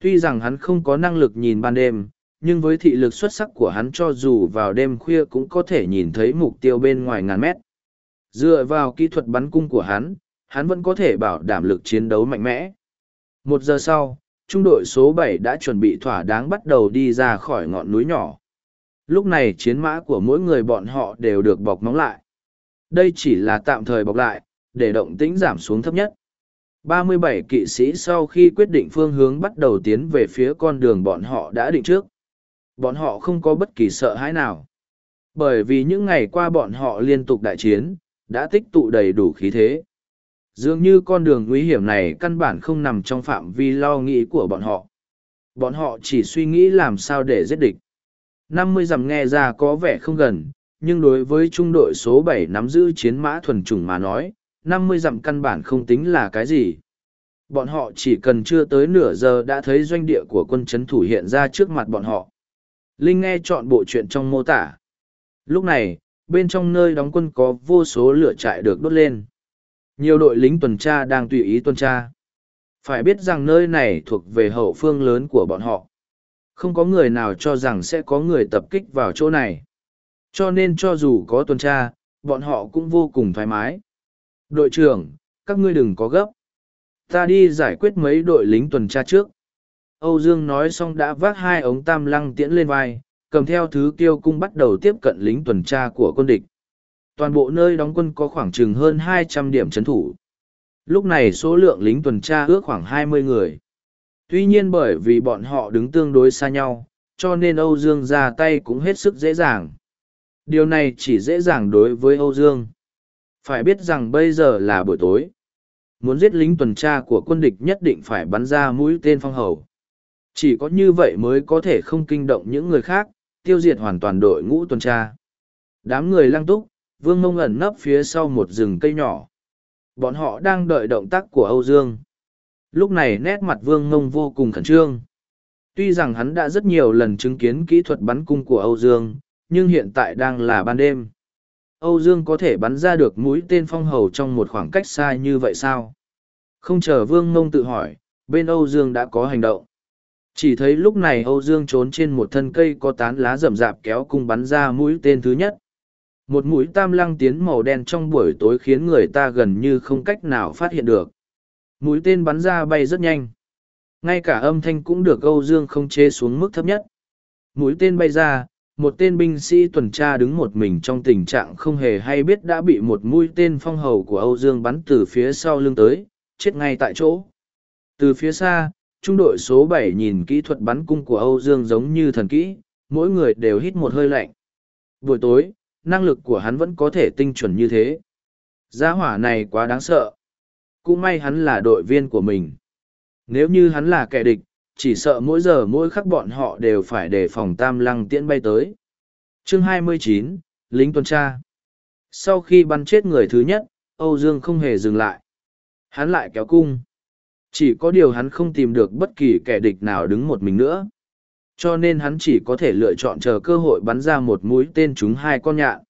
Speaker 1: Tuy rằng hắn không có năng lực nhìn ban đêm, nhưng với thị lực xuất sắc của hắn cho dù vào đêm khuya cũng có thể nhìn thấy mục tiêu bên ngoài ngàn mét. Dựa vào kỹ thuật bắn cung của hắn, hắn vẫn có thể bảo đảm lực chiến đấu mạnh mẽ. Một giờ sau, trung đội số bảy đã chuẩn bị thỏa đáng bắt đầu đi ra khỏi ngọn núi nhỏ. Lúc này chiến mã của mỗi người bọn họ đều được bọc móng lại. Đây chỉ là tạm thời bọc lại, để động tĩnh giảm xuống thấp nhất. 37 kỵ sĩ sau khi quyết định phương hướng bắt đầu tiến về phía con đường bọn họ đã định trước. Bọn họ không có bất kỳ sợ hãi nào. Bởi vì những ngày qua bọn họ liên tục đại chiến, đã tích tụ đầy đủ khí thế. Dường như con đường nguy hiểm này căn bản không nằm trong phạm vi lo nghĩ của bọn họ. Bọn họ chỉ suy nghĩ làm sao để giết địch. Năm mươi dặm nghe ra có vẻ không gần, nhưng đối với trung đội số bảy nắm giữ chiến mã thuần chủng mà nói, năm mươi dặm căn bản không tính là cái gì. Bọn họ chỉ cần chưa tới nửa giờ đã thấy doanh địa của quân chấn thủ hiện ra trước mặt bọn họ. Linh nghe chọn bộ chuyện trong mô tả. Lúc này, bên trong nơi đóng quân có vô số lửa trại được đốt lên. Nhiều đội lính tuần tra đang tùy ý tuần tra. Phải biết rằng nơi này thuộc về hậu phương lớn của bọn họ. Không có người nào cho rằng sẽ có người tập kích vào chỗ này. Cho nên cho dù có tuần tra, bọn họ cũng vô cùng thoải mái. Đội trưởng, các ngươi đừng có gấp. Ta đi giải quyết mấy đội lính tuần tra trước. Âu Dương nói xong đã vác hai ống tam lăng tiễn lên vai, cầm theo thứ tiêu cung bắt đầu tiếp cận lính tuần tra của quân địch. Toàn bộ nơi đóng quân có khoảng chừng hơn 200 điểm trấn thủ. Lúc này số lượng lính tuần tra ước khoảng 20 người. Tuy nhiên bởi vì bọn họ đứng tương đối xa nhau, cho nên Âu Dương ra tay cũng hết sức dễ dàng. Điều này chỉ dễ dàng đối với Âu Dương. Phải biết rằng bây giờ là buổi tối. Muốn giết lính tuần tra của quân địch nhất định phải bắn ra mũi tên phong hầu. Chỉ có như vậy mới có thể không kinh động những người khác, tiêu diệt hoàn toàn đội ngũ tuần tra. Đám người lăng túc, vương mông ẩn nấp phía sau một rừng cây nhỏ. Bọn họ đang đợi động tác của Âu Dương. Lúc này nét mặt vương mông vô cùng khẩn trương. Tuy rằng hắn đã rất nhiều lần chứng kiến kỹ thuật bắn cung của Âu Dương, nhưng hiện tại đang là ban đêm. Âu Dương có thể bắn ra được mũi tên phong hầu trong một khoảng cách xa như vậy sao? Không chờ Vương Ngông tự hỏi, bên Âu Dương đã có hành động. Chỉ thấy lúc này Âu Dương trốn trên một thân cây có tán lá rậm rạp kéo cung bắn ra mũi tên thứ nhất. Một mũi tam lăng tiến màu đen trong buổi tối khiến người ta gần như không cách nào phát hiện được. Mũi tên bắn ra bay rất nhanh. Ngay cả âm thanh cũng được Âu Dương không chế xuống mức thấp nhất. Mũi tên bay ra, một tên binh sĩ tuần tra đứng một mình trong tình trạng không hề hay biết đã bị một mũi tên phong hầu của Âu Dương bắn từ phía sau lưng tới, chết ngay tại chỗ. Từ phía xa, trung đội số bảy nhìn kỹ thuật bắn cung của Âu Dương giống như thần kỹ, mỗi người đều hít một hơi lạnh. Buổi tối, năng lực của hắn vẫn có thể tinh chuẩn như thế. Gia hỏa này quá đáng sợ. Cũng may hắn là đội viên của mình. Nếu như hắn là kẻ địch, chỉ sợ mỗi giờ mỗi khắc bọn họ đều phải đề phòng tam lăng tiễn bay tới. Chương 29, lính tuần tra. Sau khi bắn chết người thứ nhất, Âu Dương không hề dừng lại. Hắn lại kéo cung. Chỉ có điều hắn không tìm được bất kỳ kẻ địch nào đứng một mình nữa. Cho nên hắn chỉ có thể lựa chọn chờ cơ hội bắn ra một mũi tên trúng hai con nhạn.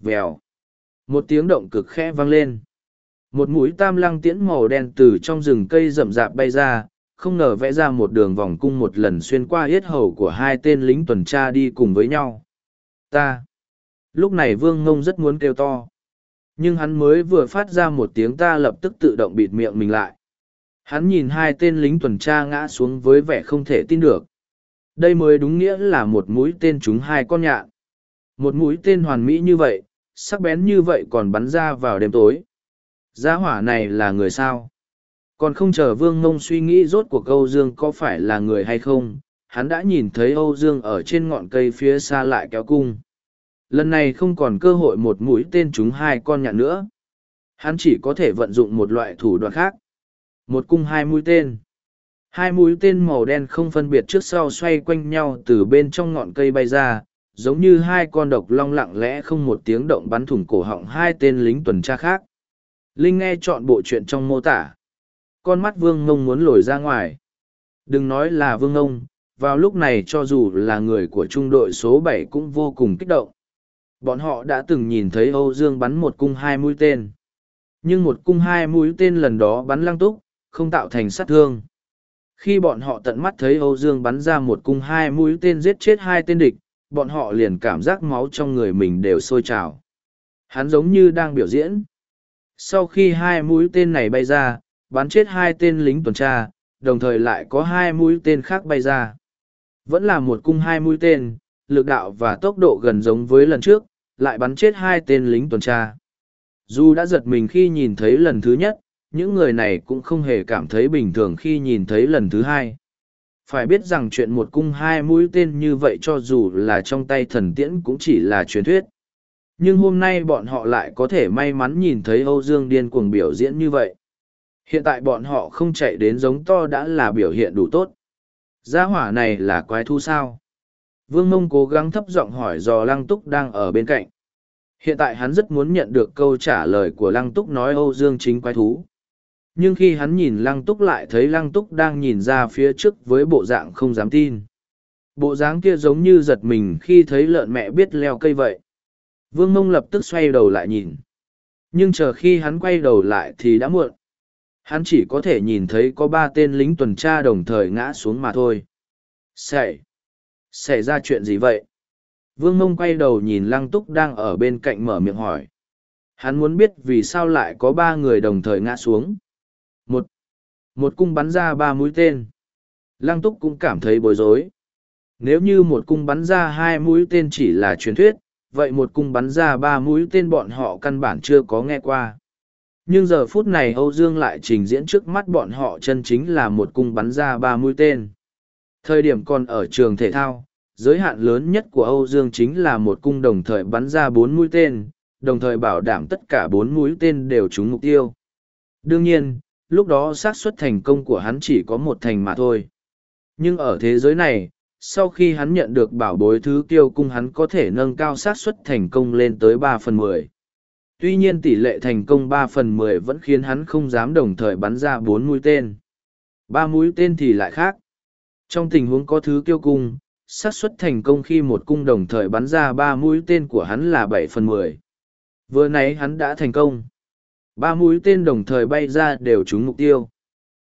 Speaker 1: Vèo. Một tiếng động cực khẽ vang lên. Một mũi tam lăng tiễn màu đen từ trong rừng cây rậm rạp bay ra, không ngờ vẽ ra một đường vòng cung một lần xuyên qua yết hầu của hai tên lính tuần tra đi cùng với nhau. Ta! Lúc này vương ngông rất muốn kêu to. Nhưng hắn mới vừa phát ra một tiếng ta lập tức tự động bịt miệng mình lại. Hắn nhìn hai tên lính tuần tra ngã xuống với vẻ không thể tin được. Đây mới đúng nghĩa là một mũi tên trúng hai con nhạn. Một mũi tên hoàn mỹ như vậy, sắc bén như vậy còn bắn ra vào đêm tối. Giá hỏa này là người sao? Còn không chờ Vương Ngông suy nghĩ rốt cuộc Âu Dương có phải là người hay không, hắn đã nhìn thấy Âu Dương ở trên ngọn cây phía xa lại kéo cung. Lần này không còn cơ hội một mũi tên trúng hai con nhạn nữa. Hắn chỉ có thể vận dụng một loại thủ đoạn khác. Một cung hai mũi tên. Hai mũi tên màu đen không phân biệt trước sau xoay quanh nhau từ bên trong ngọn cây bay ra, giống như hai con độc long lặng lẽ không một tiếng động bắn thủng cổ họng hai tên lính tuần tra khác. Linh nghe chọn bộ chuyện trong mô tả. Con mắt vương ngông muốn lồi ra ngoài. Đừng nói là vương ngông, vào lúc này cho dù là người của trung đội số bảy cũng vô cùng kích động. Bọn họ đã từng nhìn thấy Âu Dương bắn một cung hai mũi tên. Nhưng một cung hai mũi tên lần đó bắn lăng túc, không tạo thành sát thương. Khi bọn họ tận mắt thấy Âu Dương bắn ra một cung hai mũi tên giết chết hai tên địch, bọn họ liền cảm giác máu trong người mình đều sôi trào. Hắn giống như đang biểu diễn. Sau khi hai mũi tên này bay ra, bắn chết hai tên lính tuần tra, đồng thời lại có hai mũi tên khác bay ra. Vẫn là một cung hai mũi tên, lực đạo và tốc độ gần giống với lần trước, lại bắn chết hai tên lính tuần tra. Dù đã giật mình khi nhìn thấy lần thứ nhất, những người này cũng không hề cảm thấy bình thường khi nhìn thấy lần thứ hai. Phải biết rằng chuyện một cung hai mũi tên như vậy cho dù là trong tay thần tiễn cũng chỉ là truyền thuyết. Nhưng hôm nay bọn họ lại có thể may mắn nhìn thấy Âu Dương điên cuồng biểu diễn như vậy. Hiện tại bọn họ không chạy đến giống to đã là biểu hiện đủ tốt. Gia hỏa này là quái thu sao? Vương Mông cố gắng thấp giọng hỏi dò Lăng Túc đang ở bên cạnh. Hiện tại hắn rất muốn nhận được câu trả lời của Lăng Túc nói Âu Dương chính quái thú. Nhưng khi hắn nhìn Lăng Túc lại thấy Lăng Túc đang nhìn ra phía trước với bộ dạng không dám tin. Bộ dáng kia giống như giật mình khi thấy lợn mẹ biết leo cây vậy. Vương Mông lập tức xoay đầu lại nhìn. Nhưng chờ khi hắn quay đầu lại thì đã muộn hắn chỉ có thể nhìn thấy có ba tên lính tuần tra đồng thời ngã xuống mà thôi xảy xảy ra chuyện gì vậy vương mông quay đầu nhìn lăng túc đang ở bên cạnh mở miệng hỏi hắn muốn biết vì sao lại có ba người đồng thời ngã xuống một một cung bắn ra ba mũi tên. Lăng túc cũng cảm thấy bối rối. Nếu như một cung bắn ra hai mũi tên chỉ là truyền thuyết vậy một cung bắn ra ba mũi tên bọn họ căn bản chưa có nghe qua. Nhưng giờ phút này âu dương lại trình diễn trước mắt bọn họ chân chính là một cung bắn ra ba mũi tên. Thời điểm còn ở trường thể thao Giới hạn lớn nhất của Âu Dương chính là một cung đồng thời bắn ra bốn mũi tên, đồng thời bảo đảm tất cả bốn mũi tên đều trúng mục tiêu. Đương nhiên, lúc đó xác suất thành công của hắn chỉ có một thành mà thôi. Nhưng ở thế giới này, sau khi hắn nhận được bảo bối thứ kiêu cung hắn có thể nâng cao xác suất thành công lên tới ba phần mười. Tuy nhiên tỷ lệ thành công ba phần mười vẫn khiến hắn không dám đồng thời bắn ra bốn mũi tên. Ba mũi tên thì lại khác. Trong tình huống có thứ kiêu cung, xác suất thành công khi một cung đồng thời bắn ra ba mũi tên của hắn là bảy phần mười. Vừa nãy hắn đã thành công. Ba mũi tên đồng thời bay ra đều trúng mục tiêu.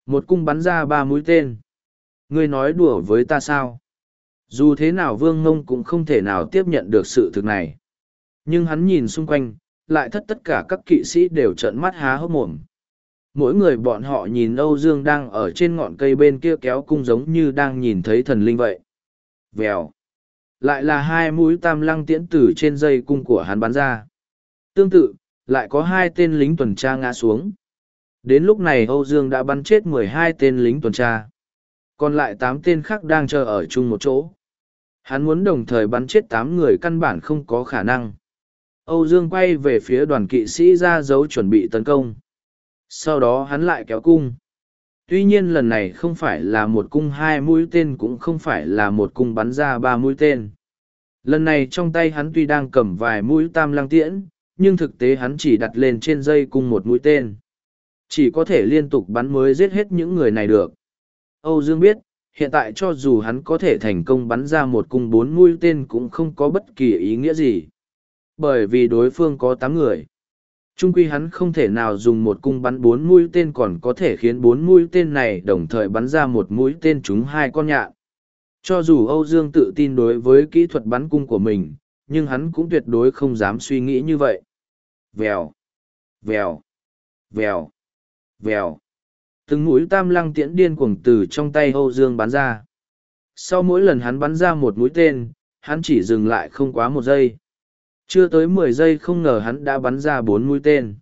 Speaker 1: Một cung bắn ra ba mũi tên. Ngươi nói đùa với ta sao? Dù thế nào Vương Ngông cũng không thể nào tiếp nhận được sự thực này. Nhưng hắn nhìn xung quanh, lại thất tất cả các kỵ sĩ đều trợn mắt há hốc mồm. Mỗi người bọn họ nhìn Âu Dương đang ở trên ngọn cây bên kia kéo cung giống như đang nhìn thấy thần linh vậy. Vèo. Lại là hai mũi tam lăng tiễn tử trên dây cung của hắn bắn ra. Tương tự, lại có hai tên lính tuần tra ngã xuống. Đến lúc này Âu Dương đã bắn chết mười hai tên lính tuần tra. Còn lại tám tên khác đang chờ ở chung một chỗ. Hắn muốn đồng thời bắn chết tám người căn bản không có khả năng. Âu Dương quay về phía đoàn kỵ sĩ ra dấu chuẩn bị tấn công. Sau đó hắn lại kéo cung. Tuy nhiên lần này không phải là một cung hai mũi tên cũng không phải là một cung bắn ra ba mũi tên. Lần này trong tay hắn tuy đang cầm vài mũi tam lăng tiễn, nhưng thực tế hắn chỉ đặt lên trên dây cung một mũi tên. Chỉ có thể liên tục bắn mới giết hết những người này được. Âu Dương biết, hiện tại cho dù hắn có thể thành công bắn ra một cung bốn mũi tên cũng không có bất kỳ ý nghĩa gì. Bởi vì đối phương có tám người. Trung quy hắn không thể nào dùng một cung bắn bốn mũi tên còn có thể khiến bốn mũi tên này đồng thời bắn ra một mũi tên trúng hai con nhạn. Cho dù Âu Dương tự tin đối với kỹ thuật bắn cung của mình, nhưng hắn cũng tuyệt đối không dám suy nghĩ như vậy. Vèo, vèo, vèo, vèo. Từng mũi tam lăng tiễn điên cuồng từ trong tay Âu Dương bắn ra. Sau mỗi lần hắn bắn ra một mũi tên, hắn chỉ dừng lại không quá một giây. Chưa tới mười giây không ngờ hắn đã bắn ra bốn mũi tên.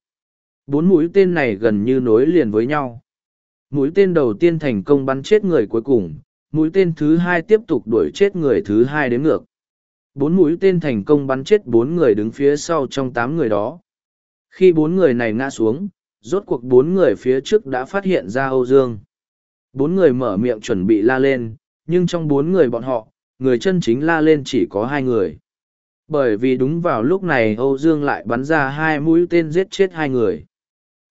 Speaker 1: Bốn mũi tên này gần như nối liền với nhau. Mũi tên đầu tiên thành công bắn chết người cuối cùng, mũi tên thứ hai tiếp tục đuổi chết người thứ hai đến ngược. Bốn mũi tên thành công bắn chết bốn người đứng phía sau trong tám người đó. Khi bốn người này ngã xuống, rốt cuộc bốn người phía trước đã phát hiện ra Âu Dương. Bốn người mở miệng chuẩn bị la lên, nhưng trong bốn người bọn họ, người chân chính la lên chỉ có hai người. Bởi vì đúng vào lúc này Âu Dương lại bắn ra hai mũi tên giết chết hai người.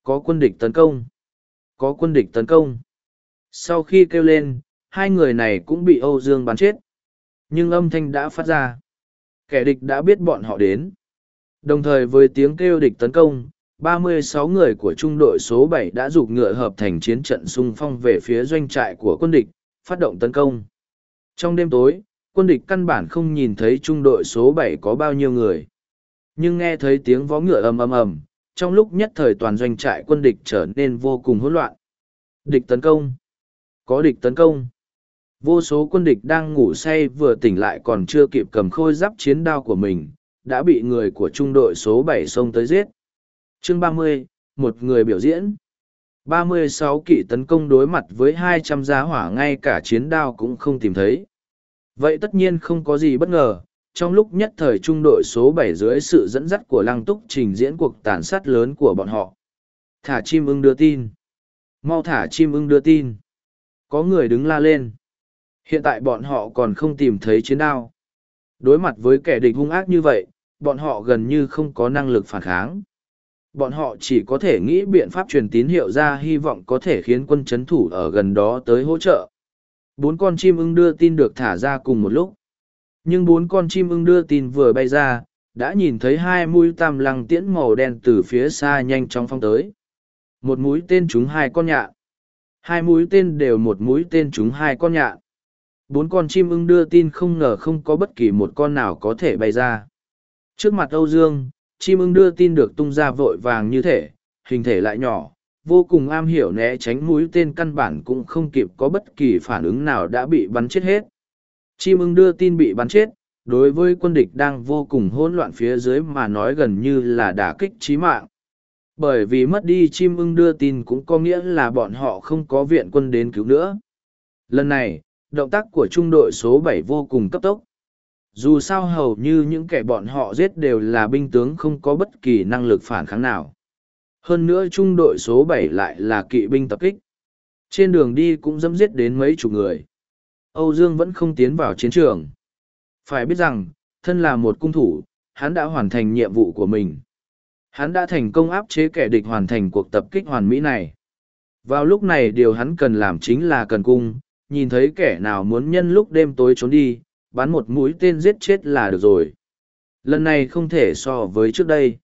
Speaker 1: Có quân địch tấn công. Có quân địch tấn công. Sau khi kêu lên, hai người này cũng bị Âu Dương bắn chết. Nhưng âm thanh đã phát ra. Kẻ địch đã biết bọn họ đến. Đồng thời với tiếng kêu địch tấn công, 36 người của trung đội số 7 đã rục ngựa hợp thành chiến trận xung phong về phía doanh trại của quân địch, phát động tấn công. Trong đêm tối, quân địch căn bản không nhìn thấy trung đội số 7 có bao nhiêu người. Nhưng nghe thấy tiếng vó ngựa ầm ầm ầm, trong lúc nhất thời toàn doanh trại quân địch trở nên vô cùng hỗn loạn. Địch tấn công. Có địch tấn công. Vô số quân địch đang ngủ say vừa tỉnh lại còn chưa kịp cầm khôi giáp chiến đao của mình, đã bị người của trung đội số 7 xông tới giết. Chương 30, một người biểu diễn. 36 kỵ tấn công đối mặt với 200 giá hỏa ngay cả chiến đao cũng không tìm thấy. Vậy tất nhiên không có gì bất ngờ, trong lúc nhất thời trung đội số 7 dưới sự dẫn dắt của lăng túc trình diễn cuộc tàn sát lớn của bọn họ. Thả chim ưng đưa tin. Mau thả chim ưng đưa tin. Có người đứng la lên. Hiện tại bọn họ còn không tìm thấy chiến đao. Đối mặt với kẻ địch hung ác như vậy, bọn họ gần như không có năng lực phản kháng. Bọn họ chỉ có thể nghĩ biện pháp truyền tín hiệu ra hy vọng có thể khiến quân chấn thủ ở gần đó tới hỗ trợ. Bốn con chim ưng đưa tin được thả ra cùng một lúc. Nhưng bốn con chim ưng đưa tin vừa bay ra, đã nhìn thấy hai mũi tam lăng tiễn màu đen từ phía xa nhanh chóng phong tới. Một mũi tên trúng hai con nhạn. Hai mũi tên đều một mũi tên trúng hai con nhạn. Bốn con chim ưng đưa tin không ngờ không có bất kỳ một con nào có thể bay ra. Trước mặt Âu Dương, chim ưng đưa tin được tung ra vội vàng như thể, hình thể lại nhỏ, vô cùng am hiểu né tránh mũi tên căn bản cũng không kịp có bất kỳ phản ứng nào đã bị bắn chết hết. Chim ưng đưa tin bị bắn chết, đối với quân địch đang vô cùng hỗn loạn phía dưới mà nói gần như là đả kích chí mạng. Bởi vì mất đi chim ưng đưa tin cũng có nghĩa là bọn họ không có viện quân đến cứu nữa. Lần này, động tác của trung đội số bảy vô cùng cấp tốc. Dù sao hầu như những kẻ bọn họ giết đều là binh tướng không có bất kỳ năng lực phản kháng nào. Hơn nữa trung đội số bảy lại là kỵ binh tập kích. Trên đường đi cũng dẫm giết đến mấy chục người. Âu Dương vẫn không tiến vào chiến trường. Phải biết rằng, thân là một cung thủ, hắn đã hoàn thành nhiệm vụ của mình. Hắn đã thành công áp chế kẻ địch hoàn thành cuộc tập kích hoàn mỹ này. Vào lúc này điều hắn cần làm chính là cần cung, nhìn thấy kẻ nào muốn nhân lúc đêm tối trốn đi, bắn một mũi tên giết chết là được rồi. Lần này không thể so với trước đây.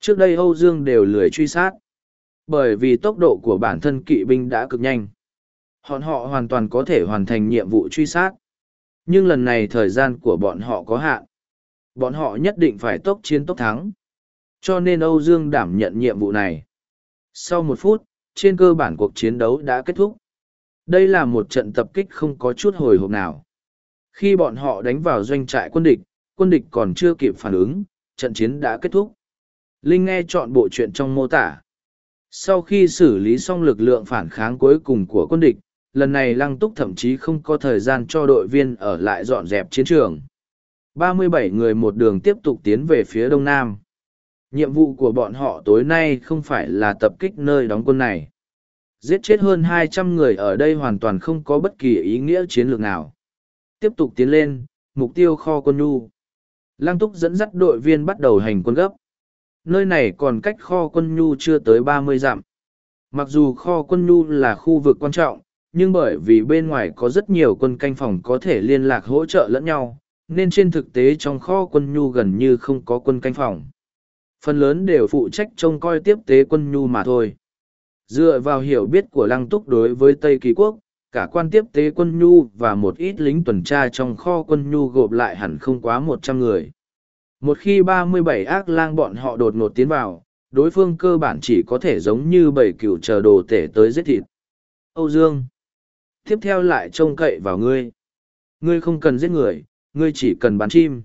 Speaker 1: Trước đây Âu Dương đều lười truy sát. Bởi vì tốc độ của bản thân kỵ binh đã cực nhanh. Họ họ hoàn toàn có thể hoàn thành nhiệm vụ truy sát. Nhưng lần này thời gian của bọn họ có hạn. Bọn họ nhất định phải tốc chiến tốc thắng. Cho nên Âu Dương đảm nhận nhiệm vụ này. Sau một phút, trên cơ bản cuộc chiến đấu đã kết thúc. Đây là một trận tập kích không có chút hồi hộp nào. Khi bọn họ đánh vào doanh trại quân địch, quân địch còn chưa kịp phản ứng, trận chiến đã kết thúc. Linh nghe chọn bộ chuyện trong mô tả. Sau khi xử lý xong lực lượng phản kháng cuối cùng của quân địch, lần này Lăng Túc thậm chí không có thời gian cho đội viên ở lại dọn dẹp chiến trường. 37 người một đường tiếp tục tiến về phía đông nam. Nhiệm vụ của bọn họ tối nay không phải là tập kích nơi đóng quân này. Giết chết hơn 200 người ở đây hoàn toàn không có bất kỳ ý nghĩa chiến lược nào. Tiếp tục tiến lên, mục tiêu kho quân nhu. Lăng Túc dẫn dắt đội viên bắt đầu hành quân gấp. Nơi này còn cách kho quân nhu chưa tới 30 dặm. Mặc dù kho quân nhu là khu vực quan trọng, nhưng bởi vì bên ngoài có rất nhiều quân canh phòng có thể liên lạc hỗ trợ lẫn nhau, nên trên thực tế trong kho quân nhu gần như không có quân canh phòng. Phần lớn đều phụ trách trông coi tiếp tế quân nhu mà thôi. Dựa vào hiểu biết của Lăng Túc đối với Tây Kỳ Quốc, cả quan tiếp tế quân nhu và một ít lính tuần tra trong kho quân nhu gộp lại hẳn không quá một trăm người. Một khi ba mươi bảy ác lang bọn họ đột ngột tiến vào, đối phương cơ bản chỉ có thể giống như bảy cựu chờ đồ tể tới giết thịt. Âu Dương. Tiếp theo lại trông cậy vào ngươi. Ngươi không cần giết người, ngươi chỉ cần bắn chim.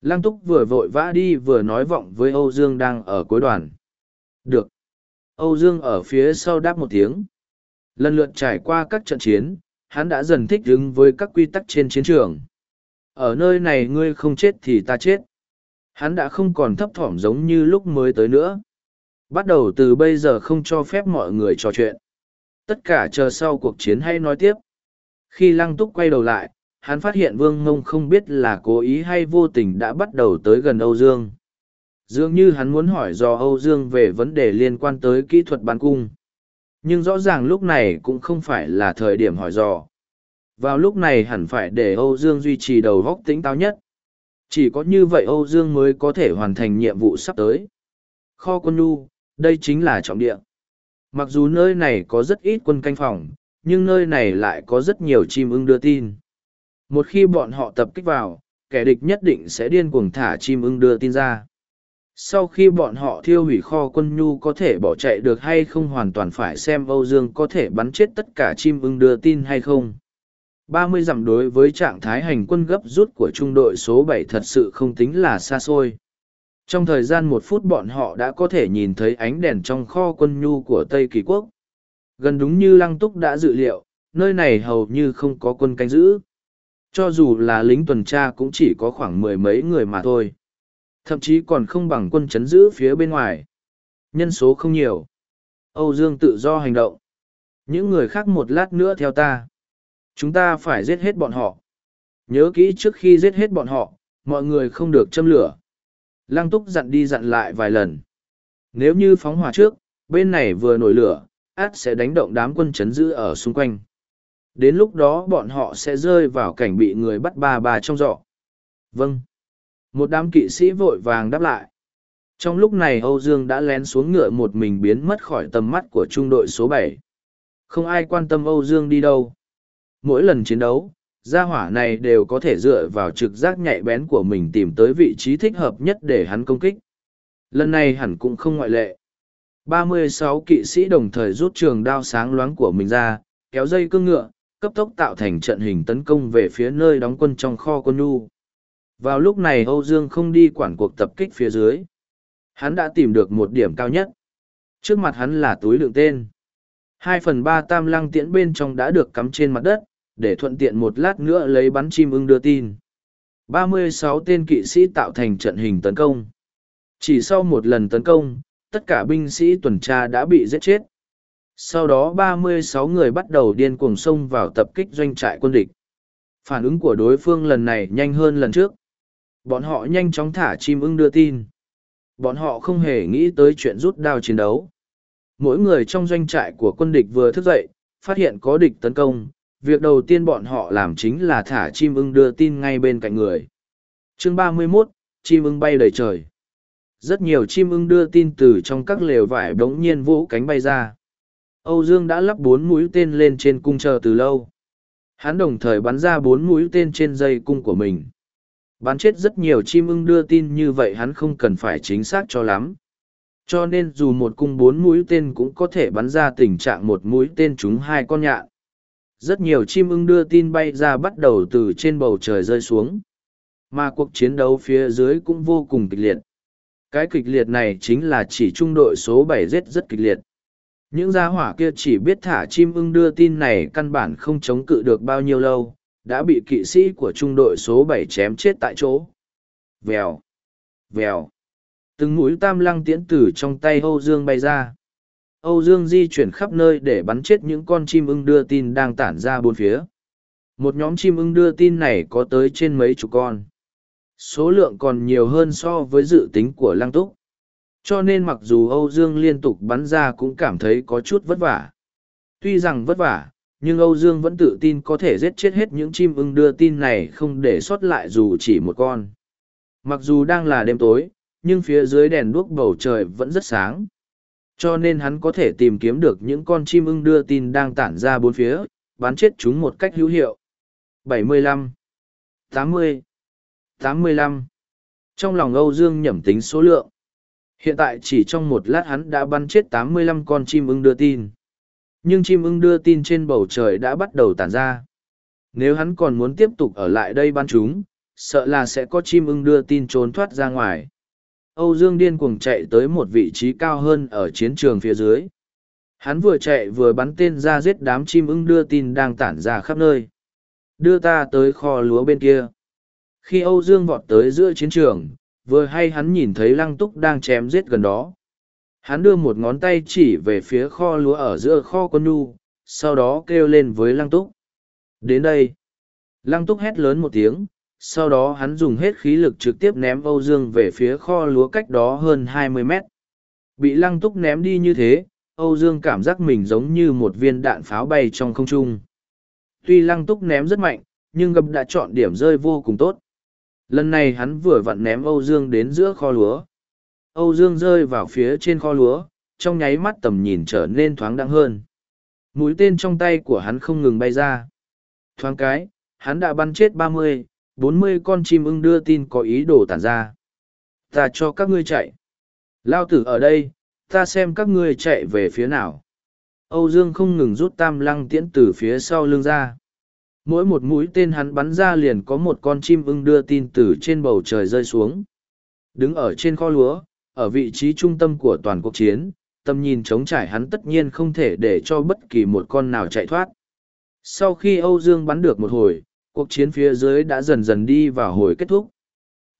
Speaker 1: Lang túc vừa vội vã đi vừa nói vọng với Âu Dương đang ở cuối đoàn. Được. Âu Dương ở phía sau đáp một tiếng. Lần lượt trải qua các trận chiến, hắn đã dần thích ứng với các quy tắc trên chiến trường. Ở nơi này ngươi không chết thì ta chết. Hắn đã không còn thấp thỏm giống như lúc mới tới nữa. Bắt đầu từ bây giờ không cho phép mọi người trò chuyện. Tất cả chờ sau cuộc chiến hay nói tiếp. Khi lăng túc quay đầu lại, hắn phát hiện vương ngông không biết là cố ý hay vô tình đã bắt đầu tới gần Âu Dương. Dường như hắn muốn hỏi do Âu Dương về vấn đề liên quan tới kỹ thuật bắn cung. Nhưng rõ ràng lúc này cũng không phải là thời điểm hỏi dò. Vào lúc này hẳn phải để Âu Dương duy trì đầu góc tĩnh táo nhất. Chỉ có như vậy Âu Dương mới có thể hoàn thành nhiệm vụ sắp tới. Kho quân nhu, đây chính là trọng địa. Mặc dù nơi này có rất ít quân canh phòng, nhưng nơi này lại có rất nhiều chim ưng đưa tin. Một khi bọn họ tập kích vào, kẻ địch nhất định sẽ điên cuồng thả chim ưng đưa tin ra. Sau khi bọn họ thiêu hủy kho quân nhu có thể bỏ chạy được hay không hoàn toàn phải xem Âu Dương có thể bắn chết tất cả chim ưng đưa tin hay không. 30 dặm đối với trạng thái hành quân gấp rút của trung đội số bảy thật sự không tính là xa xôi. Trong thời gian một phút bọn họ đã có thể nhìn thấy ánh đèn trong kho quân nhu của Tây Kỳ Quốc. Gần đúng như Lăng Túc đã dự liệu, nơi này hầu như không có quân canh giữ. Cho dù là lính tuần tra cũng chỉ có khoảng mười mấy người mà thôi. Thậm chí còn không bằng quân chấn giữ phía bên ngoài. Nhân số không nhiều. Âu Dương tự do hành động. Những người khác một lát nữa theo ta. Chúng ta phải giết hết bọn họ. Nhớ kỹ trước khi giết hết bọn họ, mọi người không được châm lửa. Lăng túc dặn đi dặn lại vài lần. Nếu như phóng hỏa trước, bên này vừa nổi lửa, át sẽ đánh động đám quân chấn giữ ở xung quanh. Đến lúc đó bọn họ sẽ rơi vào cảnh bị người bắt ba bà trong giọ. Vâng. Một đám kỵ sĩ vội vàng đáp lại. Trong lúc này Âu Dương đã lén xuống ngựa một mình biến mất khỏi tầm mắt của trung đội số bảy. Không ai quan tâm Âu Dương đi đâu. Mỗi lần chiến đấu, gia hỏa này đều có thể dựa vào trực giác nhạy bén của mình tìm tới vị trí thích hợp nhất để hắn công kích. Lần này hẳn cũng không ngoại lệ. 36 kỵ sĩ đồng thời rút trường đao sáng loáng của mình ra, kéo dây cương ngựa, cấp tốc tạo thành trận hình tấn công về phía nơi đóng quân trong kho quân nhu. Vào lúc này Âu Dương không đi quản cuộc tập kích phía dưới. Hắn đã tìm được một điểm cao nhất. Trước mặt hắn là túi lượng tên. Hai phần ba tam lăng tiễn bên trong đã được cắm trên mặt đất, để thuận tiện một lát nữa lấy bắn chim ưng đưa tin. 36 tên kỵ sĩ tạo thành trận hình tấn công. Chỉ sau một lần tấn công, tất cả binh sĩ tuần tra đã bị giết chết. Sau đó 36 người bắt đầu điên cuồng xông vào tập kích doanh trại quân địch. Phản ứng của đối phương lần này nhanh hơn lần trước. Bọn họ nhanh chóng thả chim ưng đưa tin. Bọn họ không hề nghĩ tới chuyện rút đao chiến đấu. Mỗi người trong doanh trại của quân địch vừa thức dậy, phát hiện có địch tấn công, việc đầu tiên bọn họ làm chính là thả chim ưng đưa tin ngay bên cạnh người. Chương 31, chim ưng bay đầy trời. Rất nhiều chim ưng đưa tin từ trong các lều vải đống nhiên vỗ cánh bay ra. Âu Dương đã lắp bốn mũi tên lên trên cung chờ từ lâu. Hắn đồng thời bắn ra bốn mũi tên trên dây cung của mình. Bắn chết rất nhiều chim ưng đưa tin như vậy hắn không cần phải chính xác cho lắm. Cho nên dù một cung bốn mũi tên cũng có thể bắn ra tình trạng một mũi tên trúng hai con nhạn. Rất nhiều chim ưng đưa tin bay ra bắt đầu từ trên bầu trời rơi xuống. Mà cuộc chiến đấu phía dưới cũng vô cùng kịch liệt. Cái kịch liệt này chính là chỉ trung đội số bảy giết rất kịch liệt. Những gia hỏa kia chỉ biết thả chim ưng đưa tin này căn bản không chống cự được bao nhiêu lâu, đã bị kỵ sĩ của trung đội số bảy chém chết tại chỗ. Vèo, vèo. Từng mũi tam lăng tiễn tử trong tay Âu Dương bay ra. Âu Dương di chuyển khắp nơi để bắn chết những con chim ưng đưa tin đang tản ra bốn phía. Một nhóm chim ưng đưa tin này có tới trên mấy chục con. Số lượng còn nhiều hơn so với dự tính của lăng túc. Cho nên mặc dù Âu Dương liên tục bắn ra cũng cảm thấy có chút vất vả. Tuy rằng vất vả, nhưng Âu Dương vẫn tự tin có thể giết chết hết những chim ưng đưa tin này không để sót lại dù chỉ một con. Mặc dù đang là đêm tối, nhưng phía dưới đèn đuốc bầu trời vẫn rất sáng. Cho nên hắn có thể tìm kiếm được những con chim ưng đưa tin đang tản ra bốn phía, bắn chết chúng một cách hữu hiệu. 75 80 85 Trong lòng Âu Dương nhẩm tính số lượng. Hiện tại chỉ trong một lát hắn đã bắn chết 85 con chim ưng đưa tin. Nhưng chim ưng đưa tin trên bầu trời đã bắt đầu tản ra. Nếu hắn còn muốn tiếp tục ở lại đây bắn chúng, sợ là sẽ có chim ưng đưa tin trốn thoát ra ngoài. Âu Dương điên cuồng chạy tới một vị trí cao hơn ở chiến trường phía dưới. Hắn vừa chạy vừa bắn tên ra giết đám chim ưng đưa tin đang tản ra khắp nơi. Đưa ta tới kho lúa bên kia. Khi Âu Dương vọt tới giữa chiến trường, vừa hay hắn nhìn thấy lăng túc đang chém giết gần đó. Hắn đưa một ngón tay chỉ về phía kho lúa ở giữa kho quân nhu, sau đó kêu lên với lăng túc. Đến đây. Lăng túc hét lớn một tiếng, sau đó hắn dùng hết khí lực trực tiếp ném Âu Dương về phía kho lúa cách đó hơn hai mươi mét. Bị lăng túc ném đi như thế, Âu Dương cảm giác mình giống như một viên đạn pháo bay trong không trung. Tuy lăng túc ném rất mạnh, nhưng gập đã chọn điểm rơi vô cùng tốt. Lần này hắn vừa vặn ném Âu Dương đến giữa kho lúa. Âu Dương rơi vào phía trên kho lúa, trong nháy mắt tầm nhìn trở nên thoáng đẳng hơn. Mũi tên trong tay của hắn không ngừng bay ra. Thoáng cái, hắn đã bắn chết ba mươi, bốn mươi con chim ưng đưa tin có ý đồ tản ra. Ta cho các ngươi chạy. Lao tử ở đây, ta xem các ngươi chạy về phía nào. Âu Dương không ngừng rút tam lăng tiễn từ phía sau lưng ra. Mỗi một mũi tên hắn bắn ra liền có một con chim ưng đưa tin từ trên bầu trời rơi xuống. Đứng ở trên kho lúa, ở vị trí trung tâm của toàn cuộc chiến, tầm nhìn chống trải hắn tất nhiên không thể để cho bất kỳ một con nào chạy thoát. Sau khi Âu Dương bắn được một hồi, cuộc chiến phía dưới đã dần dần đi vào hồi kết thúc.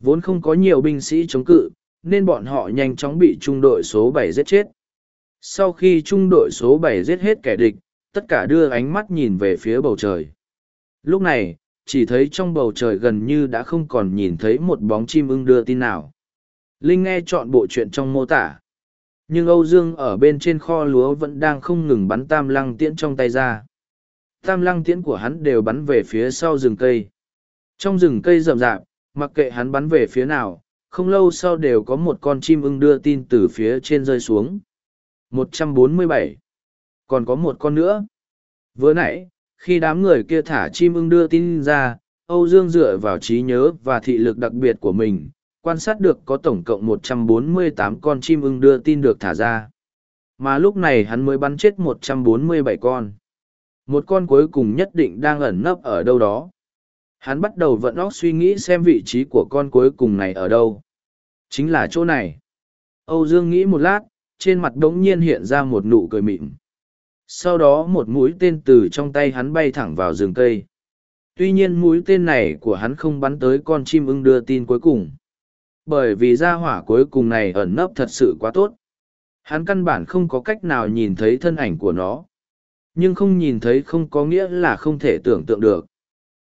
Speaker 1: Vốn không có nhiều binh sĩ chống cự, nên bọn họ nhanh chóng bị trung đội số bảy giết chết. Sau khi trung đội số bảy giết hết kẻ địch, tất cả đưa ánh mắt nhìn về phía bầu trời. Lúc này, chỉ thấy trong bầu trời gần như đã không còn nhìn thấy một bóng chim ưng đưa tin nào. Linh nghe chọn bộ chuyện trong mô tả. Nhưng Âu Dương ở bên trên kho lúa vẫn đang không ngừng bắn tam lăng tiễn trong tay ra. Tam lăng tiễn của hắn đều bắn về phía sau rừng cây. Trong rừng cây rậm rạp, mặc kệ hắn bắn về phía nào, không lâu sau đều có một con chim ưng đưa tin từ phía trên rơi xuống. 147. Còn có một con nữa. Vừa nãy, khi đám người kia thả chim ưng đưa tin ra, Âu Dương dựa vào trí nhớ và thị lực đặc biệt của mình, quan sát được có tổng cộng 148 con chim ưng đưa tin được thả ra. Mà lúc này hắn mới bắn chết 147 con. Một con cuối cùng nhất định đang ẩn nấp ở đâu đó. Hắn bắt đầu vận óc suy nghĩ xem vị trí của con cuối cùng này ở đâu. Chính là chỗ này. Âu Dương nghĩ một lát, trên mặt đống nhiên hiện ra một nụ cười mịn. Sau đó một mũi tên từ trong tay hắn bay thẳng vào rừng cây. Tuy nhiên mũi tên này của hắn không bắn tới con chim ưng đưa tin cuối cùng. Bởi vì ra hỏa cuối cùng này ẩn nấp thật sự quá tốt. Hắn căn bản không có cách nào nhìn thấy thân ảnh của nó. Nhưng không nhìn thấy không có nghĩa là không thể tưởng tượng được.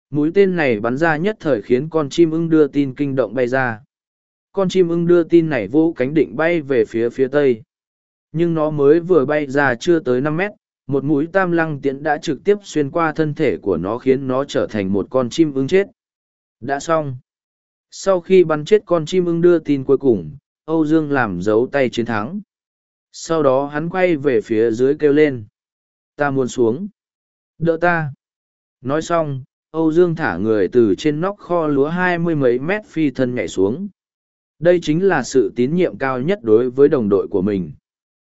Speaker 1: Mũi tên này bắn ra nhất thời khiến con chim ưng đưa tin kinh động bay ra. Con chim ưng đưa tin này vỗ cánh định bay về phía phía tây. Nhưng nó mới vừa bay ra chưa tới năm mét, một mũi tam lăng tiễn đã trực tiếp xuyên qua thân thể của nó khiến nó trở thành một con chim ưng chết. Đã xong. Sau khi bắn chết con chim ưng đưa tin cuối cùng, Âu Dương làm dấu tay chiến thắng. Sau đó hắn quay về phía dưới kêu lên. Ta muốn xuống. Đỡ ta. Nói xong, Âu Dương thả người từ trên nóc kho lúa hai mươi mấy mét phi thân nhảy xuống. Đây chính là sự tín nhiệm cao nhất đối với đồng đội của mình.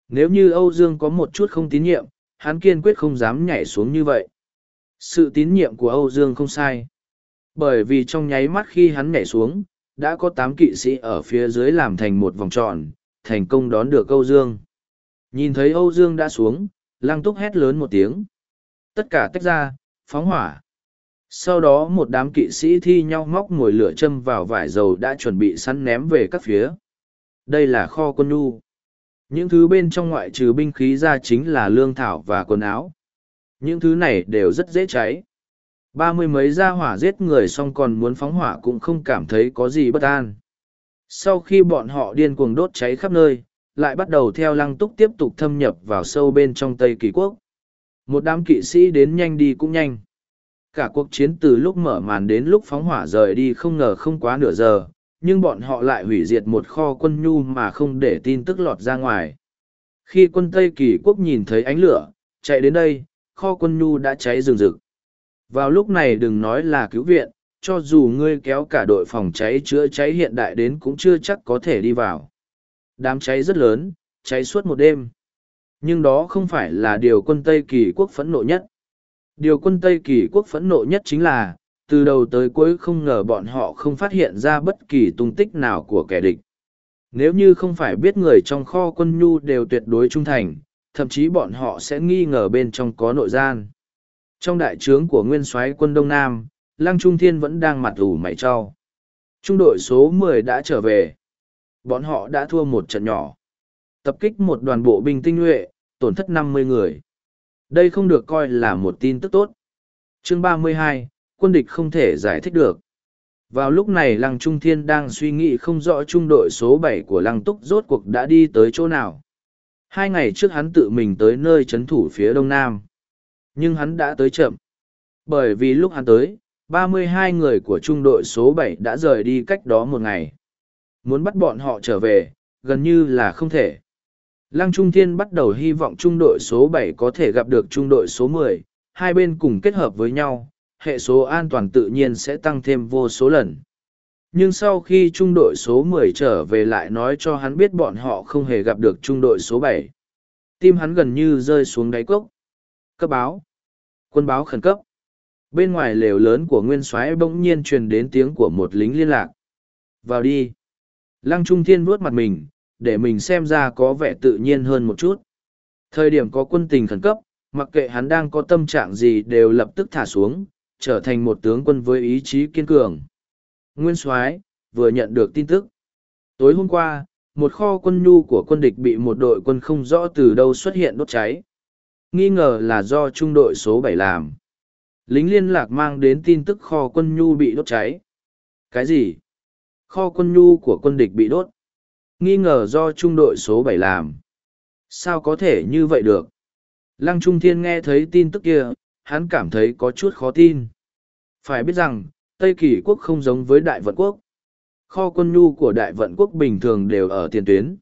Speaker 1: Nếu như Âu Dương có một chút không tín nhiệm, hắn kiên quyết không dám nhảy xuống như vậy. Sự tín nhiệm của Âu Dương không sai. Bởi vì trong nháy mắt khi hắn nhảy xuống, đã có tám kỵ sĩ ở phía dưới làm thành một vòng tròn, thành công đón được Âu Dương. Nhìn thấy Âu Dương đã xuống, lăng túc hét lớn một tiếng. Tất cả tách ra, phóng hỏa. Sau đó một đám kỵ sĩ thi nhau móc ngồi lửa châm vào vải dầu đã chuẩn bị sẵn ném về các phía. Đây là kho quân nhu. Những thứ bên trong ngoại trừ binh khí ra chính là lương thảo và quần áo. Những thứ này đều rất dễ cháy. Ba mươi mấy gia hỏa giết người xong còn muốn phóng hỏa cũng không cảm thấy có gì bất an. Sau khi bọn họ điên cuồng đốt cháy khắp nơi, lại bắt đầu theo lăng túc tiếp tục thâm nhập vào sâu bên trong Tây Kỳ Quốc. Một đám kỵ sĩ đến nhanh đi cũng nhanh. Cả cuộc chiến từ lúc mở màn đến lúc phóng hỏa rời đi không ngờ không quá nửa giờ, nhưng bọn họ lại hủy diệt một kho quân nhu mà không để tin tức lọt ra ngoài. Khi quân Tây Kỳ quốc nhìn thấy ánh lửa, chạy đến đây, kho quân nhu đã cháy rừng rực. Vào lúc này đừng nói là cứu viện, cho dù ngươi kéo cả đội phòng cháy chữa cháy hiện đại đến cũng chưa chắc có thể đi vào. Đám cháy rất lớn, cháy suốt một đêm. Nhưng đó không phải là điều quân Tây Kỳ quốc phẫn nộ nhất. Điều quân Tây Kỳ quốc phẫn nộ nhất chính là, từ đầu tới cuối không ngờ bọn họ không phát hiện ra bất kỳ tung tích nào của kẻ địch. Nếu như không phải biết người trong kho quân nhu đều tuyệt đối trung thành, thậm chí bọn họ sẽ nghi ngờ bên trong có nội gian. Trong đại trướng của nguyên soái quân Đông Nam, Lăng Trung Thiên vẫn đang mặt ủ mày cho. Trung đội số 10 đã trở về. Bọn họ đã thua một trận nhỏ. Tập kích một đoàn bộ binh tinh nhuệ, tổn thất 50 người. Đây không được coi là một tin tức tốt. Chương 32, quân địch không thể giải thích được. Vào lúc này Lăng Trung Thiên đang suy nghĩ không rõ trung đội số bảy của Lăng Túc rốt cuộc đã đi tới chỗ nào. Hai ngày trước hắn tự mình tới nơi chấn thủ phía đông nam. Nhưng hắn đã tới chậm. Bởi vì lúc hắn tới, ba mươi hai người của trung đội số bảy đã rời đi cách đó một ngày. Muốn bắt bọn họ trở về, gần như là không thể. Lăng Trung Thiên bắt đầu hy vọng trung đội số bảy có thể gặp được trung đội số mười, hai bên cùng kết hợp với nhau, hệ số an toàn tự nhiên sẽ tăng thêm vô số lần. Nhưng sau khi trung đội số 10 trở về lại nói cho hắn biết bọn họ không hề gặp được trung đội số 7. Tim hắn gần như rơi xuống đáy cốc. Cấp báo. Quân báo khẩn cấp. Bên ngoài lều lớn của Nguyên Soái bỗng nhiên truyền đến tiếng của một lính liên lạc. Vào đi. Lăng Trung Thiên vuốt mặt mình, để mình xem ra có vẻ tự nhiên hơn một chút. Thời điểm có quân tình khẩn cấp, mặc kệ hắn đang có tâm trạng gì đều lập tức thả xuống, trở thành một tướng quân với ý chí kiên cường. Nguyên Soái vừa nhận được tin tức. Tối hôm qua, một kho quân nhu của quân địch bị một đội quân không rõ từ đâu xuất hiện đốt cháy. Nghi ngờ là do trung đội số bảy làm. Lính liên lạc mang đến tin tức kho quân nhu bị đốt cháy. Cái gì? Kho quân nhu của quân địch bị đốt. Nghi ngờ do trung đội số bảy làm. Sao có thể như vậy được? Lăng Trung Thiên nghe thấy tin tức kia, hắn cảm thấy có chút khó tin. Phải biết rằng, Tây Kỳ quốc không giống với Đại Vận quốc. Kho quân nhu của Đại Vận quốc bình thường đều ở tiền tuyến.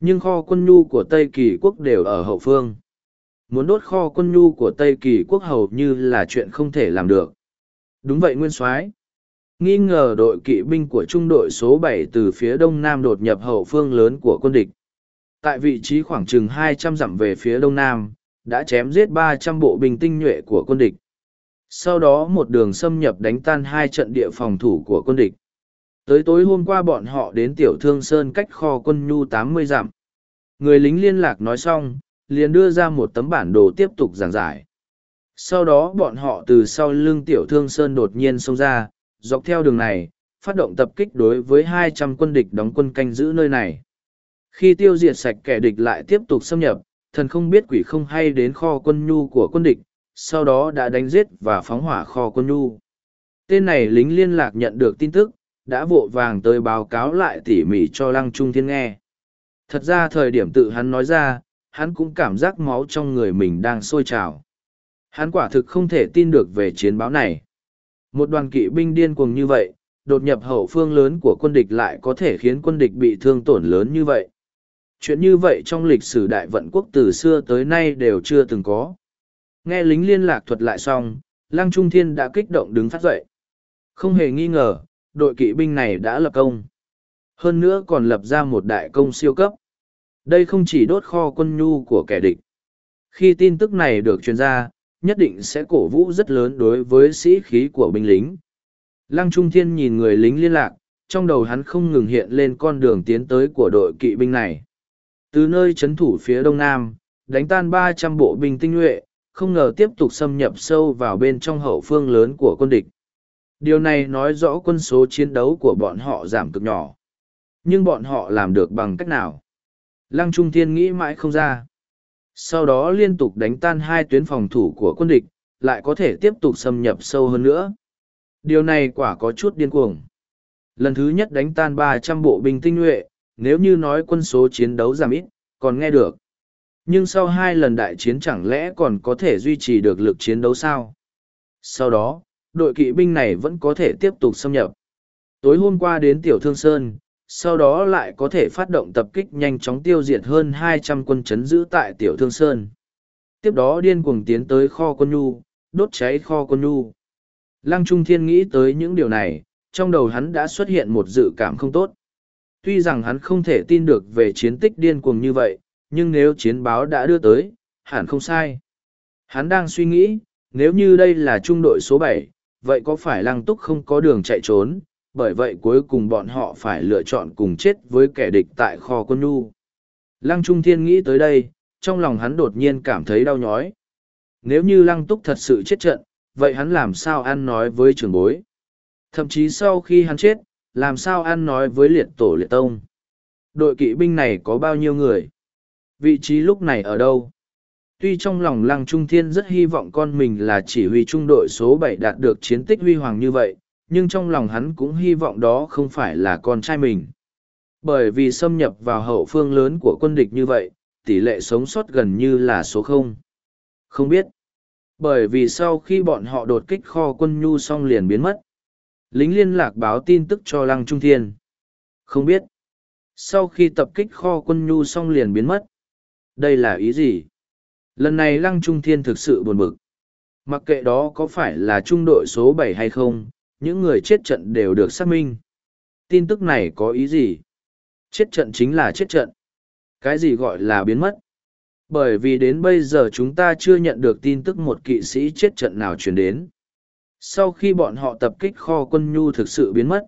Speaker 1: Nhưng kho quân nhu của Tây Kỳ quốc đều ở hậu phương. Muốn đốt kho quân nhu của Tây Kỳ quốc hầu như là chuyện không thể làm được. Đúng vậy Nguyên soái Nghi ngờ đội kỵ binh của trung đội số bảy từ phía đông nam đột nhập hậu phương lớn của quân địch. Tại vị trí khoảng chừng hai trăm dặm về phía đông nam, đã chém giết ba trăm bộ binh tinh nhuệ của quân địch. Sau đó một đường xâm nhập đánh tan hai trận địa phòng thủ của quân địch. Tới tối hôm qua bọn họ đến Tiểu Thương Sơn cách kho quân nhu tám mươi dặm. Người lính liên lạc nói xong, liền đưa ra một tấm bản đồ tiếp tục giảng giải. sau đó bọn họ từ sau lưng tiểu thương sơn đột nhiên xông ra, dọc theo đường này, phát động tập kích đối với hai trăm quân địch đóng quân canh giữ nơi này. Khi tiêu diệt sạch kẻ địch lại tiếp tục xâm nhập, thần không biết quỷ không hay đến kho quân nhu của quân địch, sau đó đã đánh giết và phóng hỏa kho quân nhu. Tên này lính liên lạc nhận được tin tức, đã vội vàng tới báo cáo lại tỉ mỉ cho lăng trung thiên nghe. Thật ra thời điểm tự hắn nói ra hắn cũng cảm giác máu trong người mình đang sôi trào. Hắn quả thực không thể tin được về chiến báo này. Một đoàn kỵ binh điên cuồng như vậy, đột nhập hậu phương lớn của quân địch lại có thể khiến quân địch bị thương tổn lớn như vậy. Chuyện như vậy trong lịch sử đại vận quốc từ xưa tới nay đều chưa từng có. Nghe lính liên lạc thuật lại xong, lăng trung thiên đã kích động đứng phát dậy. Không hề nghi ngờ, đội kỵ binh này đã lập công. Hơn nữa còn lập ra một đại công siêu cấp đây không chỉ đốt kho quân nhu của kẻ địch. Khi tin tức này được truyền ra, nhất định sẽ cổ vũ rất lớn đối với sĩ khí của binh lính. Lăng trung thiên nhìn người lính liên lạc, trong đầu hắn không ngừng hiện lên con đường tiến tới của đội kỵ binh này. Từ nơi c thủ phía đông nam, đánh tan ba trăm bộ binh tinh nhuệ, không ngờ tiếp tục xâm nhập sâu vào bên trong hậu phương lớn của quân địch. Điều này nói rõ quân số chiến đấu của bọn họ giảm cực nhỏ. Nhưng bọn họ làm được bằng cách nào? Lăng trung thiên nghĩ mãi không ra. Sau đó liên tục đánh tan hai tuyến phòng thủ của quân địch, lại có thể tiếp tục xâm nhập sâu hơn nữa. Điều này quả có chút điên cuồng. Lần thứ nhất đánh tan ba trăm bộ binh tinh nhuệ, nếu như nói quân số chiến đấu giảm ít, còn nghe được. Nhưng sau hai lần đại chiến chẳng lẽ còn có thể duy trì được lực chiến đấu sao? Sau đó, đội kỵ binh này vẫn có thể tiếp tục xâm nhập. Tối hôm qua đến tiểu thương sơn sau đó lại có thể phát động tập kích nhanh chóng tiêu diệt hơn hai trăm quân chấn giữ tại tiểu thương sơn. Tiếp đó điên cuồng tiến tới kho quân nhu, đốt cháy kho quân nhu. Lăng trung thiên nghĩ tới những điều này, trong đầu hắn đã xuất hiện một dự cảm không tốt. Tuy rằng hắn không thể tin được về chiến tích điên cuồng như vậy, nhưng nếu chiến báo đã đưa tới, hẳn không sai. Hắn đang suy nghĩ, nếu như đây là trung đội số bảy, vậy có phải lăng túc không có đường chạy trốn bởi vậy cuối cùng bọn họ phải lựa chọn cùng chết với kẻ địch tại kho quân nhu. Lăng trung thiên nghĩ tới đây, trong lòng hắn đột nhiên cảm thấy đau nhói. Nếu như lăng túc thật sự chết trận, vậy hắn làm sao ăn nói với trường bối? Thậm chí sau khi hắn chết, làm sao ăn nói với liệt tổ liệt tông? Đội kỵ binh này có bao nhiêu người? Vị trí lúc này ở đâu? Tuy trong lòng lăng trung thiên rất hy vọng con mình là chỉ huy trung đội số bảy đạt được chiến tích huy hoàng như vậy nhưng trong lòng hắn cũng hy vọng đó không phải là con trai mình. Bởi vì xâm nhập vào hậu phương lớn của quân địch như vậy, tỷ lệ sống sót gần như là số không. Không biết. Bởi vì sau khi bọn họ đột kích kho quân nhu xong liền biến mất. Lính liên lạc báo tin tức cho lăng trung thiên. Không biết. Sau khi tập kích kho quân nhu xong liền biến mất. Đây là ý gì? Lần này lăng trung thiên thực sự buồn bực. Mặc kệ đó có phải là trung đội số bảy hay không những người chết trận đều được xác minh. Tin tức này có ý gì? Chết trận chính là chết trận. Cái gì gọi là biến mất? Bởi vì đến bây giờ chúng ta chưa nhận được tin tức một kỵ sĩ chết trận nào truyền đến. Sau khi bọn họ tập kích kho quân nhu thực sự biến mất,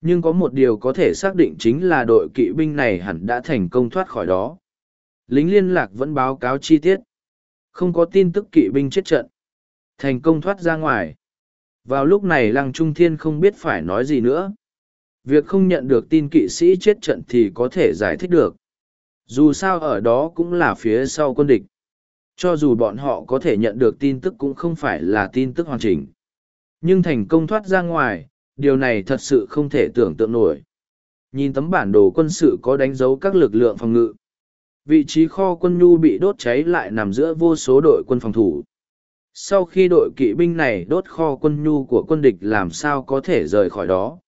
Speaker 1: nhưng có một điều có thể xác định chính là đội kỵ binh này hẳn đã thành công thoát khỏi đó. Lính liên lạc vẫn báo cáo chi tiết. Không có tin tức kỵ binh chết trận. Thành công thoát ra ngoài vào lúc này lăng trung thiên không biết phải nói gì nữa. Việc không nhận được tin kỵ sĩ chết trận thì có thể giải thích được. Dù sao ở đó cũng là phía sau quân địch. Cho dù bọn họ có thể nhận được tin tức cũng không phải là tin tức hoàn chỉnh. Nhưng thành công thoát ra ngoài, điều này thật sự không thể tưởng tượng nổi. Nhìn tấm bản đồ quân sự có đánh dấu các lực lượng phòng ngự, vị trí kho quân nhu bị đốt cháy lại nằm giữa vô số đội quân phòng thủ sau khi đội kỵ binh này đốt kho quân nhu của quân địch làm sao có thể rời khỏi đó?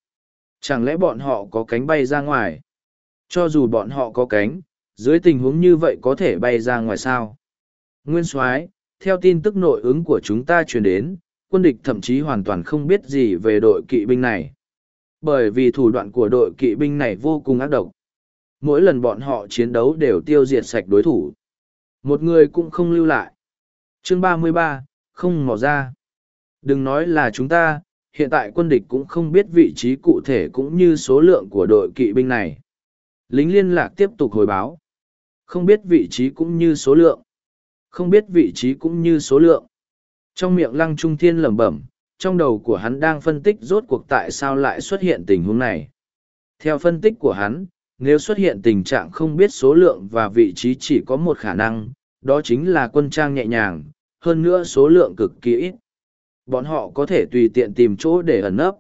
Speaker 1: Chẳng lẽ bọn họ có cánh bay ra ngoài? Cho dù bọn họ có cánh, dưới tình huống như vậy có thể bay ra ngoài sao? Nguyên soái, theo tin tức nội ứng của chúng ta truyền đến, quân địch thậm chí hoàn toàn không biết gì về đội kỵ binh này. Bởi vì thủ đoạn của đội kỵ binh này vô cùng ác độc. Mỗi lần bọn họ chiến đấu đều tiêu diệt sạch đối thủ. Một người cũng không lưu lại. Chương ba mươi ba không mò ra. Đừng nói là chúng ta hiện tại quân địch cũng không biết vị trí cụ thể cũng như số lượng của đội kỵ binh này. Lính liên lạc tiếp tục hồi báo. Không biết vị trí cũng như số lượng. Không biết vị trí cũng như số lượng. Trong miệng lăng trung thiên lẩm bẩm, trong đầu của hắn đang phân tích rốt cuộc tại sao lại xuất hiện tình huống này. Theo phân tích của hắn, nếu xuất hiện tình trạng không biết số lượng và vị trí chỉ có một khả năng, đó chính là quân trang nhẹ nhàng, hơn nữa số lượng cực kỳ ít. Bọn họ có thể tùy tiện tìm chỗ để ẩn nấp.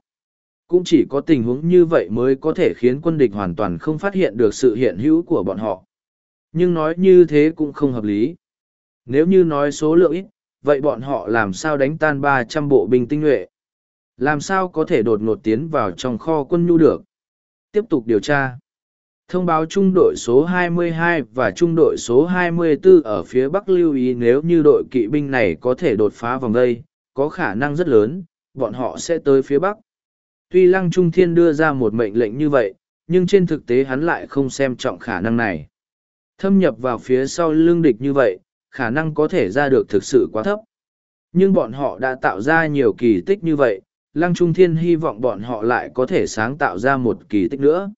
Speaker 1: Cũng chỉ có tình huống như vậy mới có thể khiến quân địch hoàn toàn không phát hiện được sự hiện hữu của bọn họ. Nhưng nói như thế cũng không hợp lý. Nếu như nói số lượng ít, vậy bọn họ làm sao đánh tan ba trăm bộ binh tinh nhuệ? Làm sao có thể đột ngột tiến vào trong kho quân nhu được? Tiếp tục điều tra. Thông báo trung đội số 22 và trung đội số 24 ở phía Bắc lưu ý nếu như đội kỵ binh này có thể đột phá vòng đây, có khả năng rất lớn, bọn họ sẽ tới phía Bắc. Tuy Lăng Trung Thiên đưa ra một mệnh lệnh như vậy, nhưng trên thực tế hắn lại không xem trọng khả năng này. Thâm nhập vào phía sau lưng địch như vậy, khả năng có thể ra được thực sự quá thấp. Nhưng bọn họ đã tạo ra nhiều kỳ tích như vậy, Lăng Trung Thiên hy vọng bọn họ lại có thể sáng tạo ra một kỳ tích nữa.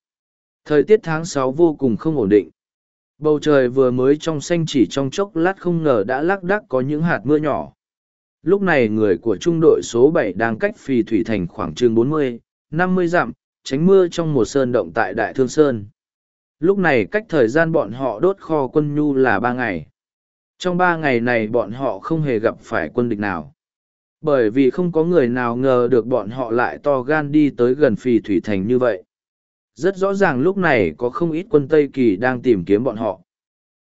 Speaker 1: Thời tiết tháng sáu vô cùng không ổn định. Bầu trời vừa mới trong xanh chỉ trong chốc lát không ngờ đã lác đác có những hạt mưa nhỏ. Lúc này người của trung đội số bảy đang cách phì thủy thành khoảng chừng bốn mươi, năm mươi dặm, tránh mưa trong một sơn động tại Đại Thương Sơn. Lúc này cách thời gian bọn họ đốt kho quân nhu là ba ngày. Trong ba ngày này bọn họ không hề gặp phải quân địch nào. Bởi vì không có người nào ngờ được bọn họ lại to gan đi tới gần phì thủy thành như vậy. Rất rõ ràng lúc này có không ít quân Tây Kỳ đang tìm kiếm bọn họ.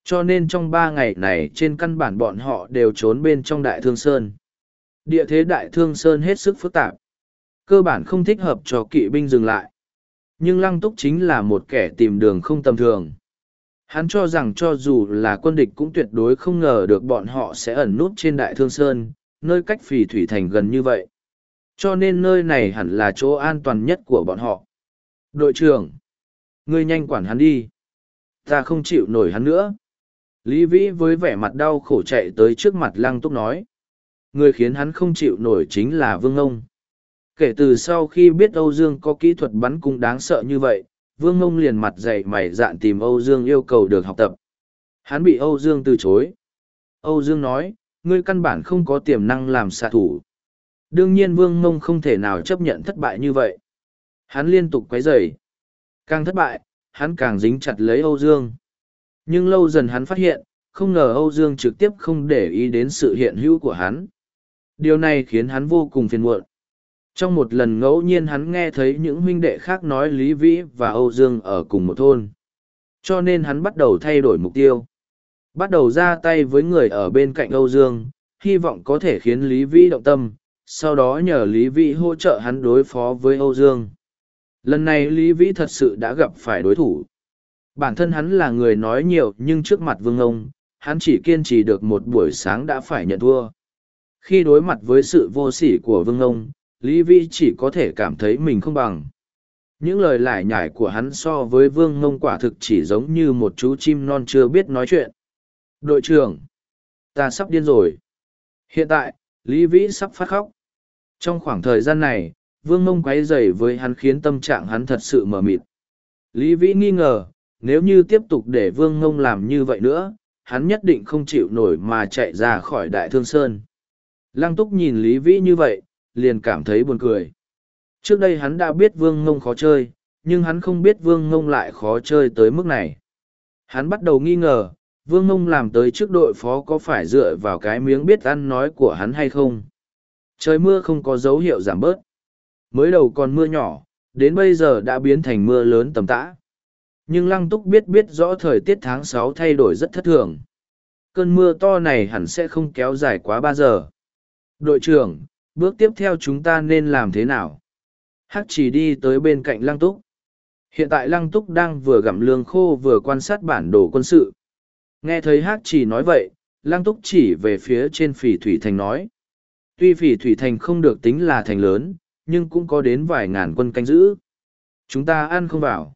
Speaker 1: Cho nên trong ba ngày này trên căn bản bọn họ đều trốn bên trong Đại Thương Sơn. Địa thế Đại Thương Sơn hết sức phức tạp. Cơ bản không thích hợp cho kỵ binh dừng lại. Nhưng Lăng Túc chính là một kẻ tìm đường không tầm thường. Hắn cho rằng cho dù là quân địch cũng tuyệt đối không ngờ được bọn họ sẽ ẩn núp trên Đại Thương Sơn, nơi cách phì thủy thành gần như vậy. Cho nên nơi này hẳn là chỗ an toàn nhất của bọn họ. Đội trưởng, ngươi nhanh quản hắn đi. Ta không chịu nổi hắn nữa. Lý Vĩ với vẻ mặt đau khổ chạy tới trước mặt Lăng Túc nói. Người khiến hắn không chịu nổi chính là Vương Ông. Kể từ sau khi biết Âu Dương có kỹ thuật bắn cung đáng sợ như vậy, Vương Ông liền mặt dày mày dạn tìm Âu Dương yêu cầu được học tập. Hắn bị Âu Dương từ chối. Âu Dương nói, ngươi căn bản không có tiềm năng làm xạ thủ. Đương nhiên Vương Mông không thể nào chấp nhận thất bại như vậy. Hắn liên tục quấy rầy. Càng thất bại, hắn càng dính chặt lấy Âu Dương. Nhưng lâu dần hắn phát hiện, không ngờ Âu Dương trực tiếp không để ý đến sự hiện hữu của hắn. Điều này khiến hắn vô cùng phiền muộn. Trong một lần ngẫu nhiên hắn nghe thấy những huynh đệ khác nói Lý Vĩ và Âu Dương ở cùng một thôn. Cho nên hắn bắt đầu thay đổi mục tiêu. Bắt đầu ra tay với người ở bên cạnh Âu Dương, hy vọng có thể khiến Lý Vĩ động tâm, sau đó nhờ Lý Vĩ hỗ trợ hắn đối phó với Âu Dương. Lần này Lý Vĩ thật sự đã gặp phải đối thủ. Bản thân hắn là người nói nhiều nhưng trước mặt vương ông, hắn chỉ kiên trì được một buổi sáng đã phải nhận thua. Khi đối mặt với sự vô sỉ của vương ông, Lý Vĩ chỉ có thể cảm thấy mình không bằng. Những lời lải nhải của hắn so với vương ngông quả thực chỉ giống như một chú chim non chưa biết nói chuyện. Đội trưởng, ta sắp điên rồi. Hiện tại, Lý Vĩ sắp phát khóc. Trong khoảng thời gian này, vương mông quấy dày với hắn khiến tâm trạng hắn thật sự mờ mịt. Lý Vĩ nghi ngờ, nếu như tiếp tục để vương mông làm như vậy nữa, hắn nhất định không chịu nổi mà chạy ra khỏi đại thương sơn. Lăng túc nhìn Lý Vĩ như vậy, liền cảm thấy buồn cười. Trước đây hắn đã biết vương mông khó chơi, nhưng hắn không biết vương mông lại khó chơi tới mức này. Hắn bắt đầu nghi ngờ, vương mông làm tới trước đội phó có phải dựa vào cái miếng biết ăn nói của hắn hay không. Trời mưa không có dấu hiệu giảm bớt. Mới đầu còn mưa nhỏ, đến bây giờ đã biến thành mưa lớn tầm tã. Nhưng Lăng Túc biết biết rõ thời tiết tháng sáu thay đổi rất thất thường. Cơn mưa to này hẳn sẽ không kéo dài quá ba giờ. Đội trưởng, bước tiếp theo chúng ta nên làm thế nào? Hắc chỉ đi tới bên cạnh Lăng Túc. Hiện tại Lăng Túc đang vừa gặm lương khô vừa quan sát bản đồ quân sự. Nghe thấy Hắc chỉ nói vậy, Lăng Túc chỉ về phía trên phỉ thủy thành nói. Tuy phỉ thủy thành không được tính là thành lớn, nhưng cũng có đến vài ngàn quân canh giữ. Chúng ta ăn không vào.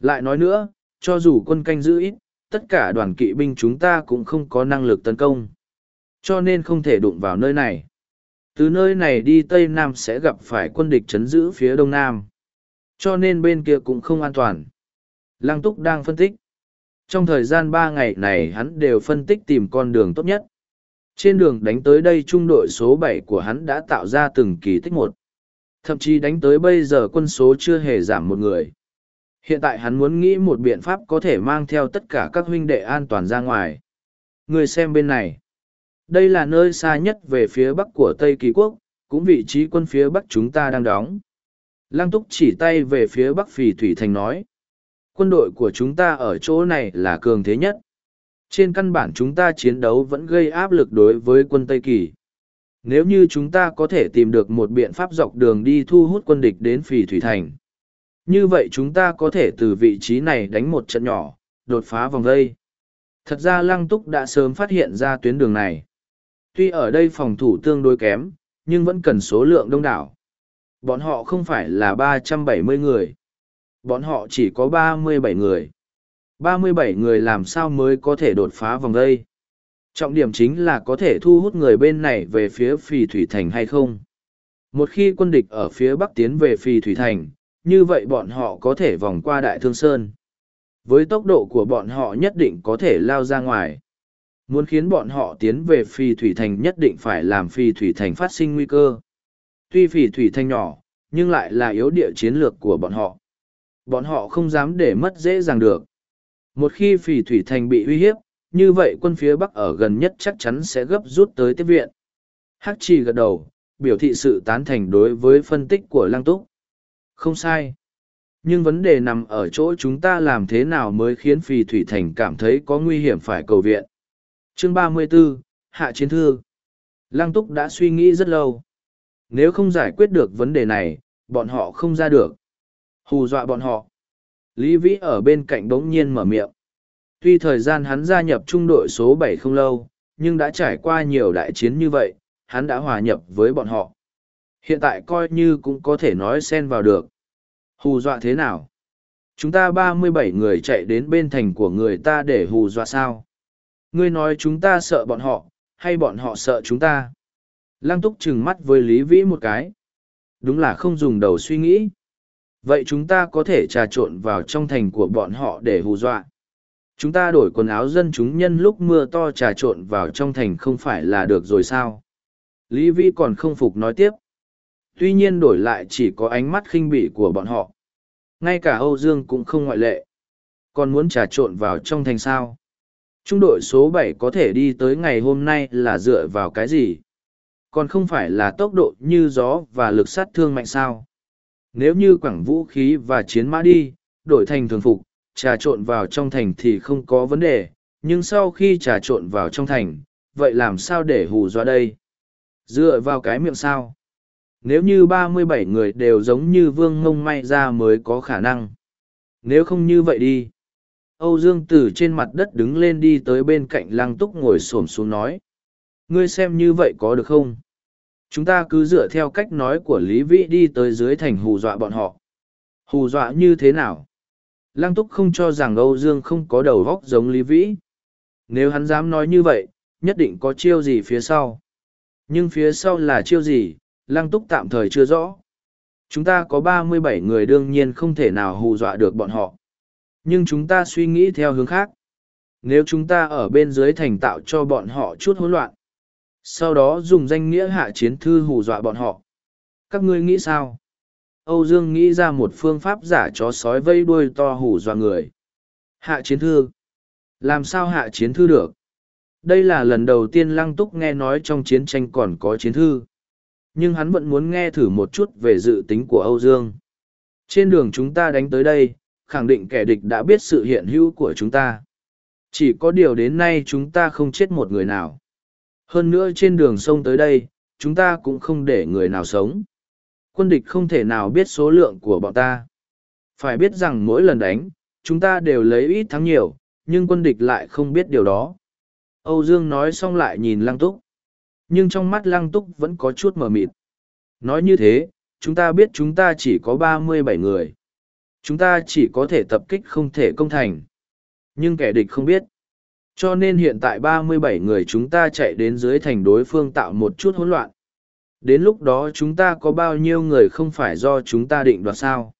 Speaker 1: Lại nói nữa, cho dù quân canh giữ ít, tất cả đoàn kỵ binh chúng ta cũng không có năng lực tấn công. Cho nên không thể đụng vào nơi này. Từ nơi này đi Tây Nam sẽ gặp phải quân địch chấn giữ phía Đông Nam. Cho nên bên kia cũng không an toàn. Lăng Túc đang phân tích. Trong thời gian ba ngày này hắn đều phân tích tìm con đường tốt nhất. Trên đường đánh tới đây trung đội số bảy của hắn đã tạo ra từng kỳ tích một. Thậm chí đánh tới bây giờ quân số chưa hề giảm một người. Hiện tại hắn muốn nghĩ một biện pháp có thể mang theo tất cả các huynh đệ an toàn ra ngoài. Người xem bên này. Đây là nơi xa nhất về phía bắc của Tây Kỳ Quốc, cũng vị trí quân phía bắc chúng ta đang đóng. Lăng túc chỉ tay về phía bắc phì Thủy Thành nói. Quân đội của chúng ta ở chỗ này là cường thế nhất. Trên căn bản chúng ta chiến đấu vẫn gây áp lực đối với quân Tây Kỳ. Nếu như chúng ta có thể tìm được một biện pháp dọc đường đi thu hút quân địch đến phì Thủy Thành. Như vậy chúng ta có thể từ vị trí này đánh một trận nhỏ, đột phá vòng vây. Thật ra Lăng Túc đã sớm phát hiện ra tuyến đường này. Tuy ở đây phòng thủ tương đối kém, nhưng vẫn cần số lượng đông đảo. Bọn họ không phải là ba trăm bảy mươi người. Bọn họ chỉ có ba mươi bảy người. ba mươi bảy người làm sao mới có thể đột phá vòng đây? Trọng điểm chính là có thể thu hút người bên này về phía Phì Thủy Thành hay không. Một khi quân địch ở phía Bắc tiến về Phì Thủy Thành, như vậy bọn họ có thể vòng qua Đại Thương Sơn. Với tốc độ của bọn họ nhất định có thể lao ra ngoài. Muốn khiến bọn họ tiến về Phì Thủy Thành nhất định phải làm Phì Thủy Thành phát sinh nguy cơ. Tuy Phì Thủy Thành nhỏ, nhưng lại là yếu địa chiến lược của bọn họ. Bọn họ không dám để mất dễ dàng được. Một khi Phì Thủy Thành bị uy hiếp, như vậy quân phía Bắc ở gần nhất chắc chắn sẽ gấp rút tới tiếp viện. Hắc Trì gật đầu, biểu thị sự tán thành đối với phân tích của Lăng Túc. Không sai. Nhưng vấn đề nằm ở chỗ chúng ta làm thế nào mới khiến Phì Thủy Thành cảm thấy có nguy hiểm phải cầu viện. Chương 34, Hạ Chiến Thư Lăng Túc đã suy nghĩ rất lâu. Nếu không giải quyết được vấn đề này, bọn họ không ra được. Hù dọa bọn họ. Lý Vĩ ở bên cạnh bỗng nhiên mở miệng. Tuy thời gian hắn gia nhập trung đội số bảy không lâu, nhưng đã trải qua nhiều đại chiến như vậy, hắn đã hòa nhập với bọn họ. Hiện tại coi như cũng có thể nói xen vào được. Hù dọa thế nào? Chúng ta ba mươi bảy người chạy đến bên thành của người ta để hù dọa sao? Ngươi nói chúng ta sợ bọn họ, hay bọn họ sợ chúng ta? Lăng túc trừng mắt với Lý Vĩ một cái. Đúng là không dùng đầu suy nghĩ. Vậy chúng ta có thể trà trộn vào trong thành của bọn họ để hù dọa. Chúng ta đổi quần áo dân chúng nhân lúc mưa to trà trộn vào trong thành không phải là được rồi sao? Lý Vi còn không phục nói tiếp. Tuy nhiên đổi lại chỉ có ánh mắt khinh bỉ của bọn họ. Ngay cả Âu Dương cũng không ngoại lệ. Còn muốn trà trộn vào trong thành sao? Trung đội số bảy có thể đi tới ngày hôm nay là dựa vào cái gì? Còn không phải là tốc độ như gió và lực sát thương mạnh sao? Nếu như quẳng vũ khí và chiến mã đi, đổi thành thường phục, trà trộn vào trong thành thì không có vấn đề, nhưng sau khi trà trộn vào trong thành, vậy làm sao để hù dọa đây? Dựa vào cái miệng sao? Nếu như ba mươi bảy người đều giống như vương ngông may ra mới có khả năng. Nếu không như vậy đi. Âu Dương từ trên mặt đất đứng lên đi tới bên cạnh lăng túc ngồi xổm xuống nói. Ngươi xem như vậy có được không? Chúng ta cứ dựa theo cách nói của Lý Vĩ đi tới dưới thành hù dọa bọn họ. Hù dọa như thế nào? Lăng túc không cho rằng Âu Dương không có đầu góc giống Lý Vĩ. Nếu hắn dám nói như vậy, nhất định có chiêu gì phía sau. Nhưng phía sau là chiêu gì, Lăng túc tạm thời chưa rõ. Chúng ta có ba mươi bảy người đương nhiên không thể nào hù dọa được bọn họ. Nhưng chúng ta suy nghĩ theo hướng khác. Nếu chúng ta ở bên dưới thành tạo cho bọn họ chút hỗn loạn, sau đó dùng danh nghĩa hạ chiến thư hù dọa bọn họ. Các ngươi nghĩ sao? Âu Dương nghĩ ra một phương pháp giả chó sói vây đuôi to hủ dọa người. Hạ chiến thư. Làm sao hạ chiến thư được? Đây là lần đầu tiên Lăng Túc nghe nói trong chiến tranh còn có chiến thư. Nhưng hắn vẫn muốn nghe thử một chút về dự tính của Âu Dương. Trên đường chúng ta đánh tới đây, khẳng định kẻ địch đã biết sự hiện hữu của chúng ta. Chỉ có điều đến nay chúng ta không chết một người nào. Hơn nữa trên đường sông tới đây, chúng ta cũng không để người nào sống. Quân địch không thể nào biết số lượng của bọn ta. Phải biết rằng mỗi lần đánh, chúng ta đều lấy ít thắng nhiều, nhưng quân địch lại không biết điều đó. Âu Dương nói xong lại nhìn Lăng Túc. Nhưng trong mắt Lăng Túc vẫn có chút mờ mịt. Nói như thế, chúng ta biết chúng ta chỉ có ba mươi bảy người. Chúng ta chỉ có thể tập kích không thể công thành. Nhưng kẻ địch không biết. Cho nên hiện tại ba mươi bảy người chúng ta chạy đến dưới thành đối phương tạo một chút hỗn loạn. Đến lúc đó chúng ta có bao nhiêu người không phải do chúng ta định đoạt sao.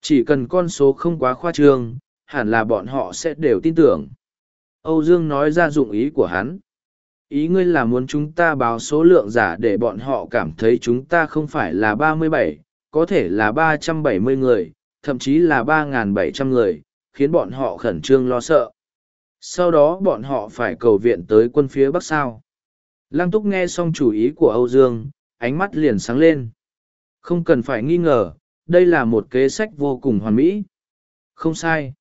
Speaker 1: Chỉ cần con số không quá khoa trương, hẳn là bọn họ sẽ đều tin tưởng. Âu Dương nói ra dụng ý của hắn. ý ngươi là muốn chúng ta báo số lượng giả để bọn họ cảm thấy chúng ta không phải là ba mươi bảy có thể là ba trăm bảy mươi người thậm chí là ba n bảy trăm người khiến bọn họ khẩn trương lo sợ sau đó bọn họ phải cầu viện tới quân phía bắc sao lăng túc nghe xong chủ ý của âu dương ánh mắt liền sáng lên. Không cần phải nghi ngờ, đây là một kế sách vô cùng hoàn mỹ. Không sai.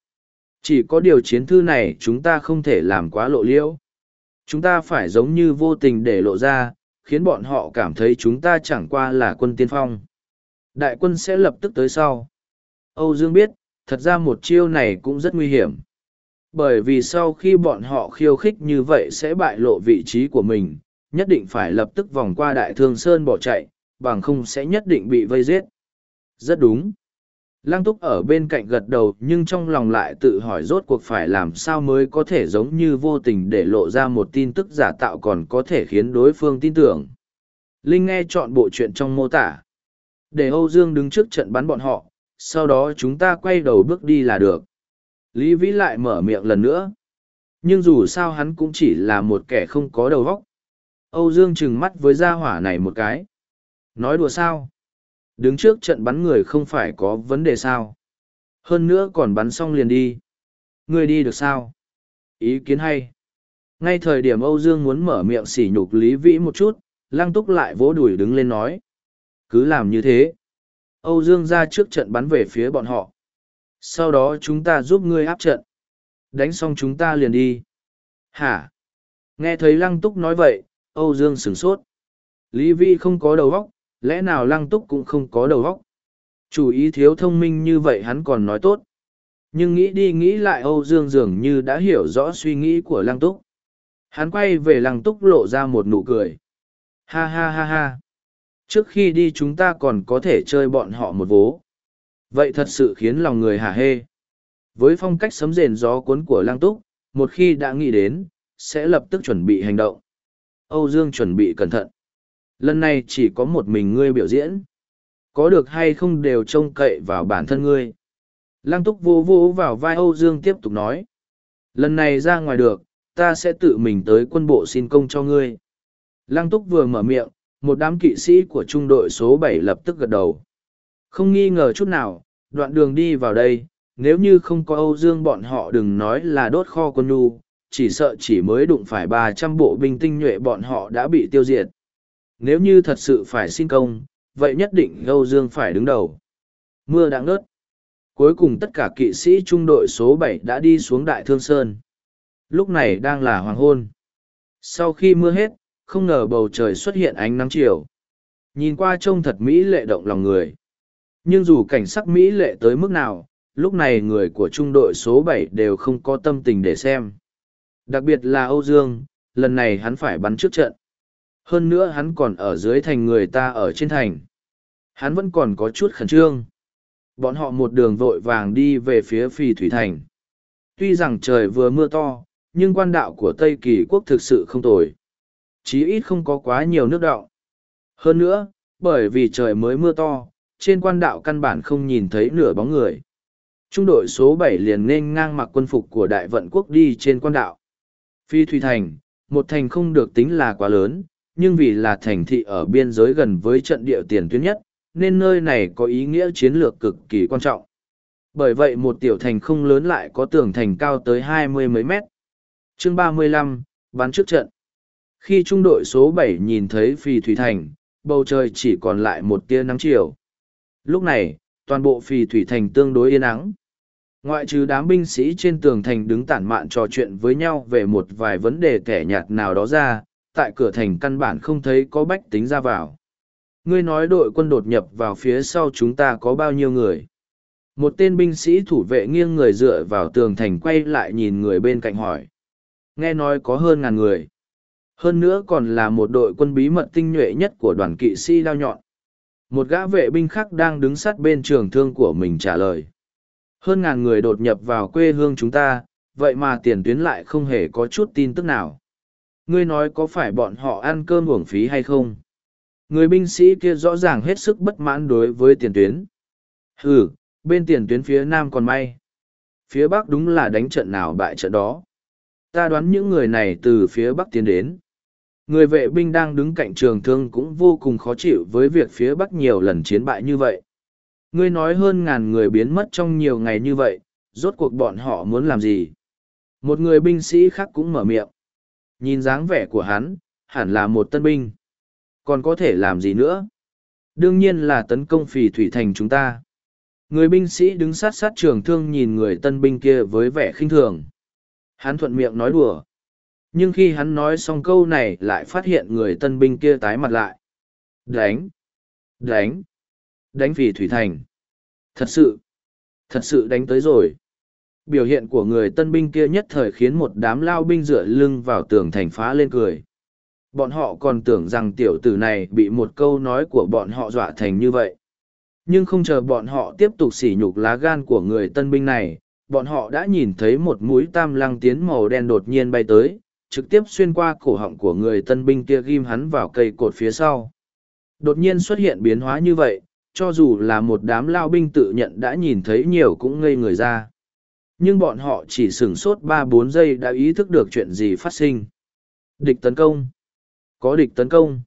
Speaker 1: Chỉ có điều chiến thư này chúng ta không thể làm quá lộ liễu. Chúng ta phải giống như vô tình để lộ ra, khiến bọn họ cảm thấy chúng ta chẳng qua là quân tiên phong. Đại quân sẽ lập tức tới sau. Âu dương biết, thật ra một chiêu này cũng rất nguy hiểm. Bởi vì sau khi bọn họ khiêu khích như vậy sẽ bại lộ vị trí của mình nhất định phải lập tức vòng qua đại thương sơn bỏ chạy bằng không sẽ nhất định bị vây giết rất đúng Lăng túc ở bên cạnh gật đầu nhưng trong lòng lại tự hỏi rốt cuộc phải làm sao mới có thể giống như vô tình để lộ ra một tin tức giả tạo còn có thể khiến đối phương tin tưởng. Linh nghe chọn bộ chuyện trong mô tả. Để Âu Dương đứng trước trận bắn bọn họ, sau đó chúng ta quay đầu bước đi là được. Lý Vĩ lại mở miệng lần nữa. Nhưng dù sao hắn cũng chỉ là một kẻ không có đầu óc. Âu Dương trừng mắt với gia hỏa này một cái. Nói đùa sao? Đứng trước trận bắn người không phải có vấn đề sao. Hơn nữa còn bắn xong liền đi. Người đi được sao? Ý kiến hay. Ngay thời điểm Âu Dương muốn mở miệng sỉ nhục Lý Vĩ một chút, Lăng Túc lại vỗ đùi đứng lên nói. Cứ làm như thế. Âu Dương ra trước trận bắn về phía bọn họ. Sau đó chúng ta giúp ngươi áp trận. Đánh xong chúng ta liền đi. Hả? Nghe thấy Lăng Túc nói vậy, Âu Dương sửng sốt. Lý Vĩ không có đầu óc, lẽ nào lăng túc cũng không có đầu óc? Chủ ý thiếu thông minh như vậy hắn còn nói tốt. Nhưng nghĩ đi nghĩ lại âu dương dường như đã hiểu rõ suy nghĩ của lăng túc. Hắn quay về lăng túc lộ ra một nụ cười. Ha ha ha ha. Trước khi đi chúng ta còn có thể chơi bọn họ một vố. Vậy thật sự khiến lòng người hả hê. Với phong cách sấm rền gió cuốn của lăng túc một khi đã nghĩ đến sẽ lập tức chuẩn bị hành động âu dương chuẩn bị cẩn thận. Lần này chỉ có một mình ngươi biểu diễn. Có được hay không đều trông cậy vào bản thân ngươi. Lăng túc vô vô vào vai âu dương tiếp tục nói. Lần này ra ngoài được, ta sẽ tự mình tới quân bộ xin công cho ngươi. Lăng túc vừa mở miệng, một đám kỵ sĩ của trung đội số bảy lập tức gật đầu. Không nghi ngờ chút nào, đoạn đường đi vào đây, nếu như không có âu dương bọn họ đừng nói là đốt kho quân nhu chỉ sợ chỉ mới đụng phải ba trăm bộ binh tinh nhuệ bọn họ đã bị tiêu diệt nếu như thật sự phải xin công, vậy nhất định Âu Dương phải đứng đầu. Mưa đã ngớt. Cuối cùng tất cả kỵ sĩ trung đội số bảy đã đi xuống Đại Thương Sơn. Lúc này đang là hoàng hôn. Sau khi mưa hết, không ngờ bầu trời xuất hiện ánh nắng chiều. Nhìn qua trông thật mỹ lệ động lòng người. Nhưng dù cảnh sắc mỹ lệ tới mức nào, lúc này người của trung đội số bảy đều không có tâm tình để xem. Đặc biệt là Âu Dương, lần này hắn phải bắn trước trận. Hơn nữa hắn còn ở dưới thành người ta ở trên thành. Hắn vẫn còn có chút khẩn trương. Bọn họ một đường vội vàng đi về phía phì thủy thành. Tuy rằng trời vừa mưa to nhưng quan đạo của tây kỳ quốc thực sự không tồi. Chí ít không có quá nhiều nước đạo hơn nữa bởi vì trời mới mưa to trên quan đạo căn bản không nhìn thấy nửa bóng người. Trung đội số bảy liền nên ngang mặc quân phục của đại vận quốc đi trên quan đạo phi thủy thành một thành không được tính là quá lớn nhưng vì là thành thị ở biên giới gần với trận địa tiền tuyến nhất, nên nơi này có ý nghĩa chiến lược cực kỳ quan trọng. Bởi vậy một tiểu thành không lớn lại có tường thành cao tới hai mươi mấy mét. Chương ba mươi lăm bắn trước trận. Khi trung đội số bảy nhìn thấy Phi Thủy Thành, bầu trời chỉ còn lại một tia nắng chiều. Lúc này, toàn bộ Phi Thủy Thành tương đối yên ắng. Ngoại trừ đám binh sĩ trên tường thành đứng tản mạn trò chuyện với nhau về một vài vấn đề tẻ nhạt nào đó ra, tại cửa thành căn bản không thấy có bách tính ra vào. Ngươi nói đội quân đột nhập vào phía sau chúng ta có bao nhiêu người? Một tên binh sĩ thủ vệ nghiêng người dựa vào tường thành quay lại nhìn người bên cạnh hỏi. Nghe nói có hơn ngàn người. Hơn nữa còn là một đội quân bí mật tinh nhuệ nhất của đoàn kỵ sĩ đao nhọn. Một gã vệ binh khác đang đứng sát bên trường thương của mình trả lời. Hơn ngàn người đột nhập vào quê hương chúng ta, vậy mà tiền tuyến lại không hề có chút tin tức nào ngươi nói có phải bọn họ ăn cơm uổng phí hay không? Người binh sĩ kia rõ ràng hết sức bất mãn đối với tiền tuyến. Ừ, bên tiền tuyến phía nam còn may. Phía bắc đúng là đánh trận nào bại trận đó. Ta đoán những người này từ phía bắc tiến đến. Người vệ binh đang đứng cạnh trường thương cũng vô cùng khó chịu với việc phía Bắc nhiều lần chiến bại như vậy. Ngươi nói hơn ngàn người biến mất trong nhiều ngày như vậy, rốt cuộc bọn họ muốn làm gì? Một người binh sĩ khác cũng mở miệng. Nhìn dáng vẻ của hắn, hẳn là một tân binh. Còn có thể làm gì nữa? Đương nhiên là tấn công phì thủy thành chúng ta. Người binh sĩ đứng sát sát trường thương nhìn người tân binh kia với vẻ khinh thường. Hắn thuận miệng nói đùa. Nhưng khi hắn nói xong câu này lại phát hiện người tân binh kia tái mặt lại. Đánh! Đánh! Đánh phì thủy thành. Thật sự! Thật sự đánh tới rồi. Biểu hiện của người tân binh kia nhất thời khiến một đám lao binh dựa lưng vào tường thành phá lên cười. Bọn họ còn tưởng rằng tiểu tử này bị một câu nói của bọn họ dọa thành như vậy. Nhưng không chờ bọn họ tiếp tục sỉ nhục lá gan của người tân binh này, bọn họ đã nhìn thấy một mũi tam lăng tiến màu đen đột nhiên bay tới, trực tiếp xuyên qua cổ họng của người tân binh kia ghim hắn vào cây cột phía sau. Đột nhiên xuất hiện biến hóa như vậy, cho dù là một đám lao binh tự nhận đã nhìn thấy nhiều cũng ngây người ra. Nhưng bọn họ chỉ sửng sốt ba bốn giây đã ý thức được chuyện gì phát sinh. Địch tấn công. Có địch tấn công.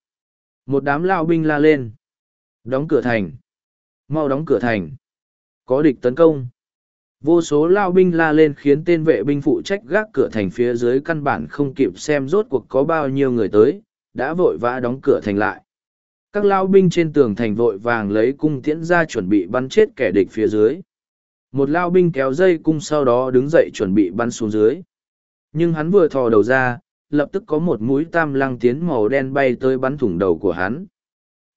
Speaker 1: Một đám lao binh la lên. Đóng cửa thành. Mau đóng cửa thành. Có địch tấn công. Vô số lao binh la lên khiến tên vệ binh phụ trách gác cửa thành phía dưới căn bản không kịp xem rốt cuộc có bao nhiêu người tới, đã vội vã đóng cửa thành lại. Các lao binh trên tường thành vội vàng lấy cung tiễn ra chuẩn bị bắn chết kẻ địch phía dưới. Một lao binh kéo dây cung sau đó đứng dậy chuẩn bị bắn xuống dưới. Nhưng hắn vừa thò đầu ra, lập tức có một mũi tam lăng tiến màu đen bay tới bắn thủng đầu của hắn.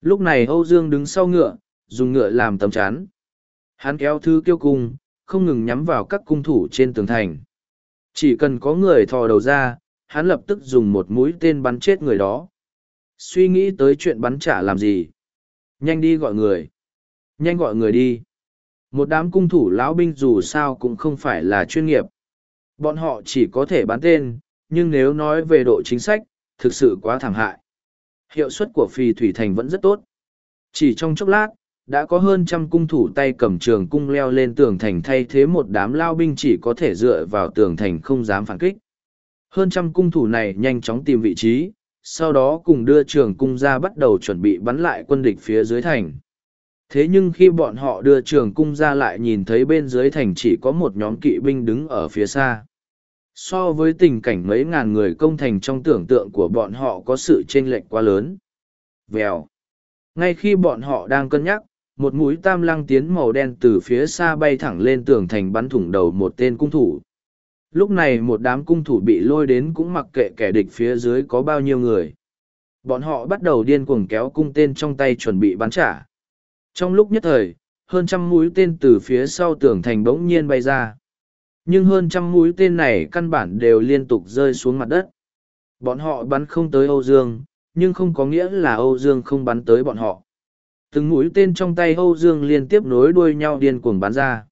Speaker 1: Lúc này Âu Dương đứng sau ngựa, dùng ngựa làm tấm chắn. Hắn kéo thứ kiêu cung, không ngừng nhắm vào các cung thủ trên tường thành. Chỉ cần có người thò đầu ra, hắn lập tức dùng một mũi tên bắn chết người đó. Suy nghĩ tới chuyện bắn trả làm gì? Nhanh đi gọi người. Nhanh gọi người đi. Một đám cung thủ lão binh dù sao cũng không phải là chuyên nghiệp. Bọn họ chỉ có thể bắn tên, nhưng nếu nói về độ chính sách, thực sự quá thảm hại. Hiệu suất của phì thủy thành vẫn rất tốt. Chỉ trong chốc lát, đã có hơn trăm cung thủ tay cầm trường cung leo lên tường thành thay thế một đám lao binh chỉ có thể dựa vào tường thành không dám phản kích. Hơn trăm cung thủ này nhanh chóng tìm vị trí, sau đó cùng đưa trường cung ra bắt đầu chuẩn bị bắn lại quân địch phía dưới thành. Thế nhưng khi bọn họ đưa trường cung ra lại nhìn thấy bên dưới thành chỉ có một nhóm kỵ binh đứng ở phía xa. So với tình cảnh mấy ngàn người công thành trong tưởng tượng của bọn họ có sự chênh lệch quá lớn. Vèo. Ngay khi bọn họ đang cân nhắc, một mũi tam lăng tiến màu đen từ phía xa bay thẳng lên tường thành bắn thủng đầu một tên cung thủ. Lúc này một đám cung thủ bị lôi đến cũng mặc kệ kẻ địch phía dưới có bao nhiêu người. Bọn họ bắt đầu điên cuồng kéo cung tên trong tay chuẩn bị bắn trả. Trong lúc nhất thời, hơn trăm mũi tên từ phía sau tường thành bỗng nhiên bay ra. Nhưng hơn trăm mũi tên này căn bản đều liên tục rơi xuống mặt đất. Bọn họ bắn không tới Âu Dương, nhưng không có nghĩa là Âu Dương không bắn tới bọn họ. Từng mũi tên trong tay Âu Dương liên tiếp nối đuôi nhau điên cuồng bắn ra.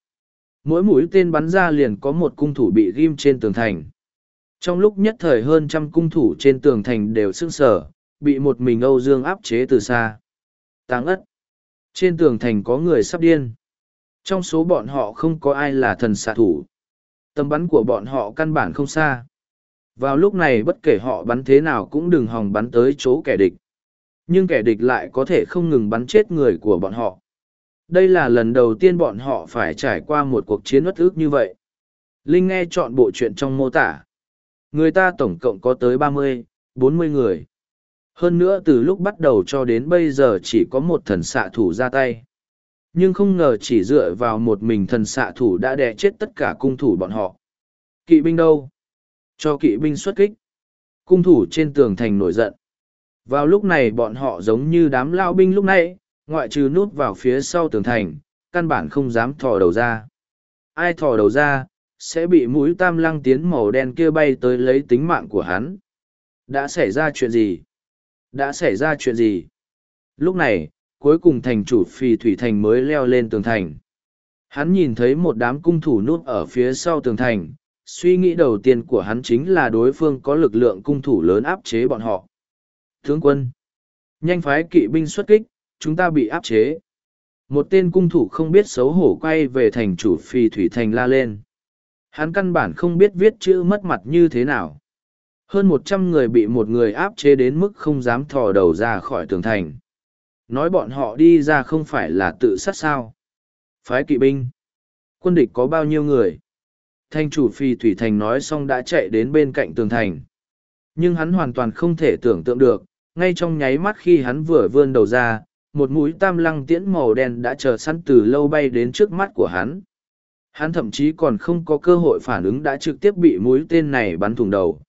Speaker 1: Mỗi mũi tên bắn ra liền có một cung thủ bị ghim trên tường thành. Trong lúc nhất thời hơn trăm cung thủ trên tường thành đều sưng sở, bị một mình Âu Dương áp chế từ xa. Táng ất. Trên tường thành có người sắp điên. Trong số bọn họ không có ai là thần xạ thủ. Tầm bắn của bọn họ căn bản không xa. Vào lúc này bất kể họ bắn thế nào cũng đừng hòng bắn tới chỗ kẻ địch. Nhưng kẻ địch lại có thể không ngừng bắn chết người của bọn họ. Đây là lần đầu tiên bọn họ phải trải qua một cuộc chiến bất ước như vậy. Linh nghe chọn bộ chuyện trong mô tả. Người ta tổng cộng có tới ba mươi, bốn mươi người. Hơn nữa từ lúc bắt đầu cho đến bây giờ chỉ có một thần xạ thủ ra tay. Nhưng không ngờ chỉ dựa vào một mình thần xạ thủ đã đè chết tất cả cung thủ bọn họ. Kỵ binh đâu? Cho kỵ binh xuất kích. Cung thủ trên tường thành nổi giận. Vào lúc này bọn họ giống như đám lao binh lúc nãy, ngoại trừ nút vào phía sau tường thành, căn bản không dám thò đầu ra. Ai thò đầu ra, sẽ bị mũi tam lăng tiến màu đen kia bay tới lấy tính mạng của hắn. Đã xảy ra chuyện gì? Đã xảy ra chuyện gì? Lúc này, cuối cùng thành chủ phì thủy thành mới leo lên tường thành. Hắn nhìn thấy một đám cung thủ nút ở phía sau tường thành, suy nghĩ đầu tiên của hắn chính là đối phương có lực lượng cung thủ lớn áp chế bọn họ. Tướng quân, nhanh phái kỵ binh xuất kích, chúng ta bị áp chế. Một tên cung thủ không biết xấu hổ quay về thành chủ phì thủy thành la lên. Hắn căn bản không biết viết chữ mất mặt như thế nào. Hơn một trăm người bị một người áp chế đến mức không dám thò đầu ra khỏi tường thành. Nói bọn họ đi ra không phải là tự sát sao. Phái kỵ binh. Quân địch có bao nhiêu người? Thanh chủ phi Thủy Thành nói xong đã chạy đến bên cạnh tường thành. Nhưng hắn hoàn toàn không thể tưởng tượng được, ngay trong nháy mắt khi hắn vừa vươn đầu ra, một mũi tam lăng tiễn màu đen đã chờ sẵn từ lâu bay đến trước mắt của hắn. Hắn thậm chí còn không có cơ hội phản ứng đã trực tiếp bị mũi tên này bắn thủng đầu.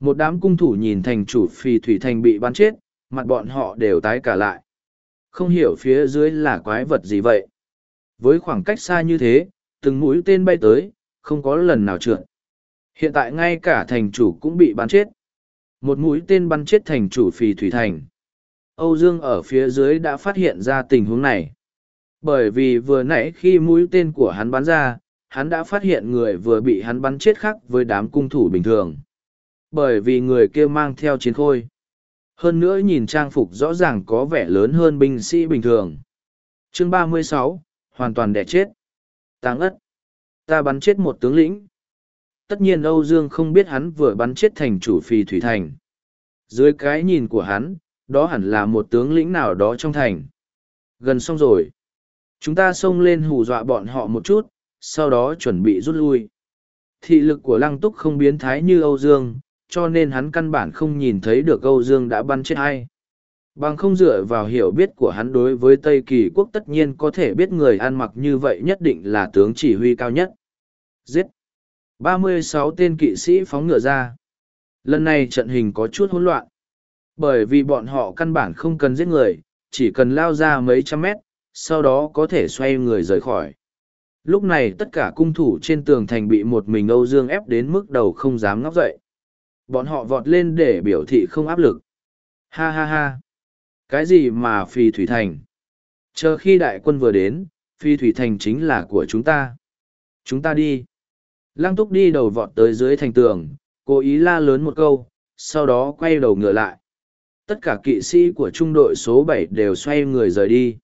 Speaker 1: Một đám cung thủ nhìn thành chủ phi thủy thành bị bắn chết, mặt bọn họ đều tái cả lại. Không hiểu phía dưới là quái vật gì vậy. Với khoảng cách xa như thế, từng mũi tên bay tới, không có lần nào trượt. Hiện tại ngay cả thành chủ cũng bị bắn chết. Một mũi tên bắn chết thành chủ phì thủy thành. Âu Dương ở phía dưới đã phát hiện ra tình huống này. Bởi vì vừa nãy khi mũi tên của hắn bắn ra, hắn đã phát hiện người vừa bị hắn bắn chết khác với đám cung thủ bình thường. Bởi vì người kia mang theo chiến khôi. Hơn nữa nhìn trang phục rõ ràng có vẻ lớn hơn binh sĩ bình thường. chương 36, hoàn toàn đẻ chết. Táng ất. Ta bắn chết một tướng lĩnh. Tất nhiên Âu Dương không biết hắn vừa bắn chết thành chủ phi thủy thành. Dưới cái nhìn của hắn, đó hẳn là một tướng lĩnh nào đó trong thành. Gần xong rồi. Chúng ta xông lên hù dọa bọn họ một chút, sau đó chuẩn bị rút lui. Thị lực của lăng túc không biến thái như Âu Dương, cho nên hắn căn bản không nhìn thấy được Âu Dương đã bắn chết ai. Bằng không dựa vào hiểu biết của hắn đối với Tây Kỳ quốc tất nhiên có thể biết người ăn mặc như vậy nhất định là tướng chỉ huy cao nhất. Giết! 36 tên kỵ sĩ phóng ngựa ra. Lần này trận hình có chút hỗn loạn. Bởi vì bọn họ căn bản không cần giết người, chỉ cần lao ra mấy trăm mét, sau đó có thể xoay người rời khỏi. Lúc này tất cả cung thủ trên tường thành bị một mình Âu Dương ép đến mức đầu không dám ngóc dậy. Bọn họ vọt lên để biểu thị không áp lực. Ha ha ha! Cái gì mà phi thủy thành? Chờ khi đại quân vừa đến, phi thủy thành chính là của chúng ta. Chúng ta đi. Lăng túc đi đầu vọt tới dưới thành tường, cố ý la lớn một câu, sau đó quay đầu ngựa lại. Tất cả kỵ sĩ của trung đội số bảy đều xoay người rời đi.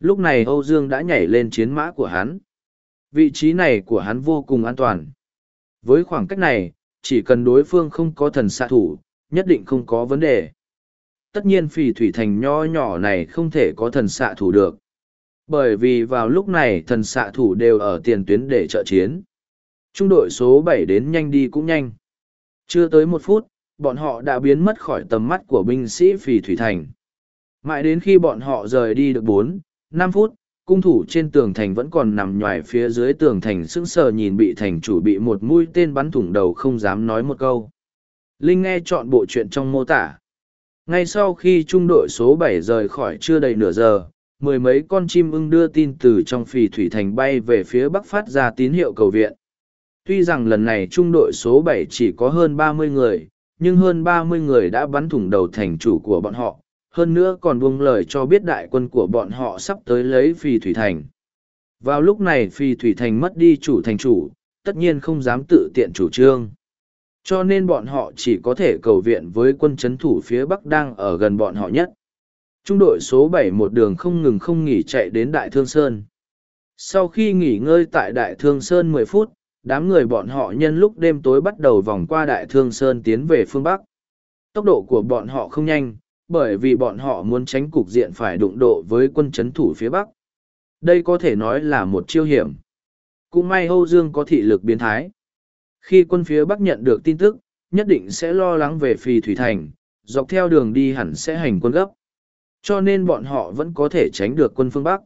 Speaker 1: Lúc này Âu Dương đã nhảy lên chiến mã của hắn. Vị trí này của hắn vô cùng an toàn. Với khoảng cách này, chỉ cần đối phương không có thần xạ thủ, nhất định không có vấn đề tất nhiên phì thủy thành nho nhỏ này không thể có thần xạ thủ được. Bởi vì vào lúc này thần xạ thủ đều ở tiền tuyến để trợ chiến. Trung đội số bảy đến nhanh đi cũng nhanh. Chưa tới một phút, bọn họ đã biến mất khỏi tầm mắt của binh sĩ phì thủy thành. Mãi đến khi bọn họ rời đi được bốn, năm phút, cung thủ trên tường thành vẫn còn nằm nhoài phía dưới tường thành sững sờ nhìn bị thành chủ bị một mũi tên bắn thủng đầu không dám nói một câu. Linh nghe chọn bộ chuyện trong mô tả, ngay sau khi trung đội số bảy rời khỏi chưa đầy nửa giờ mười mấy con chim ưng đưa tin từ trong phì thủy thành bay về phía bắc phát ra tín hiệu cầu viện tuy rằng lần này trung đội số bảy chỉ có hơn ba mươi người nhưng hơn ba mươi người đã bắn thủng đầu thành chủ của bọn họ hơn nữa còn buông lời cho biết đại quân của bọn họ sắp tới lấy phi thủy thành vào lúc này phi thủy thành mất đi chủ thành chủ tất nhiên không dám tự tiện chủ trương cho nên bọn họ chỉ có thể cầu viện với quân chấn thủ phía Bắc đang ở gần bọn họ nhất. Trung đội số bảy một đường không ngừng không nghỉ chạy đến Đại Thương Sơn. Sau khi nghỉ ngơi tại Đại Thương Sơn mười phút, đám người bọn họ nhân lúc đêm tối bắt đầu vòng qua Đại Thương Sơn tiến về phương Bắc. Tốc độ của bọn họ không nhanh, bởi vì bọn họ muốn tránh cục diện phải đụng độ với quân chấn thủ phía Bắc. Đây có thể nói là một chiêu hiểm. Cũng may Âu Dương có thị lực biến thái. Khi quân phía Bắc nhận được tin tức, nhất định sẽ lo lắng về Phi Thủy Thành, dọc theo đường đi hẳn sẽ hành quân gấp. Cho nên bọn họ vẫn có thể tránh được quân phương Bắc.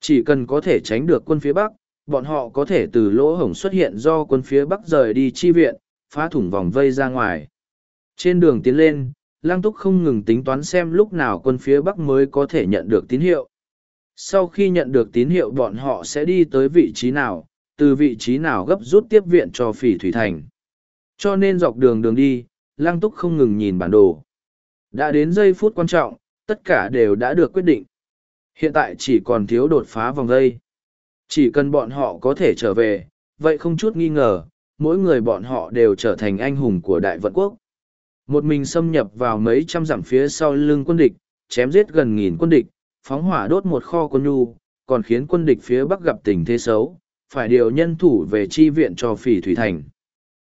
Speaker 1: Chỉ cần có thể tránh được quân phía Bắc, bọn họ có thể từ lỗ hổng xuất hiện do quân phía Bắc rời đi chi viện, phá thủng vòng vây ra ngoài. Trên đường tiến lên, Lang Túc không ngừng tính toán xem lúc nào quân phía Bắc mới có thể nhận được tín hiệu. Sau khi nhận được tín hiệu bọn họ sẽ đi tới vị trí nào, từ vị trí nào gấp rút tiếp viện cho phỉ thủy thành. Cho nên dọc đường đường đi, lăng túc không ngừng nhìn bản đồ. Đã đến giây phút quan trọng, tất cả đều đã được quyết định. Hiện tại chỉ còn thiếu đột phá vòng vây. Chỉ cần bọn họ có thể trở về, vậy không chút nghi ngờ, mỗi người bọn họ đều trở thành anh hùng của đại vận quốc. Một mình xâm nhập vào mấy trăm dặm phía sau lưng quân địch, chém giết gần nghìn quân địch, phóng hỏa đốt một kho quân nhu, còn khiến quân địch phía bắc gặp tình thế xấu, phải điều nhân thủ về chi viện cho phỉ thủy thành.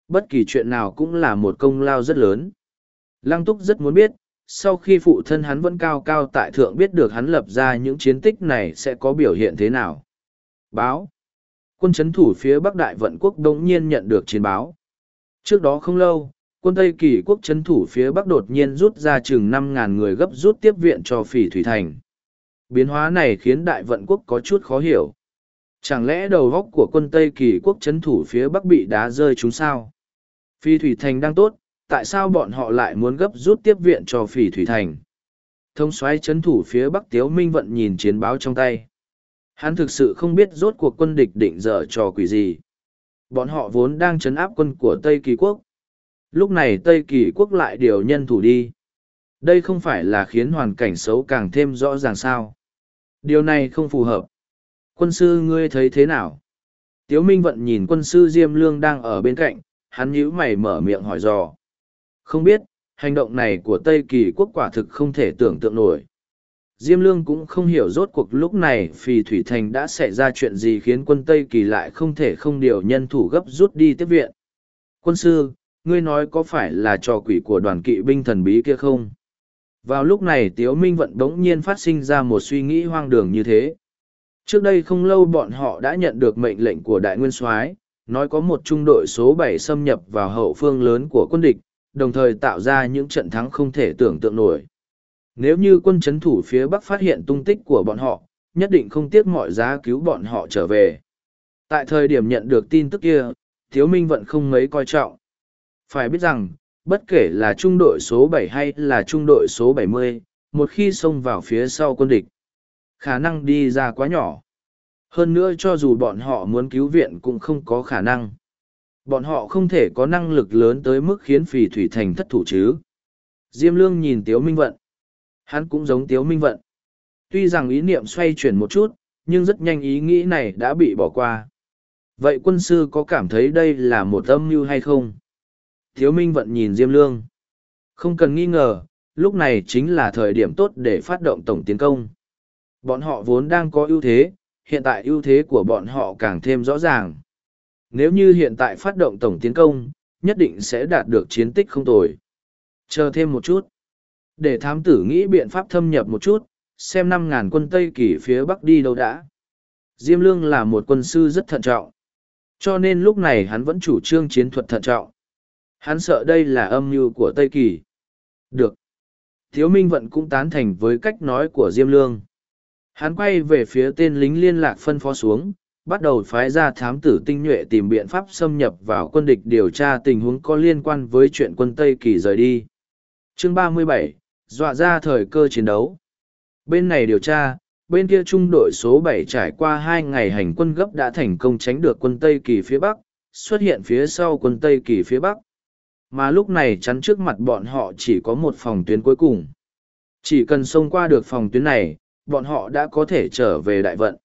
Speaker 1: Bất kỳ chuyện nào cũng là một công lao rất lớn. Lăng túc rất muốn biết, sau khi phụ thân hắn vẫn cao cao tại thượng biết được hắn lập ra những chiến tích này sẽ có biểu hiện thế nào. Báo Quân chấn thủ phía Bắc Đại Vận Quốc đống nhiên nhận được chiến báo. Trước đó không lâu, quân Tây Kỳ quốc chấn thủ phía Bắc đột nhiên rút ra chừng năm ngàn người gấp rút tiếp viện cho phỉ Thủy Thành. Biến hóa này khiến Đại Vận Quốc có chút khó hiểu. Chẳng lẽ đầu góc của quân Tây Kỳ quốc chấn thủ phía Bắc bị đá rơi chúng sao? Phi Thủy Thành đang tốt, tại sao bọn họ lại muốn gấp rút tiếp viện cho Phỉ Thủy Thành? Thông xoáy chấn thủ phía Bắc Tiếu Minh Vận nhìn chiến báo trong tay. Hắn thực sự không biết rốt cuộc quân địch định dở trò quỷ gì. Bọn họ vốn đang chấn áp quân của Tây Kỳ Quốc. Lúc này Tây Kỳ Quốc lại điều nhân thủ đi. Đây không phải là khiến hoàn cảnh xấu càng thêm rõ ràng sao. Điều này không phù hợp. Quân sư ngươi thấy thế nào? Tiếu Minh Vận nhìn quân sư Diêm Lương đang ở bên cạnh, hắn nhíu mày mở miệng hỏi dò. Không biết, hành động này của Tây Kỳ quốc quả thực không thể tưởng tượng nổi. Diêm Lương cũng không hiểu rốt cuộc lúc này Phì Thủy Thành đã xảy ra chuyện gì khiến quân Tây Kỳ lại không thể không điều nhân thủ gấp rút đi tiếp viện. Quân sư, ngươi nói có phải là trò quỷ của đoàn kỵ binh thần bí kia không? Vào lúc này Tiếu Minh Vận đống nhiên phát sinh ra một suy nghĩ hoang đường như thế. Trước đây không lâu bọn họ đã nhận được mệnh lệnh của Đại Nguyên Soái, nói có một trung đội số bảy xâm nhập vào hậu phương lớn của quân địch, đồng thời tạo ra những trận thắng không thể tưởng tượng nổi. Nếu như quân chấn thủ phía Bắc phát hiện tung tích của bọn họ, nhất định không tiếc mọi giá cứu bọn họ trở về. Tại thời điểm nhận được tin tức kia, Thiếu Minh vẫn không mấy coi trọng. Phải biết rằng, bất kể là trung đội số 7 hay là trung đội số 70, một khi xông vào phía sau quân địch, khả năng đi ra quá nhỏ. Hơn nữa cho dù bọn họ muốn cứu viện cũng không có khả năng. Bọn họ không thể có năng lực lớn tới mức khiến phì thủy thành thất thủ chứ. Diêm Lương nhìn Tiếu Minh Vận. Hắn cũng giống Tiếu Minh Vận. Tuy rằng ý niệm xoay chuyển một chút, nhưng rất nhanh ý nghĩ này đã bị bỏ qua. Vậy quân sư có cảm thấy đây là một âm mưu hay không? thiếu Minh Vận nhìn Diêm Lương. Không cần nghi ngờ, lúc này chính là thời điểm tốt để phát động tổng tiến công. Bọn họ vốn đang có ưu thế, hiện tại ưu thế của bọn họ càng thêm rõ ràng. Nếu như hiện tại phát động tổng tiến công, nhất định sẽ đạt được chiến tích không tồi. Chờ thêm một chút. Để thám tử nghĩ biện pháp thâm nhập một chút, xem năm ngàn quân Tây Kỳ phía Bắc đi đâu đã. Diêm Lương là một quân sư rất thận trọng. Cho nên lúc này hắn vẫn chủ trương chiến thuật thận trọng. Hắn sợ đây là âm mưu của Tây Kỳ. Được. Thiếu Minh Vận cũng tán thành với cách nói của Diêm Lương. Hắn quay về phía tên lính liên lạc phân phó xuống, bắt đầu phái ra thám tử tinh nhuệ tìm biện pháp xâm nhập vào quân địch điều tra tình huống có liên quan với chuyện quân Tây Kỳ rời đi. Chương 37, dọa ra thời cơ chiến đấu. Bên này điều tra, bên kia trung đội số 7 trải qua hai ngày hành quân gấp đã thành công tránh được quân Tây Kỳ phía Bắc, xuất hiện phía sau quân Tây Kỳ phía Bắc. Mà lúc này chắn trước mặt bọn họ chỉ có một phòng tuyến cuối cùng. Chỉ cần xông qua được phòng tuyến này, bọn họ đã có thể trở về đại vận.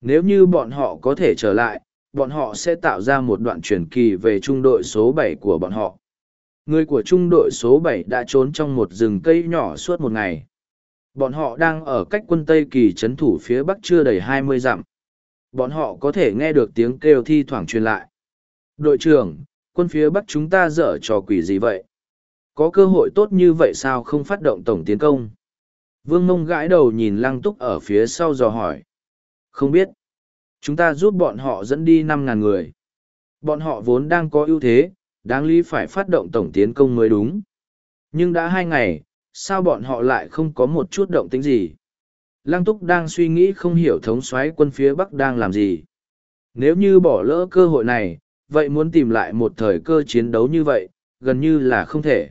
Speaker 1: Nếu như bọn họ có thể trở lại, bọn họ sẽ tạo ra một đoạn truyền kỳ về trung đội số 7 của bọn họ. Người của trung đội số 7 đã trốn trong một rừng cây nhỏ suốt một ngày. Bọn họ đang ở cách quân Tây Kỳ trấn thủ phía bắc chưa đầy 20 dặm. Bọn họ có thể nghe được tiếng kêu thi thoảng truyền lại. Đội trưởng, quân phía bắc chúng ta dở trò quỷ gì vậy? Có cơ hội tốt như vậy sao không phát động tổng tiến công? Vương mông gãi đầu nhìn lăng túc ở phía sau dò hỏi. Không biết. Chúng ta giúp bọn họ dẫn đi năm ngàn người. Bọn họ vốn đang có ưu thế, đáng lý phải phát động tổng tiến công mới đúng. Nhưng đã hai ngày, sao bọn họ lại không có một chút động tính gì? Lăng túc đang suy nghĩ không hiểu thống soái quân phía Bắc đang làm gì. Nếu như bỏ lỡ cơ hội này, vậy muốn tìm lại một thời cơ chiến đấu như vậy, gần như là không thể.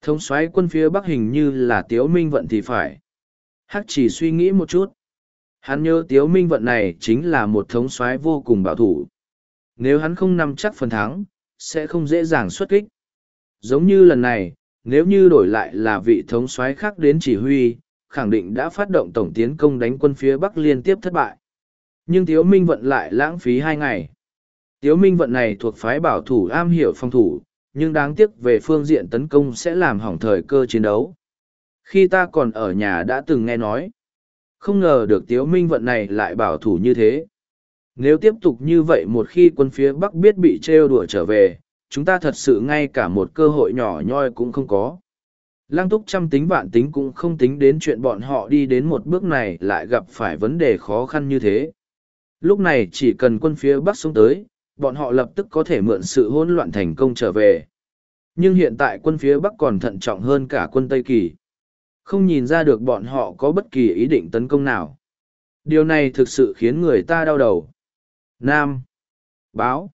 Speaker 1: Thống soái quân phía Bắc hình như là Tiếu Minh Vận thì phải. Hắc chỉ suy nghĩ một chút. Hắn nhớ Tiếu Minh Vận này chính là một thống soái vô cùng bảo thủ. Nếu hắn không nắm chắc phần thắng, sẽ không dễ dàng xuất kích. Giống như lần này, nếu như đổi lại là vị thống soái khác đến chỉ huy, khẳng định đã phát động tổng tiến công đánh quân phía Bắc liên tiếp thất bại. Nhưng Tiếu Minh Vận lại lãng phí hai ngày. Tiếu Minh Vận này thuộc phái bảo thủ am hiểu phòng thủ, nhưng đáng tiếc về phương diện tấn công sẽ làm hỏng thời cơ chiến đấu. Khi ta còn ở nhà đã từng nghe nói, không ngờ được Tiếu Minh Vận này lại bảo thủ như thế. Nếu tiếp tục như vậy một khi quân phía Bắc biết bị trêu đùa trở về, chúng ta thật sự ngay cả một cơ hội nhỏ nhoi cũng không có. Lăng túc trăm tính vạn tính cũng không tính đến chuyện bọn họ đi đến một bước này lại gặp phải vấn đề khó khăn như thế. Lúc này chỉ cần quân phía Bắc xuống tới, bọn họ lập tức có thể mượn sự hỗn loạn thành công trở về. Nhưng hiện tại quân phía Bắc còn thận trọng hơn cả quân Tây Kỳ. Không nhìn ra được bọn họ có bất kỳ ý định tấn công nào. Điều này thực sự khiến người ta đau đầu. Nam. Báo.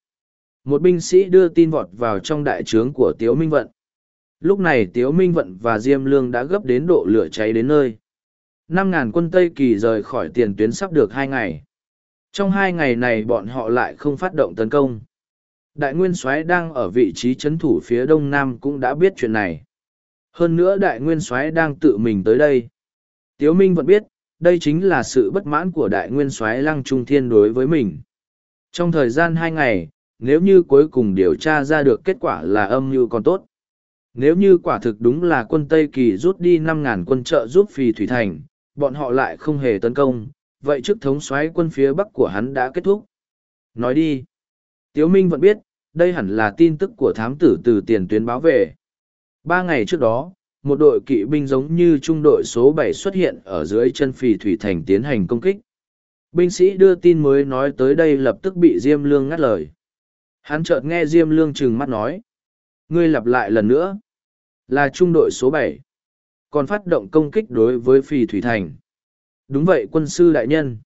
Speaker 1: Một binh sĩ đưa tin vọt vào trong đại trướng của Tiếu Minh Vận. Lúc này Tiếu Minh Vận và Diêm Lương đã gấp đến độ lửa cháy đến nơi. Năm ngàn quân Tây Kỳ rời khỏi tiền tuyến sắp được hai ngày. Trong hai ngày này bọn họ lại không phát động tấn công. Đại Nguyên soái đang ở vị trí chấn thủ phía đông nam cũng đã biết chuyện này. Hơn nữa Đại Nguyên soái đang tự mình tới đây. Tiếu Minh vẫn biết, đây chính là sự bất mãn của Đại Nguyên soái Lăng Trung Thiên đối với mình. Trong thời gian hai ngày, nếu như cuối cùng điều tra ra được kết quả là âm mưu còn tốt. Nếu như quả thực đúng là quân Tây Kỳ rút đi năm ngàn quân trợ giúp Phi Thủy Thành, bọn họ lại không hề tấn công, vậy chức thống soái quân phía bắc của hắn đã kết thúc. Nói đi. Tiếu Minh vẫn biết, đây hẳn là tin tức của thám tử từ tiền tuyến báo về. Ba ngày trước đó, một đội kỵ binh giống như trung đội số bảy xuất hiện ở dưới chân phì thủy thành tiến hành công kích. Binh sĩ đưa tin mới nói tới đây lập tức bị Diêm Lương ngắt lời. Hắn chợt nghe Diêm Lương trừng mắt nói. Ngươi lặp lại lần nữa. Là trung đội số bảy, Còn phát động công kích đối với phì thủy thành. Đúng vậy quân sư đại nhân.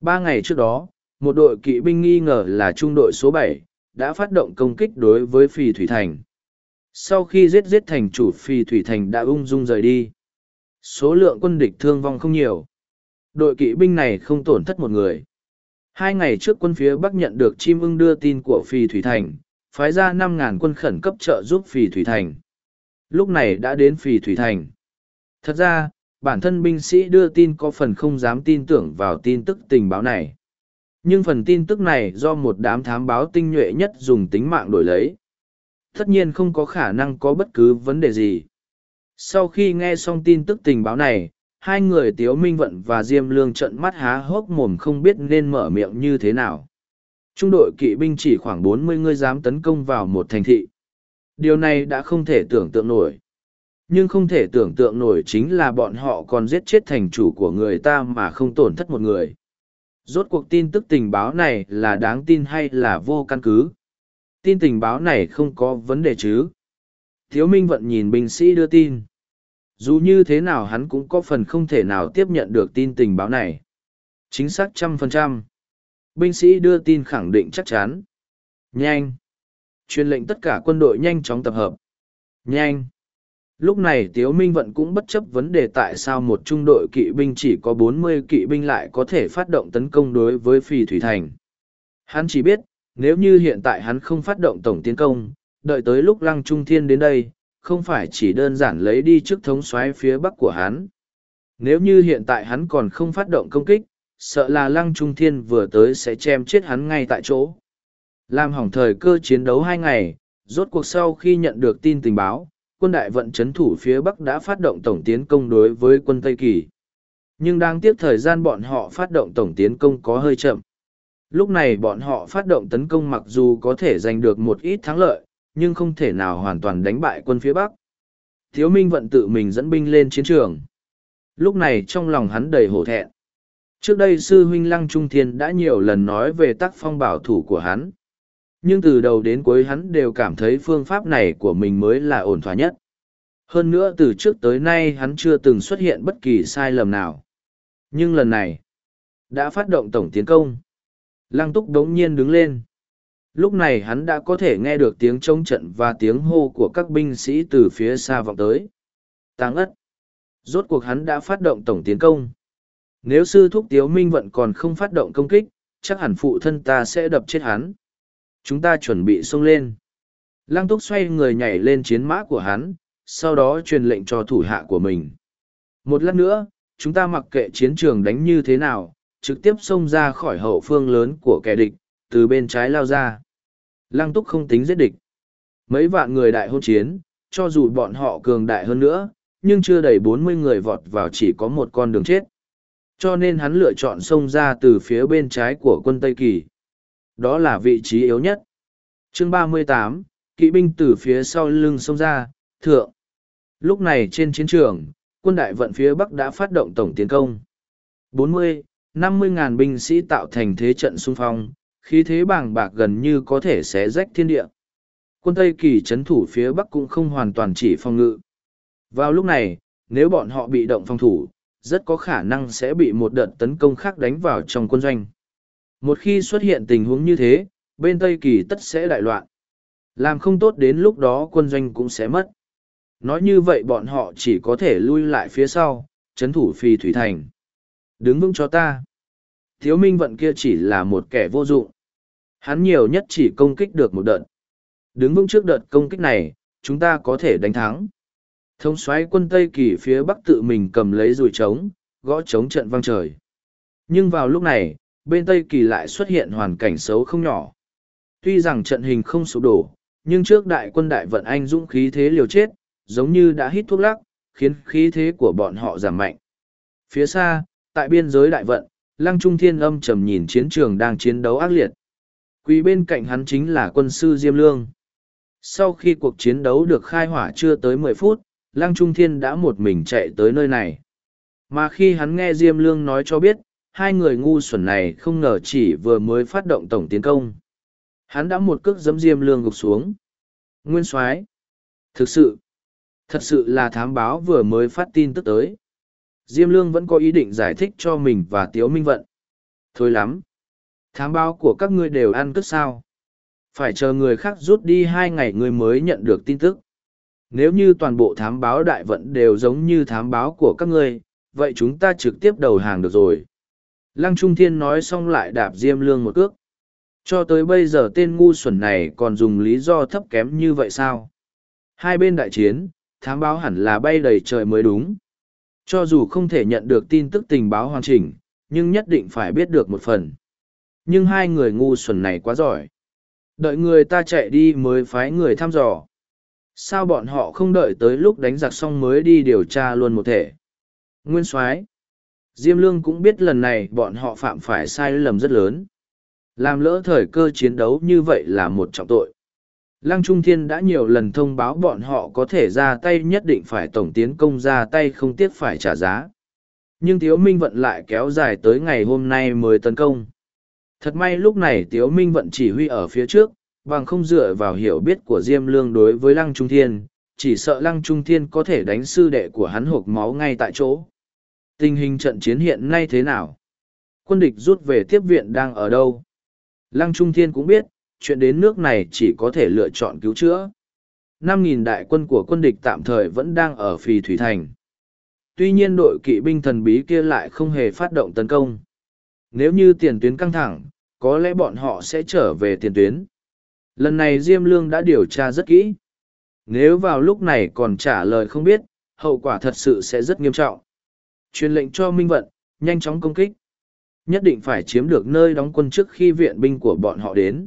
Speaker 1: Ba ngày trước đó, một đội kỵ binh nghi ngờ là trung đội số bảy đã phát động công kích đối với phì thủy thành. Sau khi giết giết thành chủ phì thủy thành đã ung dung rời đi. Số lượng quân địch thương vong không nhiều. Đội kỵ binh này không tổn thất một người. Hai ngày trước quân phía Bắc nhận được chim ưng đưa tin của phì thủy thành, phái ra năm ngàn quân khẩn cấp trợ giúp phì thủy thành. Lúc này đã đến phì thủy thành. Thật ra, bản thân binh sĩ đưa tin có phần không dám tin tưởng vào tin tức tình báo này. Nhưng phần tin tức này do một đám thám báo tinh nhuệ nhất dùng tính mạng đổi lấy. Tất nhiên không có khả năng có bất cứ vấn đề gì. Sau khi nghe xong tin tức tình báo này, hai người Tiếu Minh Vận và Diêm Lương trận mắt há hốc mồm không biết nên mở miệng như thế nào. Trung đội kỵ binh chỉ khoảng bốn mươi người dám tấn công vào một thành thị. Điều này đã không thể tưởng tượng nổi. Nhưng không thể tưởng tượng nổi chính là bọn họ còn giết chết thành chủ của người ta mà không tổn thất một người. Rốt cuộc tin tức tình báo này là đáng tin hay là vô căn cứ? Tin tình báo này không có vấn đề chứ? Thiếu minh vận nhìn binh sĩ đưa tin dù như thế nào hắn cũng có phần không thể nào tiếp nhận được tin tình báo này. Chính xác trăm phần trăm. Binh sĩ đưa tin khẳng định chắc chắn. Nhanh. Truyền lệnh tất cả quân đội nhanh chóng tập hợp. Nhanh. Lúc này Tiếu Minh Vận cũng bất chấp vấn đề tại sao một trung đội kỵ binh chỉ có bốn mươi kỵ binh lại có thể phát động tấn công đối với Phì Thủy Thành. Hắn chỉ biết, nếu như hiện tại hắn không phát động tổng tiến công, đợi tới lúc Lăng Trung Thiên đến đây, không phải chỉ đơn giản lấy đi trước thống soái phía bắc của hắn. Nếu như hiện tại hắn còn không phát động công kích, sợ là Lăng Trung Thiên vừa tới sẽ chém chết hắn ngay tại chỗ. Làm hỏng thời cơ chiến đấu hai ngày, rốt cuộc sau khi nhận được tin tình báo, quân đại vận chấn thủ phía Bắc đã phát động tổng tiến công đối với quân Tây Kỳ. Nhưng đáng tiếc thời gian bọn họ phát động tổng tiến công có hơi chậm. Lúc này bọn họ phát động tấn công mặc dù có thể giành được một ít thắng lợi, nhưng không thể nào hoàn toàn đánh bại quân phía Bắc. Thiếu Minh vận tự mình dẫn binh lên chiến trường. Lúc này trong lòng hắn đầy hổ thẹn. Trước đây sư huynh Lăng Trung Thiên đã nhiều lần nói về tác phong bảo thủ của hắn. Nhưng từ đầu đến cuối hắn đều cảm thấy phương pháp này của mình mới là ổn thỏa nhất. Hơn nữa từ trước tới nay hắn chưa từng xuất hiện bất kỳ sai lầm nào. Nhưng lần này, đã phát động tổng tiến công. Lăng túc đống nhiên đứng lên. Lúc này hắn đã có thể nghe được tiếng trống trận và tiếng hô của các binh sĩ từ phía xa vọng tới. Tăng ất. Rốt cuộc hắn đã phát động tổng tiến công. Nếu sư thúc tiếu minh vận còn không phát động công kích, chắc hẳn phụ thân ta sẽ đập chết hắn chúng ta chuẩn bị xông lên lăng túc xoay người nhảy lên chiến mã của hắn sau đó truyền lệnh cho thủ hạ của mình một lát nữa chúng ta mặc kệ chiến trường đánh như thế nào trực tiếp xông ra khỏi hậu phương lớn của kẻ địch từ bên trái lao ra lăng túc không tính giết địch mấy vạn người đại hôn chiến cho dù bọn họ cường đại hơn nữa nhưng chưa đầy bốn mươi người vọt vào chỉ có một con đường chết cho nên hắn lựa chọn xông ra từ phía bên trái của quân tây kỳ đó là vị trí yếu nhất. Chương 38, kỵ binh từ phía sau lưng xông ra, thượng. Lúc này trên chiến trường, quân đại vận phía Bắc đã phát động tổng tiến công. 40, 50 ngàn binh sĩ tạo thành thế trận xung phong, khí thế bàng bạc gần như có thể xé rách thiên địa. Quân Tây Kỳ chấn thủ phía Bắc cũng không hoàn toàn chỉ phòng ngự. Vào lúc này, nếu bọn họ bị động phòng thủ, rất có khả năng sẽ bị một đợt tấn công khác đánh vào trong quân doanh. Một khi xuất hiện tình huống như thế, bên Tây Kỳ tất sẽ đại loạn. Làm không tốt đến lúc đó quân doanh cũng sẽ mất. Nói như vậy bọn họ chỉ có thể lui lại phía sau, chấn thủ phi thủy thành. Đứng vững cho ta. Thiếu minh vận kia chỉ là một kẻ vô dụng. Hắn nhiều nhất chỉ công kích được một đợt. Đứng vững trước đợt công kích này, chúng ta có thể đánh thắng. Thống xoáy quân Tây Kỳ phía Bắc tự mình cầm lấy rùi trống, gõ trống trận vang trời. Nhưng vào lúc này, bên Tây Kỳ lại xuất hiện hoàn cảnh xấu không nhỏ. Tuy rằng trận hình không sụp đổ, nhưng trước đại quân đại vận anh dũng khí thế liều chết, giống như đã hít thuốc lắc, khiến khí thế của bọn họ giảm mạnh. Phía xa, tại biên giới đại vận, Lăng Trung Thiên âm trầm nhìn chiến trường đang chiến đấu ác liệt. Quỳ bên cạnh hắn chính là quân sư Diêm Lương. Sau khi cuộc chiến đấu được khai hỏa chưa tới mười phút, Lăng Trung Thiên đã một mình chạy tới nơi này. Mà khi hắn nghe Diêm Lương nói cho biết, hai người ngu xuẩn này không ngờ chỉ vừa mới phát động tổng tiến công. Hắn đã một cước giấm Diêm Lương gục xuống. Nguyên soái Thực sự, thật sự là thám báo vừa mới phát tin tức tới. Diêm Lương vẫn có ý định giải thích cho mình và Tiếu Minh Vận. Thôi lắm. Thám báo của các ngươi đều ăn cất sao. Phải chờ người khác rút đi hai ngày ngươi mới nhận được tin tức. Nếu như toàn bộ thám báo đại vận đều giống như thám báo của các ngươi, vậy chúng ta trực tiếp đầu hàng được rồi. Lăng Trung Thiên nói xong lại đạp Diêm Lương một cước. Cho tới bây giờ tên ngu xuẩn này còn dùng lý do thấp kém như vậy sao? Hai bên đại chiến, thám báo hẳn là bay đầy trời mới đúng. Cho dù không thể nhận được tin tức tình báo hoàn chỉnh, nhưng nhất định phải biết được một phần. Nhưng hai người ngu xuẩn này quá giỏi. Đợi người ta chạy đi mới phái người thăm dò. Sao bọn họ không đợi tới lúc đánh giặc xong mới đi điều tra luôn một thể? Nguyên soái Diêm Lương cũng biết lần này bọn họ phạm phải sai lầm rất lớn. Làm lỡ thời cơ chiến đấu như vậy là một trọng tội. Lăng Trung Thiên đã nhiều lần thông báo bọn họ có thể ra tay nhất định phải tổng tiến công ra tay không tiếc phải trả giá. Nhưng Tiếu Minh Vận lại kéo dài tới ngày hôm nay mới tấn công. Thật may lúc này Tiếu Minh Vận chỉ huy ở phía trước, bằng không dựa vào hiểu biết của Diêm Lương đối với Lăng Trung Thiên, chỉ sợ Lăng Trung Thiên có thể đánh sư đệ của hắn hộp máu ngay tại chỗ. Tình hình trận chiến hiện nay thế nào? Quân địch rút về tiếp viện đang ở đâu? Lăng Trung Thiên cũng biết, chuyện đến nước này chỉ có thể lựa chọn cứu chữa. 5.000 đại quân của quân địch tạm thời vẫn đang ở Phì Thủy Thành. Tuy nhiên đội kỵ binh thần bí kia lại không hề phát động tấn công. Nếu như tiền tuyến căng thẳng, có lẽ bọn họ sẽ trở về tiền tuyến. Lần này Diêm Lương đã điều tra rất kỹ. Nếu vào lúc này còn trả lời không biết, hậu quả thật sự sẽ rất nghiêm trọng. Truyền lệnh cho Minh Vận, nhanh chóng công kích. Nhất định phải chiếm được nơi đóng quân trước khi viện binh của bọn họ đến.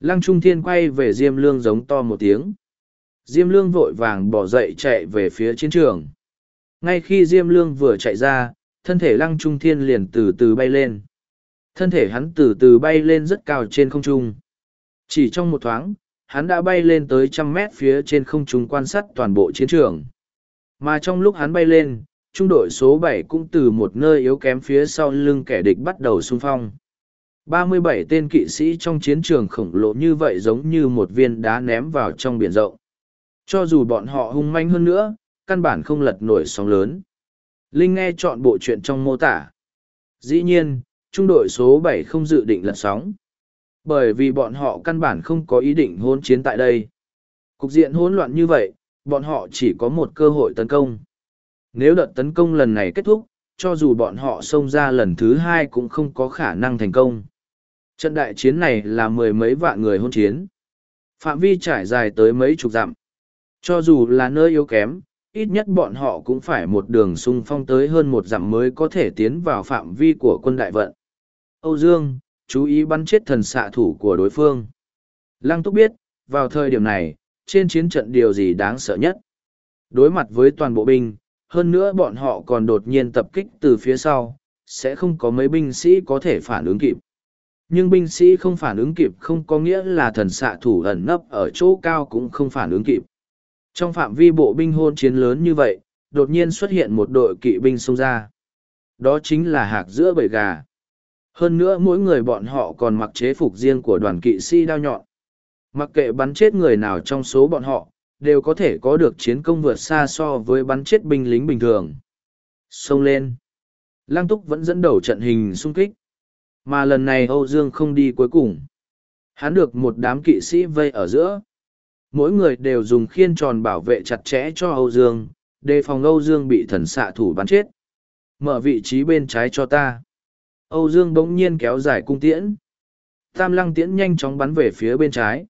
Speaker 1: Lăng Trung Thiên quay về Diêm Lương giống to một tiếng. Diêm Lương vội vàng bỏ dậy chạy về phía chiến trường. Ngay khi Diêm Lương vừa chạy ra, thân thể Lăng Trung Thiên liền từ từ bay lên. Thân thể hắn từ từ bay lên rất cao trên không trung. Chỉ trong một thoáng, hắn đã bay lên tới trăm mét phía trên không trung quan sát toàn bộ chiến trường. Mà trong lúc hắn bay lên, trung đội số bảy cũng từ một nơi yếu kém phía sau lưng kẻ địch bắt đầu xung phong. 37 tên kỵ sĩ trong chiến trường khổng lồ như vậy giống như một viên đá ném vào trong biển rộng. Cho dù bọn họ hung manh hơn nữa, căn bản không lật nổi sóng lớn. Linh nghe chọn bộ chuyện trong mô tả. Dĩ nhiên, trung đội số 7 không dự định lật sóng. Bởi vì bọn họ căn bản không có ý định hôn chiến tại đây. Cục diện hỗn loạn như vậy, bọn họ chỉ có một cơ hội tấn công. Nếu đợt tấn công lần này kết thúc, cho dù bọn họ xông ra lần thứ hai cũng không có khả năng thành công. Trận đại chiến này là mười mấy vạn người hôn chiến. Phạm vi trải dài tới mấy chục dặm. Cho dù là nơi yếu kém, ít nhất bọn họ cũng phải một đường xung phong tới hơn một dặm mới có thể tiến vào phạm vi của quân đại vận. Âu Dương, chú ý bắn chết thần xạ thủ của đối phương. Lăng Túc biết, vào thời điểm này, trên chiến trận điều gì đáng sợ nhất. Đối mặt với toàn bộ binh, hơn nữa bọn họ còn đột nhiên tập kích từ phía sau, sẽ không có mấy binh sĩ có thể phản ứng kịp. Nhưng binh sĩ không phản ứng kịp không có nghĩa là thần xạ thủ ẩn nấp ở chỗ cao cũng không phản ứng kịp. Trong phạm vi bộ binh hôn chiến lớn như vậy, đột nhiên xuất hiện một đội kỵ binh xông ra. Đó chính là hạc giữa bầy gà. Hơn nữa mỗi người bọn họ còn mặc chế phục riêng của đoàn kỵ sĩ đao nhọn. Mặc kệ bắn chết người nào trong số bọn họ, đều có thể có được chiến công vượt xa so với bắn chết binh lính bình thường. Xông lên. Lăng Túc vẫn dẫn đầu trận hình xung kích. Mà lần này Âu Dương không đi cuối cùng. Hắn được một đám kỵ sĩ vây ở giữa. Mỗi người đều dùng khiên tròn bảo vệ chặt chẽ cho Âu Dương, đề phòng Âu Dương bị thần xạ thủ bắn chết. Mở vị trí bên trái cho ta. Âu Dương bỗng nhiên kéo dài cung tiễn. Tam lăng tiễn nhanh chóng bắn về phía bên trái.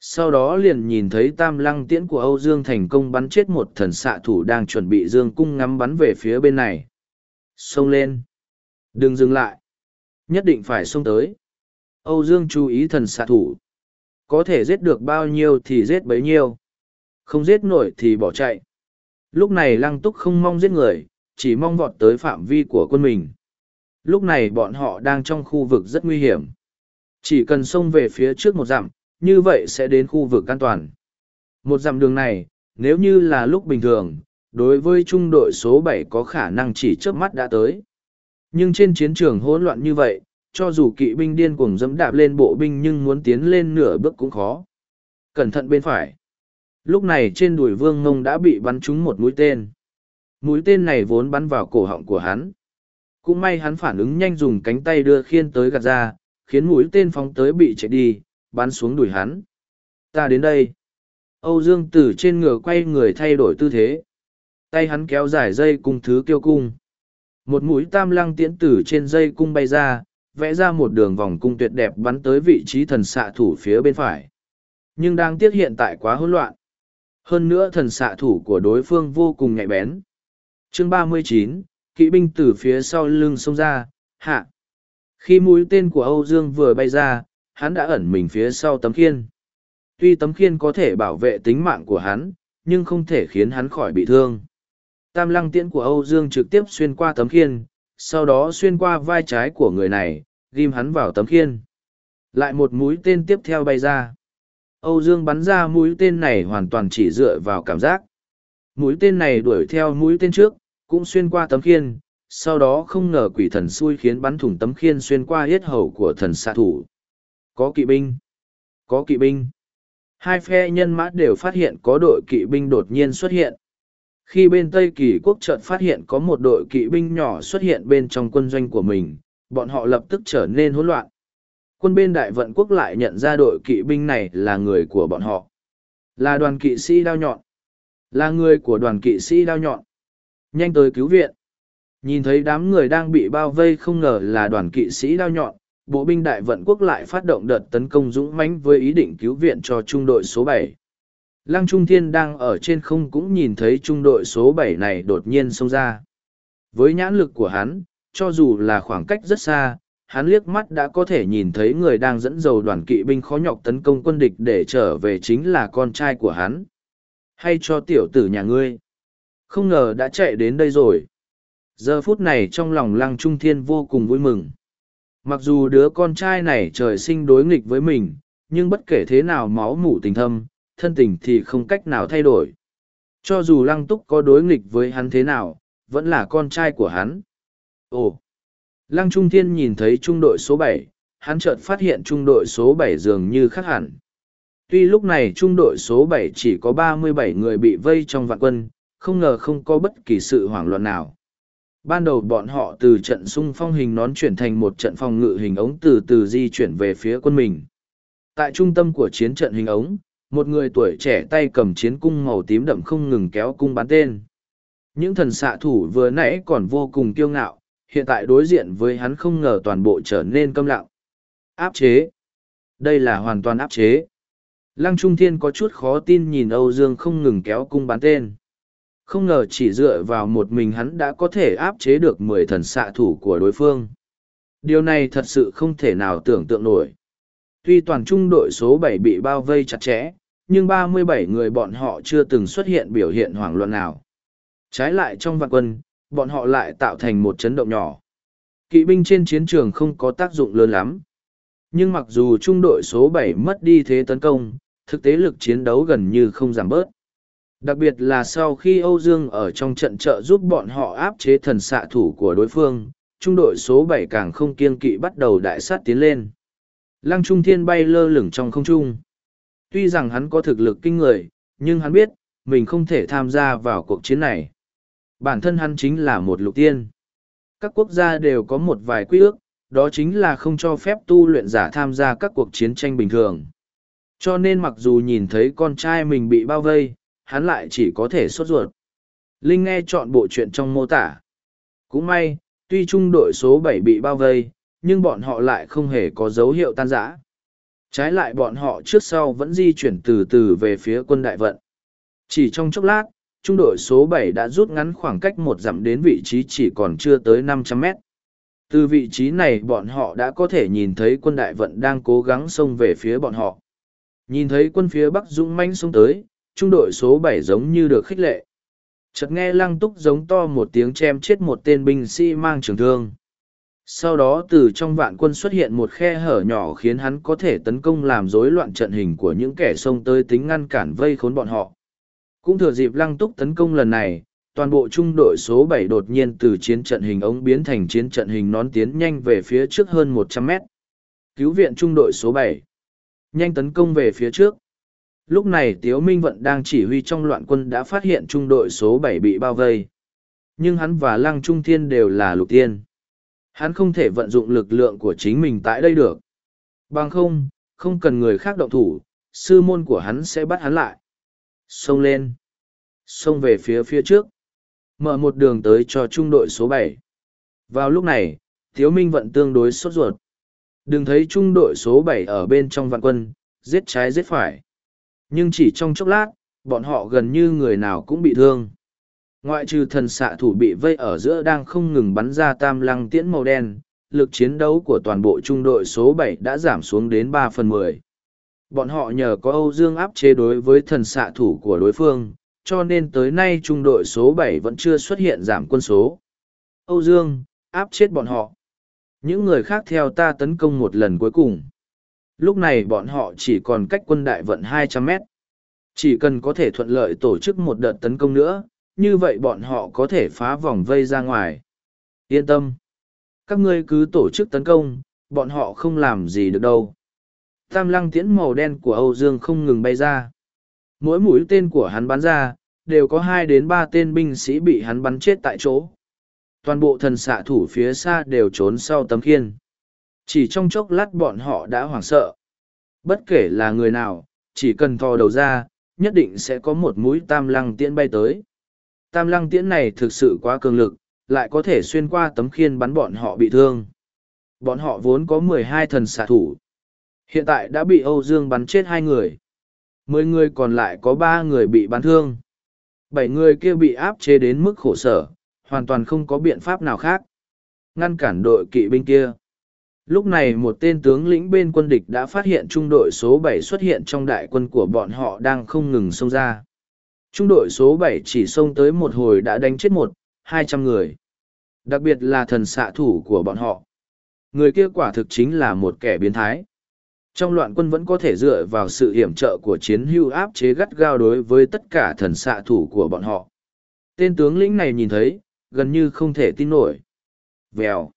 Speaker 1: Sau đó liền nhìn thấy tam lăng tiễn của Âu Dương thành công bắn chết một thần xạ thủ đang chuẩn bị dương cung ngắm bắn về phía bên này. Xông lên. Đừng dừng lại. Nhất định phải xông tới. Âu Dương chú ý thần xạ thủ. Có thể giết được bao nhiêu thì giết bấy nhiêu. Không giết nổi thì bỏ chạy. Lúc này lăng túc không mong giết người, chỉ mong vọt tới phạm vi của quân mình. Lúc này bọn họ đang trong khu vực rất nguy hiểm. Chỉ cần xông về phía trước một dặm, như vậy sẽ đến khu vực an toàn. Một dặm đường này, nếu như là lúc bình thường, đối với trung đội số bảy có khả năng chỉ chớp mắt đã tới. Nhưng trên chiến trường hỗn loạn như vậy, cho dù kỵ binh điên cuồng dẫm đạp lên bộ binh nhưng muốn tiến lên nửa bước cũng khó. Cẩn thận bên phải. Lúc này trên đùi vương ngông đã bị bắn trúng một mũi tên. Mũi tên này vốn bắn vào cổ họng của hắn. Cũng may hắn phản ứng nhanh dùng cánh tay đưa khiên tới gạt ra, khiến mũi tên phóng tới bị chạy đi, bắn xuống đùi hắn. Ta đến đây. Âu Dương từ trên ngựa quay người thay đổi tư thế. Tay hắn kéo dài dây cung thứ kiêu cung. Một mũi tam lăng tiễn tử trên dây cung bay ra, vẽ ra một đường vòng cung tuyệt đẹp bắn tới vị trí thần xạ thủ phía bên phải. Nhưng đang tiếc hiện tại quá hỗn loạn. Hơn nữa thần xạ thủ của đối phương vô cùng nhạy bén. chương ba mươi chín, kỵ binh từ phía sau lưng xông ra, hạ. Khi mũi tên của Âu Dương vừa bay ra, hắn đã ẩn mình phía sau tấm khiên. Tuy tấm khiên có thể bảo vệ tính mạng của hắn, nhưng không thể khiến hắn khỏi bị thương. Tam lăng tiễn của Âu Dương trực tiếp xuyên qua tấm khiên, sau đó xuyên qua vai trái của người này, ghim hắn vào tấm khiên. Lại một mũi tên tiếp theo bay ra. Âu Dương bắn ra mũi tên này hoàn toàn chỉ dựa vào cảm giác. Mũi tên này đuổi theo mũi tên trước, cũng xuyên qua tấm khiên, sau đó không ngờ quỷ thần xui khiến bắn thủng tấm khiên xuyên qua hết hầu của thần xạ thủ. Có kỵ binh. Có kỵ binh. Hai phe nhân mã đều phát hiện có đội kỵ binh đột nhiên xuất hiện. Khi bên Tây Kỳ quốc trợt phát hiện có một đội kỵ binh nhỏ xuất hiện bên trong quân doanh của mình, bọn họ lập tức trở nên hỗn loạn. Quân bên Đại Vận quốc lại nhận ra đội kỵ binh này là người của bọn họ. Là đoàn kỵ sĩ đao nhọn. Là người của đoàn kỵ sĩ đao nhọn. Nhanh tới cứu viện. Nhìn thấy đám người đang bị bao vây không ngờ là đoàn kỵ sĩ đao nhọn, bộ binh đại vận quốc lại phát động đợt tấn công dũng mãnh với ý định cứu viện cho trung đội số bảy. Lăng Trung Thiên đang ở trên không cũng nhìn thấy trung đội số bảy này đột nhiên xông ra. Với nhãn lực của hắn, cho dù là khoảng cách rất xa, hắn liếc mắt đã có thể nhìn thấy người đang dẫn dầu đoàn kỵ binh khó nhọc tấn công quân địch để trở về chính là con trai của hắn. Hay cho tiểu tử nhà ngươi. Không ngờ đã chạy đến đây rồi. Giờ phút này trong lòng Lăng Trung Thiên vô cùng vui mừng. Mặc dù đứa con trai này trời sinh đối nghịch với mình, nhưng bất kể thế nào máu mủ tình thâm, thân tình thì không cách nào thay đổi. Cho dù lăng túc có đối nghịch với hắn thế nào, vẫn là con trai của hắn. Ồ! Lăng Trung Thiên nhìn thấy trung đội số bảy, hắn chợt phát hiện trung đội số bảy dường như khác hẳn. Tuy lúc này trung đội số bảy chỉ có ba mươi bảy người bị vây trong vạn quân, không ngờ không có bất kỳ sự hoảng loạn nào. Ban đầu bọn họ từ trận xung phong hình nón chuyển thành một trận phòng ngự hình ống từ từ di chuyển về phía quân mình. Tại trung tâm của chiến trận hình ống, một người tuổi trẻ tay cầm chiến cung màu tím đậm không ngừng kéo cung bắn tên. Những thần xạ thủ vừa nãy còn vô cùng kiêu ngạo, hiện tại đối diện với hắn không ngờ toàn bộ trở nên câm lặng. Áp chế. Đây là hoàn toàn áp chế. Lăng Trung Thiên có chút khó tin nhìn Âu Dương không ngừng kéo cung bắn tên. Không ngờ chỉ dựa vào một mình hắn đã có thể áp chế được mười thần xạ thủ của đối phương. Điều này thật sự không thể nào tưởng tượng nổi. Tuy toàn trung đội số bảy bị bao vây chặt chẽ, nhưng ba mươi bảy người bọn họ chưa từng xuất hiện biểu hiện hoảng loạn nào. Trái lại trong vạn quân, bọn họ lại tạo thành một chấn động nhỏ. Kỵ binh trên chiến trường không có tác dụng lớn lắm. Nhưng mặc dù trung đội số 7 mất đi thế tấn công, thực tế lực chiến đấu gần như không giảm bớt. Đặc biệt là sau khi Âu Dương ở trong trận trợ giúp bọn họ áp chế thần xạ thủ của đối phương, trung đội số 7 càng không kiên kỵ bắt đầu đại sát tiến lên. Lăng Trung Thiên bay lơ lửng trong không trung. Tuy rằng hắn có thực lực kinh người, nhưng hắn biết, mình không thể tham gia vào cuộc chiến này. Bản thân hắn chính là một lục tiên. Các quốc gia đều có một vài quy ước, đó chính là không cho phép tu luyện giả tham gia các cuộc chiến tranh bình thường. Cho nên mặc dù nhìn thấy con trai mình bị bao vây, hắn lại chỉ có thể sốt ruột. Linh nghe chọn bộ chuyện trong mô tả. Cũng may, tuy trung đội số bảy bị bao vây, nhưng bọn họ lại không hề có dấu hiệu tan rã. Trái lại bọn họ trước sau vẫn di chuyển từ từ về phía quân đại vận. Chỉ trong chốc lát, trung đội số bảy đã rút ngắn khoảng cách một dặm đến vị trí chỉ còn chưa tới năm trăm mét. Từ vị trí này bọn họ đã có thể nhìn thấy quân đại vận đang cố gắng xông về phía bọn họ. Nhìn thấy quân phía Bắc dũng manh xông tới, trung đội số bảy giống như được khích lệ. Chợt nghe lăng túc giống to một tiếng chém chết một tên binh sĩ mang trường thương. Sau đó từ trong vạn quân xuất hiện một khe hở nhỏ khiến hắn có thể tấn công làm rối loạn trận hình của những kẻ xông tới tính ngăn cản vây khốn bọn họ. Cũng thừa dịp lăng túc tấn công lần này, toàn bộ trung đội số bảy đột nhiên từ chiến trận hình ống biến thành chiến trận hình nón tiến nhanh về phía trước hơn một trăm mét. Cứu viện trung đội số bảy Nhanh tấn công về phía trước. Lúc này Tiếu Minh Vận đang chỉ huy trong loạn quân đã phát hiện trung đội số bảy bị bao vây. Nhưng hắn và Lăng Trung Thiên đều là lục tiên. Hắn không thể vận dụng lực lượng của chính mình tại đây được. Bằng không, không cần người khác động thủ, sư môn của hắn sẽ bắt hắn lại. Xông lên. Xông về phía phía trước. Mở một đường tới cho trung đội số bảy. Vào lúc này, Tiếu Minh Vận tương đối sốt ruột. Đừng thấy trung đội số bảy ở bên trong vạn quân, giết trái giết phải. Nhưng chỉ trong chốc lát, bọn họ gần như người nào cũng bị thương. Ngoại trừ thần xạ thủ bị vây ở giữa đang không ngừng bắn ra tam lăng tiễn màu đen, lực chiến đấu của toàn bộ trung đội số bảy đã giảm xuống đến ba phần mười. Bọn họ nhờ có Âu Dương áp chế đối với thần xạ thủ của đối phương, cho nên tới nay trung đội số bảy vẫn chưa xuất hiện giảm quân số. Âu Dương, áp chết bọn họ. Những người khác theo ta tấn công một lần cuối cùng. Lúc này bọn họ chỉ còn cách quân đại vận 200 mét. Chỉ cần có thể thuận lợi tổ chức một đợt tấn công nữa, như vậy bọn họ có thể phá vòng vây ra ngoài. Yên tâm. Các ngươi cứ tổ chức tấn công, bọn họ không làm gì được đâu. Tam lăng tiễn màu đen của Âu Dương không ngừng bay ra. Mỗi mũi tên của hắn bắn ra, đều có hai đến ba tên binh sĩ bị hắn bắn chết tại chỗ. Toàn bộ thần xạ thủ phía xa đều trốn sau tấm khiên. Chỉ trong chốc lát bọn họ đã hoảng sợ. Bất kể là người nào, chỉ cần thò đầu ra, nhất định sẽ có một mũi tam lăng tiễn bay tới. Tam lăng tiễn này thực sự quá cường lực, lại có thể xuyên qua tấm khiên bắn bọn họ bị thương. Bọn họ vốn có mười hai thần xạ thủ. Hiện tại đã bị Âu Dương bắn chết hai người. Mười người còn lại có ba người bị bắn thương. Bảy người kia bị áp chế đến mức khổ sở, hoàn toàn không có biện pháp nào khác. Ngăn cản đội kỵ binh kia. Lúc này một tên tướng lĩnh bên quân địch đã phát hiện trung đội số bảy xuất hiện trong đại quân của bọn họ đang không ngừng xông ra. Trung đội số bảy chỉ xông tới một hồi đã đánh chết một, hai trăm người. Đặc biệt là thần xạ thủ của bọn họ. Người kia quả thực chính là một kẻ biến thái. Trong loạn quân vẫn có thể dựa vào sự hiểm trợ của chiến hưu áp chế gắt gao đối với tất cả thần xạ thủ của bọn họ. Tên tướng lĩnh này nhìn thấy, gần như không thể tin nổi. Vèo.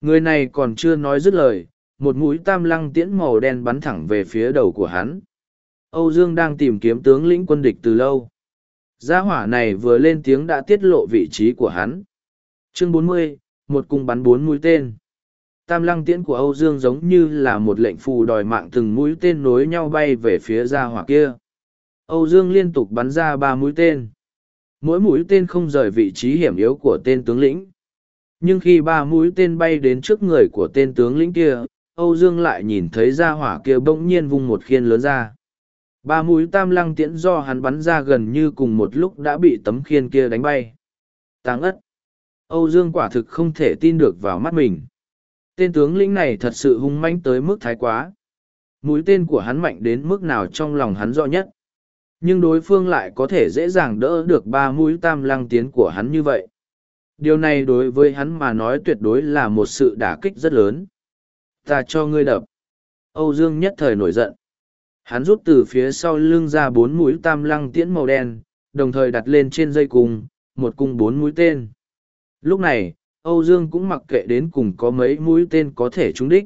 Speaker 1: Người này còn chưa nói dứt lời, một mũi tam lăng tiễn màu đen bắn thẳng về phía đầu của hắn. Âu Dương đang tìm kiếm tướng lĩnh quân địch từ lâu. Gia hỏa này vừa lên tiếng đã tiết lộ vị trí của hắn. Chương 40, một cung bắn bốn mũi tên. Tam lăng tiễn của Âu Dương giống như là một lệnh phù đòi mạng từng mũi tên nối nhau bay về phía gia hỏa kia. Âu Dương liên tục bắn ra ba mũi tên. Mỗi mũi tên không rời vị trí hiểm yếu của tên tướng lĩnh nhưng khi ba mũi tên bay đến trước người của tên tướng lĩnh kia âu dương lại nhìn thấy gia hỏa kia bỗng nhiên vung một khiên lớn ra ba mũi tam lăng tiễn do hắn bắn ra gần như cùng một lúc đã bị tấm khiên kia đánh bay. Táng ất. Âu dương quả thực không thể tin được vào mắt mình. Tên tướng lĩnh này thật sự hung manh tới mức thái quá. Mũi tên của hắn mạnh đến mức nào trong lòng hắn rõ nhất. Nhưng đối phương lại có thể dễ dàng đỡ được ba mũi tam lăng tiến của hắn như vậy. Điều này đối với hắn mà nói tuyệt đối là một sự đả kích rất lớn. Ta cho ngươi đập. Âu Dương nhất thời nổi giận. Hắn rút từ phía sau lưng ra bốn mũi tam lăng tiễn màu đen, đồng thời đặt lên trên dây cung, một cung bốn mũi tên. Lúc này, Âu Dương cũng mặc kệ đến cùng có mấy mũi tên có thể trúng đích.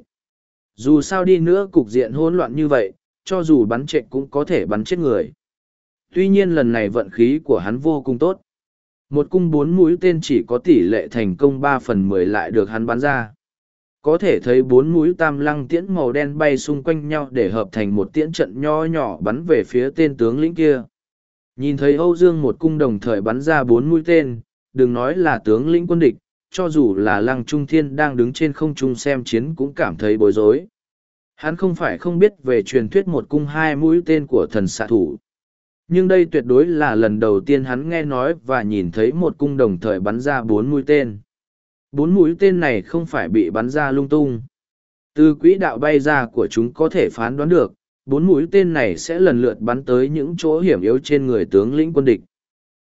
Speaker 1: Dù sao đi nữa cục diện hỗn loạn như vậy, cho dù bắn trệ cũng có thể bắn chết người. Tuy nhiên lần này vận khí của hắn vô cùng tốt. Một cung bốn mũi tên chỉ có tỷ lệ thành công ba phần mười lại được hắn bắn ra. Có thể thấy bốn mũi tam lăng tiễn màu đen bay xung quanh nhau để hợp thành một tiễn trận nho nhỏ bắn về phía tên tướng lĩnh kia. Nhìn thấy Âu Dương một cung đồng thời bắn ra bốn mũi tên, đừng nói là tướng lĩnh quân địch, cho dù là lăng trung thiên đang đứng trên không trung xem chiến cũng cảm thấy bối rối. Hắn không phải không biết về truyền thuyết một cung hai mũi tên của thần xạ thủ. Nhưng đây tuyệt đối là lần đầu tiên hắn nghe nói và nhìn thấy một cung đồng thời bắn ra bốn mũi tên. Bốn mũi tên này không phải bị bắn ra lung tung. Từ quỹ đạo bay ra của chúng có thể phán đoán được, bốn mũi tên này sẽ lần lượt bắn tới những chỗ hiểm yếu trên người tướng lĩnh quân địch.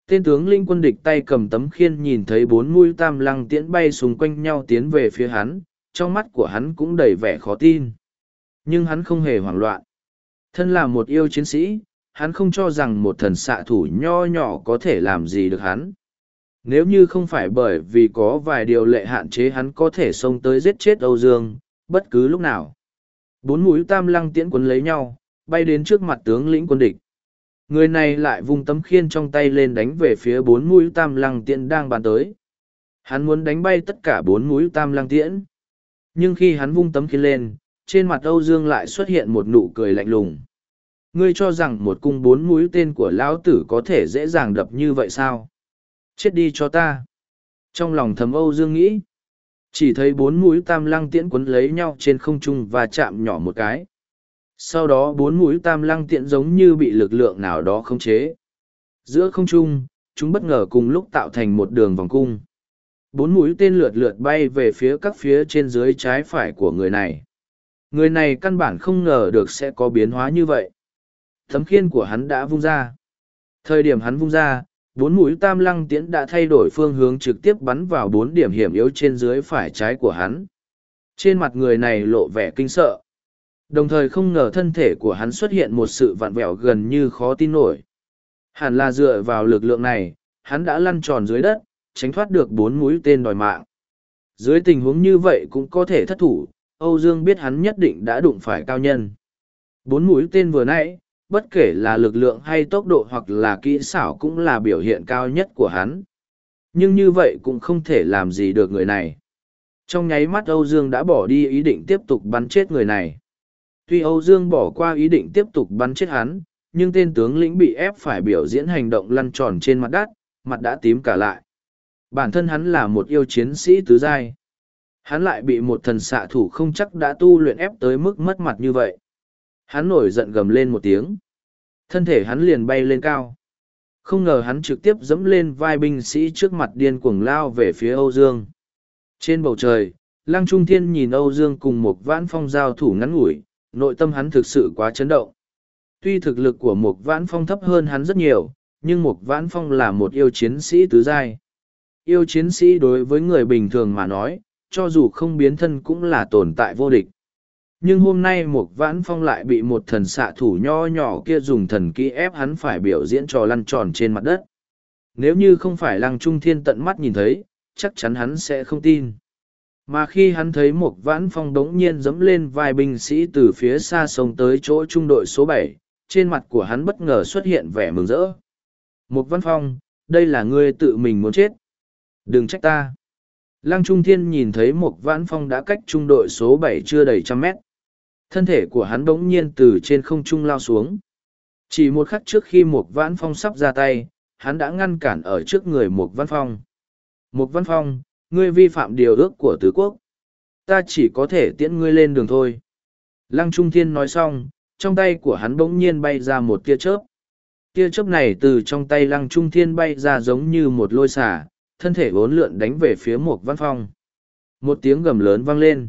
Speaker 1: Tên tướng lĩnh quân địch tay cầm tấm khiên nhìn thấy bốn mũi tam lăng tiễn bay xung quanh nhau tiến về phía hắn, trong mắt của hắn cũng đầy vẻ khó tin. Nhưng hắn không hề hoảng loạn. Thân là một yêu chiến sĩ, hắn không cho rằng một thần xạ thủ nho nhỏ có thể làm gì được hắn. Nếu như không phải bởi vì có vài điều lệ hạn chế hắn có thể xông tới giết chết Âu Dương, bất cứ lúc nào. Bốn mũi tam lăng tiễn quấn lấy nhau, bay đến trước mặt tướng lĩnh quân địch. Người này lại vung tấm khiên trong tay lên đánh về phía bốn mũi tam lăng tiễn đang bàn tới. Hắn muốn đánh bay tất cả bốn mũi tam lăng tiễn. Nhưng khi hắn vung tấm khiên lên, trên mặt Âu Dương lại xuất hiện một nụ cười lạnh lùng. Ngươi cho rằng một cung bốn mũi tên của lão tử có thể dễ dàng đập như vậy sao? Chết đi cho ta. Trong lòng thầm Âu Dương nghĩ, chỉ thấy bốn mũi tam lăng tiễn quấn lấy nhau trên không trung và chạm nhỏ một cái. Sau đó bốn mũi tam lăng tiễn giống như bị lực lượng nào đó khống chế. Giữa không trung, chúng bất ngờ cùng lúc tạo thành một đường vòng cung. Bốn mũi tên lượt lượt bay về phía các phía trên dưới trái phải của người này. Người này căn bản không ngờ được sẽ có biến hóa như vậy. Thấm khiên của hắn đã vung ra. Thời điểm hắn vung ra, bốn mũi tam lăng tiễn đã thay đổi phương hướng trực tiếp bắn vào bốn điểm hiểm yếu trên dưới phải trái của hắn. Trên mặt người này lộ vẻ kinh sợ. Đồng thời không ngờ thân thể của hắn xuất hiện một sự vặn vẹo gần như khó tin nổi. Hẳn là dựa vào lực lượng này, hắn đã lăn tròn dưới đất, tránh thoát được bốn mũi tên đòi mạng. Dưới tình huống như vậy cũng có thể thất thủ, Âu Dương biết hắn nhất định đã đụng phải cao nhân. Bốn mũi tên vừa nãy, bất kể là lực lượng hay tốc độ hoặc là kỹ xảo cũng là biểu hiện cao nhất của hắn. Nhưng như vậy cũng không thể làm gì được người này. Trong nháy mắt Âu Dương đã bỏ đi ý định tiếp tục bắn chết người này. Tuy Âu Dương bỏ qua ý định tiếp tục bắn chết hắn, nhưng tên tướng lĩnh bị ép phải biểu diễn hành động lăn tròn trên mặt đất, mặt đã tím cả lại. Bản thân hắn là một yêu chiến sĩ tứ giai. Hắn lại bị một thần xạ thủ không chắc đã tu luyện ép tới mức mất mặt như vậy. Hắn nổi giận gầm lên một tiếng. Thân thể hắn liền bay lên cao. Không ngờ hắn trực tiếp dẫm lên vai binh sĩ trước mặt điên cuồng lao về phía Âu Dương. Trên bầu trời, Lăng Trung Thiên nhìn Âu Dương cùng một vãn phong giao thủ ngắn ngủi, nội tâm hắn thực sự quá chấn động. Tuy thực lực của một vãn phong thấp hơn hắn rất nhiều, nhưng một vãn phong là một yêu chiến sĩ tứ giai. Yêu chiến sĩ đối với người bình thường mà nói, cho dù không biến thân cũng là tồn tại vô địch nhưng hôm nay một vãn phong lại bị một thần xạ thủ nho nhỏ kia dùng thần kỹ ép hắn phải biểu diễn trò lăn tròn trên mặt đất. Nếu như không phải lăng trung thiên tận mắt nhìn thấy, chắc chắn hắn sẽ không tin. Mà khi hắn thấy một vãn phong đống nhiên dẫm lên vài binh sĩ từ phía xa sông tới chỗ trung đội số bảy, trên mặt của hắn bất ngờ xuất hiện vẻ mừng rỡ. Một văn phong, đây là ngươi tự mình muốn chết. Đừng trách ta. Lăng trung thiên nhìn thấy một vãn phong đã cách trung đội số bảy chưa đầy trăm mét thân thể của hắn bỗng nhiên từ trên không trung lao xuống. Chỉ một khắc trước khi Mục vãn phong sắp ra tay, hắn đã ngăn cản ở trước người Mục văn phong. Mục văn phong, ngươi vi phạm điều ước của tứ quốc. Ta chỉ có thể tiễn ngươi lên đường thôi. Lăng trung thiên nói xong, trong tay của hắn bỗng nhiên bay ra một tia chớp. Tia chớp này từ trong tay lăng trung thiên bay ra giống như một lôi xả thân thể vốn lượn đánh về phía Mục văn phong. Một tiếng gầm lớn vang lên.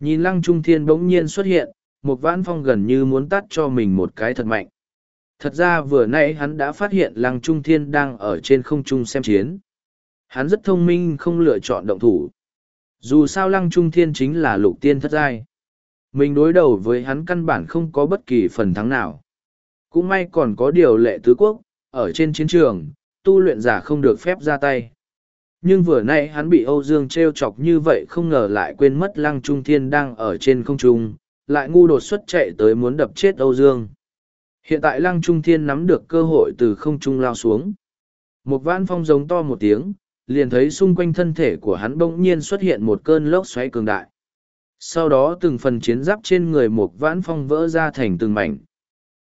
Speaker 1: Nhìn lăng trung thiên bỗng nhiên xuất hiện, một vãn phong gần như muốn tắt cho mình một cái thật mạnh. Thật ra vừa nãy hắn đã phát hiện lăng trung thiên đang ở trên không trung xem chiến. Hắn rất thông minh không lựa chọn động thủ. Dù sao lăng trung thiên chính là lục tiên thất giai. Mình đối đầu với hắn căn bản không có bất kỳ phần thắng nào. Cũng may còn có điều lệ tứ quốc, ở trên chiến trường, tu luyện giả không được phép ra tay. Nhưng vừa nay hắn bị Âu Dương treo chọc như vậy không ngờ lại quên mất Lăng Trung Thiên đang ở trên không trung, lại ngu đột xuất chạy tới muốn đập chết Âu Dương. Hiện tại Lăng Trung Thiên nắm được cơ hội từ không trung lao xuống. Một van phong giống to một tiếng, liền thấy xung quanh thân thể của hắn bỗng nhiên xuất hiện một cơn lốc xoáy cường đại. Sau đó từng phần chiến giáp trên người một vãn phong vỡ ra thành từng mảnh.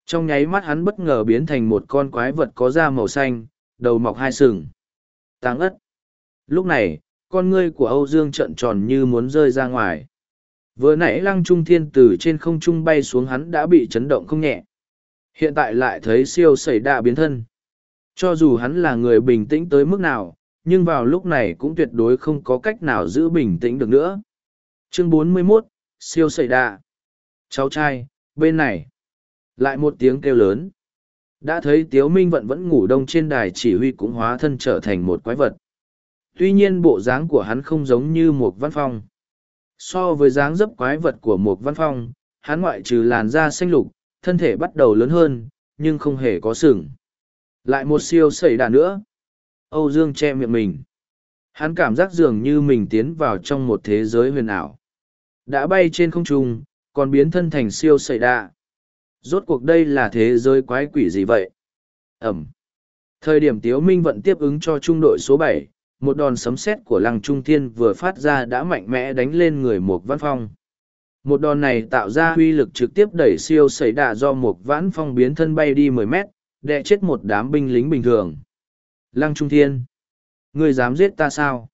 Speaker 1: Trong nháy mắt hắn bất ngờ biến thành một con quái vật có da màu xanh, đầu mọc hai sừng. Táng ất. Lúc này, con ngươi của Âu Dương trợn tròn như muốn rơi ra ngoài. Vừa nãy lăng trung thiên từ trên không trung bay xuống hắn đã bị chấn động không nhẹ. Hiện tại lại thấy siêu xảy đa biến thân. Cho dù hắn là người bình tĩnh tới mức nào, nhưng vào lúc này cũng tuyệt đối không có cách nào giữ bình tĩnh được nữa. Chương 41, siêu xảy đa. Cháu trai, bên này. Lại một tiếng kêu lớn. Đã thấy Tiếu Minh Vận vẫn ngủ đông trên đài chỉ huy cũng hóa thân trở thành một quái vật. Tuy nhiên bộ dáng của hắn không giống như một văn phong. So với dáng dấp quái vật của một văn phong, hắn ngoại trừ làn da xanh lục, thân thể bắt đầu lớn hơn, nhưng không hề có sừng. Lại một siêu xảy đà nữa. Âu Dương che miệng mình. Hắn cảm giác dường như mình tiến vào trong một thế giới huyền ảo. Đã bay trên không trung, còn biến thân thành siêu xảy đà. Rốt cuộc đây là thế giới quái quỷ gì vậy? Ẩm. Thời điểm Tiếu Minh vận tiếp ứng cho trung đội số bảy, một đòn sấm sét của Lăng Trung Thiên vừa phát ra đã mạnh mẽ đánh lên người Mục Văn Phong. Một đòn này tạo ra uy lực trực tiếp đẩy siêu xảy đà do Mục Vãn Phong biến thân bay đi mười mét, đè chết một đám binh lính bình thường. Lăng Trung Thiên. Ngươi dám giết ta sao?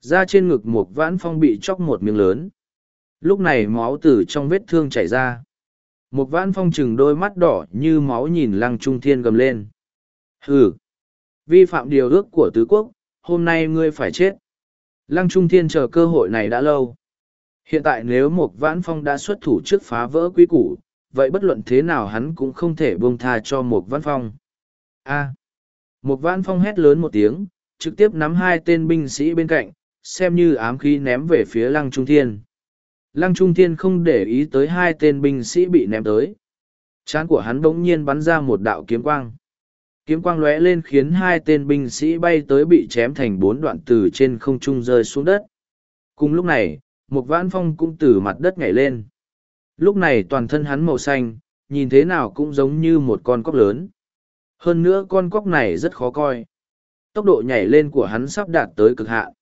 Speaker 1: da trên ngực Mục Vãn Phong bị chóc một miếng lớn. Lúc này máu từ trong vết thương chảy ra. mục vãn phong chừng đôi mắt đỏ như máu nhìn lăng trung thiên gầm lên. Hừ! Vi phạm điều ước của tứ quốc, hôm nay ngươi phải chết. Lăng trung thiên chờ cơ hội này đã lâu. Hiện tại nếu một vãn phong đã xuất thủ trước phá vỡ quy củ, vậy bất luận thế nào hắn cũng không thể buông tha cho một vãn phong. A! Một vãn phong hét lớn một tiếng, trực tiếp nắm hai tên binh sĩ bên cạnh, xem như ám khí ném về phía lăng trung thiên. Lăng Trung Thiên không để ý tới hai tên binh sĩ bị ném tới. Chán của hắn bỗng nhiên bắn ra một đạo kiếm quang. Kiếm quang lóe lên khiến hai tên binh sĩ bay tới bị chém thành bốn đoạn từ trên không trung rơi xuống đất. Cùng lúc này, một vãn phong cũng từ mặt đất nhảy lên. Lúc này toàn thân hắn màu xanh, nhìn thế nào cũng giống như một con cóc lớn. Hơn nữa con cóc này rất khó coi. Tốc độ nhảy lên của hắn sắp đạt tới cực hạn.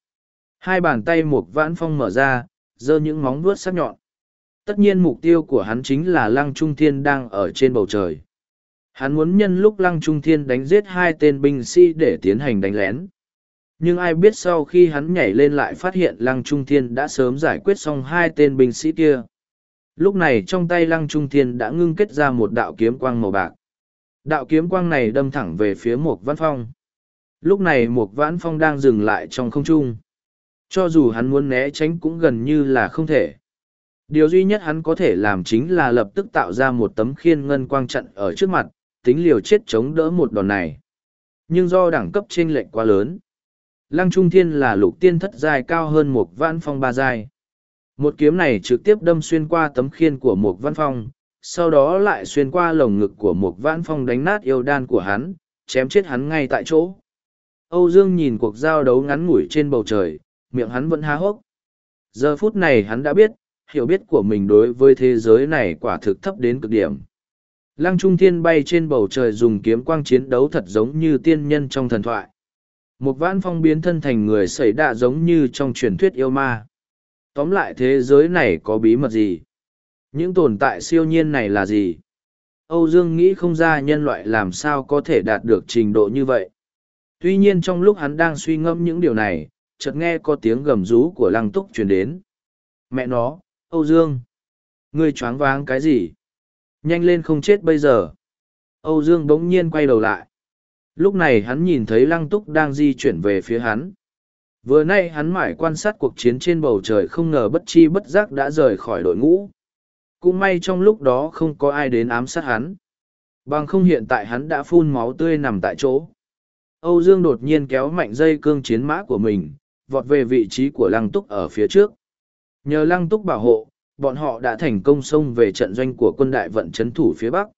Speaker 1: Hai bàn tay một vãn phong mở ra, giơ những móng vuốt sắc nhọn. Tất nhiên mục tiêu của hắn chính là Lăng Trung Thiên đang ở trên bầu trời. Hắn muốn nhân lúc Lăng Trung Thiên đánh giết hai tên binh sĩ để tiến hành đánh lén. Nhưng ai biết sau khi hắn nhảy lên lại phát hiện Lăng Trung Thiên đã sớm giải quyết xong hai tên binh sĩ kia. Lúc này trong tay Lăng Trung Thiên đã ngưng kết ra một đạo kiếm quang màu bạc. Đạo kiếm quang này đâm thẳng về phía Mục Văn Phong. Lúc này Mục Vãn Phong đang dừng lại trong không trung. Cho dù hắn muốn né tránh cũng gần như là không thể. Điều duy nhất hắn có thể làm chính là lập tức tạo ra một tấm khiên ngân quang trận ở trước mặt, tính liều chết chống đỡ một đòn này. Nhưng do đẳng cấp chênh lệch quá lớn, Lăng Trung Thiên là lục tiên thất dài cao hơn một vãn phong ba dài. Một kiếm này trực tiếp đâm xuyên qua tấm khiên của một vãn phong, sau đó lại xuyên qua lồng ngực của một vãn phong đánh nát yêu đan của hắn, chém chết hắn ngay tại chỗ. Âu Dương nhìn cuộc giao đấu ngắn ngủi trên bầu trời, miệng hắn vẫn há hốc. Giờ phút này hắn đã biết, hiểu biết của mình đối với thế giới này quả thực thấp đến cực điểm. Lăng Trung Thiên bay trên bầu trời dùng kiếm quang chiến đấu thật giống như tiên nhân trong thần thoại. Một vãn phong biến thân thành người xảy đạ giống như trong truyền thuyết yêu ma. Tóm lại thế giới này có bí mật gì? Những tồn tại siêu nhiên này là gì? Âu Dương nghĩ không ra nhân loại làm sao có thể đạt được trình độ như vậy. Tuy nhiên trong lúc hắn đang suy ngẫm những điều này, chợt nghe có tiếng gầm rú của lăng túc truyền đến. Mẹ nó, Âu Dương! Ngươi choáng váng cái gì? Nhanh lên không chết bây giờ! Âu Dương bỗng nhiên quay đầu lại. Lúc này hắn nhìn thấy lăng túc đang di chuyển về phía hắn. Vừa nay hắn mãi quan sát cuộc chiến trên bầu trời không ngờ bất chi bất giác đã rời khỏi đội ngũ. Cũng may trong lúc đó không có ai đến ám sát hắn. Bằng không hiện tại hắn đã phun máu tươi nằm tại chỗ. Âu Dương đột nhiên kéo mạnh dây cương chiến mã của mình, vọt về vị trí của lăng túc ở phía trước. Nhờ lăng túc bảo hộ, bọn họ đã thành công xông về trận doanh của quân đại vận chấn thủ phía Bắc.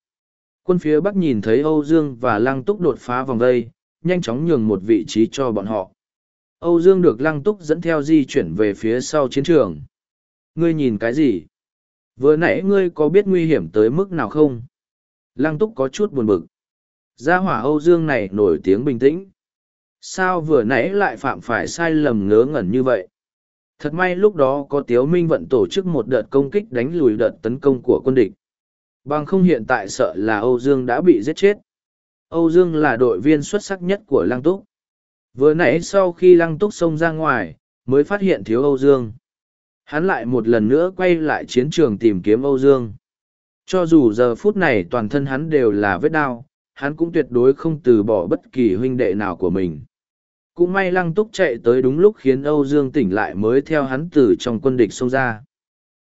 Speaker 1: Quân phía Bắc nhìn thấy Âu Dương và Lăng Túc đột phá vòng vây, nhanh chóng nhường một vị trí cho bọn họ. Âu Dương được Lăng Túc dẫn theo di chuyển về phía sau chiến trường. Ngươi nhìn cái gì? Vừa nãy ngươi có biết nguy hiểm tới mức nào không? Lăng Túc có chút buồn bực. Gia hỏa Âu Dương này nổi tiếng bình tĩnh. Sao vừa nãy lại phạm phải sai lầm ngớ ngẩn như vậy? Thật may lúc đó có Tiếu Minh vận tổ chức một đợt công kích đánh lùi đợt tấn công của quân địch. Bằng không hiện tại sợ là Âu Dương đã bị giết chết. Âu Dương là đội viên xuất sắc nhất của Lăng Túc. Vừa nãy sau khi Lăng Túc xông ra ngoài, mới phát hiện thiếu Âu Dương. Hắn lại một lần nữa quay lại chiến trường tìm kiếm Âu Dương. Cho dù giờ phút này toàn thân hắn đều là vết đau, hắn cũng tuyệt đối không từ bỏ bất kỳ huynh đệ nào của mình. Cũng may Lăng Túc chạy tới đúng lúc khiến Âu Dương tỉnh lại mới theo hắn từ trong quân địch xông ra.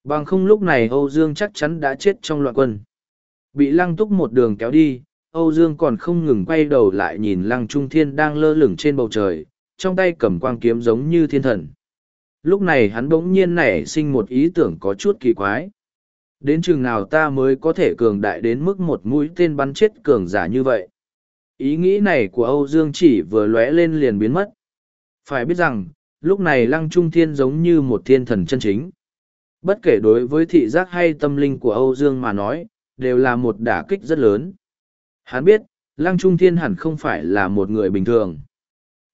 Speaker 1: Bằng không lúc này Âu Dương chắc chắn đã chết trong loạn quân. Bị Lăng Túc một đường kéo đi, Âu Dương còn không ngừng quay đầu lại nhìn Lăng Trung Thiên đang lơ lửng trên bầu trời, trong tay cầm quang kiếm giống như thiên thần. Lúc này hắn bỗng nhiên nảy sinh một ý tưởng có chút kỳ quái. Đến chừng nào ta mới có thể cường đại đến mức một mũi tên bắn chết cường giả như vậy? Ý nghĩ này của Âu Dương chỉ vừa lóe lên liền biến mất. Phải biết rằng, lúc này Lăng Trung Thiên giống như một thiên thần chân chính. Bất kể đối với thị giác hay tâm linh của Âu Dương mà nói, đều là một đả kích rất lớn. Hắn biết, Lăng Trung Thiên hẳn không phải là một người bình thường.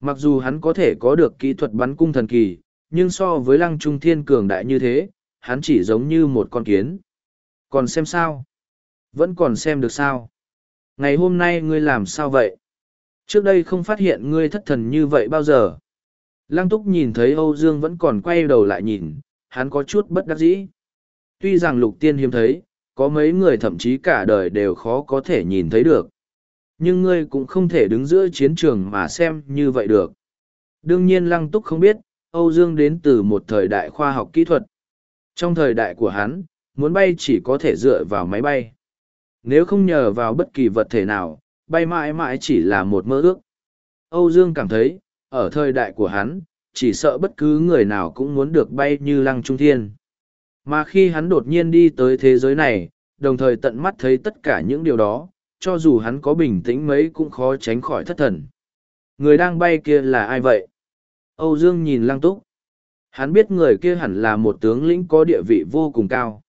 Speaker 1: Mặc dù hắn có thể có được kỹ thuật bắn cung thần kỳ, nhưng so với Lăng Trung Thiên cường đại như thế, hắn chỉ giống như một con kiến. Còn xem sao? Vẫn còn xem được sao? Ngày hôm nay ngươi làm sao vậy? Trước đây không phát hiện ngươi thất thần như vậy bao giờ. Lăng túc nhìn thấy Âu Dương vẫn còn quay đầu lại nhìn, hắn có chút bất đắc dĩ. Tuy rằng lục tiên hiếm thấy, có mấy người thậm chí cả đời đều khó có thể nhìn thấy được. Nhưng ngươi cũng không thể đứng giữa chiến trường mà xem như vậy được. Đương nhiên Lăng Túc không biết, Âu Dương đến từ một thời đại khoa học kỹ thuật. Trong thời đại của hắn, muốn bay chỉ có thể dựa vào máy bay. Nếu không nhờ vào bất kỳ vật thể nào, bay mãi mãi chỉ là một mơ ước. Âu Dương cảm thấy, ở thời đại của hắn, chỉ sợ bất cứ người nào cũng muốn được bay như lăng trung thiên. Mà khi hắn đột nhiên đi tới thế giới này, đồng thời tận mắt thấy tất cả những điều đó, cho dù hắn có bình tĩnh mấy cũng khó tránh khỏi thất thần. Người đang bay kia là ai vậy? Âu Dương nhìn lăng túc. Hắn biết người kia hẳn là một tướng lĩnh có địa vị vô cùng cao.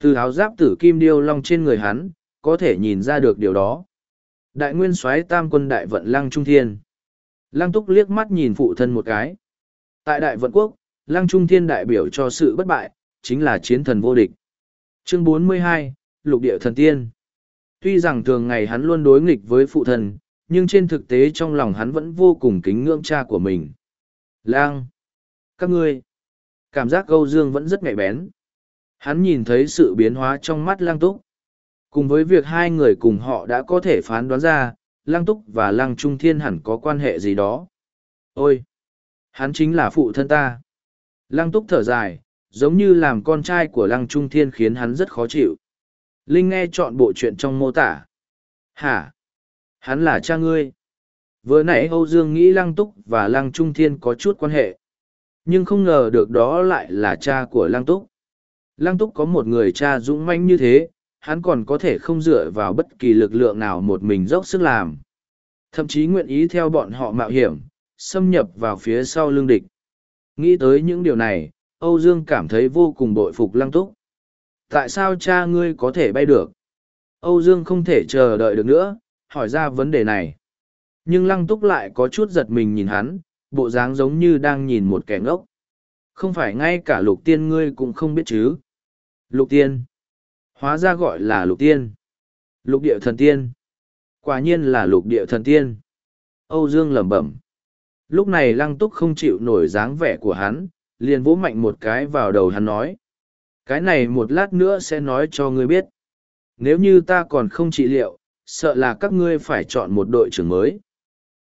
Speaker 1: Từ áo giáp tử kim điêu long trên người hắn, có thể nhìn ra được điều đó. Đại nguyên soái tam quân đại vận lăng trung thiên. Lăng túc liếc mắt nhìn phụ thân một cái. Tại đại vận quốc, lăng trung thiên đại biểu cho sự bất bại, chính là chiến thần vô địch. Chương 42, Lục địa thần tiên. Tuy rằng thường ngày hắn luôn đối nghịch với phụ thân, nhưng trên thực tế trong lòng hắn vẫn vô cùng kính ngưỡng cha của mình. Lang! Các ngươi! Cảm giác câu dương vẫn rất nhạy bén. Hắn nhìn thấy sự biến hóa trong mắt lang túc. Cùng với việc hai người cùng họ đã có thể phán đoán ra, lang túc và lang trung thiên hẳn có quan hệ gì đó. Ôi! Hắn chính là phụ thân ta. Lăng túc thở dài, giống như làm con trai của lăng trung thiên khiến hắn rất khó chịu. Linh nghe chọn bộ chuyện trong mô tả. Hả? Hắn là cha ngươi. Vừa nãy Âu Dương nghĩ lăng túc và lăng trung thiên có chút quan hệ. Nhưng không ngờ được đó lại là cha của lăng túc. Lăng túc có một người cha dũng mãnh như thế, hắn còn có thể không dựa vào bất kỳ lực lượng nào một mình dốc sức làm. Thậm chí nguyện ý theo bọn họ mạo hiểm, xâm nhập vào phía sau lương địch. Nghĩ tới những điều này, Âu Dương cảm thấy vô cùng bội phục lăng túc. Tại sao cha ngươi có thể bay được? Âu Dương không thể chờ đợi được nữa, hỏi ra vấn đề này. Nhưng lăng túc lại có chút giật mình nhìn hắn, bộ dáng giống như đang nhìn một kẻ ngốc. Không phải ngay cả lục tiên ngươi cũng không biết chứ. Lục tiên. Hóa ra gọi là lục tiên. Lục địa thần tiên. Quả nhiên là lục địa thần tiên. Âu Dương lẩm bẩm. Lúc này lăng túc không chịu nổi dáng vẻ của hắn, liền vỗ mạnh một cái vào đầu hắn nói. Cái này một lát nữa sẽ nói cho ngươi biết. Nếu như ta còn không trị liệu, sợ là các ngươi phải chọn một đội trưởng mới.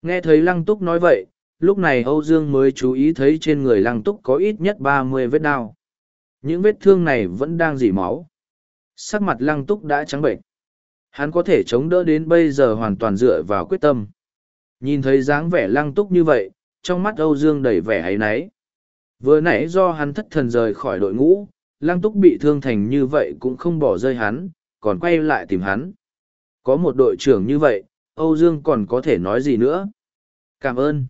Speaker 1: Nghe thấy lăng túc nói vậy, lúc này Âu Dương mới chú ý thấy trên người lăng túc có ít nhất ba mươi vết đau. Những vết thương này vẫn đang dỉ máu. Sắc mặt lăng túc đã trắng bệnh. Hắn có thể chống đỡ đến bây giờ hoàn toàn dựa vào quyết tâm. Nhìn thấy dáng vẻ lăng túc như vậy, trong mắt Âu Dương đầy vẻ ấy náy. Vừa nãy do hắn thất thần rời khỏi đội ngũ, lăng túc bị thương thành như vậy cũng không bỏ rơi hắn, còn quay lại tìm hắn. Có một đội trưởng như vậy, Âu Dương còn có thể nói gì nữa? Cảm ơn.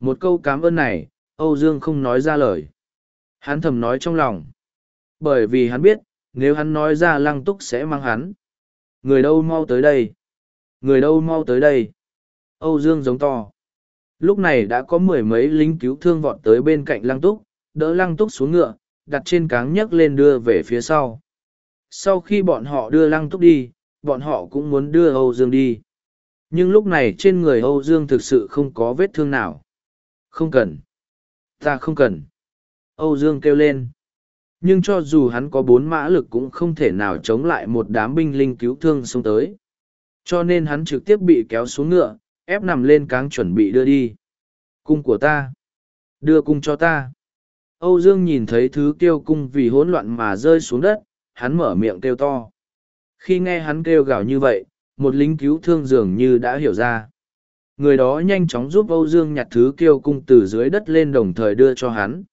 Speaker 1: Một câu cảm ơn này, Âu Dương không nói ra lời. Hắn thầm nói trong lòng. Bởi vì hắn biết, nếu hắn nói ra lăng túc sẽ mang hắn. Người đâu mau tới đây? Người đâu mau tới đây? Âu Dương giống to. Lúc này đã có mười mấy lính cứu thương vọt tới bên cạnh lăng túc, đỡ lăng túc xuống ngựa, đặt trên cáng nhấc lên đưa về phía sau. Sau khi bọn họ đưa lăng túc đi, bọn họ cũng muốn đưa Âu Dương đi. Nhưng lúc này trên người Âu Dương thực sự không có vết thương nào. Không cần. Ta không cần. Âu Dương kêu lên. Nhưng cho dù hắn có bốn mã lực cũng không thể nào chống lại một đám binh linh cứu thương xông tới. Cho nên hắn trực tiếp bị kéo xuống ngựa, ép nằm lên cáng chuẩn bị đưa đi. Cung của ta. Đưa cung cho ta. Âu Dương nhìn thấy thứ kêu cung vì hỗn loạn mà rơi xuống đất, hắn mở miệng kêu to. Khi nghe hắn kêu gào như vậy, một lính cứu thương dường như đã hiểu ra. Người đó nhanh chóng giúp Âu Dương nhặt thứ kêu cung từ dưới đất lên đồng thời đưa cho hắn.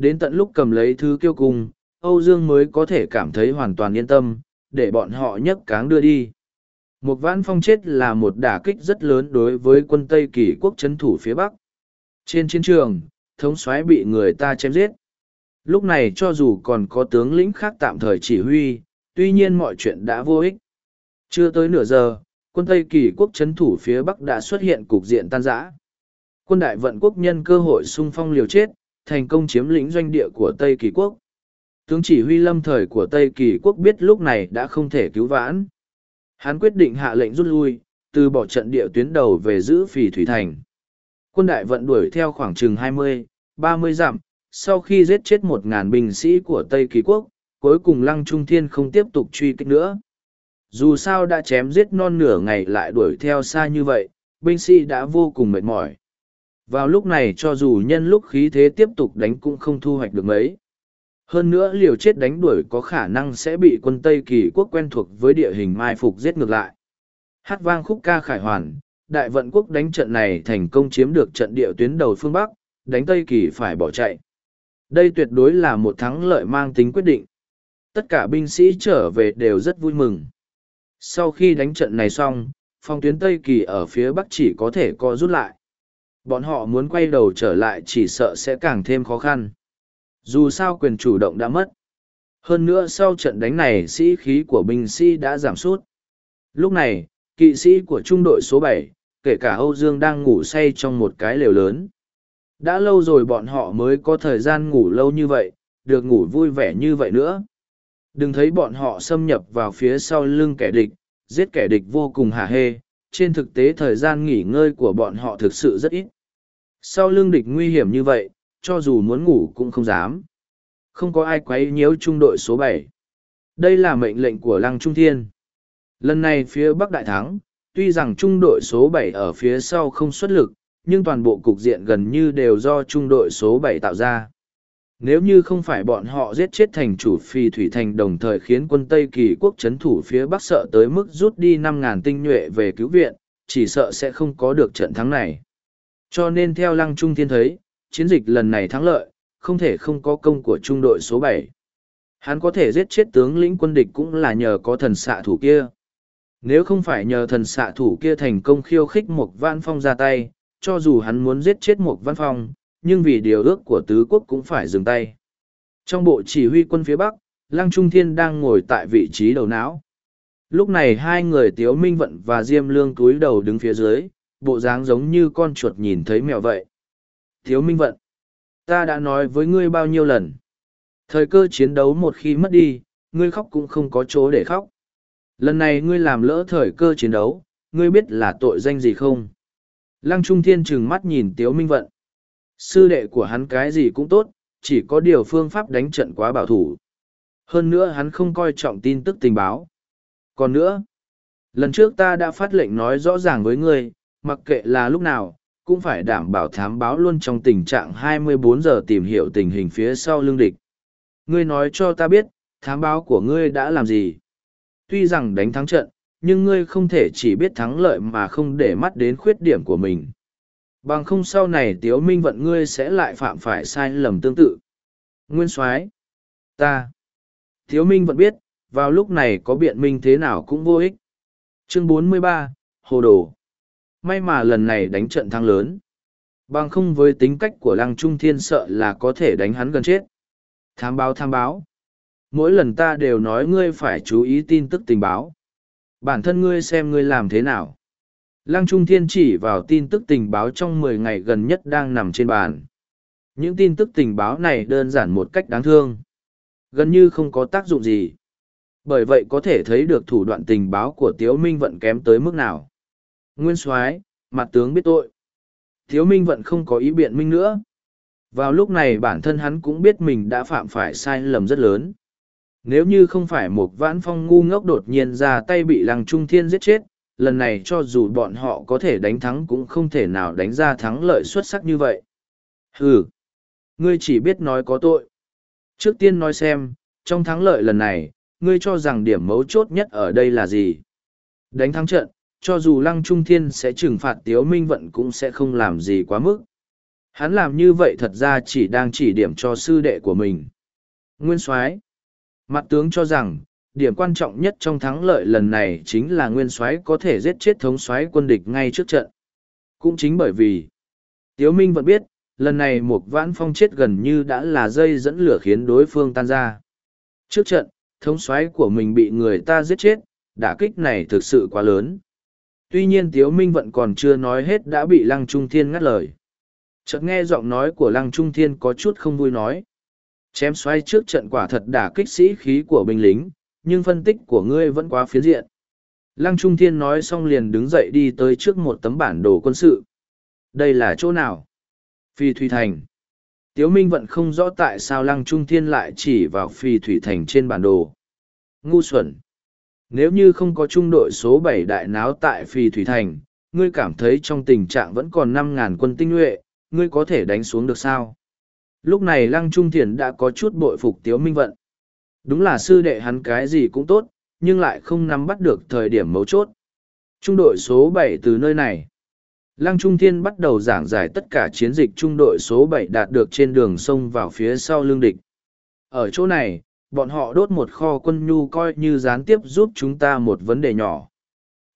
Speaker 1: Đến tận lúc cầm lấy thứ kêu cung, Âu Dương mới có thể cảm thấy hoàn toàn yên tâm, để bọn họ nhấc cáng đưa đi. Một vãn phong chết là một đả kích rất lớn đối với quân Tây Kỳ quốc chấn thủ phía Bắc. Trên chiến trường, thống soái bị người ta chém giết. Lúc này cho dù còn có tướng lĩnh khác tạm thời chỉ huy, tuy nhiên mọi chuyện đã vô ích. Chưa tới nửa giờ, quân Tây Kỳ quốc chấn thủ phía Bắc đã xuất hiện cục diện tan rã. Quân đại vận quốc nhân cơ hội xung phong liều chết, thành công chiếm lĩnh doanh địa của Tây Kỳ quốc. Tướng chỉ huy lâm thời của Tây Kỳ quốc biết lúc này đã không thể cứu vãn. Hắn quyết định hạ lệnh rút lui, từ bỏ trận địa tuyến đầu về giữ phì thủy thành. Quân đại vận đuổi theo khoảng chừng 20, 30 dặm, sau khi giết chết 1.000 binh sĩ của Tây Kỳ quốc, cuối cùng Lăng Trung Thiên không tiếp tục truy kích nữa. Dù sao đã chém giết non nửa ngày lại đuổi theo xa như vậy, binh sĩ đã vô cùng mệt mỏi. Vào lúc này cho dù nhân lúc khí thế tiếp tục đánh cũng không thu hoạch được mấy. Hơn nữa liều chết đánh đuổi có khả năng sẽ bị quân Tây Kỳ quốc quen thuộc với địa hình mai phục giết ngược lại. Hát vang khúc ca khải hoàn, đại vận quốc đánh trận này thành công chiếm được trận địa tuyến đầu phương Bắc, đánh Tây Kỳ phải bỏ chạy. Đây tuyệt đối là một thắng lợi mang tính quyết định. Tất cả binh sĩ trở về đều rất vui mừng. Sau khi đánh trận này xong, phong tuyến Tây Kỳ ở phía Bắc chỉ có thể co rút lại. Bọn họ muốn quay đầu trở lại chỉ sợ sẽ càng thêm khó khăn. Dù sao quyền chủ động đã mất. Hơn nữa sau trận đánh này sĩ khí của binh sĩ đã giảm sút. Lúc này, kỵ sĩ của trung đội số bảy, kể cả Âu Dương đang ngủ say trong một cái lều lớn. Đã lâu rồi bọn họ mới có thời gian ngủ lâu như vậy, được ngủ vui vẻ như vậy nữa. Đừng thấy bọn họ xâm nhập vào phía sau lưng kẻ địch, giết kẻ địch vô cùng hả hê, trên thực tế thời gian nghỉ ngơi của bọn họ thực sự rất ít. Sau lương địch nguy hiểm như vậy, cho dù muốn ngủ cũng không dám. Không có ai quấy nhiễu trung đội số bảy. Đây là mệnh lệnh của Lăng Trung Thiên. Lần này phía Bắc Đại Thắng, tuy rằng trung đội số bảy ở phía sau không xuất lực, nhưng toàn bộ cục diện gần như đều do trung đội số bảy tạo ra. Nếu như không phải bọn họ giết chết thành chủ phi thủy thành đồng thời khiến quân Tây Kỳ quốc chấn thủ phía Bắc sợ tới mức rút đi năm ngàn tinh nhuệ về cứu viện, chỉ sợ sẽ không có được trận thắng này. Cho nên theo Lăng Trung Thiên thấy, chiến dịch lần này thắng lợi, không thể không có công của trung đội số bảy. Hắn có thể giết chết tướng lĩnh quân địch cũng là nhờ có thần xạ thủ kia. Nếu không phải nhờ thần xạ thủ kia thành công khiêu khích một văn phong ra tay, cho dù hắn muốn giết chết một văn phong, nhưng vì điều ước của tứ quốc cũng phải dừng tay. Trong bộ chỉ huy quân phía Bắc, Lăng Trung Thiên đang ngồi tại vị trí đầu não. Lúc này hai người Tiếu Minh Vận và Diêm Lương túi đầu đứng phía dưới, bộ dáng giống như con chuột nhìn thấy mèo vậy. Thiếu Minh Vận, ta đã nói với ngươi bao nhiêu lần. Thời cơ chiến đấu một khi mất đi, ngươi khóc cũng không có chỗ để khóc. Lần này ngươi làm lỡ thời cơ chiến đấu, ngươi biết là tội danh gì không? Lăng Trung Thiên trừng mắt nhìn Tiếu Minh Vận. Sư đệ của hắn cái gì cũng tốt, chỉ có điều phương pháp đánh trận quá bảo thủ. Hơn nữa hắn không coi trọng tin tức tình báo. Còn nữa, lần trước ta đã phát lệnh nói rõ ràng với ngươi, mặc kệ là lúc nào, cũng phải đảm bảo thám báo luôn trong tình trạng 24 giờ tìm hiểu tình hình phía sau lưng địch. Ngươi nói cho ta biết, thám báo của ngươi đã làm gì? Tuy rằng đánh thắng trận, nhưng ngươi không thể chỉ biết thắng lợi mà không để mắt đến khuyết điểm của mình. Bằng không sau này tiếu minh vận ngươi sẽ lại phạm phải sai lầm tương tự. Nguyên soái Ta. Thiếu Minh vận biết, vào lúc này có biện minh thế nào cũng vô ích. Chương 43, Hồ Đồ. May mà lần này đánh trận thắng lớn. Bằng không với tính cách của Lăng Trung Thiên sợ là có thể đánh hắn gần chết. Tham báo tham báo. Mỗi lần ta đều nói ngươi phải chú ý tin tức tình báo. Bản thân ngươi xem ngươi làm thế nào. Lăng Trung Thiên chỉ vào tin tức tình báo trong mười ngày gần nhất đang nằm trên bàn. Những tin tức tình báo này đơn giản một cách đáng thương. Gần như không có tác dụng gì. Bởi vậy có thể thấy được thủ đoạn tình báo của Tiếu Minh Vận kém tới mức nào. Nguyên soái mặt tướng biết tội. Thiếu Minh vẫn không có ý biện minh nữa. Vào lúc này bản thân hắn cũng biết mình đã phạm phải sai lầm rất lớn. Nếu như không phải một vãn phong ngu ngốc đột nhiên ra tay bị lăng trung thiên giết chết, lần này cho dù bọn họ có thể đánh thắng cũng không thể nào đánh ra thắng lợi xuất sắc như vậy. Ừ, ngươi chỉ biết nói có tội. Trước tiên nói xem, trong thắng lợi lần này, ngươi cho rằng điểm mấu chốt nhất ở đây là gì? Đánh thắng trận, cho dù Lăng Trung Thiên sẽ trừng phạt Tiếu Minh Vận cũng sẽ không làm gì quá mức. Hắn làm như vậy thật ra chỉ đang chỉ điểm cho sư đệ của mình. Nguyên Soái Mặt tướng cho rằng, điểm quan trọng nhất trong thắng lợi lần này chính là Nguyên Soái có thể giết chết thống soái quân địch ngay trước trận. Cũng chính bởi vì, Tiếu Minh vẫn biết, lần này một vãn phong chết gần như đã là dây dẫn lửa khiến đối phương tan ra. Trước trận, thống soái của mình bị người ta giết chết, đả kích này thực sự quá lớn. Tuy nhiên Tiếu Minh Vận còn chưa nói hết đã bị Lăng Trung Thiên ngắt lời. Chợt nghe giọng nói của Lăng Trung Thiên có chút không vui nói. Chém xoay trước trận quả thật đả kích sĩ khí của binh lính, nhưng phân tích của ngươi vẫn quá phiến diện. Lăng Trung Thiên nói xong liền đứng dậy đi tới trước một tấm bản đồ quân sự. Đây là chỗ nào? Phi Thủy Thành. Tiếu Minh vẫn không rõ tại sao Lăng Trung Thiên lại chỉ vào Phi Thủy Thành trên bản đồ. Ngu xuẩn. Nếu như không có trung đội số bảy đại náo tại Phi Thủy Thành, ngươi cảm thấy trong tình trạng vẫn còn năm ngàn quân tinh nhuệ, ngươi có thể đánh xuống được sao? Lúc này Lăng Trung Thiền đã có chút bội phục Tiếu Minh Vận. Đúng là sư đệ hắn cái gì cũng tốt, nhưng lại không nắm bắt được thời điểm mấu chốt. Trung đội số bảy từ nơi này. Lăng Trung Thiên bắt đầu giảng giải tất cả chiến dịch trung đội số bảy đạt được trên đường sông vào phía sau lương địch. Ở chỗ này, bọn họ đốt một kho quân nhu coi như gián tiếp giúp chúng ta một vấn đề nhỏ.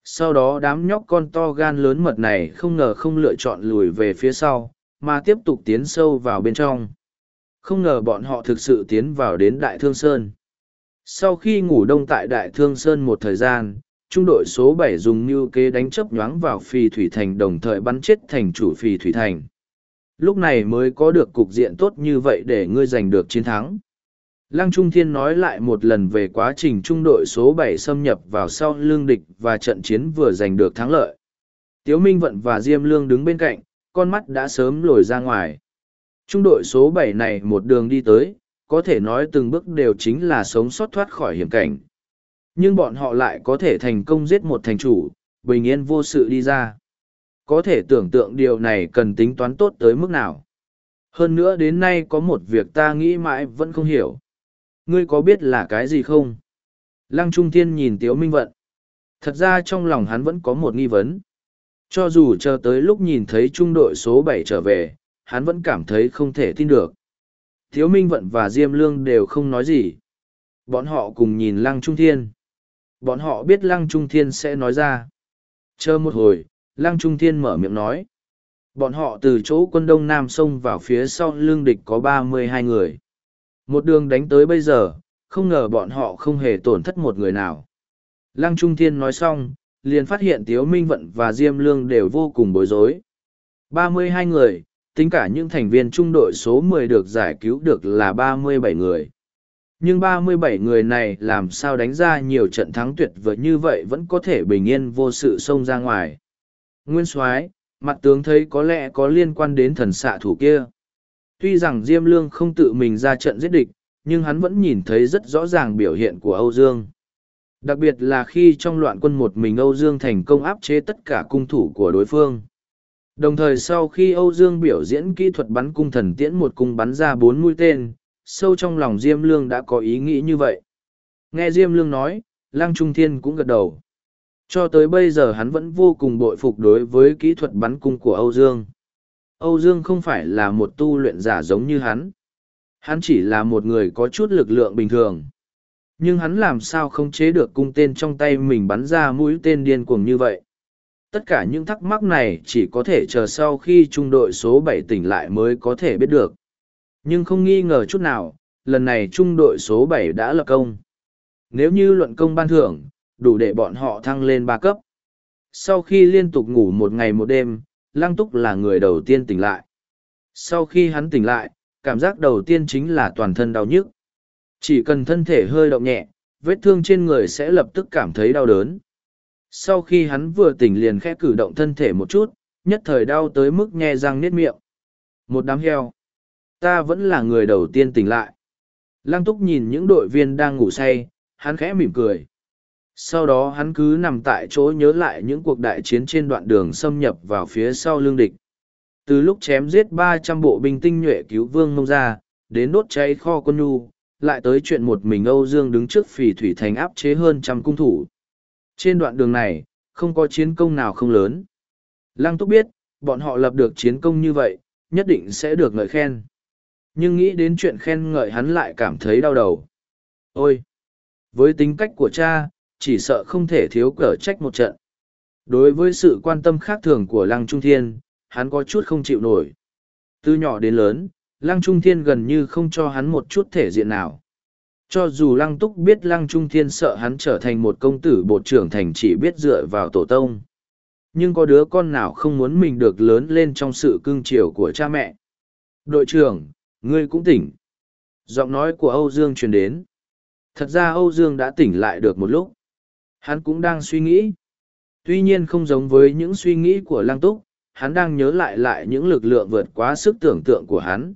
Speaker 1: Sau đó đám nhóc con to gan lớn mật này không ngờ không lựa chọn lùi về phía sau, mà tiếp tục tiến sâu vào bên trong. Không ngờ bọn họ thực sự tiến vào đến Đại Thương Sơn. Sau khi ngủ đông tại Đại Thương Sơn một thời gian, trung đội số bảy dùng như kế đánh chấp nhoáng vào Phi Thủy Thành đồng thời bắn chết thành chủ Phi Thủy Thành. Lúc này mới có được cục diện tốt như vậy để ngươi giành được chiến thắng. Lăng Trung Thiên nói lại một lần về quá trình trung đội số bảy xâm nhập vào sau lương địch và trận chiến vừa giành được thắng lợi. Tiếu Minh Vận và Diêm Lương đứng bên cạnh, con mắt đã sớm lồi ra ngoài. Trung đội số bảy này một đường đi tới, có thể nói từng bước đều chính là sống sót thoát khỏi hiểm cảnh. Nhưng bọn họ lại có thể thành công giết một thành chủ, bình yên vô sự đi ra. Có thể tưởng tượng điều này cần tính toán tốt tới mức nào. Hơn nữa đến nay có một việc ta nghĩ mãi vẫn không hiểu. Ngươi có biết là cái gì không? Lăng Trung Thiên nhìn Tiếu Minh Vận. Thật ra trong lòng hắn vẫn có một nghi vấn. Cho dù chờ tới lúc nhìn thấy trung đội số bảy trở về, hắn vẫn cảm thấy không thể tin được. Tiếu Minh Vận và Diêm Lương đều không nói gì. Bọn họ cùng nhìn Lăng Trung Thiên. Bọn họ biết Lăng Trung Thiên sẽ nói ra. Chờ một hồi, Lăng Trung Thiên mở miệng nói. Bọn họ từ chỗ quân Đông Nam sông vào phía sau lương địch có ba mươi hai người. Một đường đánh tới bây giờ, không ngờ bọn họ không hề tổn thất một người nào. Lăng Trung Thiên nói xong, liền phát hiện Tiếu Minh Vận và Diêm Lương đều vô cùng bối rối. Ba mươi hai người, tính cả những thành viên trung đội số mười được giải cứu được là ba mươi bảy người. Nhưng ba mươi bảy người này làm sao đánh ra nhiều trận thắng tuyệt vời như vậy vẫn có thể bình yên vô sự xông ra ngoài. Nguyên Soái, mặt tướng thấy có lẽ có liên quan đến thần xạ thủ kia. Tuy rằng Diêm Lương không tự mình ra trận giết địch, nhưng hắn vẫn nhìn thấy rất rõ ràng biểu hiện của Âu Dương. Đặc biệt là khi trong loạn quân một mình Âu Dương thành công áp chế tất cả cung thủ của đối phương. Đồng thời sau khi Âu Dương biểu diễn kỹ thuật bắn cung thần tiễn một cung bắn ra bốn mũi tên, sâu trong lòng Diêm Lương đã có ý nghĩ như vậy. Nghe Diêm Lương nói, Lăng Trung Thiên cũng gật đầu. Cho tới bây giờ hắn vẫn vô cùng bội phục đối với kỹ thuật bắn cung của Âu Dương. Âu Dương không phải là một tu luyện giả giống như hắn. Hắn chỉ là một người có chút lực lượng bình thường. Nhưng hắn làm sao không chế được cung tên trong tay mình bắn ra mũi tên điên cuồng như vậy. Tất cả những thắc mắc này chỉ có thể chờ sau khi trung đội số bảy tỉnh lại mới có thể biết được. Nhưng không nghi ngờ chút nào, lần này trung đội số bảy đã lập công. Nếu như luận công ban thưởng, đủ để bọn họ thăng lên ba cấp. Sau khi liên tục ngủ một ngày một đêm, Lăng Túc là người đầu tiên tỉnh lại. Sau khi hắn tỉnh lại, cảm giác đầu tiên chính là toàn thân đau nhức. Chỉ cần thân thể hơi động nhẹ, vết thương trên người sẽ lập tức cảm thấy đau đớn. Sau khi hắn vừa tỉnh liền khẽ cử động thân thể một chút, nhất thời đau tới mức nhe răng niết miệng. Một đám heo. Ta vẫn là người đầu tiên tỉnh lại. Lăng túc nhìn những đội viên đang ngủ say, hắn khẽ mỉm cười. Sau đó hắn cứ nằm tại chỗ nhớ lại những cuộc đại chiến trên đoạn đường xâm nhập vào phía sau lương địch. Từ lúc chém giết ba trăm bộ binh tinh nhuệ cứu vương mông ra, đến đốt cháy kho quân nhu, lại tới chuyện một mình Âu Dương đứng trước phỉ thủy thành áp chế hơn trăm cung thủ. Trên đoạn đường này, không có chiến công nào không lớn. Lăng Túc biết, bọn họ lập được chiến công như vậy, nhất định sẽ được ngợi khen. Nhưng nghĩ đến chuyện khen ngợi hắn lại cảm thấy đau đầu. Ôi! Với tính cách của cha, chỉ sợ không thể thiếu cở trách một trận. Đối với sự quan tâm khác thường của Lăng Trung Thiên, hắn có chút không chịu nổi. Từ nhỏ đến lớn, Lăng Trung Thiên gần như không cho hắn một chút thể diện nào. Cho dù Lăng Túc biết Lăng Trung Thiên sợ hắn trở thành một công tử bột trưởng thành chỉ biết dựa vào tổ tông. Nhưng có đứa con nào không muốn mình được lớn lên trong sự cưng chiều của cha mẹ. Đội trưởng, ngươi cũng tỉnh. Giọng nói của Âu Dương truyền đến. Thật ra Âu Dương đã tỉnh lại được một lúc. Hắn cũng đang suy nghĩ. Tuy nhiên không giống với những suy nghĩ của Lăng Túc, hắn đang nhớ lại lại những lực lượng vượt quá sức tưởng tượng của hắn.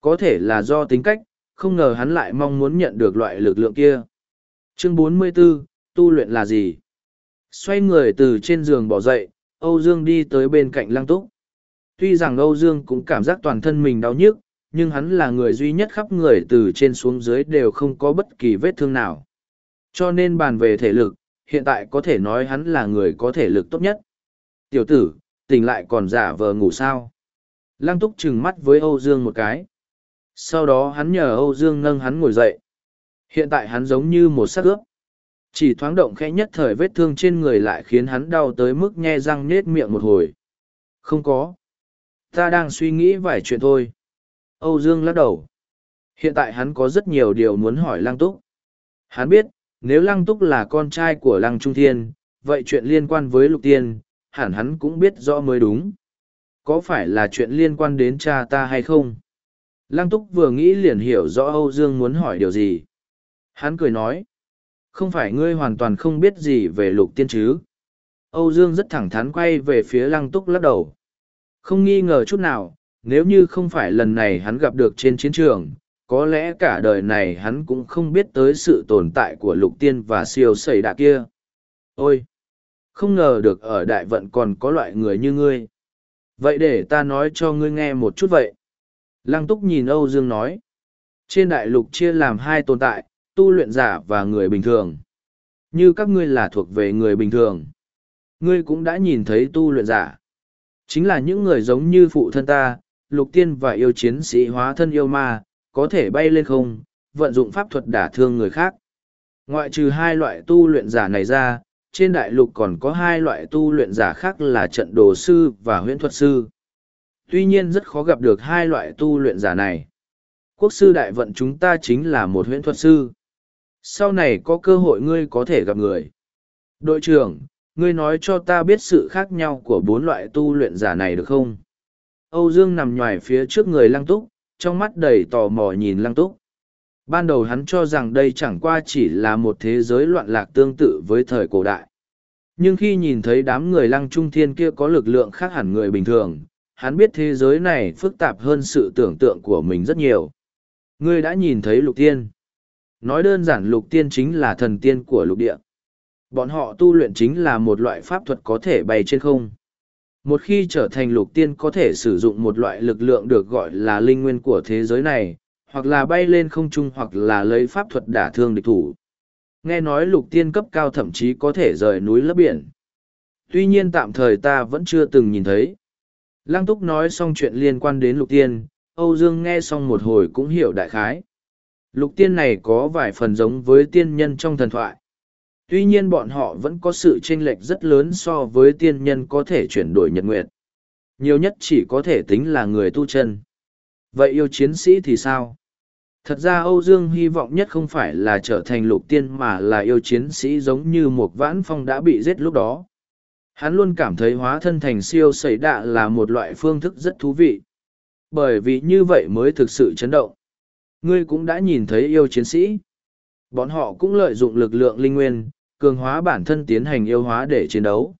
Speaker 1: Có thể là do tính cách, không ngờ hắn lại mong muốn nhận được loại lực lượng kia. Chương 44, tu luyện là gì? Xoay người từ trên giường bỏ dậy, Âu Dương đi tới bên cạnh Lăng Túc. Tuy rằng Âu Dương cũng cảm giác toàn thân mình đau nhức, nhưng hắn là người duy nhất khắp người từ trên xuống dưới đều không có bất kỳ vết thương nào. Cho nên bàn về thể lực, hiện tại có thể nói hắn là người có thể lực tốt nhất. Tiểu tử, tỉnh lại còn giả vờ ngủ sao? Lăng túc trừng mắt với Âu Dương một cái. Sau đó hắn nhờ Âu Dương nâng hắn ngồi dậy. Hiện tại hắn giống như một xác ướp. Chỉ thoáng động khẽ nhất thời vết thương trên người lại khiến hắn đau tới mức nhe răng nết miệng một hồi. Không có. Ta đang suy nghĩ vài chuyện thôi. Âu Dương lắc đầu. Hiện tại hắn có rất nhiều điều muốn hỏi Lăng Túc. Hắn biết, nếu Lăng Túc là con trai của Lăng Trung Thiên, vậy chuyện liên quan với Lục Tiên, hẳn hắn cũng biết rõ mới đúng. Có phải là chuyện liên quan đến cha ta hay không? Lăng Túc vừa nghĩ liền hiểu rõ Âu Dương muốn hỏi điều gì. Hắn cười nói. Không phải ngươi hoàn toàn không biết gì về Lục Tiên chứ? Âu Dương rất thẳng thắn quay về phía Lăng Túc lắc đầu. Không nghi ngờ chút nào, nếu như không phải lần này hắn gặp được trên chiến trường, có lẽ cả đời này hắn cũng không biết tới sự tồn tại của lục tiên và siêu xảy đạ kia. Ôi! Không ngờ được ở đại vận còn có loại người như ngươi. Vậy để ta nói cho ngươi nghe một chút vậy. Lăng túc nhìn Âu Dương nói. Trên đại lục chia làm hai tồn tại, tu luyện giả và người bình thường. Như các ngươi là thuộc về người bình thường. Ngươi cũng đã nhìn thấy tu luyện giả. Chính là những người giống như phụ thân ta, lục tiên và yêu chiến sĩ hóa thân yêu ma, có thể bay lên không, vận dụng pháp thuật đả thương người khác. Ngoại trừ hai loại tu luyện giả này ra, trên đại lục còn có hai loại tu luyện giả khác là trận đồ sư và huyễn thuật sư. Tuy nhiên rất khó gặp được hai loại tu luyện giả này. Quốc sư đại vận chúng ta chính là một huyễn thuật sư. Sau này có cơ hội ngươi có thể gặp người. Đội trưởng, ngươi nói cho ta biết sự khác nhau của bốn loại tu luyện giả này được không? Âu Dương nằm nhòi phía trước người lăng túc, trong mắt đầy tò mò nhìn lăng túc. Ban đầu hắn cho rằng đây chẳng qua chỉ là một thế giới loạn lạc tương tự với thời cổ đại. Nhưng khi nhìn thấy đám người lăng trung thiên kia có lực lượng khác hẳn người bình thường, hắn biết thế giới này phức tạp hơn sự tưởng tượng của mình rất nhiều. Ngươi đã nhìn thấy lục tiên. Nói đơn giản lục tiên chính là thần tiên của lục địa. Bọn họ tu luyện chính là một loại pháp thuật có thể bay trên không. Một khi trở thành lục tiên có thể sử dụng một loại lực lượng được gọi là linh nguyên của thế giới này, hoặc là bay lên không trung hoặc là lấy pháp thuật đả thương địch thủ. Nghe nói lục tiên cấp cao thậm chí có thể rời núi lấp biển. Tuy nhiên tạm thời ta vẫn chưa từng nhìn thấy. Lăng túc nói xong chuyện liên quan đến lục tiên, Âu Dương nghe xong một hồi cũng hiểu đại khái. Lục tiên này có vài phần giống với tiên nhân trong thần thoại. Tuy nhiên bọn họ vẫn có sự chênh lệch rất lớn so với tiên nhân có thể chuyển đổi nhật nguyệt. Nhiều nhất chỉ có thể tính là người tu chân. Vậy yêu chiến sĩ thì sao? Thật ra Âu Dương hy vọng nhất không phải là trở thành lục tiên mà là yêu chiến sĩ giống như một vãn phong đã bị giết lúc đó. Hắn luôn cảm thấy hóa thân thành siêu sẩy đạ là một loại phương thức rất thú vị. Bởi vì như vậy mới thực sự chấn động. Ngươi cũng đã nhìn thấy yêu chiến sĩ. Bọn họ cũng lợi dụng lực lượng linh nguyên, cường hóa bản thân tiến hành yêu hóa để chiến đấu.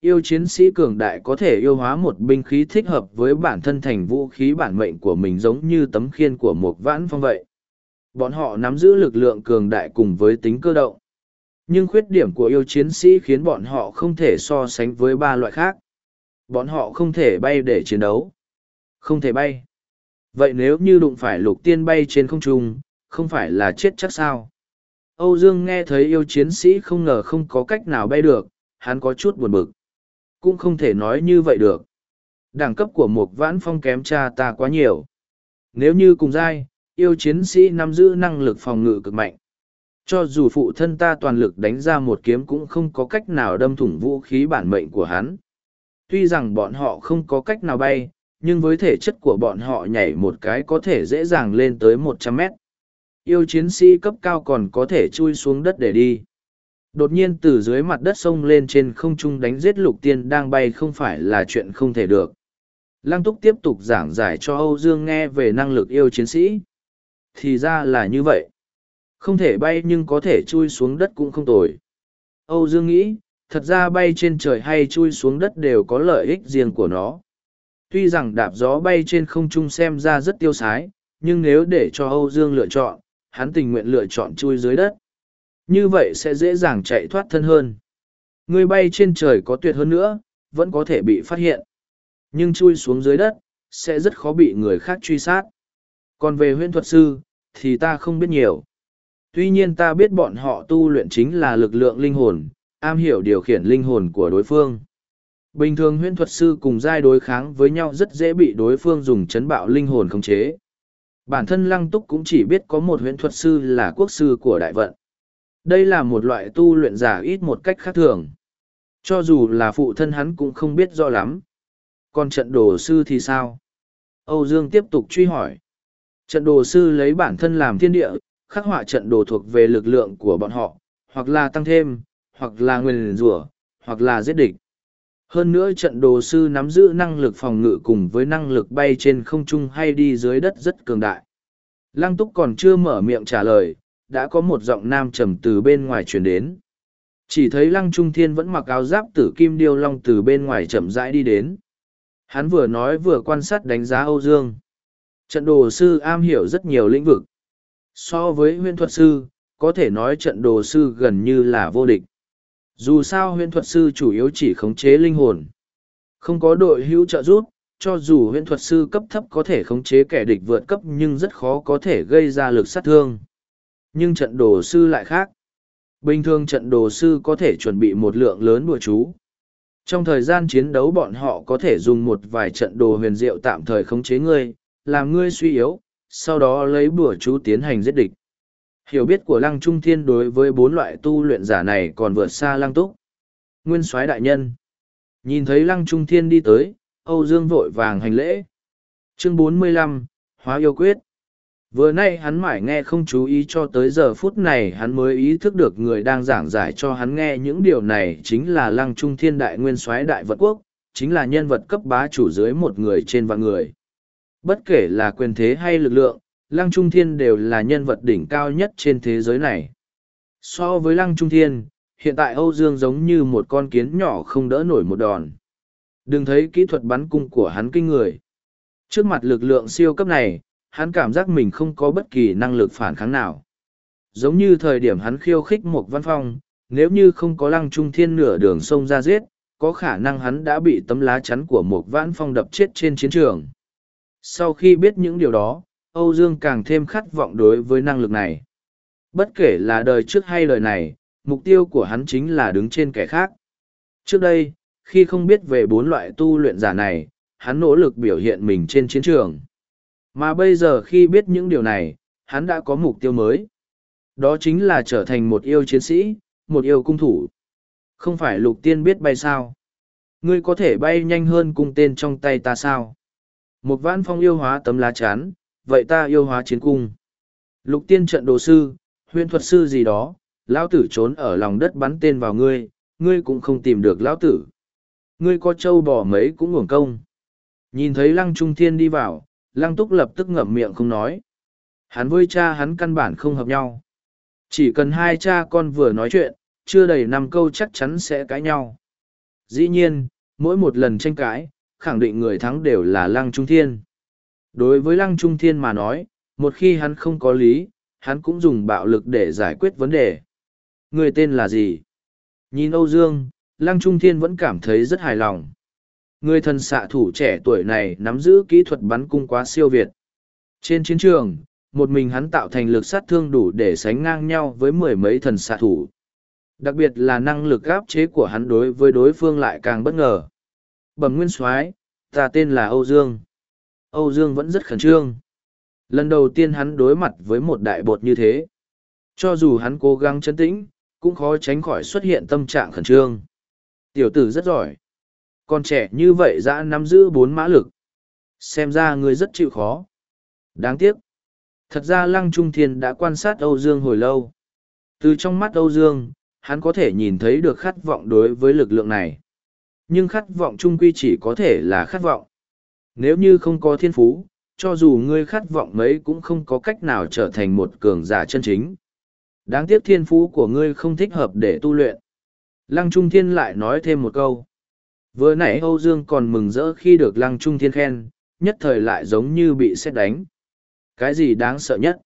Speaker 1: Yêu chiến sĩ cường đại có thể yêu hóa một binh khí thích hợp với bản thân thành vũ khí bản mệnh của mình giống như tấm khiên của một vãn phong vậy. Bọn họ nắm giữ lực lượng cường đại cùng với tính cơ động. Nhưng khuyết điểm của yêu chiến sĩ khiến bọn họ không thể so sánh với ba loại khác. Bọn họ không thể bay để chiến đấu. Không thể bay. Vậy nếu như đụng phải lục tiên bay trên không trung, không phải là chết chắc sao? Âu Dương nghe thấy yêu chiến sĩ không ngờ không có cách nào bay được, hắn có chút buồn bực. Cũng không thể nói như vậy được. Đẳng cấp của một vãn phong kém cha ta quá nhiều. Nếu như cùng giai, yêu chiến sĩ nắm giữ năng lực phòng ngự cực mạnh. Cho dù phụ thân ta toàn lực đánh ra một kiếm cũng không có cách nào đâm thủng vũ khí bản mệnh của hắn. Tuy rằng bọn họ không có cách nào bay, nhưng với thể chất của bọn họ nhảy một cái có thể dễ dàng lên tới một trăm mét. Yêu chiến sĩ cấp cao còn có thể chui xuống đất để đi. Đột nhiên từ dưới mặt đất sông lên trên không trung đánh giết lục tiên đang bay không phải là chuyện không thể được. Lăng túc tiếp tục giảng giải cho Âu Dương nghe về năng lực yêu chiến sĩ. Thì ra là như vậy. Không thể bay nhưng có thể chui xuống đất cũng không tồi. Âu Dương nghĩ, thật ra bay trên trời hay chui xuống đất đều có lợi ích riêng của nó. Tuy rằng đạp gió bay trên không trung xem ra rất tiêu sái, nhưng nếu để cho Âu Dương lựa chọn, hắn tình nguyện lựa chọn chui dưới đất. Như vậy sẽ dễ dàng chạy thoát thân hơn. Người bay trên trời có tuyệt hơn nữa, vẫn có thể bị phát hiện. Nhưng chui xuống dưới đất, sẽ rất khó bị người khác truy sát. Còn về huyễn thuật sư, thì ta không biết nhiều. Tuy nhiên ta biết bọn họ tu luyện chính là lực lượng linh hồn, am hiểu điều khiển linh hồn của đối phương. Bình thường huyễn thuật sư cùng giai đối kháng với nhau rất dễ bị đối phương dùng chấn bạo linh hồn khống chế. Bản thân lăng túc cũng chỉ biết có một huyễn thuật sư là quốc sư của đại vận. Đây là một loại tu luyện giả ít một cách khác thường. Cho dù là phụ thân hắn cũng không biết rõ lắm. Còn trận đồ sư thì sao? Âu Dương tiếp tục truy hỏi. Trận đồ sư lấy bản thân làm thiên địa, khắc họa trận đồ thuộc về lực lượng của bọn họ, hoặc là tăng thêm, hoặc là nguyên rủa, hoặc là giết địch. Hơn nữa trận đồ sư nắm giữ năng lực phòng ngự cùng với năng lực bay trên không trung hay đi dưới đất rất cường đại. Lăng túc còn chưa mở miệng trả lời, đã có một giọng nam trầm từ bên ngoài truyền đến. Chỉ thấy lăng trung thiên vẫn mặc áo giáp tử kim điêu long từ bên ngoài chậm rãi đi đến. Hắn vừa nói vừa quan sát đánh giá Âu Dương. Trận đồ sư am hiểu rất nhiều lĩnh vực. So với huyễn thuật sư, có thể nói trận đồ sư gần như là vô địch. Dù sao huyễn thuật sư chủ yếu chỉ khống chế linh hồn. Không có đội hữu trợ giúp, cho dù huyễn thuật sư cấp thấp có thể khống chế kẻ địch vượt cấp nhưng rất khó có thể gây ra lực sát thương. Nhưng trận đồ sư lại khác. Bình thường trận đồ sư có thể chuẩn bị một lượng lớn bùa chú. Trong thời gian chiến đấu bọn họ có thể dùng một vài trận đồ huyền diệu tạm thời khống chế ngươi, làm ngươi suy yếu, sau đó lấy bùa chú tiến hành giết địch. Hiểu biết của Lăng Trung Thiên đối với bốn loại tu luyện giả này còn vượt xa Lăng Túc. Nguyên soái đại nhân. Nhìn thấy Lăng Trung Thiên đi tới, Âu Dương vội vàng hành lễ. Chương 45, Hóa yêu quyết. Vừa nay hắn mãi nghe không chú ý cho tới giờ phút này hắn mới ý thức được người đang giảng giải cho hắn nghe những điều này chính là Lăng Trung Thiên Đại Nguyên soái Đại Vật Quốc, chính là nhân vật cấp bá chủ dưới một người trên vạn người. Bất kể là quyền thế hay lực lượng, Lăng Trung Thiên đều là nhân vật đỉnh cao nhất trên thế giới này. So với Lăng Trung Thiên, hiện tại Âu Dương giống như một con kiến nhỏ không đỡ nổi một đòn. Đừng thấy kỹ thuật bắn cung của hắn kinh người. Trước mặt lực lượng siêu cấp này, hắn cảm giác mình không có bất kỳ năng lực phản kháng nào. Giống như thời điểm hắn khiêu khích một văn phong, nếu như không có lăng trung thiên nửa đường sông ra giết, có khả năng hắn đã bị tấm lá chắn của một vãn phong đập chết trên chiến trường. Sau khi biết những điều đó, Âu Dương càng thêm khát vọng đối với năng lực này. Bất kể là đời trước hay đời này, mục tiêu của hắn chính là đứng trên kẻ khác. Trước đây, khi không biết về bốn loại tu luyện giả này, hắn nỗ lực biểu hiện mình trên chiến trường. Mà bây giờ khi biết những điều này, hắn đã có mục tiêu mới. Đó chính là trở thành một yêu chiến sĩ, một yêu cung thủ. Không phải lục tiên biết bay sao. Ngươi có thể bay nhanh hơn cung tên trong tay ta sao? Một vãn phong yêu hóa tấm lá chắn, vậy ta yêu hóa chiến cung. Lục tiên trận đồ sư, huyền thuật sư gì đó, lão tử trốn ở lòng đất bắn tên vào ngươi, ngươi cũng không tìm được lão tử. Ngươi có trâu bò mấy cũng uổng công. Nhìn thấy lăng trung thiên đi vào, lăng túc lập tức ngậm miệng không nói. Hắn với cha hắn căn bản không hợp nhau. Chỉ cần hai cha con vừa nói chuyện, chưa đầy năm câu chắc chắn sẽ cãi nhau. Dĩ nhiên, mỗi một lần tranh cãi, khẳng định người thắng đều là lăng trung thiên. Đối với lăng trung thiên mà nói, một khi hắn không có lý, hắn cũng dùng bạo lực để giải quyết vấn đề. Người tên là gì? Nhìn Âu Dương, Lăng Trung Thiên vẫn cảm thấy rất hài lòng. Người thần xạ thủ trẻ tuổi này nắm giữ kỹ thuật bắn cung quá siêu việt. Trên chiến trường, một mình hắn tạo thành lực sát thương đủ để sánh ngang nhau với mười mấy thần xạ thủ. Đặc biệt là năng lực áp chế của hắn đối với đối phương lại càng bất ngờ. Bẩm nguyên soái ta tên là Âu Dương. Âu Dương vẫn rất khẩn trương. Lần đầu tiên hắn đối mặt với một đại bột như thế. Cho dù hắn cố gắng chấn tĩnh, cũng khó tránh khỏi xuất hiện tâm trạng khẩn trương. Tiểu tử rất giỏi. Còn trẻ như vậy đã nắm giữ bốn mã lực. Xem ra người rất chịu khó. Đáng tiếc. Thật ra Lăng Trung Thiên đã quan sát Âu Dương hồi lâu. Từ trong mắt Âu Dương, hắn có thể nhìn thấy được khát vọng đối với lực lượng này. Nhưng khát vọng trung quy chỉ có thể là khát vọng. Nếu như không có thiên phú, cho dù ngươi khát vọng mấy cũng không có cách nào trở thành một cường giả chân chính. Đáng tiếc thiên phú của ngươi không thích hợp để tu luyện. Lăng Trung Thiên lại nói thêm một câu. Vừa nãy Âu Dương còn mừng rỡ khi được Lăng Trung Thiên khen, nhất thời lại giống như bị xét đánh. Cái gì đáng sợ nhất?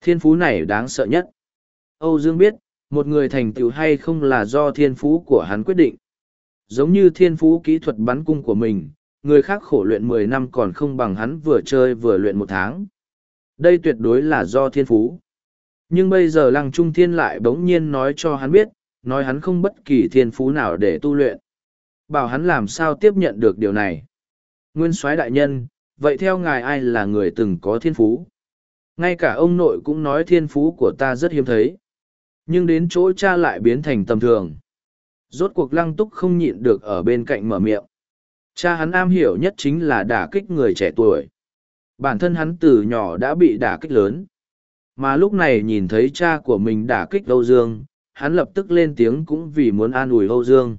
Speaker 1: Thiên phú này đáng sợ nhất. Âu Dương biết, một người thành tựu hay không là do thiên phú của hắn quyết định. Giống như thiên phú kỹ thuật bắn cung của mình, người khác khổ luyện mười năm còn không bằng hắn vừa chơi vừa luyện một tháng. Đây tuyệt đối là do thiên phú. Nhưng bây giờ Lăng Trung Thiên lại bỗng nhiên nói cho hắn biết, nói hắn không bất kỳ thiên phú nào để tu luyện. Bảo hắn làm sao tiếp nhận được điều này. Nguyên soái đại nhân, vậy theo ngài ai là người từng có thiên phú? Ngay cả ông nội cũng nói thiên phú của ta rất hiếm thấy. Nhưng đến chỗ cha lại biến thành tầm thường. Rốt cuộc lăng túc không nhịn được ở bên cạnh mở miệng. Cha hắn am hiểu nhất chính là đả kích người trẻ tuổi. Bản thân hắn từ nhỏ đã bị đả kích lớn. Mà lúc này nhìn thấy cha của mình đả kích Âu Dương, hắn lập tức lên tiếng cũng vì muốn an ủi Âu Dương.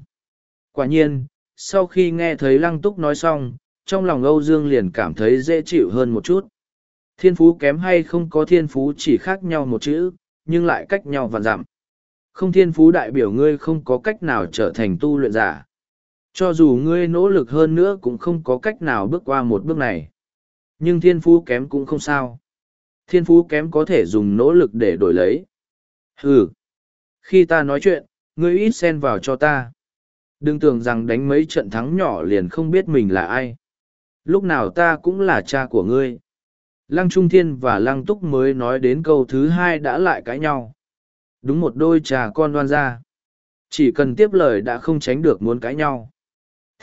Speaker 1: Quả nhiên, sau khi nghe thấy Lăng Túc nói xong, trong lòng Âu Dương liền cảm thấy dễ chịu hơn một chút. Thiên phú kém hay không có thiên phú chỉ khác nhau một chữ, nhưng lại cách nhau vạn dặm. Không thiên phú đại biểu ngươi không có cách nào trở thành tu luyện giả. Cho dù ngươi nỗ lực hơn nữa cũng không có cách nào bước qua một bước này. Nhưng thiên phú kém cũng không sao. Thiên phú kém có thể dùng nỗ lực để đổi lấy. Ừ. Khi ta nói chuyện, ngươi ít xen vào cho ta. Đừng tưởng rằng đánh mấy trận thắng nhỏ liền không biết mình là ai. Lúc nào ta cũng là cha của ngươi. Lăng Trung Thiên và Lăng Túc mới nói đến câu thứ hai đã lại cãi nhau. Đúng một đôi cha con đoan ra. Chỉ cần tiếp lời đã không tránh được muốn cãi nhau.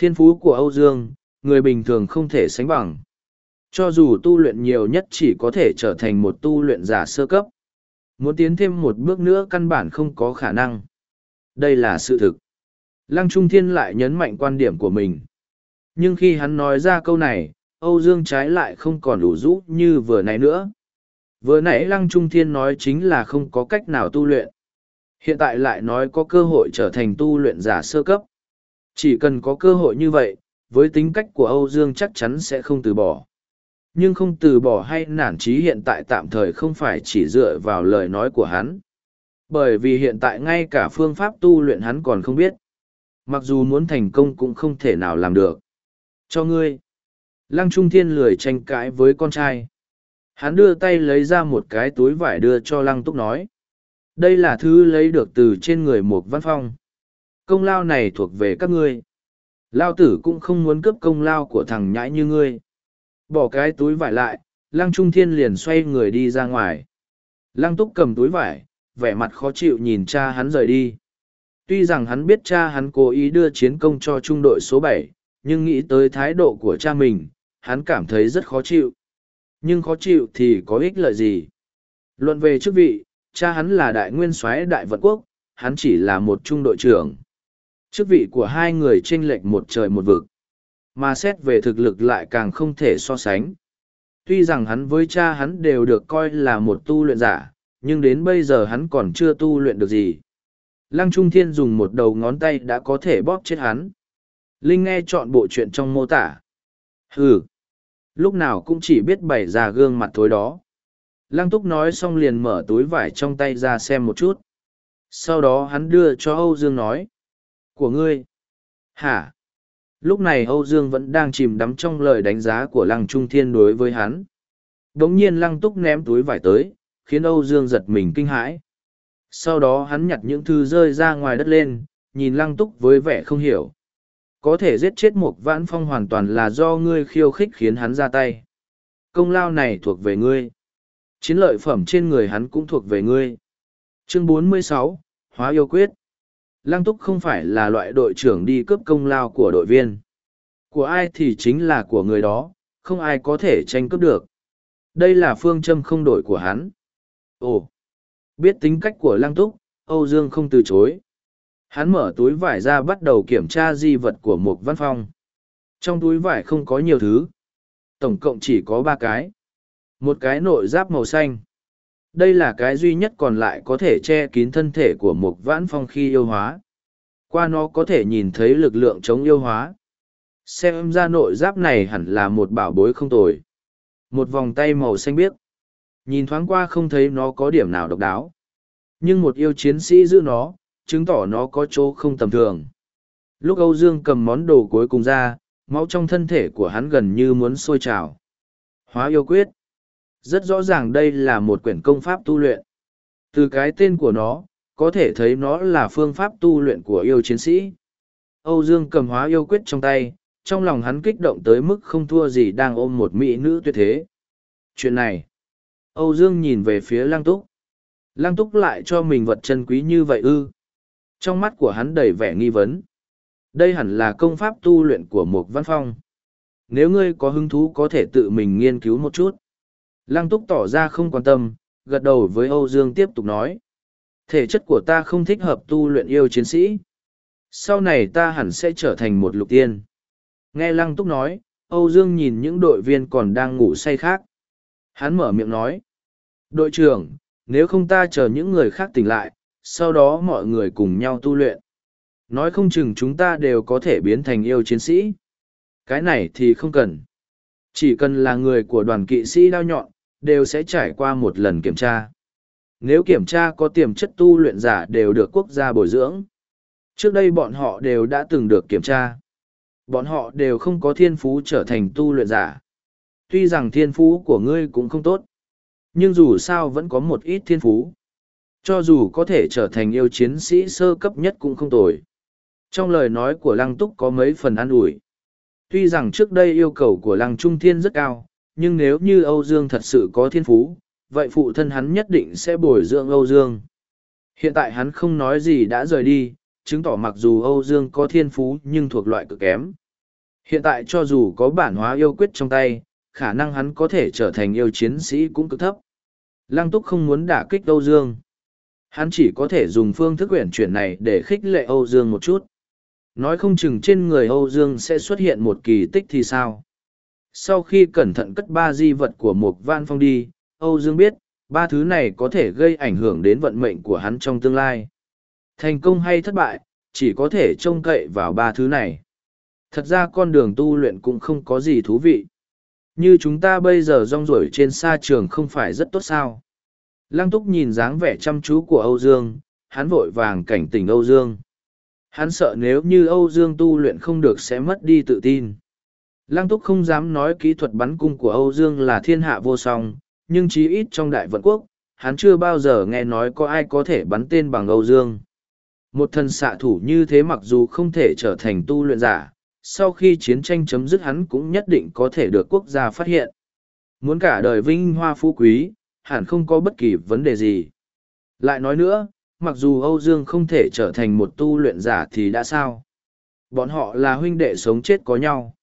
Speaker 1: Thiên phú của Âu Dương, người bình thường không thể sánh bằng. Cho dù tu luyện nhiều nhất chỉ có thể trở thành một tu luyện giả sơ cấp. Muốn tiến thêm một bước nữa căn bản không có khả năng. Đây là sự thực. Lăng Trung Thiên lại nhấn mạnh quan điểm của mình. Nhưng khi hắn nói ra câu này, Âu Dương trái lại không còn đủ rũ như vừa nãy nữa. Vừa nãy Lăng Trung Thiên nói chính là không có cách nào tu luyện. Hiện tại lại nói có cơ hội trở thành tu luyện giả sơ cấp. Chỉ cần có cơ hội như vậy, với tính cách của Âu Dương chắc chắn sẽ không từ bỏ. Nhưng không từ bỏ hay nản trí hiện tại tạm thời không phải chỉ dựa vào lời nói của hắn. Bởi vì hiện tại ngay cả phương pháp tu luyện hắn còn không biết. Mặc dù muốn thành công cũng không thể nào làm được. Cho ngươi. Lăng Trung Thiên lười tranh cãi với con trai. Hắn đưa tay lấy ra một cái túi vải đưa cho Lăng Túc nói. Đây là thứ lấy được từ trên người một văn phong công lao này thuộc về các ngươi. Lao tử cũng không muốn cướp công lao của thằng nhãi như ngươi. Bỏ cái túi vải lại, Lăng Trung Thiên liền xoay người đi ra ngoài. Lăng Túc cầm túi vải, vẻ mặt khó chịu nhìn cha hắn rời đi. Tuy rằng hắn biết cha hắn cố ý đưa chiến công cho trung đội số bảy, nhưng nghĩ tới thái độ của cha mình, hắn cảm thấy rất khó chịu. Nhưng khó chịu thì có ích lợi gì? Luận về chức vị, cha hắn là đại nguyên soái đại vận quốc, hắn chỉ là một trung đội trưởng. Chức vị của hai người chênh lệch một trời một vực. Mà xét về thực lực lại càng không thể so sánh. Tuy rằng hắn với cha hắn đều được coi là một tu luyện giả, nhưng đến bây giờ hắn còn chưa tu luyện được gì. Lăng Trung Thiên dùng một đầu ngón tay đã có thể bóp chết hắn. Linh nghe chọn bộ chuyện trong mô tả. Hừ, lúc nào cũng chỉ biết bày ra gương mặt thối đó. Lăng Túc nói xong liền mở túi vải trong tay ra xem một chút. Sau đó hắn đưa cho Âu Dương nói. Của ngươi. Hả? Lúc này Âu Dương vẫn đang chìm đắm trong lời đánh giá của Lăng Trung Thiên đối với hắn. Đống nhiên Lăng Túc ném túi vải tới, khiến Âu Dương giật mình kinh hãi. Sau đó hắn nhặt những thư rơi ra ngoài đất lên, nhìn Lăng Túc với vẻ không hiểu. Có thể giết chết một vãn phong hoàn toàn là do ngươi khiêu khích khiến hắn ra tay. Công lao này thuộc về ngươi. Chiến lợi phẩm trên người hắn cũng thuộc về ngươi. Chương 46, Hóa yêu quyết. Lăng Túc không phải là loại đội trưởng đi cướp công lao của đội viên. Của ai thì chính là của người đó, không ai có thể tranh cướp được. Đây là phương châm không đổi của hắn. Ồ! Biết tính cách của Lăng Túc, Âu Dương không từ chối. Hắn mở túi vải ra bắt đầu kiểm tra di vật của một văn phong. Trong túi vải không có nhiều thứ. Tổng cộng chỉ có ba cái. Một cái nội giáp màu xanh. Đây là cái duy nhất còn lại có thể che kín thân thể của một vãn phong khi yêu hóa. Qua nó có thể nhìn thấy lực lượng chống yêu hóa. Xem ra nội giáp này hẳn là một bảo bối không tồi. Một vòng tay màu xanh biếc. Nhìn thoáng qua không thấy nó có điểm nào độc đáo. Nhưng một yêu chiến sĩ giữ nó, chứng tỏ nó có chỗ không tầm thường. Lúc Âu Dương cầm món đồ cuối cùng ra, máu trong thân thể của hắn gần như muốn sôi trào. Hóa yêu quyết. Rất rõ ràng đây là một quyển công pháp tu luyện. Từ cái tên của nó, có thể thấy nó là phương pháp tu luyện của yêu chiến sĩ. Âu Dương cầm hóa yêu quyết trong tay, trong lòng hắn kích động tới mức không thua gì đang ôm một mỹ nữ tuyệt thế. Chuyện này, Âu Dương nhìn về phía Lăng Túc. Lăng Túc lại cho mình vật chân quý như vậy ư. Trong mắt của hắn đầy vẻ nghi vấn. Đây hẳn là công pháp tu luyện của một văn phong. Nếu ngươi có hứng thú có thể tự mình nghiên cứu một chút. Lăng túc tỏ ra không quan tâm, gật đầu với Âu Dương tiếp tục nói. Thể chất của ta không thích hợp tu luyện yêu chiến sĩ. Sau này ta hẳn sẽ trở thành một lục tiên. Nghe Lăng túc nói, Âu Dương nhìn những đội viên còn đang ngủ say khác. Hắn mở miệng nói. Đội trưởng, nếu không ta chờ những người khác tỉnh lại, sau đó mọi người cùng nhau tu luyện. Nói không chừng chúng ta đều có thể biến thành yêu chiến sĩ. Cái này thì không cần. Chỉ cần là người của đoàn kỵ sĩ đao nhọn, đều sẽ trải qua một lần kiểm tra. Nếu kiểm tra có tiềm chất tu luyện giả đều được quốc gia bồi dưỡng. Trước đây bọn họ đều đã từng được kiểm tra. Bọn họ đều không có thiên phú trở thành tu luyện giả. Tuy rằng thiên phú của ngươi cũng không tốt, nhưng dù sao vẫn có một ít thiên phú. Cho dù có thể trở thành yêu chiến sĩ sơ cấp nhất cũng không tồi. Trong lời nói của Lăng Túc có mấy phần an ủi. Tuy rằng trước đây yêu cầu của Lăng Trung Thiên rất cao, nhưng nếu như Âu Dương thật sự có thiên phú, vậy phụ thân hắn nhất định sẽ bồi dưỡng Âu Dương. Hiện tại hắn không nói gì đã rời đi, chứng tỏ mặc dù Âu Dương có thiên phú nhưng thuộc loại cực kém. Hiện tại cho dù có bản hóa yêu quyết trong tay, khả năng hắn có thể trở thành yêu chiến sĩ cũng cực thấp. Lăng Túc không muốn đả kích Âu Dương. Hắn chỉ có thể dùng phương thức quyển chuyển này để khích lệ Âu Dương một chút. Nói không chừng trên người Âu Dương sẽ xuất hiện một kỳ tích thì sao? Sau khi cẩn thận cất ba di vật của một văn phong đi, Âu Dương biết, ba thứ này có thể gây ảnh hưởng đến vận mệnh của hắn trong tương lai. Thành công hay thất bại, chỉ có thể trông cậy vào ba thứ này. Thật ra con đường tu luyện cũng không có gì thú vị. Như chúng ta bây giờ rong ruổi trên sa trường không phải rất tốt sao. Lăng túc nhìn dáng vẻ chăm chú của Âu Dương, hắn vội vàng cảnh tỉnh Âu Dương. Hắn sợ nếu như Âu Dương tu luyện không được sẽ mất đi tự tin. Lăng túc không dám nói kỹ thuật bắn cung của Âu Dương là thiên hạ vô song, nhưng chí ít trong đại vận quốc, hắn chưa bao giờ nghe nói có ai có thể bắn tên bằng Âu Dương. Một thần xạ thủ như thế mặc dù không thể trở thành tu luyện giả, sau khi chiến tranh chấm dứt hắn cũng nhất định có thể được quốc gia phát hiện. Muốn cả đời vinh hoa phú quý, hẳn không có bất kỳ vấn đề gì. Lại nói nữa, mặc dù Âu Dương không thể trở thành một tu luyện giả thì đã sao? Bọn họ là huynh đệ sống chết có nhau.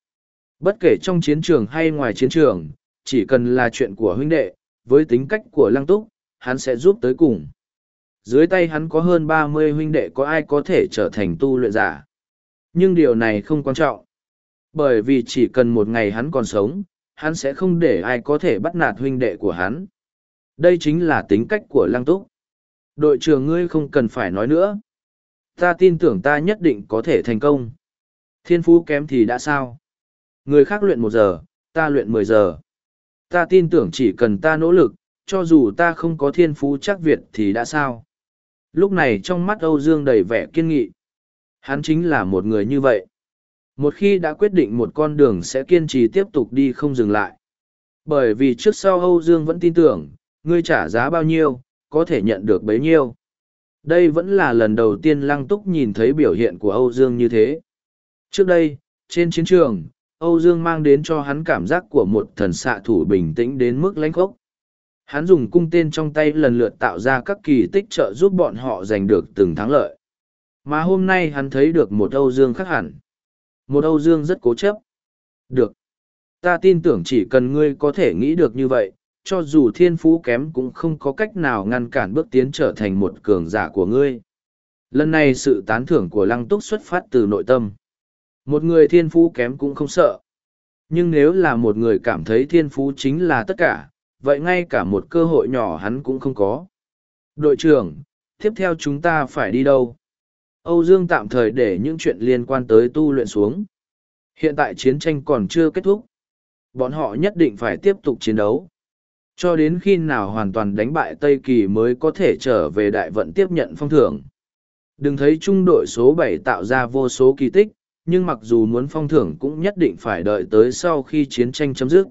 Speaker 1: Bất kể trong chiến trường hay ngoài chiến trường, chỉ cần là chuyện của huynh đệ, với tính cách của lăng túc, hắn sẽ giúp tới cùng. Dưới tay hắn có hơn ba mươi huynh đệ có ai có thể trở thành tu luyện giả. Nhưng điều này không quan trọng. Bởi vì chỉ cần một ngày hắn còn sống, hắn sẽ không để ai có thể bắt nạt huynh đệ của hắn. Đây chính là tính cách của lăng túc. Đội trưởng ngươi không cần phải nói nữa. Ta tin tưởng ta nhất định có thể thành công. Thiên phú kém thì đã sao? Người khác luyện một giờ, ta luyện mười giờ. Ta tin tưởng chỉ cần ta nỗ lực, cho dù ta không có thiên phú chắc Việt thì đã sao? Lúc này trong mắt Âu Dương đầy vẻ kiên nghị. Hắn chính là một người như vậy. Một khi đã quyết định một con đường sẽ kiên trì tiếp tục đi không dừng lại. Bởi vì trước sau Âu Dương vẫn tin tưởng, ngươi trả giá bao nhiêu, có thể nhận được bấy nhiêu. Đây vẫn là lần đầu tiên Lăng Túc nhìn thấy biểu hiện của Âu Dương như thế. Trước đây, trên chiến trường, Âu Dương mang đến cho hắn cảm giác của một thần xạ thủ bình tĩnh đến mức lãnh khốc. Hắn dùng cung tên trong tay lần lượt tạo ra các kỳ tích trợ giúp bọn họ giành được từng thắng lợi. Mà hôm nay hắn thấy được một Âu Dương khác hẳn. Một Âu Dương rất cố chấp. Được. Ta tin tưởng chỉ cần ngươi có thể nghĩ được như vậy, cho dù thiên phú kém cũng không có cách nào ngăn cản bước tiến trở thành một cường giả của ngươi. Lần này sự tán thưởng của lăng túc xuất phát từ nội tâm. Một người thiên phú kém cũng không sợ. Nhưng nếu là một người cảm thấy thiên phú chính là tất cả, vậy ngay cả một cơ hội nhỏ hắn cũng không có. Đội trưởng, tiếp theo chúng ta phải đi đâu? Âu Dương tạm thời để những chuyện liên quan tới tu luyện xuống. Hiện tại chiến tranh còn chưa kết thúc. Bọn họ nhất định phải tiếp tục chiến đấu. Cho đến khi nào hoàn toàn đánh bại Tây Kỳ mới có thể trở về đại vận tiếp nhận phong thưởng. Đừng thấy trung đội số bảy tạo ra vô số kỳ tích, nhưng mặc dù muốn phong thưởng cũng nhất định phải đợi tới sau khi chiến tranh chấm dứt.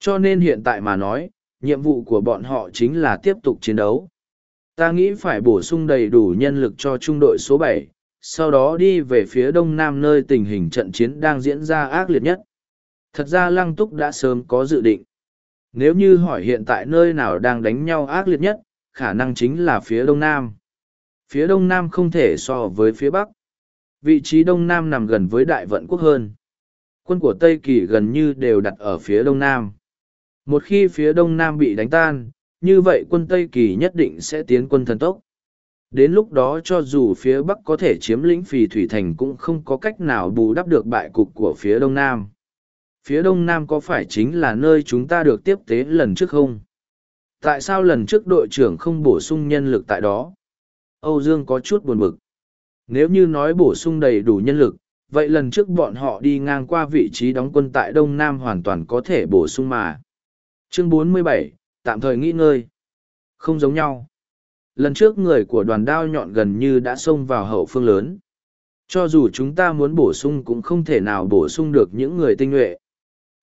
Speaker 1: Cho nên hiện tại mà nói, nhiệm vụ của bọn họ chính là tiếp tục chiến đấu. Ta nghĩ phải bổ sung đầy đủ nhân lực cho trung đội số bảy, sau đó đi về phía đông nam nơi tình hình trận chiến đang diễn ra ác liệt nhất. Thật ra Lăng Túc đã sớm có dự định. Nếu như hỏi hiện tại nơi nào đang đánh nhau ác liệt nhất, khả năng chính là phía đông nam. Phía đông nam không thể so với phía bắc. Vị trí đông nam nằm gần với đại vận quốc hơn. Quân của Tây Kỳ gần như đều đặt ở phía đông nam. Một khi phía đông nam bị đánh tan, như vậy quân Tây Kỳ nhất định sẽ tiến quân thần tốc. Đến lúc đó cho dù phía Bắc có thể chiếm lĩnh phì thủy thành cũng không có cách nào bù đắp được bại cục của phía Đông Nam. Phía Đông Nam có phải chính là nơi chúng ta được tiếp tế lần trước không? Tại sao lần trước đội trưởng không bổ sung nhân lực tại đó? Âu Dương có chút buồn bực. Nếu như nói bổ sung đầy đủ nhân lực, vậy lần trước bọn họ đi ngang qua vị trí đóng quân tại Đông Nam hoàn toàn có thể bổ sung mà. Chương 47, tạm thời nghỉ ngơi. Không giống nhau. Lần trước người của đoàn đao nhọn gần như đã xông vào hậu phương lớn. Cho dù chúng ta muốn bổ sung cũng không thể nào bổ sung được những người tinh nhuệ.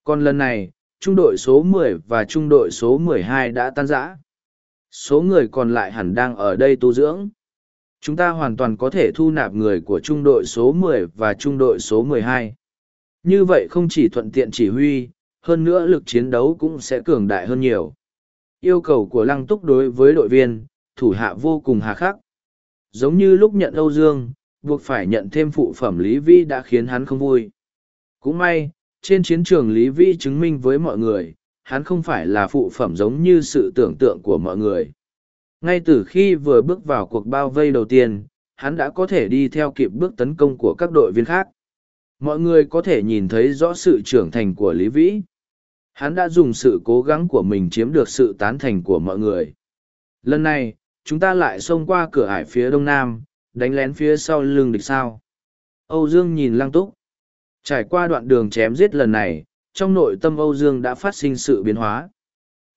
Speaker 1: Còn lần này, trung đội số 10 và trung đội số 12 đã tan rã. Số người còn lại hẳn đang ở đây tu dưỡng. Chúng ta hoàn toàn có thể thu nạp người của trung đội số 10 và trung đội số 12. Như vậy không chỉ thuận tiện chỉ huy, hơn nữa lực chiến đấu cũng sẽ cường đại hơn nhiều. Yêu cầu của Lăng Túc đối với đội viên, thủ hạ vô cùng hà khắc. Giống như lúc nhận Âu Dương, buộc phải nhận thêm phụ phẩm Lý Vi đã khiến hắn không vui. Cũng may, trên chiến trường Lý Vi chứng minh với mọi người, hắn không phải là phụ phẩm giống như sự tưởng tượng của mọi người. Ngay từ khi vừa bước vào cuộc bao vây đầu tiên, hắn đã có thể đi theo kịp bước tấn công của các đội viên khác. Mọi người có thể nhìn thấy rõ sự trưởng thành của Lý Vĩ. Hắn đã dùng sự cố gắng của mình chiếm được sự tán thành của mọi người. Lần này, chúng ta lại xông qua cửa ải phía đông nam, đánh lén phía sau lưng địch sao. Âu Dương nhìn lăng túc. Trải qua đoạn đường chém giết lần này, trong nội tâm Âu Dương đã phát sinh sự biến hóa.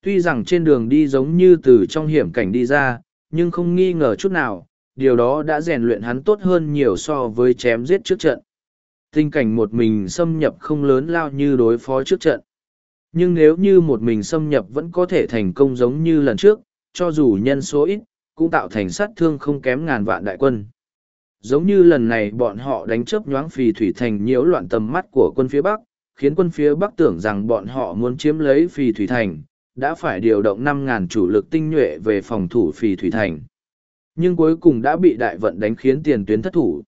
Speaker 1: Tuy rằng trên đường đi giống như từ trong hiểm cảnh đi ra, nhưng không nghi ngờ chút nào, điều đó đã rèn luyện hắn tốt hơn nhiều so với chém giết trước trận. Tình cảnh một mình xâm nhập không lớn lao như đối phó trước trận. Nhưng nếu như một mình xâm nhập vẫn có thể thành công giống như lần trước, cho dù nhân số ít, cũng tạo thành sát thương không kém ngàn vạn đại quân. Giống như lần này bọn họ đánh chớp nhoáng phì thủy thành nhiễu loạn tầm mắt của quân phía Bắc, khiến quân phía Bắc tưởng rằng bọn họ muốn chiếm lấy phì thủy thành, đã phải điều động 5.000 chủ lực tinh nhuệ về phòng thủ phì thủy thành. Nhưng cuối cùng đã bị đại vận đánh khiến tiền tuyến thất thủ.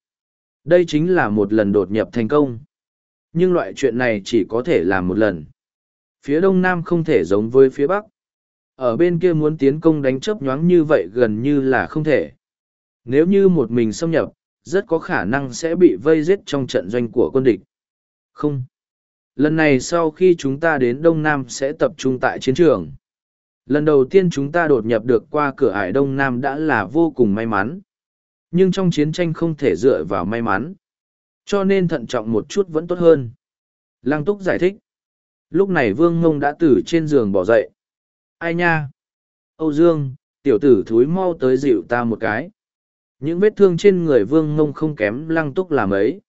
Speaker 1: Đây chính là một lần đột nhập thành công. Nhưng loại chuyện này chỉ có thể làm một lần. Phía đông nam không thể giống với phía bắc. Ở bên kia muốn tiến công đánh chớp nhoáng như vậy gần như là không thể. Nếu như một mình xâm nhập, rất có khả năng sẽ bị vây giết trong trận doanh của quân địch. Không. Lần này sau khi chúng ta đến Đông Nam sẽ tập trung tại chiến trường. Lần đầu tiên chúng ta đột nhập được qua cửa ải Đông Nam đã là vô cùng may mắn. Nhưng trong chiến tranh không thể dựa vào may mắn. Cho nên thận trọng một chút vẫn tốt hơn. Lăng Túc giải thích. Lúc này Vương Ngông đã từ trên giường bỏ dậy. Ai nha? Âu Dương, tiểu tử thúi mau tới dịu ta một cái. Những vết thương trên người Vương Ngông không kém Lăng Túc làm ấy.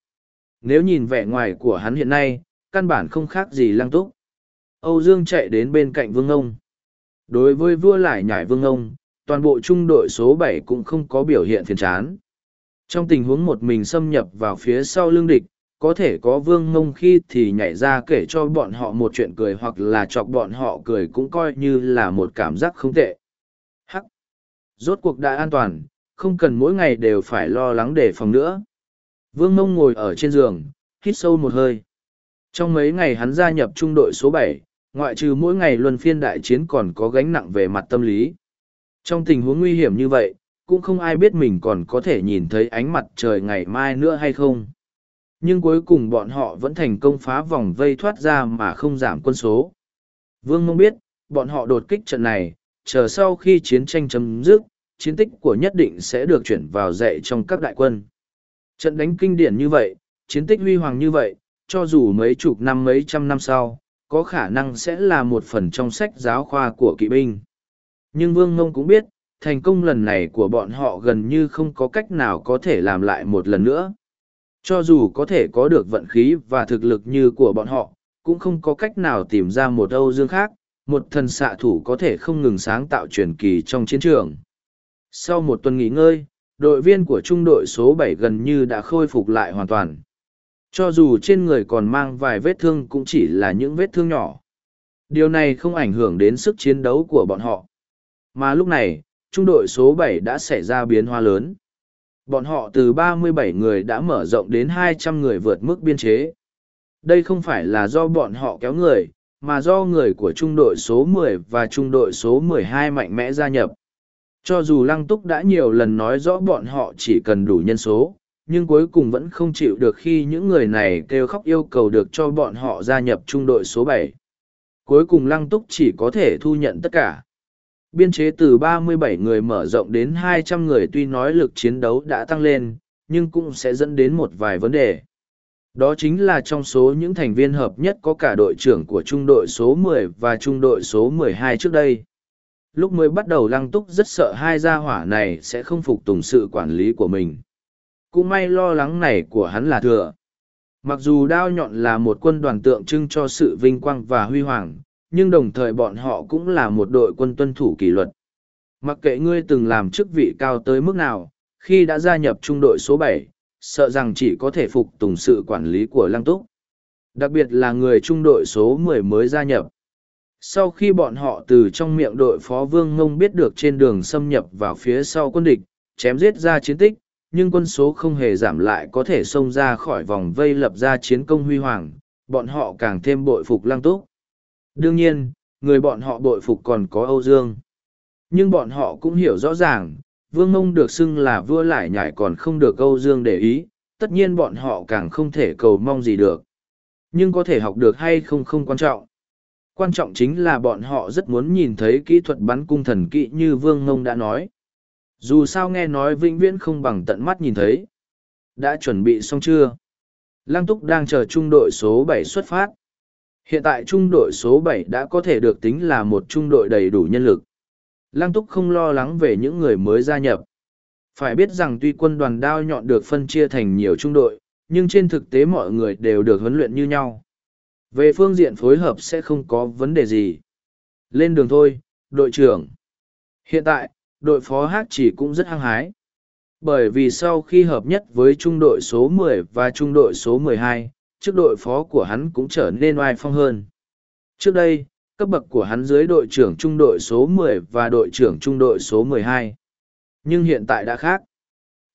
Speaker 1: Nếu nhìn vẻ ngoài của hắn hiện nay, căn bản không khác gì Lăng Túc. Âu Dương chạy đến bên cạnh Vương Ngông. Đối với vua lại nhảy Vương Ngông, toàn bộ trung đội số bảy cũng không có biểu hiện phiền chán. Trong tình huống một mình xâm nhập vào phía sau lương địch, có thể có vương ngông khi thì nhảy ra kể cho bọn họ một chuyện cười hoặc là chọc bọn họ cười cũng coi như là một cảm giác không tệ. Hắc! Rốt cuộc đã an toàn, không cần mỗi ngày đều phải lo lắng đề phòng nữa. Vương ngông ngồi ở trên giường, hít sâu một hơi. Trong mấy ngày hắn gia nhập trung đội số bảy, ngoại trừ mỗi ngày luân phiên đại chiến còn có gánh nặng về mặt tâm lý. Trong tình huống nguy hiểm như vậy, cũng không ai biết mình còn có thể nhìn thấy ánh mặt trời ngày mai nữa hay không. Nhưng cuối cùng bọn họ vẫn thành công phá vòng vây thoát ra mà không giảm quân số. Vương mong biết, bọn họ đột kích trận này, chờ sau khi chiến tranh chấm dứt, chiến tích của nhất định sẽ được chuyển vào dạy trong các đại quân. Trận đánh kinh điển như vậy, chiến tích huy hoàng như vậy, cho dù mấy chục năm mấy trăm năm sau, có khả năng sẽ là một phần trong sách giáo khoa của kỵ binh. Nhưng Vương Mông cũng biết, thành công lần này của bọn họ gần như không có cách nào có thể làm lại một lần nữa. Cho dù có thể có được vận khí và thực lực như của bọn họ, cũng không có cách nào tìm ra một Âu Dương khác, một thần xạ thủ có thể không ngừng sáng tạo truyền kỳ trong chiến trường. Sau một tuần nghỉ ngơi, đội viên của trung đội số bảy gần như đã khôi phục lại hoàn toàn. Cho dù trên người còn mang vài vết thương cũng chỉ là những vết thương nhỏ. Điều này không ảnh hưởng đến sức chiến đấu của bọn họ. Mà lúc này, trung đội số 7 đã xảy ra biến hóa lớn. Bọn họ từ 37 người đã mở rộng đến 200 người vượt mức biên chế. Đây không phải là do bọn họ kéo người, mà do người của trung đội số 10 và trung đội số 12 mạnh mẽ gia nhập. Cho dù Lăng Túc đã nhiều lần nói rõ bọn họ chỉ cần đủ nhân số, nhưng cuối cùng vẫn không chịu được khi những người này kêu khóc yêu cầu được cho bọn họ gia nhập trung đội số 7. Cuối cùng Lăng Túc chỉ có thể thu nhận tất cả biên chế từ 37 người mở rộng đến 200 người tuy nói lực chiến đấu đã tăng lên, nhưng cũng sẽ dẫn đến một vài vấn đề. Đó chính là trong số những thành viên hợp nhất có cả đội trưởng của trung đội số 10 và trung đội số 12 trước đây. Lúc mới bắt đầu lăng túc rất sợ hai gia hỏa này sẽ không phục tùng sự quản lý của mình. Cũng may lo lắng này của hắn là thừa. Mặc dù đao nhọn là một quân đoàn tượng trưng cho sự vinh quang và huy hoàng, nhưng đồng thời bọn họ cũng là một đội quân tuân thủ kỷ luật. Mặc kệ ngươi từng làm chức vị cao tới mức nào, khi đã gia nhập trung đội số bảy, sợ rằng chỉ có thể phục tùng sự quản lý của Lăng Túc. Đặc biệt là người trung đội số mười mới gia nhập. Sau khi bọn họ từ trong miệng đội phó vương ngông biết được trên đường xâm nhập vào phía sau quân địch, chém giết ra chiến tích, nhưng quân số không hề giảm lại có thể xông ra khỏi vòng vây lập ra chiến công huy hoàng, bọn họ càng thêm bội phục Lăng Túc. Đương nhiên, người bọn họ bội phục còn có Âu Dương. Nhưng bọn họ cũng hiểu rõ ràng, Vương Mông được xưng là vua lại nhảy còn không được Âu Dương để ý, tất nhiên bọn họ càng không thể cầu mong gì được. Nhưng có thể học được hay không không quan trọng. Quan trọng chính là bọn họ rất muốn nhìn thấy kỹ thuật bắn cung thần kỵ như Vương Mông đã nói. Dù sao nghe nói vĩnh viễn không bằng tận mắt nhìn thấy. Đã chuẩn bị xong chưa? Lăng Túc đang chờ trung đội số bảy xuất phát. Hiện tại trung đội số bảy đã có thể được tính là một trung đội đầy đủ nhân lực. Lăng Túc không lo lắng về những người mới gia nhập. Phải biết rằng tuy quân đoàn đao nhọn được phân chia thành nhiều trung đội, nhưng trên thực tế mọi người đều được huấn luyện như nhau. Về phương diện phối hợp sẽ không có vấn đề gì. Lên đường thôi, đội trưởng. Hiện tại, đội phó hát chỉ cũng rất hăng hái. Bởi vì sau khi hợp nhất với trung đội số 10 và trung đội số 12, chức đội phó của hắn cũng trở nên oai phong hơn. Trước đây, cấp bậc của hắn dưới đội trưởng trung đội số 10 và đội trưởng trung đội số 12. Nhưng hiện tại đã khác.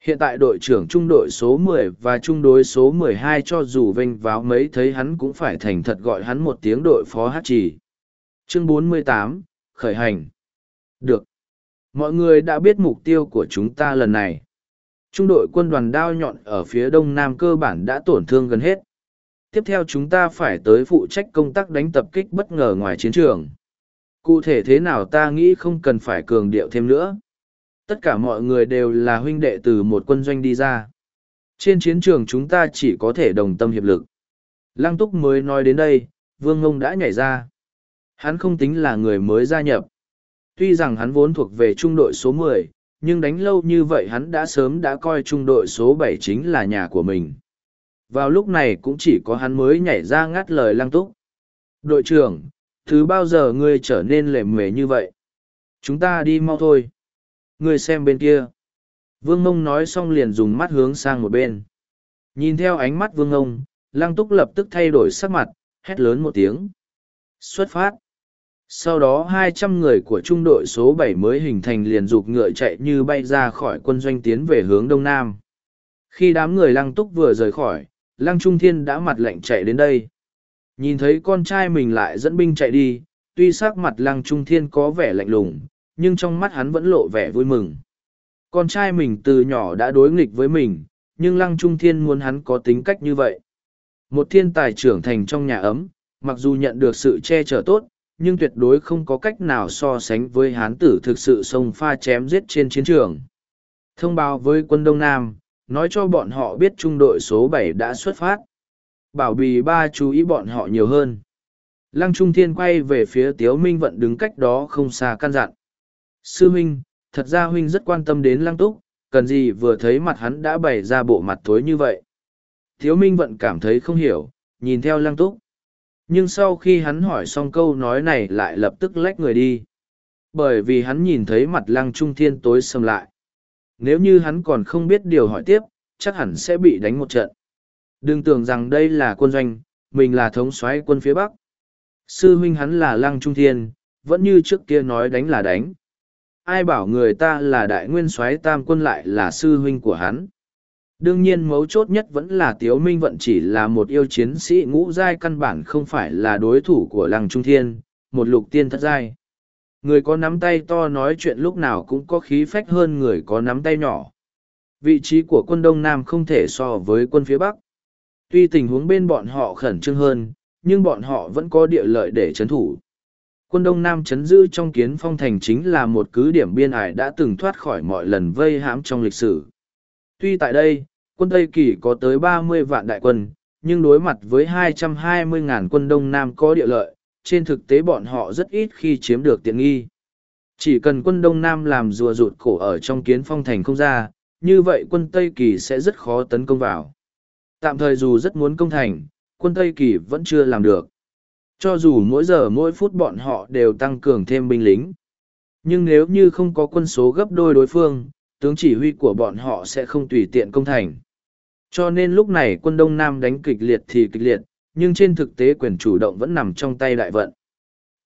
Speaker 1: Hiện tại đội trưởng trung đội số 10 và trung đối số 12 cho dù vinh váo mấy thấy hắn cũng phải thành thật gọi hắn một tiếng đội phó hát trì. Chương 48, Khởi hành. Được. Mọi người đã biết mục tiêu của chúng ta lần này. Trung đội quân đoàn đao nhọn ở phía đông nam cơ bản đã tổn thương gần hết. Tiếp theo chúng ta phải tới phụ trách công tác đánh tập kích bất ngờ ngoài chiến trường. Cụ thể thế nào ta nghĩ không cần phải cường điệu thêm nữa. Tất cả mọi người đều là huynh đệ từ một quân doanh đi ra. Trên chiến trường chúng ta chỉ có thể đồng tâm hiệp lực. Lăng túc mới nói đến đây, vương ngông đã nhảy ra. Hắn không tính là người mới gia nhập. Tuy rằng hắn vốn thuộc về trung đội số 10, nhưng đánh lâu như vậy hắn đã sớm đã coi trung đội số 7 chính là nhà của mình. Vào lúc này cũng chỉ có hắn mới nhảy ra ngắt lời lăng túc. Đội trưởng, thứ bao giờ ngươi trở nên lệ mề như vậy? Chúng ta đi mau thôi. Ngươi xem bên kia. Vương Ngông nói xong liền dùng mắt hướng sang một bên. Nhìn theo ánh mắt Vương Ngông, Lăng Túc lập tức thay đổi sắc mặt, hét lớn một tiếng. Xuất phát. Sau đó hai trăm người của trung đội số bảy mới hình thành liền dục ngựa chạy như bay ra khỏi quân doanh tiến về hướng đông nam. Khi đám người Lăng Túc vừa rời khỏi, Lăng Trung Thiên đã mặt lạnh chạy đến đây. Nhìn thấy con trai mình lại dẫn binh chạy đi, tuy sắc mặt Lăng Trung Thiên có vẻ lạnh lùng, nhưng trong mắt hắn vẫn lộ vẻ vui mừng. Con trai mình từ nhỏ đã đối nghịch với mình, nhưng Lăng Trung Thiên muốn hắn có tính cách như vậy. Một thiên tài trưởng thành trong nhà ấm, mặc dù nhận được sự che chở tốt, nhưng tuyệt đối không có cách nào so sánh với hán tử thực sự sông pha chém giết trên chiến trường. Thông báo với quân Đông Nam, nói cho bọn họ biết trung đội số bảy đã xuất phát. Bảo bì ba chú ý bọn họ nhiều hơn. Lăng Trung Thiên quay về phía Tiếu Minh Vận đứng cách đó không xa căn dặn. Sư Minh, thật ra Huynh rất quan tâm đến Lăng Túc, cần gì vừa thấy mặt hắn đã bày ra bộ mặt thối như vậy. Tiếu Minh Vận cảm thấy không hiểu, nhìn theo Lăng Túc. Nhưng sau khi hắn hỏi xong câu nói này lại lập tức lách người đi. Bởi vì hắn nhìn thấy mặt Lăng Trung Thiên tối sầm lại nếu như hắn còn không biết điều hỏi tiếp, chắc hẳn sẽ bị đánh một trận. Đừng tưởng rằng đây là quân doanh, mình là thống soái quân phía Bắc. Sư huynh hắn là Lăng Trung Thiên, vẫn như trước kia nói đánh là đánh. Ai bảo người ta là đại nguyên soái tam quân lại là sư huynh của hắn. Đương nhiên mấu chốt nhất vẫn là Tiếu Minh Vận chỉ là một yêu chiến sĩ ngũ giai căn bản không phải là đối thủ của Lăng Trung Thiên, một lục tiên thất giai. Người có nắm tay to nói chuyện lúc nào cũng có khí phách hơn người có nắm tay nhỏ. Vị trí của quân Đông Nam không thể so với quân phía Bắc. Tuy tình huống bên bọn họ khẩn trương hơn, nhưng bọn họ vẫn có địa lợi để chấn thủ. Quân Đông Nam chấn giữ trong kiến phong thành chính là một cứ điểm biên ải đã từng thoát khỏi mọi lần vây hãm trong lịch sử. Tuy tại đây, quân Tây Kỳ có tới ba mươi vạn đại quân, nhưng đối mặt với hai trăm hai mươi ngàn quân Đông Nam có địa lợi, trên thực tế bọn họ rất ít khi chiếm được tiện nghi. Chỉ cần quân Đông Nam làm rùa rụt cổ ở trong kiến phong thành không ra, như vậy quân Tây Kỳ sẽ rất khó tấn công vào. Tạm thời dù rất muốn công thành, quân Tây Kỳ vẫn chưa làm được. Cho dù mỗi giờ mỗi phút bọn họ đều tăng cường thêm binh lính. Nhưng nếu như không có quân số gấp đôi đối phương, tướng chỉ huy của bọn họ sẽ không tùy tiện công thành. Cho nên lúc này quân Đông Nam đánh kịch liệt thì kịch liệt, nhưng trên thực tế quyền chủ động vẫn nằm trong tay đại vận.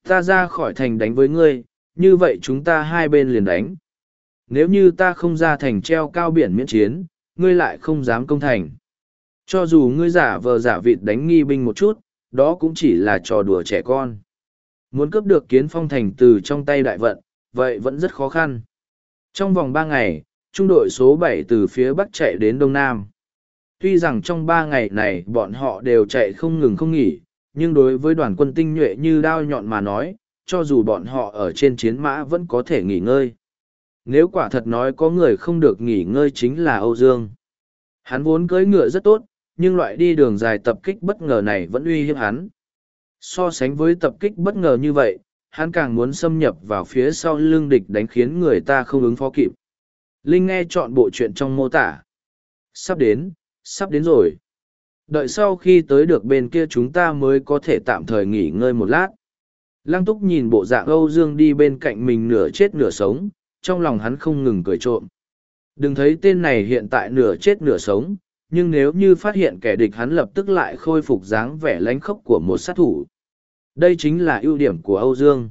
Speaker 1: Ta ra khỏi thành đánh với ngươi, như vậy chúng ta hai bên liền đánh. Nếu như ta không ra thành treo cao biển miễn chiến, ngươi lại không dám công thành. Cho dù ngươi giả vờ giả vịt đánh nghi binh một chút, đó cũng chỉ là trò đùa trẻ con. Muốn cướp được kiến phong thành từ trong tay đại vận, vậy vẫn rất khó khăn. Trong vòng ba ngày, trung đội số bảy từ phía bắc chạy đến đông nam. Tuy rằng trong ba ngày này bọn họ đều chạy không ngừng không nghỉ nhưng đối với đoàn quân tinh nhuệ như đao nhọn mà nói cho dù bọn họ ở trên chiến mã vẫn có thể nghỉ ngơi. Nếu quả thật nói có người không được nghỉ ngơi chính là âu dương. Hắn vốn cưỡi ngựa rất tốt nhưng loại đi đường dài tập kích bất ngờ này vẫn uy hiếp hắn. So sánh với tập kích bất ngờ như vậy hắn càng muốn xâm nhập vào phía sau lưng địch đánh khiến người ta không ứng phó kịp linh nghe chọn bộ chuyện trong mô tả sắp đến sắp đến rồi. Đợi sau khi tới được bên kia chúng ta mới có thể tạm thời nghỉ ngơi một lát. Lăng túc nhìn bộ dạng Âu Dương đi bên cạnh mình nửa chết nửa sống, trong lòng hắn không ngừng cười trộm. Đừng thấy tên này hiện tại nửa chết nửa sống, nhưng nếu như phát hiện kẻ địch hắn lập tức lại khôi phục dáng vẻ lánh khốc của một sát thủ. Đây chính là ưu điểm của Âu Dương.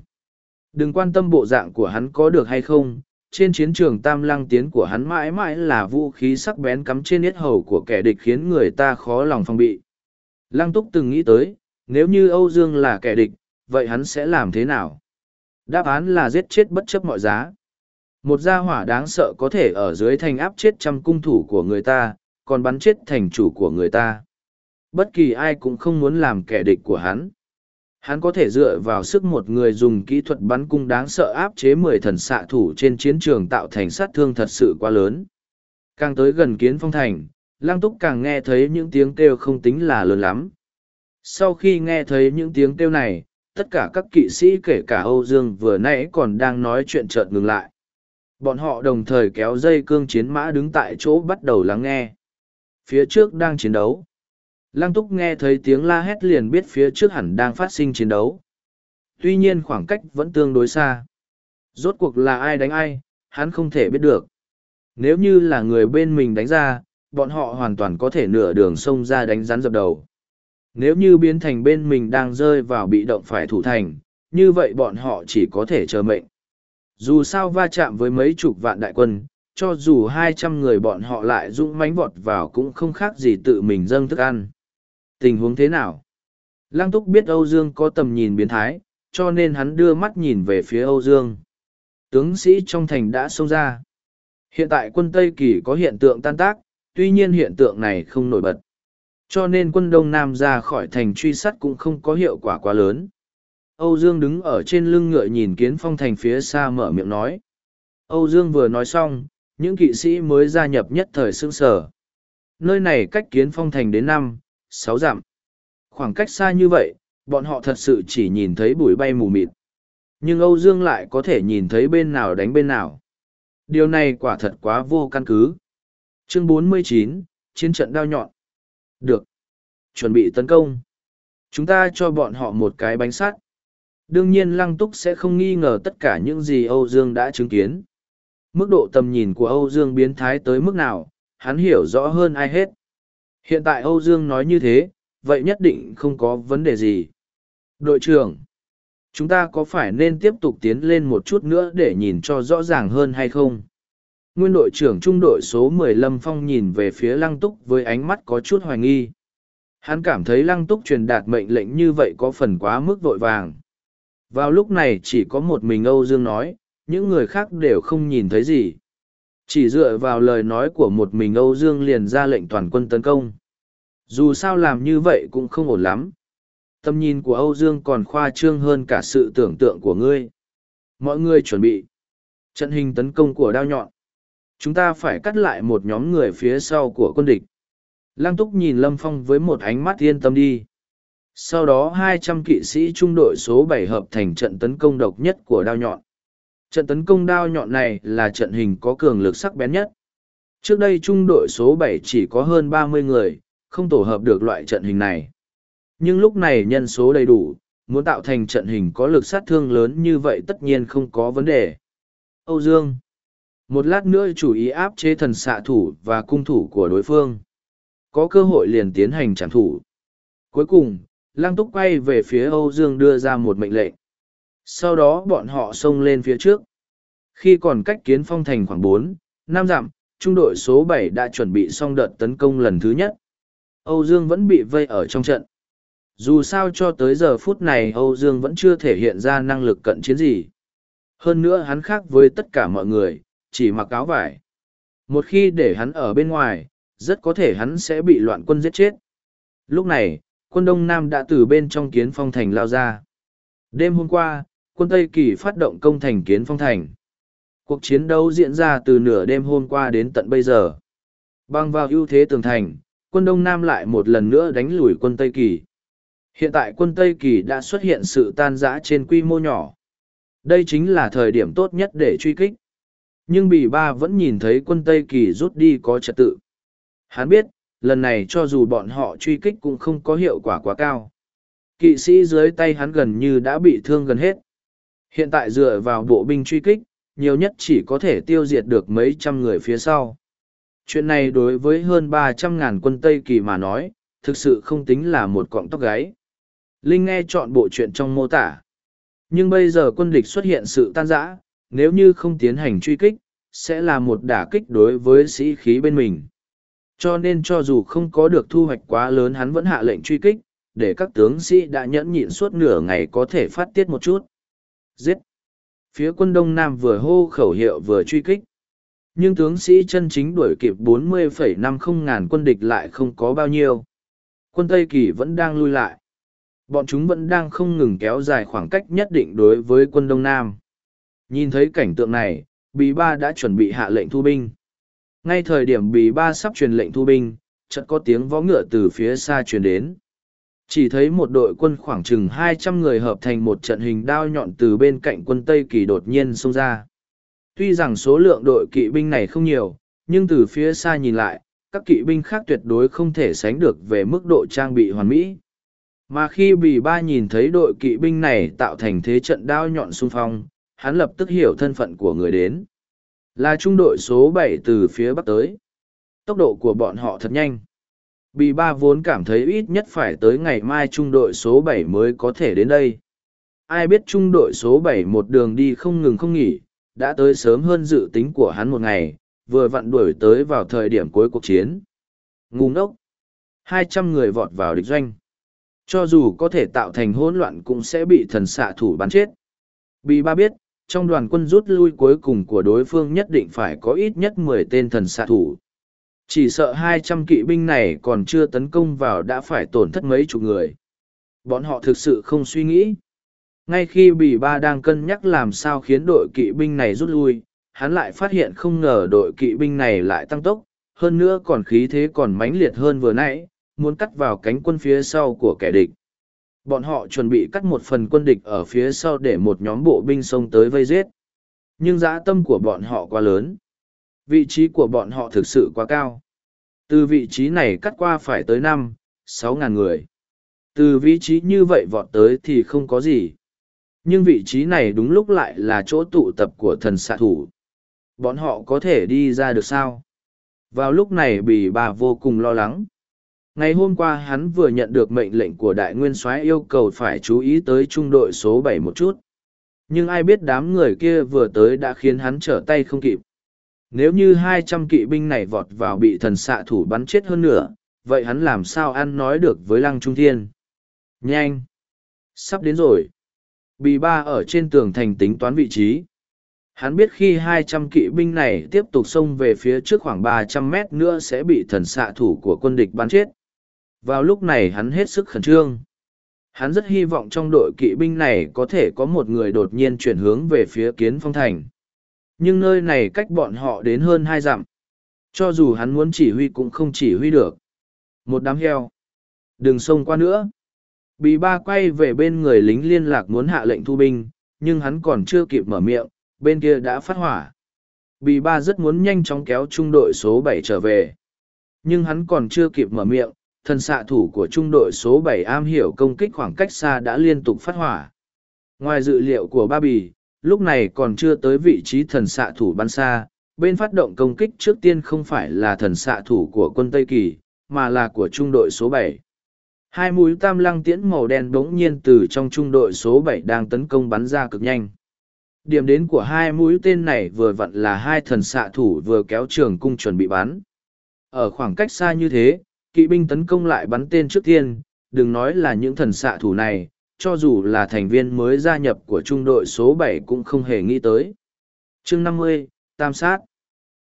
Speaker 1: Đừng quan tâm bộ dạng của hắn có được hay không, trên chiến trường tam lăng tiến của hắn mãi mãi là vũ khí sắc bén cắm trên yết hầu của kẻ địch khiến người ta khó lòng phòng bị. Lăng túc từng nghĩ tới, nếu như Âu Dương là kẻ địch, vậy hắn sẽ làm thế nào? Đáp án là giết chết bất chấp mọi giá. Một gia hỏa đáng sợ có thể ở dưới thành áp chết trăm cung thủ của người ta, còn bắn chết thành chủ của người ta. Bất kỳ ai cũng không muốn làm kẻ địch của hắn. Hắn có thể dựa vào sức một người dùng kỹ thuật bắn cung đáng sợ áp chế mười thần xạ thủ trên chiến trường tạo thành sát thương thật sự quá lớn. Càng tới gần kiến phong thành, Lăng Túc càng nghe thấy những tiếng kêu không tính là lớn lắm. Sau khi nghe thấy những tiếng kêu này, tất cả các kỵ sĩ kể cả Âu Dương vừa nãy còn đang nói chuyện chợt ngừng lại. Bọn họ đồng thời kéo dây cương chiến mã đứng tại chỗ bắt đầu lắng nghe. Phía trước đang chiến đấu. Lăng túc nghe thấy tiếng la hét liền biết phía trước hẳn đang phát sinh chiến đấu. Tuy nhiên khoảng cách vẫn tương đối xa. Rốt cuộc là ai đánh ai, hắn không thể biết được. Nếu như là người bên mình đánh ra, bọn họ hoàn toàn có thể nửa đường sông ra đánh rắn dập đầu. Nếu như biến thành bên mình đang rơi vào bị động phải thủ thành, như vậy bọn họ chỉ có thể chờ mệnh. Dù sao va chạm với mấy chục vạn đại quân, cho dù hai trăm người bọn họ lại dũng mánh vọt vào cũng không khác gì tự mình dâng thức ăn. Tình huống thế nào? Lăng túc biết Âu Dương có tầm nhìn biến thái, cho nên hắn đưa mắt nhìn về phía Âu Dương. Tướng sĩ trong thành đã xông ra. Hiện tại quân Tây Kỳ có hiện tượng tan tác, tuy nhiên hiện tượng này không nổi bật. Cho nên quân Đông Nam ra khỏi thành truy sát cũng không có hiệu quả quá lớn. Âu Dương đứng ở trên lưng ngựa nhìn kiến phong thành phía xa mở miệng nói. Âu Dương vừa nói xong, những kỵ sĩ mới gia nhập nhất thời sương sở. Nơi này cách kiến phong thành đến năm, sáu dặm. Khoảng cách xa như vậy, bọn họ thật sự chỉ nhìn thấy bụi bay mù mịt. Nhưng Âu Dương lại có thể nhìn thấy bên nào đánh bên nào. Điều này quả thật quá vô căn cứ. Chương 49, Chiến trận đao nhọn. Được. Chuẩn bị tấn công. Chúng ta cho bọn họ một cái bánh sắt. Đương nhiên Lăng Túc sẽ không nghi ngờ tất cả những gì Âu Dương đã chứng kiến. Mức độ tầm nhìn của Âu Dương biến thái tới mức nào, hắn hiểu rõ hơn ai hết. Hiện tại Âu Dương nói như thế, vậy nhất định không có vấn đề gì. Đội trưởng, chúng ta có phải nên tiếp tục tiến lên một chút nữa để nhìn cho rõ ràng hơn hay không? Nguyên đội trưởng trung đội số 10 Lâm Phong nhìn về phía Lăng Túc với ánh mắt có chút hoài nghi. Hắn cảm thấy Lăng Túc truyền đạt mệnh lệnh như vậy có phần quá mức vội vàng. Vào lúc này chỉ có một mình Âu Dương nói, những người khác đều không nhìn thấy gì. Chỉ dựa vào lời nói của một mình Âu Dương liền ra lệnh toàn quân tấn công. Dù sao làm như vậy cũng không ổn lắm. Tâm nhìn của Âu Dương còn khoa trương hơn cả sự tưởng tượng của ngươi. Mọi người chuẩn bị. Trận hình tấn công của đao nhọn. Chúng ta phải cắt lại một nhóm người phía sau của quân địch. Lăng túc nhìn Lâm Phong với một ánh mắt yên tâm đi. Sau đó 200 kỵ sĩ trung đội số bảy hợp thành trận tấn công độc nhất của đao nhọn. Trận tấn công đao nhọn này là trận hình có cường lực sắc bén nhất. Trước đây trung đội số 7 chỉ có hơn 30 người, không tổ hợp được loại trận hình này. Nhưng lúc này nhân số đầy đủ, muốn tạo thành trận hình có lực sát thương lớn như vậy tất nhiên không có vấn đề. Âu Dương Một lát nữa chủ ý áp chế thần xạ thủ và cung thủ của đối phương. Có cơ hội liền tiến hành trảm thủ. Cuối cùng, Lăng Túc quay về phía Âu Dương đưa ra một mệnh lệnh. Sau đó bọn họ xông lên phía trước. Khi còn cách kiến phong thành khoảng bốn, năm dặm, trung đội số bảy đã chuẩn bị xong đợt tấn công lần thứ nhất. Âu Dương vẫn bị vây ở trong trận. Dù sao cho tới giờ phút này Âu Dương vẫn chưa thể hiện ra năng lực cận chiến gì. Hơn nữa hắn khác với tất cả mọi người, chỉ mặc áo vải. Một khi để hắn ở bên ngoài, rất có thể hắn sẽ bị loạn quân giết chết. Lúc này, quân Đông Nam đã từ bên trong kiến phong thành lao ra. Đêm hôm qua, quân Tây Kỳ phát động công thành kiến phong thành. Cuộc chiến đấu diễn ra từ nửa đêm hôm qua đến tận bây giờ. Băng vào ưu thế tường thành, quân Đông Nam lại một lần nữa đánh lùi quân Tây Kỳ. Hiện tại quân Tây Kỳ đã xuất hiện sự tan rã trên quy mô nhỏ. Đây chính là thời điểm tốt nhất để truy kích. Nhưng Bỉ Ba vẫn nhìn thấy quân Tây Kỳ rút đi có trật tự. Hắn biết, lần này cho dù bọn họ truy kích cũng không có hiệu quả quá cao. Kỵ sĩ dưới tay hắn gần như đã bị thương gần hết. Hiện tại dựa vào bộ binh truy kích, nhiều nhất chỉ có thể tiêu diệt được mấy trăm người phía sau. Chuyện này đối với hơn ba trăm ngàn quân Tây Kỳ mà nói, thực sự không tính là một cọng tóc gáy. Linh nghe chọn bộ chuyện trong mô tả. Nhưng bây giờ quân địch xuất hiện sự tan rã, nếu như không tiến hành truy kích, sẽ là một đả kích đối với sĩ khí bên mình. Cho nên cho dù không có được thu hoạch quá lớn hắn vẫn hạ lệnh truy kích, để các tướng sĩ đã nhẫn nhịn suốt nửa ngày có thể phát tiết một chút. Giết! Phía quân Đông Nam vừa hô khẩu hiệu vừa truy kích. Nhưng tướng sĩ chân chính đuổi kịp 40,50 ngàn quân địch lại không có bao nhiêu. Quân Tây Kỳ vẫn đang lui lại. Bọn chúng vẫn đang không ngừng kéo dài khoảng cách nhất định đối với quân Đông Nam. Nhìn thấy cảnh tượng này, Bì Ba đã chuẩn bị hạ lệnh thu binh. Ngay thời điểm Bì Ba sắp truyền lệnh thu binh, chợt có tiếng vó ngựa từ phía xa truyền đến. Chỉ thấy một đội quân khoảng chừng hai trăm người hợp thành một trận hình đao nhọn từ bên cạnh quân Tây Kỳ đột nhiên xông ra. Tuy rằng số lượng đội kỵ binh này không nhiều, nhưng từ phía xa nhìn lại, các kỵ binh khác tuyệt đối không thể sánh được về mức độ trang bị hoàn mỹ. Mà khi Bì Ba nhìn thấy đội kỵ binh này tạo thành thế trận đao nhọn xung phong, hắn lập tức hiểu thân phận của người đến. Là trung đội số bảy từ phía bắc tới. Tốc độ của bọn họ thật nhanh. Bì Ba vốn cảm thấy ít nhất phải tới ngày mai trung đội số bảy mới có thể đến đây. Ai biết trung đội số bảy một đường đi không ngừng không nghỉ, đã tới sớm hơn dự tính của hắn một ngày, vừa vặn đuổi tới vào thời điểm cuối cuộc chiến. Ngu ngốc! hai trăm người vọt vào địch doanh. Cho dù có thể tạo thành hỗn loạn cũng sẽ bị thần xạ thủ bắn chết. Bì ba biết, trong đoàn quân rút lui cuối cùng của đối phương nhất định phải có ít nhất mười tên thần xạ thủ. Chỉ sợ hai trăm kỵ binh này còn chưa tấn công vào đã phải tổn thất mấy chục người. Bọn họ thực sự không suy nghĩ. Ngay khi Bì Ba đang cân nhắc làm sao khiến đội kỵ binh này rút lui, hắn lại phát hiện không ngờ đội kỵ binh này lại tăng tốc, hơn nữa còn khí thế còn mãnh liệt hơn vừa nãy, muốn cắt vào cánh quân phía sau của kẻ địch. Bọn họ chuẩn bị cắt một phần quân địch ở phía sau để một nhóm bộ binh xông tới vây giết. Nhưng dã tâm của bọn họ quá lớn. Vị trí của bọn họ thực sự quá cao. Từ vị trí này cắt qua phải tới năm, sáu ngàn người. Từ vị trí như vậy vọt tới thì không có gì. Nhưng vị trí này đúng lúc lại là chỗ tụ tập của thần xạ thủ. Bọn họ có thể đi ra được sao? Vào lúc này bì bà vô cùng lo lắng. Ngày hôm qua hắn vừa nhận được mệnh lệnh của đại nguyên soái yêu cầu phải chú ý tới trung đội số bảy một chút. Nhưng ai biết đám người kia vừa tới đã khiến hắn trở tay không kịp. Nếu như hai trăm kỵ binh này vọt vào bị thần xạ thủ bắn chết hơn nữa, vậy hắn làm sao ăn nói được với lăng trung thiên? Nhanh! Sắp đến rồi. Bì ba ở trên tường thành tính toán vị trí. Hắn biết khi hai trăm kỵ binh này tiếp tục xông về phía trước khoảng ba trăm mét nữa sẽ bị thần xạ thủ của quân địch bắn chết. Vào lúc này hắn hết sức khẩn trương. Hắn rất hy vọng trong đội kỵ binh này có thể có một người đột nhiên chuyển hướng về phía kiến phong thành. Nhưng nơi này cách bọn họ đến hơn hai dặm. Cho dù hắn muốn chỉ huy cũng không chỉ huy được. Một đám heo. Đừng xông qua nữa. bị ba quay về bên người lính liên lạc muốn hạ lệnh thu binh, nhưng hắn còn chưa kịp mở miệng, bên kia đã phát hỏa. bị ba rất muốn nhanh chóng kéo trung đội số bảy trở về. Nhưng hắn còn chưa kịp mở miệng, thần xạ thủ của trung đội số bảy am hiểu công kích khoảng cách xa đã liên tục phát hỏa. Ngoài dự liệu của ba bì, lúc này còn chưa tới vị trí thần xạ thủ bắn xa, bên phát động công kích trước tiên không phải là thần xạ thủ của quân Tây Kỳ, mà là của trung đội số bảy. Hai mũi tam lăng tiễn màu đen bỗng nhiên từ trong trung đội số bảy đang tấn công bắn ra cực nhanh. Điểm đến của hai mũi tên này vừa vặn là hai thần xạ thủ vừa kéo trường cung chuẩn bị bắn. Ở khoảng cách xa như thế, kỵ binh tấn công lại bắn tên trước tiên, đừng nói là những thần xạ thủ này, cho dù là thành viên mới gia nhập của trung đội số bảy cũng không hề nghĩ tới. chương năm mươi Tam sát.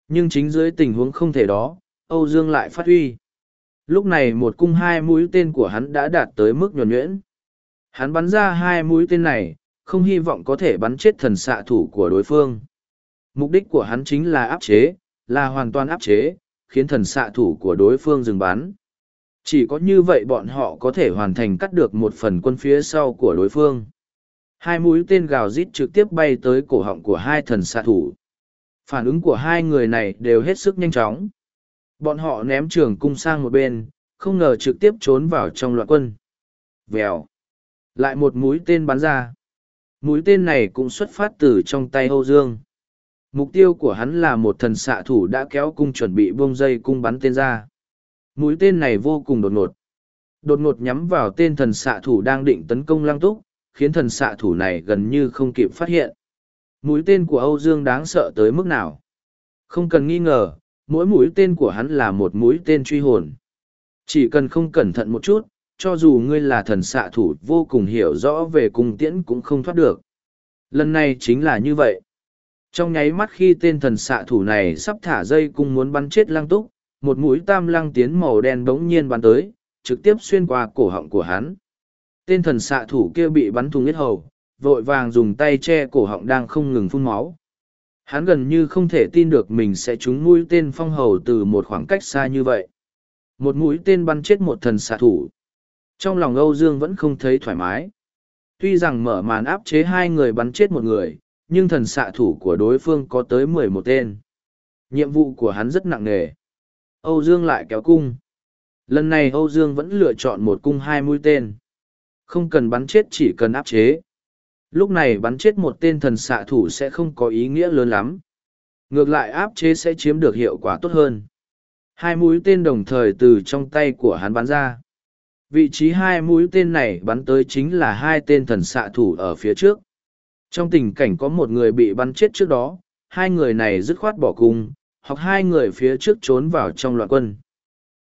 Speaker 1: Nhưng chính dưới tình huống không thể đó, Âu Dương lại phát huy. Lúc này một cung hai mũi tên của hắn đã đạt tới mức nhuần nhuyễn. Hắn bắn ra hai mũi tên này, không hy vọng có thể bắn chết thần xạ thủ của đối phương. Mục đích của hắn chính là áp chế, là hoàn toàn áp chế, khiến thần xạ thủ của đối phương dừng bắn. Chỉ có như vậy bọn họ có thể hoàn thành cắt được một phần quân phía sau của đối phương. Hai mũi tên gào rít trực tiếp bay tới cổ họng của hai thần xạ thủ. Phản ứng của hai người này đều hết sức nhanh chóng. Bọn họ ném trường cung sang một bên, không ngờ trực tiếp trốn vào trong loạn quân. Vèo. Lại một mũi tên bắn ra. Mũi tên này cũng xuất phát từ trong tay Âu Dương. Mục tiêu của hắn là một thần xạ thủ đã kéo cung chuẩn bị bông dây cung bắn tên ra. Mũi tên này vô cùng đột ngột. Đột ngột nhắm vào tên thần xạ thủ đang định tấn công lăng túc, khiến thần xạ thủ này gần như không kịp phát hiện. Mũi tên của Âu Dương đáng sợ tới mức nào? Không cần nghi ngờ, mỗi mũi tên của hắn là một mũi tên truy hồn. Chỉ cần không cẩn thận một chút, cho dù ngươi là thần xạ thủ vô cùng hiểu rõ về cung tiễn cũng không thoát được. Lần này chính là như vậy. Trong nháy mắt khi tên thần xạ thủ này sắp thả dây cung muốn bắn chết lăng túc, một mũi tam lăng tiến màu đen bỗng nhiên bắn tới, trực tiếp xuyên qua cổ họng của hắn. Tên thần xạ thủ kia bị bắn thùng huyết hầu, vội vàng dùng tay che cổ họng đang không ngừng phun máu. Hắn gần như không thể tin được mình sẽ trúng mũi tên phong hầu từ một khoảng cách xa như vậy. Một mũi tên bắn chết một thần xạ thủ. Trong lòng Âu Dương vẫn không thấy thoải mái. Tuy rằng mở màn áp chế hai người bắn chết một người, nhưng thần xạ thủ của đối phương có tới mười một tên. Nhiệm vụ của hắn rất nặng nề. Âu Dương lại kéo cung. Lần này Âu Dương vẫn lựa chọn một cung hai mũi tên. Không cần bắn chết chỉ cần áp chế. Lúc này bắn chết một tên thần xạ thủ sẽ không có ý nghĩa lớn lắm. Ngược lại áp chế sẽ chiếm được hiệu quả tốt hơn. Hai mũi tên đồng thời từ trong tay của hắn bắn ra. Vị trí hai mũi tên này bắn tới chính là hai tên thần xạ thủ ở phía trước. Trong tình cảnh có một người bị bắn chết trước đó, hai người này dứt khoát bỏ cung, hoặc hai người phía trước trốn vào trong loạn quân.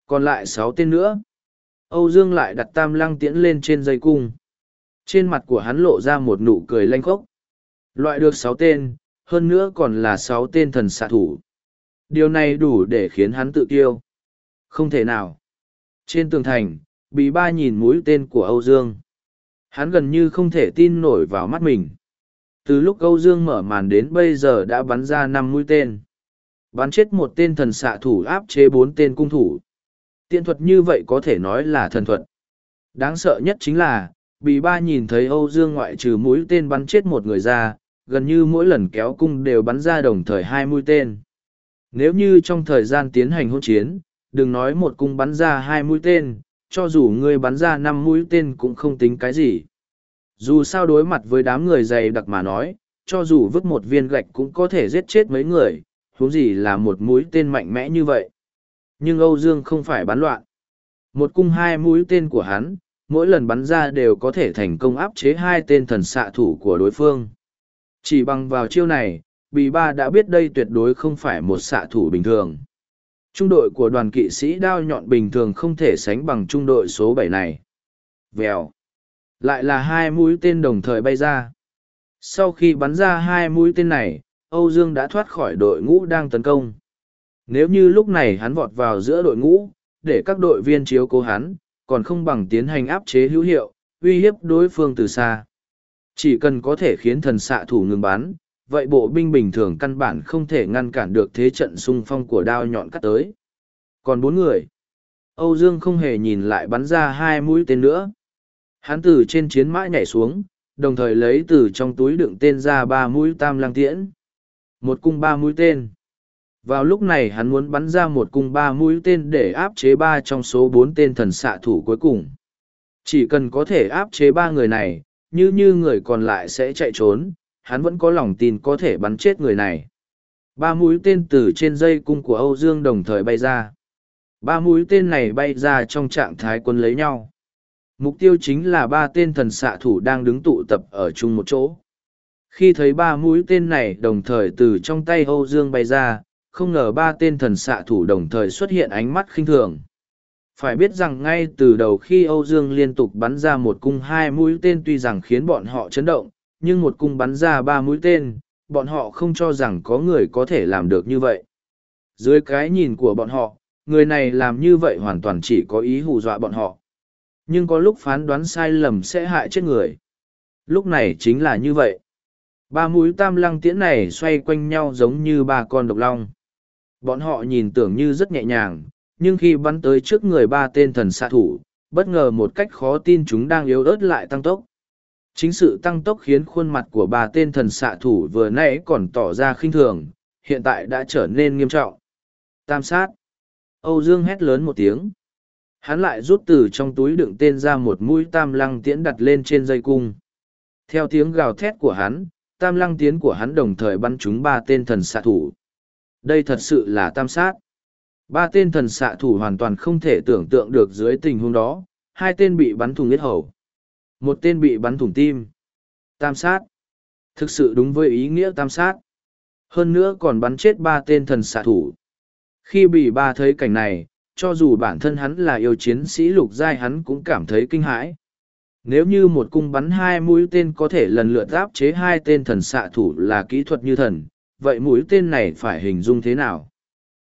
Speaker 1: Còn lại sáu tên nữa. Âu Dương lại đặt tam lăng tiễn lên trên dây cung. Trên mặt của hắn lộ ra một nụ cười lanh khốc. Loại được sáu tên, hơn nữa còn là sáu tên thần xạ thủ. Điều này đủ để khiến hắn tự tiêu. Không thể nào. Trên tường thành, bị ba nhìn mũi tên của Âu Dương. Hắn gần như không thể tin nổi vào mắt mình. Từ lúc Âu Dương mở màn đến bây giờ đã bắn ra năm mũi tên. Bắn chết một tên thần xạ thủ áp chế bốn tên cung thủ. Tiện thuật như vậy có thể nói là thần thuật. Đáng sợ nhất chính là, bị ba nhìn thấy Âu Dương ngoại trừ mũi tên bắn chết một người ra, gần như mỗi lần kéo cung đều bắn ra đồng thời hai mũi tên. Nếu như trong thời gian tiến hành hỗn chiến, đừng nói một cung bắn ra hai mũi tên, cho dù ngươi bắn ra năm mũi tên cũng không tính cái gì. Dù sao đối mặt với đám người dày đặc mà nói, cho dù vứt một viên gạch cũng có thể giết chết mấy người, huống gì là một mũi tên mạnh mẽ như vậy. Nhưng Âu Dương không phải bắn loạn. Một cung hai mũi tên của hắn, mỗi lần bắn ra đều có thể thành công áp chế hai tên thần xạ thủ của đối phương. Chỉ bằng vào chiêu này, Bì Ba đã biết đây tuyệt đối không phải một xạ thủ bình thường. Trung đội của đoàn kỵ sĩ đao nhọn bình thường không thể sánh bằng trung đội số bảy này. Vèo. Lại là hai mũi tên đồng thời bay ra. Sau khi bắn ra hai mũi tên này, Âu Dương đã thoát khỏi đội ngũ đang tấn công. Nếu như lúc này hắn vọt vào giữa đội ngũ, để các đội viên chiếu cố hắn, còn không bằng tiến hành áp chế hữu hiệu, uy hiếp đối phương từ xa. Chỉ cần có thể khiến thần xạ thủ ngừng bắn, vậy bộ binh bình thường căn bản không thể ngăn cản được thế trận xung phong của đao nhọn cắt tới. Còn bốn người. Âu Dương không hề nhìn lại bắn ra hai mũi tên nữa. Hắn từ trên chiến mã nhảy xuống, đồng thời lấy từ trong túi đựng tên ra ba mũi tam lang tiễn. Một cung ba mũi tên. Vào lúc này hắn muốn bắn ra một cung ba mũi tên để áp chế ba trong số bốn tên thần xạ thủ cuối cùng. Chỉ cần có thể áp chế ba người này, như như người còn lại sẽ chạy trốn, hắn vẫn có lòng tin có thể bắn chết người này. Ba mũi tên từ trên dây cung của Âu Dương đồng thời bay ra. Ba mũi tên này bay ra trong trạng thái quân lấy nhau. Mục tiêu chính là ba tên thần xạ thủ đang đứng tụ tập ở chung một chỗ. Khi thấy ba mũi tên này đồng thời từ trong tay Âu Dương bay ra, không ngờ ba tên thần xạ thủ đồng thời xuất hiện ánh mắt khinh thường. Phải biết rằng ngay từ đầu khi Âu Dương liên tục bắn ra một cung hai mũi tên tuy rằng khiến bọn họ chấn động, nhưng một cung bắn ra ba mũi tên, bọn họ không cho rằng có người có thể làm được như vậy. Dưới cái nhìn của bọn họ, người này làm như vậy hoàn toàn chỉ có ý hù dọa bọn họ. Nhưng có lúc phán đoán sai lầm sẽ hại chết người. Lúc này chính là như vậy. Ba mũi tam lăng tiễn này xoay quanh nhau giống như ba con độc long. Bọn họ nhìn tưởng như rất nhẹ nhàng, nhưng khi bắn tới trước người ba tên thần xạ thủ, bất ngờ một cách khó tin chúng đang yếu ớt lại tăng tốc. Chính sự tăng tốc khiến khuôn mặt của ba tên thần xạ thủ vừa nãy còn tỏ ra khinh thường, hiện tại đã trở nên nghiêm trọng. Tam sát. Âu Dương hét lớn một tiếng. Hắn lại rút từ trong túi đựng tên ra một mũi tam lăng tiễn đặt lên trên dây cung. Theo tiếng gào thét của hắn, tam lăng tiến của hắn đồng thời bắn trúng ba tên thần xạ thủ. Đây thật sự là tam sát. Ba tên thần xạ thủ hoàn toàn không thể tưởng tượng được dưới tình huống đó, hai tên bị bắn thủng huyết hầu. Một tên bị bắn thủng tim. Tam sát. Thực sự đúng với ý nghĩa tam sát. Hơn nữa còn bắn chết ba tên thần xạ thủ. Khi bị ba thấy cảnh này, cho dù bản thân hắn là yêu chiến sĩ lục giai hắn cũng cảm thấy kinh hãi. Nếu như một cung bắn hai mũi tên có thể lần lượt áp chế hai tên thần xạ thủ là kỹ thuật như thần, vậy mũi tên này phải hình dung thế nào?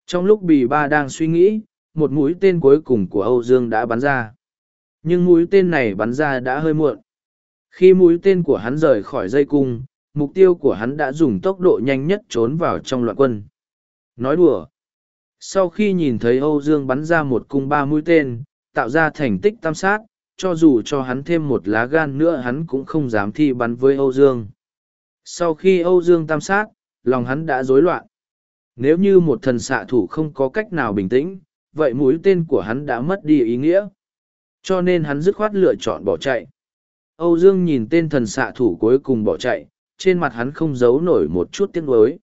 Speaker 1: Trong lúc bì ba đang suy nghĩ, một mũi tên cuối cùng của Âu Dương đã bắn ra. Nhưng mũi tên này bắn ra đã hơi muộn. Khi mũi tên của hắn rời khỏi dây cung, mục tiêu của hắn đã dùng tốc độ nhanh nhất trốn vào trong loạn quân. Nói đùa. Sau khi nhìn thấy Âu Dương bắn ra một cung ba mũi tên, tạo ra thành tích tam sát, cho dù cho hắn thêm một lá gan nữa hắn cũng không dám thi bắn với Âu Dương. Sau khi Âu Dương tam sát, lòng hắn đã rối loạn. Nếu như một thần xạ thủ không có cách nào bình tĩnh, vậy mũi tên của hắn đã mất đi ý nghĩa. Cho nên hắn dứt khoát lựa chọn bỏ chạy. Âu Dương nhìn tên thần xạ thủ cuối cùng bỏ chạy, trên mặt hắn không giấu nổi một chút tiếc nuối.